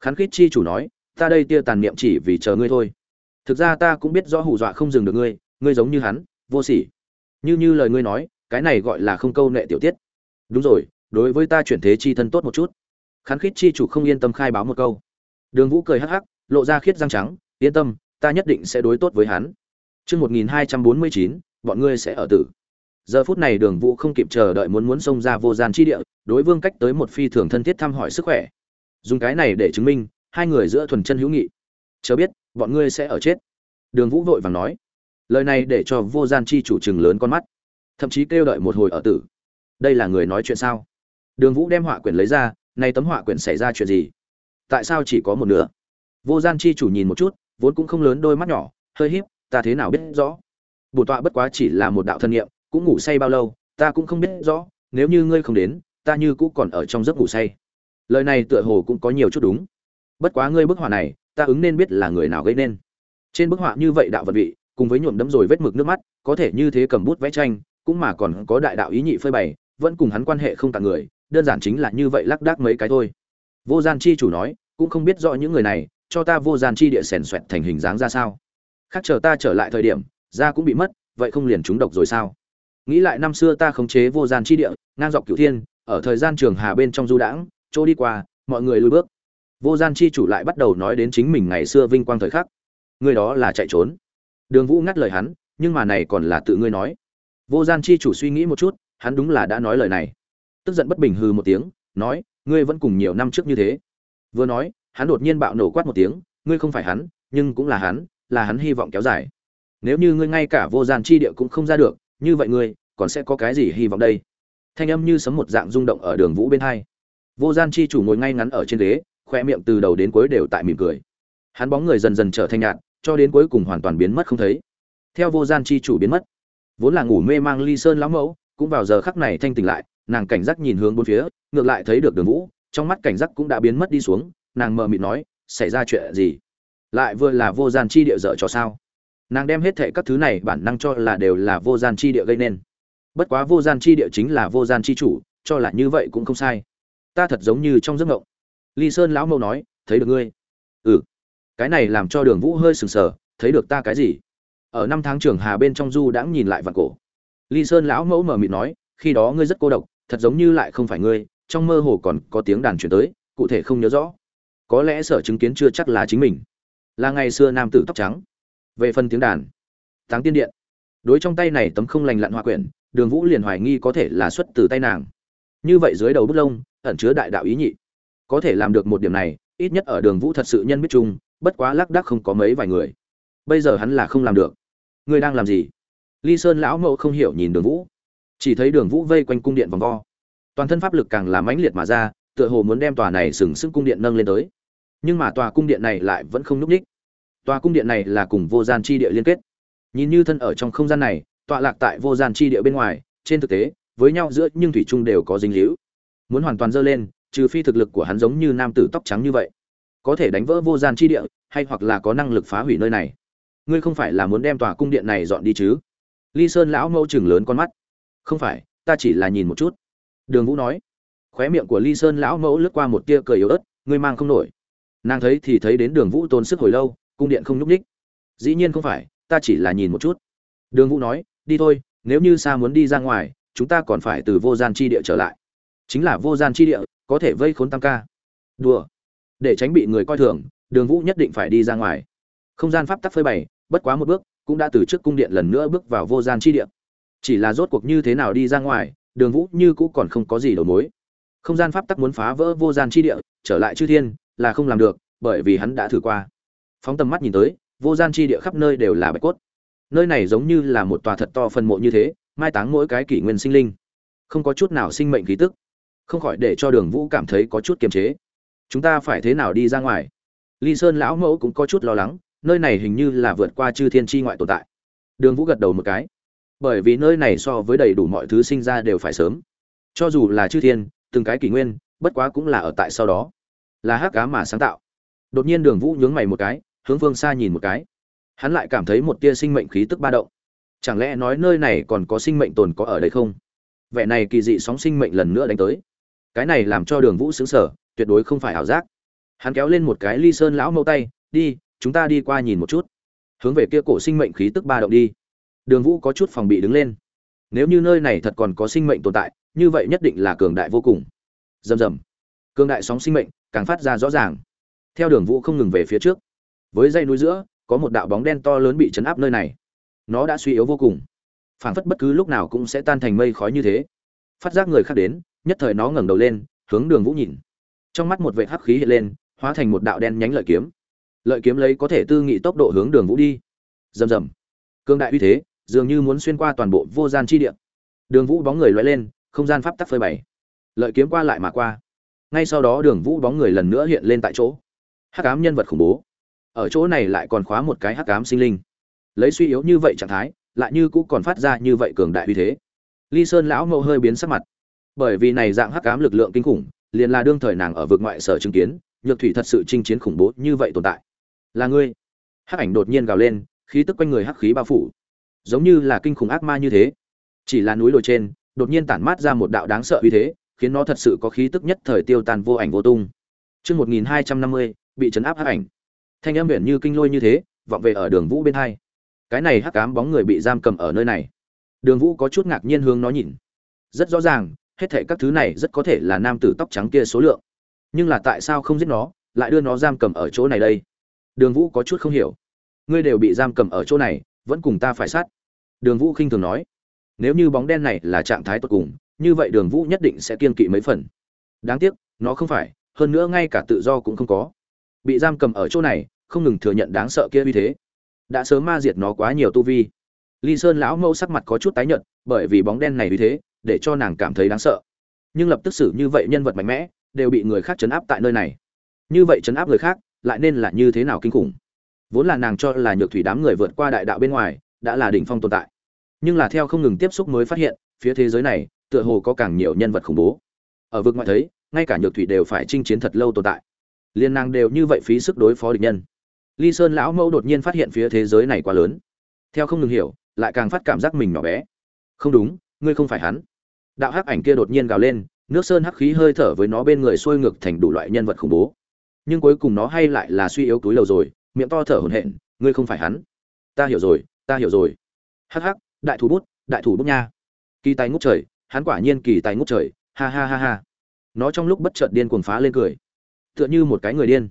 Khán khít chi chủ nói, ta đây tia tàn niệm chỉ vì chờ ngươi thôi thực ra ta cũng biết rõ hù dọa không dừng được ngươi ngươi giống như hắn vô sỉ như như lời ngươi nói cái này gọi là không câu nệ tiểu tiết đúng rồi đối với ta chuyển thế chi thân tốt một chút khán khít chi chủ không yên tâm khai báo một câu đường vũ cười hắc hắc lộ ra khiết răng trắng yên tâm ta nhất định sẽ đối tốt với hắn Trước 1249, bọn ngươi sẽ ở tử. Giờ phút này Đường Vũ không kịp chờ đợi muốn muốn xông ra vô gian chi địa, đối Vương Cách tới một phi thường thân thiết thăm hỏi sức khỏe. Dùng cái này để chứng minh hai người giữa thuần chân hữu nghị. Chờ biết, bọn ngươi sẽ ở chết. Đường Vũ vội vàng nói. Lời này để cho vô gian chi chủ chừng lớn con mắt, thậm chí kêu đợi một hồi ở tử. Đây là người nói chuyện sao? Đường Vũ đem họa quyển lấy ra, nay tấm họa quyển xảy ra chuyện gì? Tại sao chỉ có một nửa? Vô gian chi chủ nhìn một chút, vốn cũng không lớn đôi mắt nhỏ, hơi híp, ta thế nào biết rõ? Bổ tọa bất quá chỉ là một đạo thân niệm, cũng ngủ say bao lâu, ta cũng không biết rõ, nếu như ngươi không đến, ta như cũ còn ở trong giấc ngủ say. Lời này tựa hồ cũng có nhiều chút đúng. Bất quá ngươi bức họa này, ta ứng nên biết là người nào gây nên. Trên bức họa như vậy đạo vật vị, cùng với nhuộm đấm rồi vết mực nước mắt, có thể như thế cầm bút vẽ tranh, cũng mà còn có đại đạo ý nhị phơi bày, vẫn cùng hắn quan hệ không tặng người, đơn giản chính là như vậy lắc đác mấy cái thôi. Vô Gian chi chủ nói, cũng không biết rõ những người này, cho ta vô gian chi địa sèn xoẹt thành hình dáng ra sao. Khác chờ ta trở lại thời điểm, da cũng bị mất, vậy không liền trúng độc rồi sao? Nghĩ lại năm xưa ta khống chế vô gian chi địa, ngang dọc cửu thiên, ở thời gian trường hà bên trong du đãng, chỗ đi qua, mọi người lùi bước. Vô gian chi chủ lại bắt đầu nói đến chính mình ngày xưa vinh quang thời khắc. Người đó là chạy trốn. Đường Vũ ngắt lời hắn, nhưng mà này còn là tự ngươi nói. Vô gian chi chủ suy nghĩ một chút, hắn đúng là đã nói lời này. Tức giận bất bình hừ một tiếng, nói, ngươi vẫn cùng nhiều năm trước như thế. Vừa nói, hắn đột nhiên bạo nổ quát một tiếng, ngươi không phải hắn, nhưng cũng là hắn, là hắn hy vọng kéo dài. Nếu như ngươi ngay cả vô gian chi địa cũng không ra được, như vậy ngươi còn sẽ có cái gì hy vọng đây? Thanh âm như sấm một dạng rung động ở đường vũ bên hai. Vô gian chi chủ ngồi ngay ngắn ở trên ghế, khoe miệng từ đầu đến cuối đều tại mỉm cười. Hắn bóng người dần dần trở thành nhạt, cho đến cuối cùng hoàn toàn biến mất không thấy. Theo vô gian chi chủ biến mất, vốn là ngủ mê mang ly sơn lão mẫu, cũng vào giờ khắc này thanh tỉnh lại, nàng cảnh giác nhìn hướng bốn phía ngược lại thấy được đường vũ trong mắt cảnh giác cũng đã biến mất đi xuống nàng mờ mịt nói xảy ra chuyện gì? Lại vừa là vô gian chi địa dở cho sao? Nàng đem hết thệ các thứ này bản năng cho là đều là vô gian chi địa gây nên. Bất quá vô gian chi địa chính là vô gian chi chủ cho là như vậy cũng không sai. Ta thật giống như trong giấc ngộng ly sơn lão mâu nói, thấy được ngươi. Ừ. Cái này làm cho đường vũ hơi sừng sờ, thấy được ta cái gì? Ở năm tháng trường hà bên trong du đãng nhìn lại vạn cổ. Ly sơn lão mẫu mờ mịt nói, khi đó ngươi rất cô độc, thật giống như lại không phải ngươi, trong mơ hồ còn có tiếng đàn chuyển tới, cụ thể không nhớ rõ. Có lẽ sở chứng kiến chưa chắc là chính mình. Là ngày xưa nam tử tóc trắng. Về phần tiếng đàn, táng tiên điện. Đối trong tay này tấm không lành lặn hoa quyển, đường vũ liền hoài nghi có thể là xuất từ tay nàng. Như vậy dưới đầu bút lông, ẩn chứa đại đạo ý nhị có thể làm được một điểm này, ít nhất ở đường vũ thật sự nhân biết chung, bất quá lác đác không có mấy vài người. Bây giờ hắn là không làm được. Ngươi đang làm gì? Ly sơn lão mẫu không hiểu nhìn đường vũ. Chỉ thấy đường vũ vây quanh cung điện vòng vo. Toàn thân pháp lực càng làm mãnh liệt mà ra, tựa hồ muốn đem tòa này sừng sững cung điện nâng lên tới. Nhưng mà tòa cung điện này lại vẫn không n ú c ních. Tòa cung điện này là cùng vô gian chi địa liên kết. Nhìn như thân ở trong không gian này, tọa lạc tại vô gian chi địa bên ngoài, trên thực tế, với nhau giữa nhưng thủy trung đều có dính líu. Muốn hoàn toàn dơ lên trừ phi thực lực của hắn giống như nam tử tóc trắng như vậy. Có thể đánh vỡ vô gian chi địa, hay hoặc là có năng lực phá hủy nơi này. Ngươi không phải là muốn đem tòa cung điện này dọn đi chứ? Ly sơn lão mẫu chừng lớn con mắt. Không phải, ta chỉ là nhìn một chút. Đường vũ nói. Khóe miệng của ly sơn lão mẫu lướt qua một tia cười yếu ớt, ngươi mang không nổi. Nàng thấy thì thấy đến đường vũ tôn sức hồi lâu, cung điện không nhúc ních dĩ nhiên không phải, ta chỉ là nhìn một chút. Đường vũ nói, đi thôi, nếu như xa muốn đi ra ngoài, chúng ta còn phải từ vô gian chi địa trở lại. Chính là vô gian chi địa có thể vây khốn tam ca. Đùa. Để tránh bị người coi thường, đường vũ nhất định phải đi ra ngoài. Không gian pháp tắc phơi bày, bất quá một bước, cũng đã từ trước cung điện lần nữa bước vào vô gian chi địa. Chỉ là rốt cuộc như thế nào đi ra ngoài, đường vũ như cũ còn không có gì đầu mối. Không gian pháp tắc muốn phá vỡ vô gian chi địa, trở lại chư thiên, là không làm được, bởi vì hắn đã thử qua. Phóng tầm mắt nhìn tới, vô gian chi địa khắp nơi đều là bạch cốt. Nơi này giống như là một tòa thật to phân mộ như thế, mai táng mỗi cái kỷ nguyên sinh linh. Không có chút nào sinh mệnh khí tức không khỏi để cho đường vũ cảm thấy có chút kiềm chế. Chúng ta phải thế nào đi ra ngoài? Ly sơn lão mẫu cũng có chút lo lắng, nơi này hình như là vượt qua chư thiên tri ngoại tồn tại. Đường vũ gật đầu một cái. Bởi vì nơi này so với đầy đủ mọi thứ sinh ra đều phải sớm. Cho dù là chư thiên, từng cái kỷ nguyên, bất quá cũng là ở tại sau đó. Là hát cá mà sáng tạo. Đột nhiên đường vũ nhướng mày một cái, hướng phương xa nhìn một cái. Hắn lại cảm thấy một tia sinh mệnh khí tức ba động. Chẳng lẽ nói nơi này còn có sinh mệnh tồn có ở đây không? Vẻ này kỳ dị sóng sinh mệnh lần nữa đánh tới cái này làm cho đường vũ xứng sở tuyệt đối không phải ảo giác. Hắn kéo lên một cái ly sơn lão mâu tay, đi, chúng ta đi qua nhìn một chút. Hướng về kia cổ sinh mệnh khí tức ba động đi. Đường vũ có chút phòng bị đứng lên. Nếu như nơi này thật còn có sinh mệnh tồn tại, như vậy nhất định là cường đại vô cùng. Rầm rầm. Cường đại sóng sinh mệnh càng phát ra rõ ràng. Theo đường vũ không ngừng về phía trước. Với dây núi giữa, có một đạo bóng đen to lớn bị chấn áp nơi này. Nó đã suy yếu vô cùng. Phảng phất bất cứ lúc nào cũng sẽ tan thành mây khói như thế. Phát giác người khác đến nhất thời nó ngẩng đầu lên, hướng đường vũ nhìn. Trong mắt một vệ hắc khí hiện lên, hóa thành một đạo đen nhánh lợi kiếm. Lợi kiếm lấy có thể tư nghị tốc độ hướng đường vũ đi. Rầm rầm. Cương đại uy thế, dường như muốn xuyên qua toàn bộ vô gian chi địa. Đường vũ bóng người loay lên, không gian pháp tắc phơi bày. Lợi kiếm qua lại mà qua. Ngay sau đó đường vũ bóng người lần nữa hiện lên tại chỗ. Hắc ám nhân vật khủng bố. Ở chỗ này lại còn khóa một cái hắc ám sinh linh. Lấy suy yếu như vậy trạng thái, lại như cũng còn phát ra như vậy cường đại uy thế. Ly sơn lão mẫu hơi biến sắc mặt bởi vì này dạng hắc ám lực lượng kinh khủng liền là đương thời nàng ở vực ngoại sở chứng kiến nhược thủy thật sự chinh chiến khủng bố như vậy tồn tại là ngươi hắc ảnh đột nhiên gào lên khí tức quanh người hắc khí bao phủ giống như là kinh khủng ác ma như thế chỉ là núi đồi trên đột nhiên tản mát ra một đạo đáng sợ uy thế khiến nó thật sự có khí tức nhất thời tiêu tan vô ảnh vô tung chân một nghìn hai trăm năm mươi bị chấn áp hắc ảnh. Thanh âm biển như kinh lôi như thế, vọng về ở đường vũ bên hai. Cái này hắc ám bóng người bị giam cầm ở nơi này. Đường vũ có chút ngạc nhiên hướng nó nhìn. Rất rõ ràng, hết thảy các thứ này rất có thể là nam tử tóc trắng kia số lượng. Nhưng là tại sao không giết nó, lại đưa nó giam cầm ở chỗ này đây? Đường Vũ có chút không hiểu. Ngươi đều bị giam cầm ở chỗ này, vẫn cùng ta phải sát đường vũ khinh thường nói nếu như bóng đen này là trạng thái tốt cùng như vậy đường vũ nhất định sẽ kiên kỵ mấy phần đáng tiếc nó không phải hơn nữa ngay cả tự do cũng không có bị giam cầm ở chỗ này không ngừng thừa nhận đáng sợ kia uy thế đã sớm ma diệt nó quá nhiều tu vi ly sơn lão mâu sắc mặt có chút tái nhợt bởi vì bóng đen này uy thế để cho nàng cảm thấy đáng sợ. Nhưng lập tức xử như vậy nhân vật mạnh mẽ, đều bị người khác chấn áp tại nơi này. Như vậy chấn áp người khác, lại nên là như thế nào kinh khủng? Vốn là nàng cho là nhược thủy đám người vượt qua đại đạo bên ngoài, đã là đỉnh phong tồn tại. Nhưng là theo không ngừng tiếp xúc mới phát hiện, phía thế giới này, tựa hồ có càng nhiều nhân vật khủng bố. Ở vực ngoại thấy, ngay cả nhược thủy đều phải chinh chiến thật lâu tồn tại. Liên nàng đều như vậy phí sức đối phó địch nhân. Ly sơn lão mẫu đột nhiên phát hiện phía thế giới này quá lớn. Theo không ngừng hiểu, lại càng phát cảm giác mình nhỏ bé. Không đúng, ngươi không phải hắn đạo hắc ảnh kia đột nhiên gào lên, nước sơn hắc khí hơi thở với nó bên người xuôi ngược thành đủ loại nhân vật khủng bố. Nhưng cuối cùng nó hay lại là suy yếu túi lầu rồi, miệng to thở hổn hển, ngươi không phải hắn. Ta hiểu rồi, ta hiểu rồi. Hắc hắc, đại thủ bút, đại thủ bút nha. Kỳ tài ngút trời, hắn quả nhiên kỳ tài ngút trời, ha ha ha ha. Nó trong lúc bất chợt điên cuồng phá lên cười. Tựa như một cái người điên.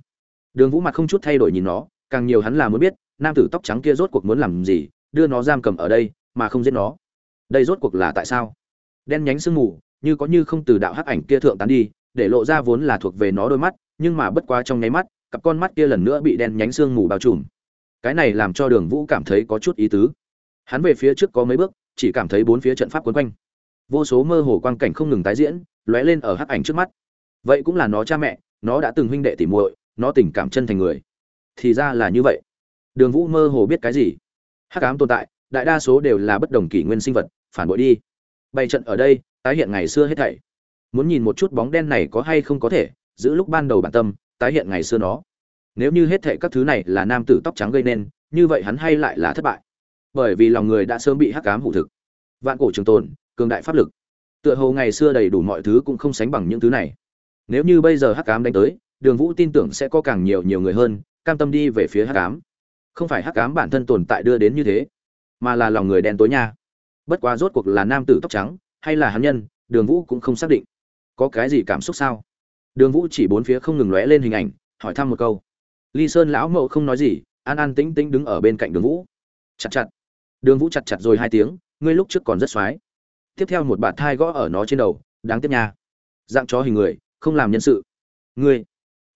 Đường vũ mặt không chút thay đổi nhìn nó, càng nhiều hắn là muốn biết, nam tử tóc trắng kia rốt cuộc muốn làm gì, đưa nó giam cầm ở đây, mà không giết nó. Đây rốt cuộc là tại sao? Đen nhánh sương mù, như có như không từ đạo hắc ảnh kia thượng tán đi, để lộ ra vốn là thuộc về nó đôi mắt, nhưng mà bất quá trong nháy mắt, cặp con mắt kia lần nữa bị đen nhánh sương mù bao trùm. Cái này làm cho đường vũ cảm thấy có chút ý tứ. Hắn về phía trước có mấy bước, chỉ cảm thấy bốn phía trận pháp quấn quanh. Vô số mơ hồ quang cảnh không ngừng tái diễn, lóe lên ở hắc ảnh trước mắt. Vậy cũng là nó cha mẹ, nó đã từng huynh đệ tỉ muội, nó tình cảm chân thành người. Thì ra là như vậy. Đường vũ mơ hồ biết cái gì? Hắc ám tồn tại, đại đa số đều là bất đồng kỷ nguyên sinh vật, phản bội đi bày trận ở đây, tái hiện ngày xưa hết thảy. Muốn nhìn một chút bóng đen này có hay không có thể giữ lúc ban đầu bản tâm, tái hiện ngày xưa nó. Nếu như hết thảy các thứ này là nam tử tóc trắng gây nên, như vậy hắn hay lại là thất bại. Bởi vì lòng người đã sớm bị hắc ám hủ thực. Vạn cổ trường tồn, cường đại pháp lực. Tựa hồ ngày xưa đầy đủ mọi thứ cũng không sánh bằng những thứ này. Nếu như bây giờ hắc ám đánh tới, đường vũ tin tưởng sẽ có càng nhiều nhiều người hơn, cam tâm đi về phía hắc ám. Không phải hắc ám bản thân tồn tại đưa đến như thế, mà là lòng người đen tối nha bất quá rốt cuộc là nam tử tóc trắng, hay là hắn nhân, đường vũ cũng không xác định. Có cái gì cảm xúc sao? Đường vũ chỉ bốn phía không ngừng lóe lên hình ảnh, hỏi thăm một câu. Ly sơn lão mậu không nói gì, an an tĩnh tĩnh đứng ở bên cạnh đường vũ. Chặt chặt. Đường vũ chặt chặt rồi hai tiếng, ngươi lúc trước còn rất x o á i tiếp theo một bạt thai gõ ở nó trên đầu, đáng tiếc nha. Dạng chó hình người, không làm nhân sự. Ngươi.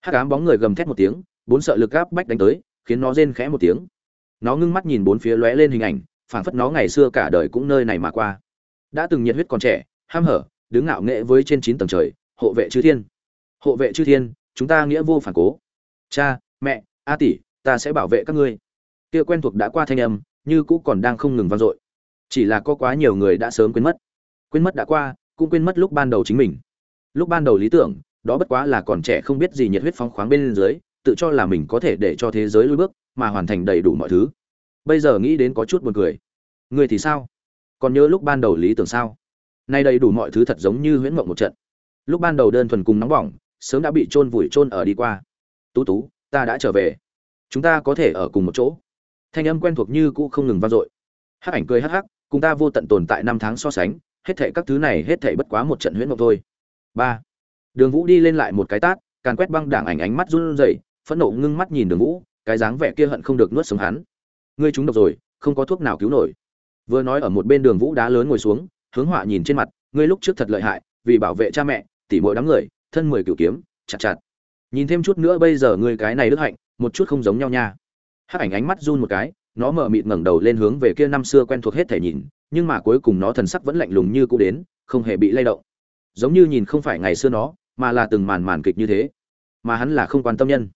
Hát cám bóng người gầm thét một tiếng, bốn sợ lực gáp bách đánh tới, khiến nó rên khẽ một tiếng. Nó ngưng mắt nhìn bốn phía lóe lên hình ảnh phảng phất nó ngày xưa cả đời cũng nơi này mà qua. Đã từng nhiệt huyết còn trẻ, ham hở, đứng ngạo nghệ với trên chín tầng trời, hộ vệ chư thiên. Hộ vệ chư thiên, chúng ta nghĩa vô phản cố. Cha, mẹ, a tỷ, ta sẽ bảo vệ các ngươi. Kia quen thuộc đã qua thanh âm, như cũ còn đang không ngừng vang dội. Chỉ là có quá nhiều người đã sớm quên mất. Quên mất đã qua, cũng quên mất lúc ban đầu chính mình. Lúc ban đầu lý tưởng, đó bất quá là còn trẻ không biết gì nhiệt huyết phóng khoáng bên dưới, tự cho là mình có thể để cho thế giới lui bước, mà hoàn thành đầy đủ mọi thứ bây giờ nghĩ đến có chút buồn cười. Người thì sao? Còn nhớ lúc ban đầu lý tưởng sao? Nay đầy đủ mọi thứ thật giống như huyễn mộng một trận. Lúc ban đầu đơn thuần cùng nóng bỏng, sớm đã bị chôn vùi chôn ở đi qua. Tú tú, ta đã trở về. Chúng ta có thể ở cùng một chỗ. Thanh âm quen thuộc như cũ không ngừng vang dội. Hắc ảnh cười hắc hắc, cùng ta vô tận tồn tại năm tháng so sánh, hết thảy các thứ này hết thảy bất quá một trận huyễn mộng thôi. Ba. Đường vũ đi lên lại một cái tát, càn quét băng đảng ảnh ánh mắt run rẩy, phẫn nộ ngưng mắt nhìn đường vũ, cái dáng vẻ kia hận không được nuốt sống hắn ngươi trúng độc rồi, không có thuốc nào cứu nổi. Vừa nói ở một bên đường vũ đá lớn ngồi xuống, hướng họa nhìn trên mặt, ngươi lúc trước thật lợi hại, vì bảo vệ cha mẹ, tỉ mỗi đám người, thân mười cửu kiếm, chặt chặt. Nhìn thêm chút nữa bây giờ ngươi cái này đức hạnh, một chút không giống nhau nha. Hắc ảnh ánh mắt run một cái, nó mở mịt ngẩng đầu lên hướng về kia năm xưa quen thuộc hết thể nhìn, nhưng mà cuối cùng nó thần sắc vẫn lạnh lùng như cũ đến, không hề bị lay động. Giống như nhìn không phải ngày xưa nó, mà là từng màn màn kịch như thế. Mà hắn là không quan tâm nhân.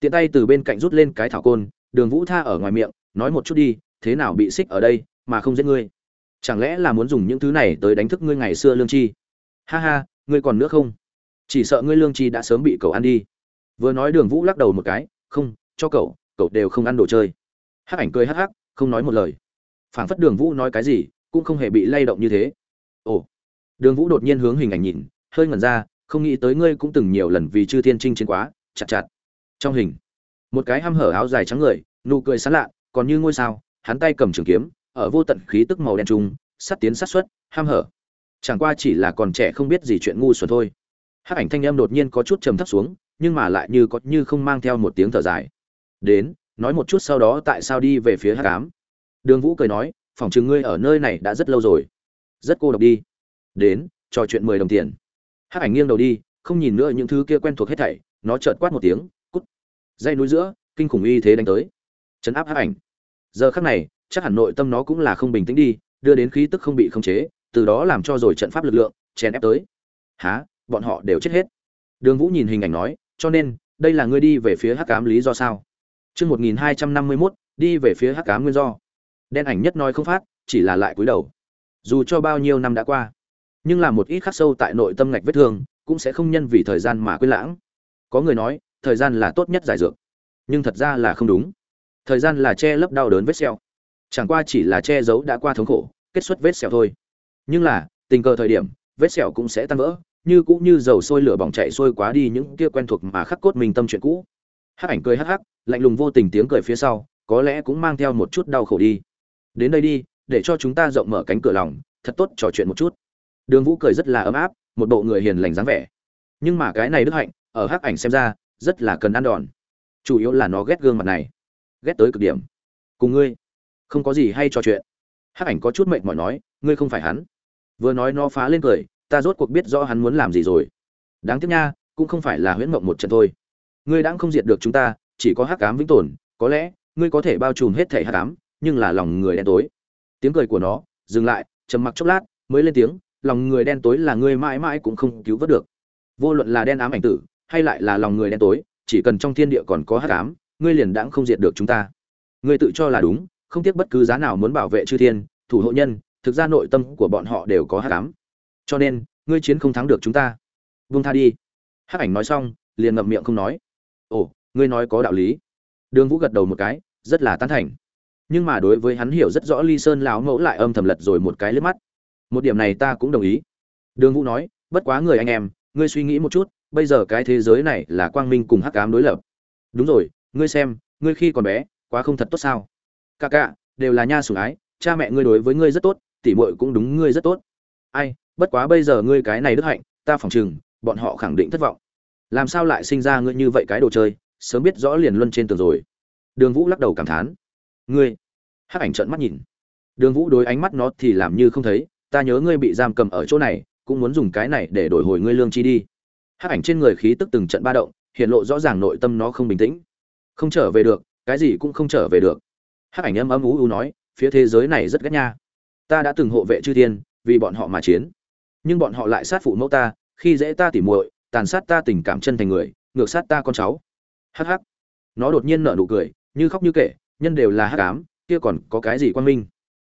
Tiện tay từ bên cạnh rút lên cái thảo côn, đường vũ tha ở ngoài miệng nói một chút đi, thế nào bị xích ở đây mà không giết ngươi? Chẳng lẽ là muốn dùng những thứ này tới đánh thức ngươi ngày xưa lương chi? Ha ha, ngươi còn nữa không? Chỉ sợ ngươi lương chi đã sớm bị cậu ăn đi. Vừa nói đường vũ lắc đầu một cái, không, cho cậu cậu đều không ăn đồ chơi. Hắc ảnh cười hắc hắc, không nói một lời. Phảng phất đường vũ nói cái gì, cũng không hề bị lay động như thế. Ồ. Đường vũ đột nhiên hướng hình ảnh nhìn, hơi ngẩn ra, không nghĩ tới ngươi cũng từng nhiều lần vì chư thiên trinh chiến quá, chặt chặt. Trong hình, một cái hăm hở áo dài trắng người, nụ cười sán lạ còn như ngôi sao, hắn tay cầm trường kiếm, ở vô tận khí tức màu đen trung sắt tiến sát xuất, ham hở. Chẳng qua chỉ là còn trẻ không biết gì chuyện ngu xuẩn thôi. Hắc ảnh thanh âm đột nhiên có chút trầm thấp xuống, nhưng mà lại như có như không mang theo một tiếng thở dài. Đến, nói một chút sau đó tại sao đi về phía hắc ám? Đường vũ cười nói, phòng trường ngươi ở nơi này đã rất lâu rồi. Rất cô độc đi. Đến, trò chuyện mười đồng tiền. Hắc ảnh nghiêng đầu đi, không nhìn nữa những thứ kia quen thuộc hết thảy, nó chợt quát một tiếng, cút. Dây núi giữa, kinh khủng uy thế đánh tới chấn áp hắc ảnh. Giờ khắc này chắc hẳn nội tâm nó cũng là không bình tĩnh đi đưa đến khí tức không bị khống chế từ đó làm cho rồi trận pháp lực lượng chèn ép tới. Há bọn họ đều chết hết. Đường vũ nhìn hình ảnh nói cho nên đây là ngươi đi về phía hắc ám lý do sao? Chương 1251, đi về phía hắc ám nguyên do. Đen ảnh nhất nói không phát, chỉ là lại cúi đầu. Dù cho bao nhiêu năm đã qua, nhưng là một ít khắc sâu tại nội tâm ngạch vết thương cũng sẽ không nhân vì thời gian mà quên lãng. Có người nói thời gian là tốt nhất giải dược nhưng thật ra là không đúng thời gian là che lấp đau đớn vết sẹo. Chẳng qua chỉ là che giấu đã qua thống khổ, kết xuất vết sẹo thôi. Nhưng là, tình cờ thời điểm, vết sẹo cũng sẽ tan vỡ, như cũng như dầu sôi lửa bỏng chạy sôi quá đi những kia quen thuộc mà khắc cốt mình tâm chuyện cũ. Hắc ảnh cười hắc hắc, lạnh lùng vô tình tiếng cười phía sau, có lẽ cũng mang theo một chút đau khổ đi. Đến đây đi, để cho chúng ta rộng mở cánh cửa lòng, thật tốt trò chuyện một chút. Đường vũ cười rất là ấm áp, một bộ người hiền lành dáng vẻ. Nhưng mà cái này đức hạnh, ở hắc ảnh xem ra, rất là cần ăn đòn. Chủ yếu là nó ghét gương mặt này ghét tới cực điểm. Cùng ngươi, không có gì hay trò chuyện. Hắc ảnh có chút mệt mỏi nói, ngươi không phải hắn. Vừa nói nó phá lên cười, ta rốt cuộc biết rõ hắn muốn làm gì rồi. Đáng tiếc nha, cũng không phải là huyễn mộng một trận thôi. Ngươi đã không diệt được chúng ta, chỉ có hắc ám vĩnh tồn, có lẽ, ngươi có thể bao trùm hết thể hắc ám, nhưng là lòng người đen tối. Tiếng cười của nó, dừng lại, trầm mặc chốc lát, mới lên tiếng, lòng người đen tối là ngươi mãi mãi cũng không cứu vớt được. Vô luận là đen ám ảnh tử, hay lại là lòng người đen tối, chỉ cần trong thiên địa còn có hắc ám ngươi liền đãng không diệt được chúng ta. Ngươi tự cho là đúng, không tiếc bất cứ giá nào muốn bảo vệ chư thiên, thủ hộ nhân, thực ra nội tâm của bọn họ đều có hắc ám. Cho nên, ngươi chiến không thắng được chúng ta. Vung tha đi. Hắc ảnh nói xong, liền ngậm miệng không nói. Ồ, ngươi nói có đạo lý. Đường vũ gật đầu một cái, rất là tán thành. Nhưng mà đối với hắn hiểu rất rõ ly sơn lão mẫu lại âm thầm lật rồi một cái lướt mắt. Một điểm này ta cũng đồng ý. Đường vũ nói, bất quá người anh em, ngươi suy nghĩ một chút, bây giờ cái thế giới này là quang minh cùng hắc ám đối lập. Đúng rồi ngươi xem, ngươi khi còn bé, quá không thật tốt sao? Cả cả đều là nha sủng ái, cha mẹ ngươi đối với ngươi rất tốt tỉ muội cũng đúng ngươi rất tốt. Ai, bất quá bây giờ ngươi cái này đức hạnh, ta phỏng chừng, bọn họ khẳng định thất vọng. Làm sao lại sinh ra ngươi như vậy cái đồ chơi, sớm biết rõ liền luân trên tường rồi. Đường vũ lắc đầu cảm thán. Ngươi, hắc ảnh trợn mắt nhìn. Đường vũ đối ánh mắt nó thì làm như không thấy, ta nhớ ngươi bị giam cầm ở chỗ này, cũng muốn dùng cái này để đổi hồi ngươi lương chi đi. Hắc ảnh trên người khí tức từng trận ba động, hiện lộ rõ ràng nội tâm nó không bình tĩnh không trở về được, cái gì cũng không trở về được. Hắc ảnh âm âm ú ú nói, phía thế giới này rất ghét nha. Ta đã từng hộ vệ chư thiên, vì bọn họ mà chiến. Nhưng bọn họ lại sát phụ mẫu ta, khi dễ ta tỉ muội, tàn sát ta tình cảm chân thành người, ngược sát ta con cháu. Hắc hắc. Nó đột nhiên nở nụ cười, như khóc như kể, nhân đều là hắc ám, kia còn có cái gì quan minh?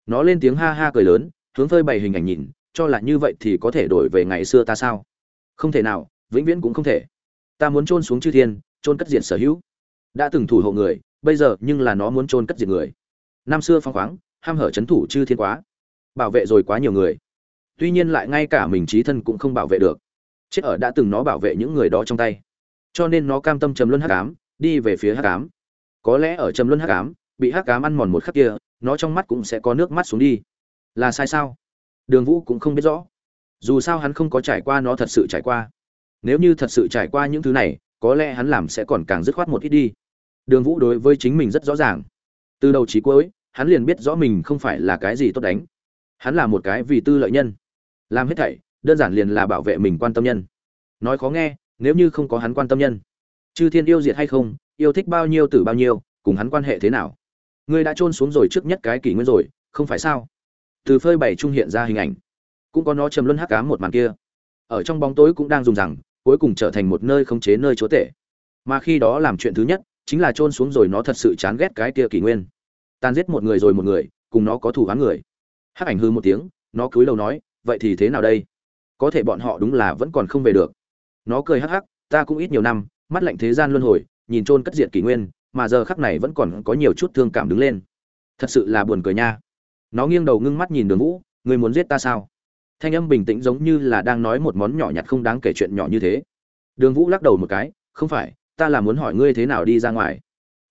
Nó lên tiếng ha ha cười lớn, hướng phơi bày hình ảnh nhìn, cho là như vậy thì có thể đổi về ngày xưa ta sao? Không thể nào, vĩnh viễn cũng không thể. Ta muốn trôn xuống chư thiên trôn cất diện sở hữu đã từng thủ hộ người, bây giờ nhưng là nó muốn trôn cất diệt người. Năm xưa phong khoáng, ham hở chấn thủ chư thiên quá, bảo vệ rồi quá nhiều người. Tuy nhiên lại ngay cả mình trí thân cũng không bảo vệ được. Chết ở đã từng nó bảo vệ những người đó trong tay. Cho nên nó cam tâm trầm luân hắc ám, đi về phía hắc ám. Có lẽ ở trầm luân hắc ám, bị hắc ám ăn mòn một khắc kia, nó trong mắt cũng sẽ có nước mắt xuống đi. Là sai sao? Đường vũ cũng không biết rõ. Dù sao hắn không có trải qua nó thật sự trải qua. Nếu như thật sự trải qua những thứ này, có lẽ hắn làm sẽ còn càng dứt khoát một ít đi đường vũ đối với chính mình rất rõ ràng. Từ đầu chí cuối, hắn liền biết rõ mình không phải là cái gì tốt đánh. Hắn là một cái vì tư lợi nhân. Làm hết thảy, đơn giản liền là bảo vệ mình quan tâm nhân. Nói khó nghe, nếu như không có hắn quan tâm nhân, chư thiên yêu diệt hay không, yêu thích bao nhiêu từ bao nhiêu, cùng hắn quan hệ thế nào? Ngươi đã trôn xuống rồi trước nhất cái kỷ nguyên rồi, không phải sao? Từ phơi bày trung hiện ra hình ảnh. Cũng có nó trầm luân hắc ám một màn kia. Ở trong bóng tối cũng đang dùng rằng, cuối cùng trở thành một nơi khống chế nơi chúa tể. Mà khi đó làm chuyện thứ nhất chính là trôn xuống rồi nó thật sự chán ghét cái kia kỷ nguyên. Tan giết một người rồi một người, cùng nó có thủ án người. Hắc ảnh hư một tiếng, nó cúi đầu nói, vậy thì thế nào đây? Có thể bọn họ đúng là vẫn còn không về được. Nó cười hắc hắc, ta cũng ít nhiều năm, mắt lạnh thế gian luân hồi, nhìn trôn cất diệt kỷ nguyên, mà giờ khắc này vẫn còn có nhiều chút thương cảm đứng lên. Thật sự là buồn cười nha. Nó nghiêng đầu ngưng mắt nhìn đường vũ, ngươi muốn giết ta sao? Thanh âm bình tĩnh giống như là đang nói một món nhỏ nhặt không đáng kể chuyện nhỏ như thế. Đường vũ lắc đầu một cái, không phải ta là muốn hỏi ngươi thế nào đi ra ngoài.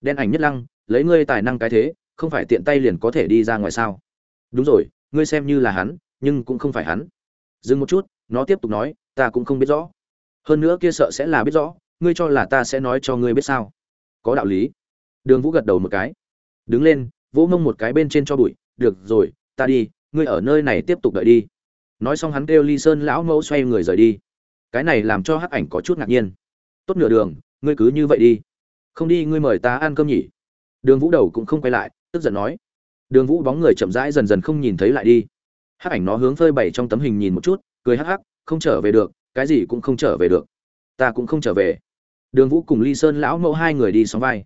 Đen ảnh nhất lăng, lấy ngươi tài năng cái thế, không phải tiện tay liền có thể đi ra ngoài sao? Đúng rồi, ngươi xem như là hắn, nhưng cũng không phải hắn. Dừng một chút, nó tiếp tục nói, ta cũng không biết rõ. Hơn nữa kia sợ sẽ là biết rõ, ngươi cho là ta sẽ nói cho ngươi biết sao? Có đạo lý. Đường vũ gật đầu một cái. Đứng lên, vỗ mông một cái bên trên cho bụi. Được rồi, ta đi, ngươi ở nơi này tiếp tục đợi đi. Nói xong hắn kêu ly sơn lão mẫu xoay người rời đi. Cái này làm cho hắc ảnh có chút ngạc nhiên. Tốt nửa đường ngươi cứ như vậy đi. Không đi, ngươi mời ta ăn cơm nhỉ? Đường vũ đầu cũng không quay lại, tức giận nói. Đường vũ bóng người chậm rãi dần dần không nhìn thấy lại đi. Hắc ảnh nó hướng phơi bày trong tấm hình nhìn một chút, cười hắc hắc, không trở về được, cái gì cũng không trở về được. Ta cũng không trở về. Đường vũ cùng ly sơn lão mẫu hai người đi xóm vai.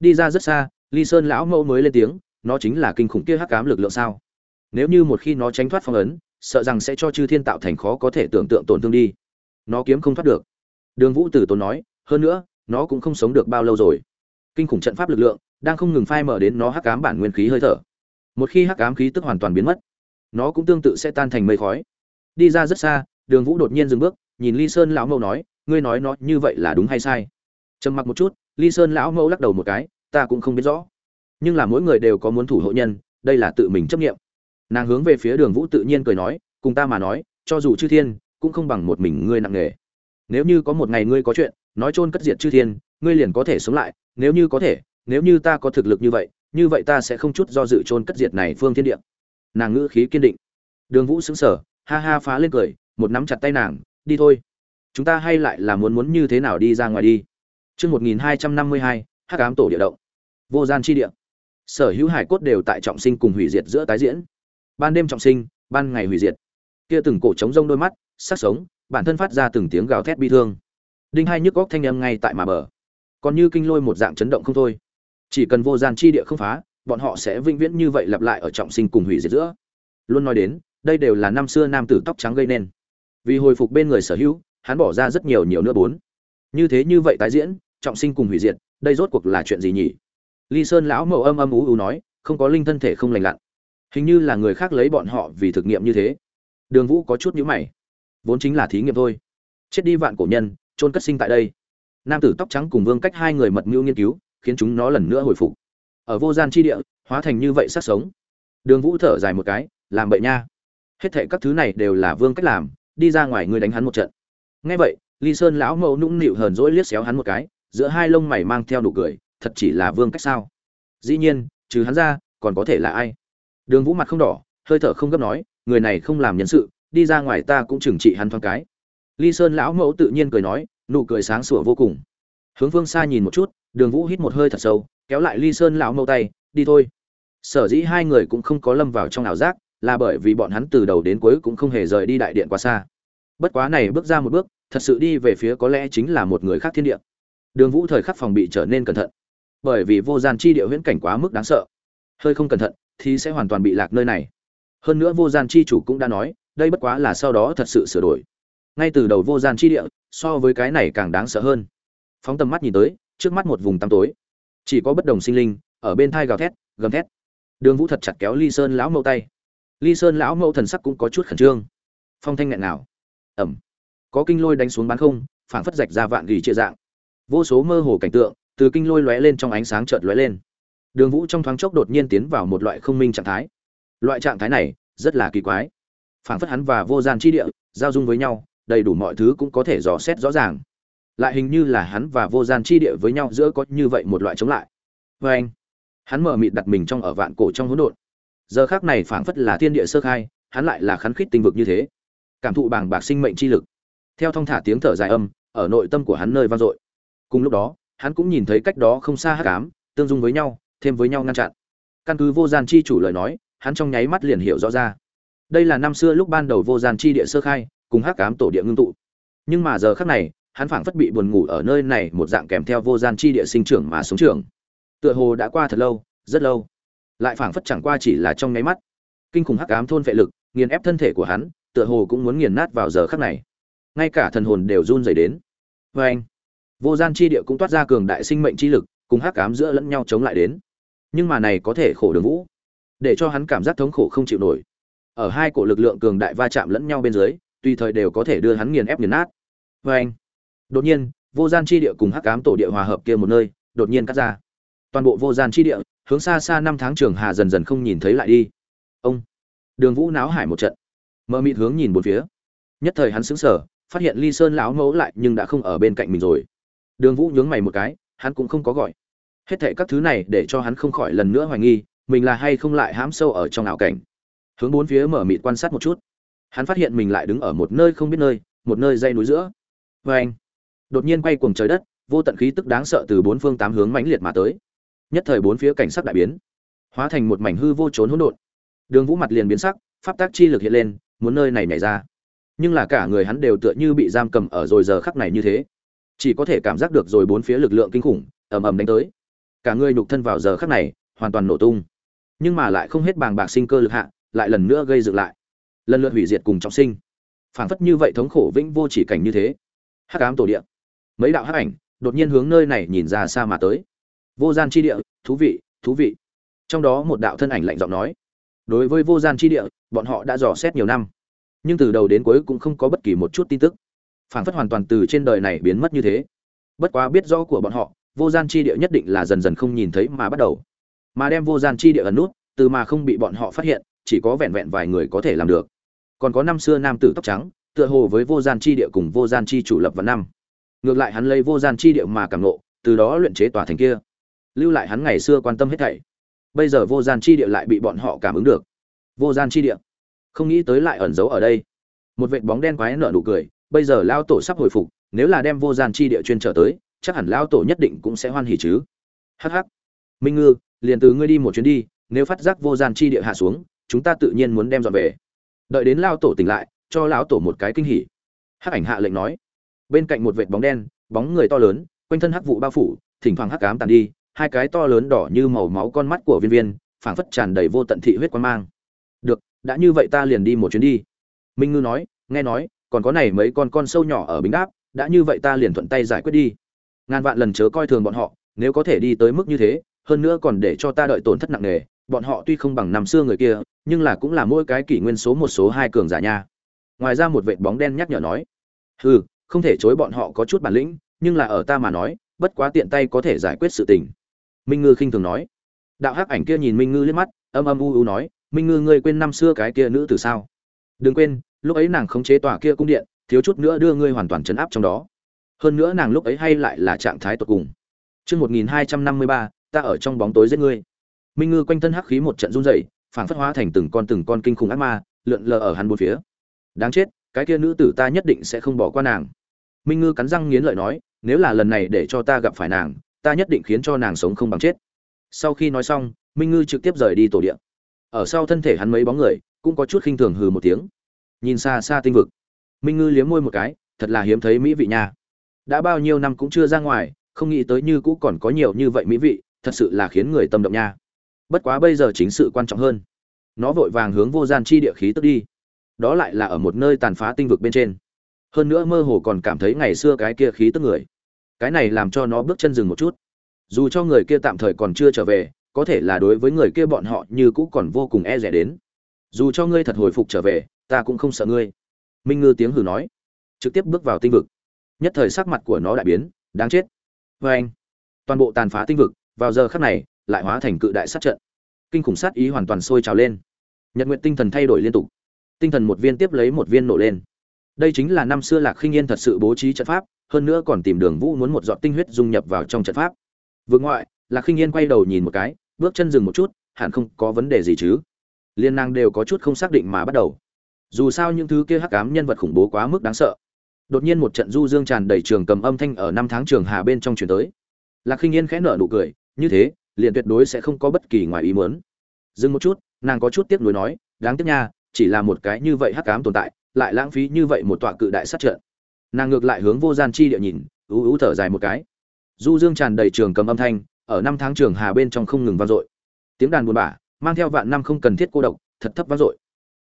Đi ra rất xa, ly sơn lão mẫu mới lên tiếng, nó chính là kinh khủng kia hắc cám lực lượng sao? Nếu như một khi nó tránh thoát phong ấn, sợ rằng sẽ cho chư thiên tạo thành khó có thể tưởng tượng tổn thương đi. Nó kiếm không thoát được. Đường vũ tử tốn nói, hơn nữa nó cũng không sống được bao lâu rồi. Kinh khủng trận pháp lực lượng, đang không ngừng phai mở đến nó hắc ám bản nguyên khí hơi thở. Một khi hắc ám khí tức hoàn toàn biến mất, nó cũng tương tự sẽ tan thành mây khói. Đi ra rất xa, đường vũ đột nhiên dừng bước, nhìn ly sơn lão mẫu nói, ngươi nói nó như vậy là đúng hay sai? Trầm mặc một chút, ly sơn lão mẫu lắc đầu một cái, ta cũng không biết rõ. Nhưng là mỗi người đều có muốn thủ hộ nhân, đây là tự mình chấp nghiệm. Nàng hướng về phía đường vũ tự nhiên cười nói, cùng ta mà nói, cho dù chư thiên, cũng không bằng một mình ngươi nặng nghề nếu như có một ngày ngươi có chuyện nói chôn cất diệt chư thiên ngươi liền có thể sống lại nếu như có thể nếu như ta có thực lực như vậy như vậy ta sẽ không chút do dự chôn cất diệt này phương thiên địa nàng ngữ khí kiên định đường vũ sững sờ ha ha phá lên cười một nắm chặt tay nàng đi thôi chúng ta hay lại là muốn muốn như thế nào đi ra ngoài đi Chương 1252, Hắc ám tổ địa động. Vô gian chi địa. Sở hữu hải cốt đều tại trọng sinh cùng hủy diệt giữa tái diễn. Ban đêm trọng sinh, ban ngày hủy diệt. Kia từng cổ trống rông đôi mắt, sắc sống, bản thân phát ra từng tiếng gào thét bi thương. Đinh hai nhức góc thanh âm ngay tại mà bờ. Còn như kinh lôi một dạng chấn động không thôi. Chỉ cần vô gian chi địa không phá, bọn họ sẽ vĩnh viễn như vậy lặp lại ở trọng sinh cùng hủy diệt giữa. Luôn nói đến, đây đều là năm xưa nam tử tóc trắng gây nên. Vì hồi phục bên người sở hữu, hắn bỏ ra rất nhiều nhiều nữa bốn. Như thế như vậy tái diễn, trọng sinh cùng hủy diệt đây rốt cuộc là chuyện gì nhỉ ly sơn lão mậu âm âm ú ú nói không có linh thân thể không lành lặn hình như là người khác lấy bọn họ vì thực nghiệm như thế đường vũ có chút nhíu mày vốn chính là thí nghiệm thôi chết đi vạn cổ nhân trôn cất sinh tại đây. Nam tử tóc trắng cùng vương cách hai người mật mưu nghiên cứu, khiến chúng nó lần nữa hồi phục. Ở vô gian chi địa, hóa thành như vậy sát sống. Đường vũ thở dài một cái, làm bậy nha. Hết thệ các thứ này đều là vương cách làm, đi ra ngoài ngươi đánh hắn một trận. Nghe vậy ly sơn lão mẫu nũng nịu hờn dỗi liếc xéo hắn một cái, giữa hai lông mày mang theo nụ cười, thật chỉ là vương cách sao? Dĩ nhiên, trừ hắn ra, còn có thể là ai? Đường vũ mặt không đỏ, hơi thở không gấp nói, người này không làm nhân sự, đi ra ngoài ta cũng trừng trị hắn thoáng cái ly sơn lão mẫu tự nhiên cười nói, nụ cười sáng sủa vô cùng. Hướng phương xa nhìn một chút, đường vũ hít một hơi thật sâu, kéo lại ly sơn lão mẫu tay, đi thôi. Sở dĩ hai người cũng không có lâm vào trong ảo giác, là bởi vì bọn hắn từ đầu đến cuối cũng không hề rời đi đại điện quá xa. Bất quá này bước ra một bước, thật sự đi về phía có lẽ chính là một người khác thiên địa. Đường vũ thời khắc phòng bị trở nên cẩn thận. Bởi vì vô gian chi địa huyễn cảnh quá mức đáng sợ. Hơi không cẩn thận, thì sẽ hoàn toàn bị lạc nơi này. Hơn nữa vô gian chi chủ cũng đã nói, đây bất quá là sau đó thật sự sửa đổi ngay từ đầu vô gian chi địa, so với cái này càng đáng sợ hơn. Phóng tầm mắt nhìn tới, trước mắt một vùng tăm tối. Chỉ có bất đồng sinh linh, ở bên thai gào thét, gầm thét. Đường vũ thật chặt kéo ly sơn lão mẫu tay. Ly sơn lão mẫu thần sắc cũng có chút khẩn trương. Phong thanh nghẹn nào ẩm. Có kinh lôi đánh xuống bán không, phảng phất rạch ra vạn gỉ chia dạng. Vô số mơ hồ cảnh tượng, từ kinh lôi lóe lên trong ánh sáng chợt lóe lên. Đường vũ trong thoáng chốc đột nhiên tiến vào một loại không minh trạng thái. Loại trạng thái này, rất là kỳ quái. Phảng phất hắn và vô gian chi địa, giao dung với nhau đầy đủ mọi thứ cũng có thể dò xét rõ ràng. Lại hình như là hắn và vô gian chi địa với nhau giữa có như vậy một loại chống lại. Vê anh, hắn mở mịt đặt mình trong ở vạn cổ trong hỗn độn. Giờ khác này phảng phất là thiên địa sơ khai, hắn lại là khắn khít tinh vực như thế. Cảm thụ bàng bạc sinh mệnh chi lực. Theo thong thả tiếng thở dài âm, ở nội tâm của hắn nơi vang dội. Cùng lúc đó, hắn cũng nhìn thấy cách đó không xa hắc ám, tương dung với nhau, thêm với nhau ngăn chặn. Căn cứ vô gian chi chủ lời nói, hắn trong nháy mắt liền hiểu rõ ra. Đây là năm xưa lúc ban đầu vô gian chi địa sơ khai cùng hắc ám tổ địa ngưng tụ. Nhưng mà giờ khắc này, hắn phảng phất bị buồn ngủ ở nơi này, một dạng kèm theo vô gian chi địa sinh trưởng mà sống trưởng. Tựa hồ đã qua thật lâu, rất lâu. Lại phảng phất chẳng qua chỉ là trong nháy mắt. Kinh khủng hắc ám thôn vệ lực, nghiền ép thân thể của hắn, tựa hồ cũng muốn nghiền nát vào giờ khắc này. Ngay cả thần hồn đều run rẩy đến. Và anh, vô gian chi địa cũng toát ra cường đại sinh mệnh chi lực, cùng hắc ám giữa lẫn nhau chống lại đến. Nhưng mà này có thể khổ đường vũ, để cho hắn cảm giác thống khổ không chịu nổi. Ở hai cổ lực lượng cường đại va chạm lẫn nhau bên dưới tùy thời đều có thể đưa hắn nghiền ép nghiền nát. Và anh, đột nhiên, vô gian chi địa cùng hắc ám tổ địa hòa hợp kia một nơi, đột nhiên cắt ra. Toàn bộ vô gian chi địa, hướng xa xa năm tháng trường hà dần dần không nhìn thấy lại đi. Ông, đường vũ náo hải một trận. Mơ mịt hướng nhìn bốn phía. Nhất thời hắn sững sờ, phát hiện ly sơn lão mẫu lại nhưng đã không ở bên cạnh mình rồi. Đường vũ nhướng mày một cái, hắn cũng không có gọi. Hết thảy các thứ này để cho hắn không khỏi lần nữa hoài nghi, mình là hay không lại hãm sâu ở trong ảo cảnh. Hướng bốn phía mở mịt quan sát một chút hắn phát hiện mình lại đứng ở một nơi không biết nơi, một nơi dây núi giữa. Vê anh, đột nhiên quay cuồng trời đất, vô tận khí tức đáng sợ từ bốn phương tám hướng mãnh liệt mà tới. Nhất thời bốn phía cảnh sắc đại biến, hóa thành một mảnh hư vô trốn hỗn độn. Đường vũ mặt liền biến sắc, pháp tác chi lực hiện lên, muốn nơi này nhảy ra. Nhưng là cả người hắn đều tựa như bị giam cầm ở rồi giờ khắc này như thế. Chỉ có thể cảm giác được rồi bốn phía lực lượng kinh khủng, ầm ầm đánh tới. Cả người nhục thân vào giờ khắc này, hoàn toàn nổ tung. Nhưng mà lại không hết bàng bạc sinh cơ lực hạ, lại lần nữa gây dựng lại lần lượt hủy diệt cùng trọng sinh. Phảng phất như vậy thống khổ vĩnh vô chỉ cảnh như thế. Hắc ám tổ địa. Mấy đạo hắc ảnh đột nhiên hướng nơi này nhìn ra xa mà tới. Vô gian chi địa, thú vị thú vị. Trong đó một đạo thân ảnh lạnh giọng nói. Đối với vô gian chi địa, bọn họ đã dò xét nhiều năm. Nhưng từ đầu đến cuối cũng không có bất kỳ một chút tin tức. Phảng phất hoàn toàn từ trên đời này biến mất như thế. Bất quá biết rõ của bọn họ, vô gian chi địa nhất định là dần dần không nhìn thấy mà bắt đầu. Mà đem vô gian chi địa ẩn nút, từ mà không bị bọn họ phát hiện, chỉ có vẹn vẹn vài người có thể làm được còn có năm xưa nam tử tóc trắng, tựa hồ với vô gian chi địa cùng vô gian chi chủ lập vào năm. Ngược lại hắn lấy vô gian chi địa mà cảm nộ từ đó luyện chế tòa thành kia. Lưu lại hắn ngày xưa quan tâm hết thảy. Bây giờ vô gian chi địa lại bị bọn họ cảm ứng được. Vô gian chi địa. Không nghĩ tới lại ẩn giấu ở đây. Một vệt bóng đen quái nở nụ cười, bây giờ lao tổ sắp hồi phục, nếu là đem vô gian chi địa chuyên trở tới, chắc hẳn lao tổ nhất định cũng sẽ hoan hỉ chứ. Hh minh ngư, liền từ ngươi đi một chuyến đi, nếu phát giác vô gian chi địa hạ xuống, chúng ta tự nhiên muốn đem dọn về đợi đến lao tổ tỉnh lại, cho lão tổ một cái kinh hỉ. Hắc ảnh hạ lệnh nói. Bên cạnh một vệt bóng đen, bóng người to lớn, quanh thân hắc vụ bao phủ, thỉnh thoảng hắc cám tàn đi, hai cái to lớn đỏ như màu máu con mắt của viên viên, phảng phất tràn đầy vô tận thị huyết quan mang. Được, đã như vậy ta liền đi một chuyến đi. Minh ngư nói, nghe nói, còn có này mấy con con sâu nhỏ ở bính đáp, đã như vậy ta liền thuận tay giải quyết đi. Ngàn vạn lần chớ coi thường bọn họ, nếu có thể đi tới mức như thế, hơn nữa còn để cho ta đợi tổn thất nặng nề, bọn họ tuy không bằng năm xưa người kia nhưng là cũng là mỗi cái kỷ nguyên số một số hai cường giả nha. Ngoài ra một vệt bóng đen nhắc nhở nói, hừ, không thể chối bọn họ có chút bản lĩnh, nhưng là ở ta mà nói, bất quá tiện tay có thể giải quyết sự tình. Minh ngư khinh thường nói. Đạo hắc ảnh kia nhìn minh ngư liếc mắt, âm âm u u nói, minh ngư ngươi quên năm xưa cái kia nữ từ sao? Đừng quên, lúc ấy nàng khống chế tòa kia cung điện, thiếu chút nữa đưa ngươi hoàn toàn chấn áp trong đó. Hơn nữa nàng lúc ấy hay lại là trạng thái tột cùng. Chương một nghìn hai trăm năm mươi ba, ta ở trong bóng tối giết ngươi. Minh ngư quanh thân hắc khí một trận run rẩy phảng phất hóa thành từng con từng con kinh khủng ác ma, lượn lờ ở hắn bốn phía. Đáng chết, cái kia nữ tử ta nhất định sẽ không bỏ qua nàng. Minh ngư cắn răng nghiến lợi nói, nếu là lần này để cho ta gặp phải nàng, ta nhất định khiến cho nàng sống không bằng chết. Sau khi nói xong, minh ngư trực tiếp rời đi tổ điện ở sau thân thể hắn mấy bóng người, cũng có chút khinh thường hừ một tiếng. Nhìn xa xa tinh vực, minh ngư liếm môi một cái, thật là hiếm thấy mỹ vị nha. Đã bao nhiêu năm cũng chưa ra ngoài, không nghĩ tới như cũ còn có nhiều như vậy mỹ vị, thật sự là khiến người tâm động nha bất quá bây giờ chính sự quan trọng hơn. Nó vội vàng hướng vô gian chi địa khí tức đi. Đó lại là ở một nơi tàn phá tinh vực bên trên. Hơn nữa mơ hồ còn cảm thấy ngày xưa cái kia khí tức người. Cái này làm cho nó bước chân dừng một chút. Dù cho người kia tạm thời còn chưa trở về, có thể là đối với người kia bọn họ như cũ còn vô cùng e rẻ đến. Dù cho ngươi thật hồi phục trở về, ta cũng không sợ ngươi. Minh ngư tiếng hừ nói, trực tiếp bước vào tinh vực. Nhất thời sắc mặt của nó đại biến, đáng chết. Vê anh toàn bộ tàn phá tinh vực, vào giờ khắc này lại hóa thành cự đại sát trận. Kinh khủng sát ý hoàn toàn sôi trào lên. Nhật nguyện tinh thần thay đổi liên tục. Tinh thần một viên tiếp lấy một viên nổ lên. Đây chính là năm xưa lạc khinh yên thật sự bố trí trận pháp, hơn nữa còn tìm đường vũ muốn một giọt tinh huyết dung nhập vào trong trận pháp. Vương ngoại, lạc khinh yên quay đầu nhìn một cái, bước chân dừng một chút, hẳn không có vấn đề gì chứ. Liên năng đều có chút không xác định mà bắt đầu. Dù sao những thứ kia hắc ám nhân vật khủng bố quá mức đáng sợ. Đột nhiên một trận du dương tràn đầy trường cầm âm thanh ở năm tháng trường hà bên trong chuyển tới. Lạc khinh yên khẽ nở nụ cười, như thế liền tuyệt đối sẽ không có bất kỳ ngoài ý muốn. Dừng một chút, nàng có chút tiếc nuối nói, đáng tiếc nha, chỉ là một cái như vậy hắc ám tồn tại, lại lãng phí như vậy một tọa cự đại sát trận. Nàng ngược lại hướng vô gian chi địa nhìn, ú ú thở dài một cái. Du dương tràn đầy trường cầm âm thanh, ở năm tháng trường hà bên trong không ngừng vang dội. Tiếng đàn buồn bã, mang theo vạn năm không cần thiết cô độc, thật thấp vang dội.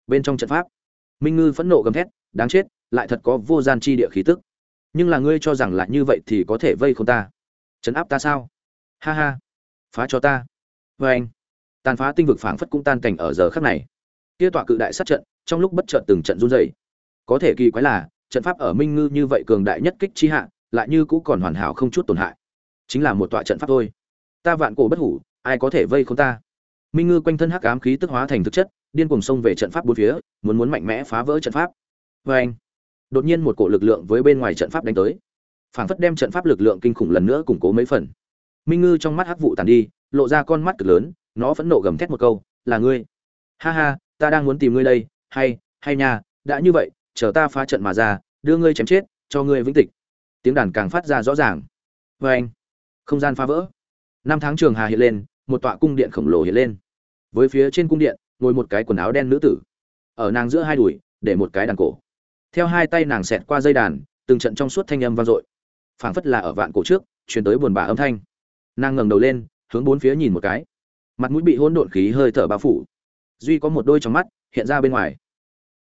Bên trong trận pháp, minh ngư phẫn nộ gầm thét, đáng chết, lại thật có vô gian chi địa khí tức. Nhưng là ngươi cho rằng là như vậy thì có thể vây không ta. Chấn áp ta sao? Ha ha phá cho ta. Vê anh. Tàn phá tinh vực phảng phất cũng tan cảnh ở giờ khắc này. Kia tọa cự đại sát trận, trong lúc bất chợt từng trận run rẩy. Có thể kỳ quái là, trận pháp ở minh ngư như vậy cường đại nhất kích chi hạ, lại như cũng còn hoàn hảo không chút tổn hại. Chính là một tọa trận pháp thôi. Ta vạn cổ bất hủ, ai có thể vây không ta? Minh ngư quanh thân hắc ám khí tức hóa thành thực chất, điên cuồng xông về trận pháp bốn phía, muốn muốn mạnh mẽ phá vỡ trận pháp. Vê anh. Đột nhiên một cổ lực lượng với bên ngoài trận pháp đánh tới. Phảng phất đem trận pháp lực lượng kinh khủng lần nữa củng cố mấy phần minh ngư trong mắt hắc vụ tàn đi, lộ ra con mắt cực lớn, nó phẫn nộ gầm thét một câu, là ngươi. Ha ha, ta đang muốn tìm ngươi đây, hay hay nha, đã như vậy, chờ ta phá trận mà ra, đưa ngươi chém chết, cho ngươi vĩnh tịch. Tiếng đàn càng phát ra rõ ràng. Vê anh, không gian phá vỡ. Năm tháng trường hà hiện lên, một tọa cung điện khổng lồ hiện lên. Với phía trên cung điện, ngồi một cái quần áo đen nữ tử. Ở nàng giữa hai đùi, để một cái đàn cổ. Theo hai tay nàng xẹt qua dây đàn, từng trận trong suốt thanh âm vang dội. Phảng phất là ở vạn cổ trước, truyền tới buồn bã âm thanh nàng ngẩng đầu lên, hướng bốn phía nhìn một cái. Mặt mũi bị hỗn độn khí hơi thở bao phủ. Duy có một đôi trong mắt hiện ra bên ngoài.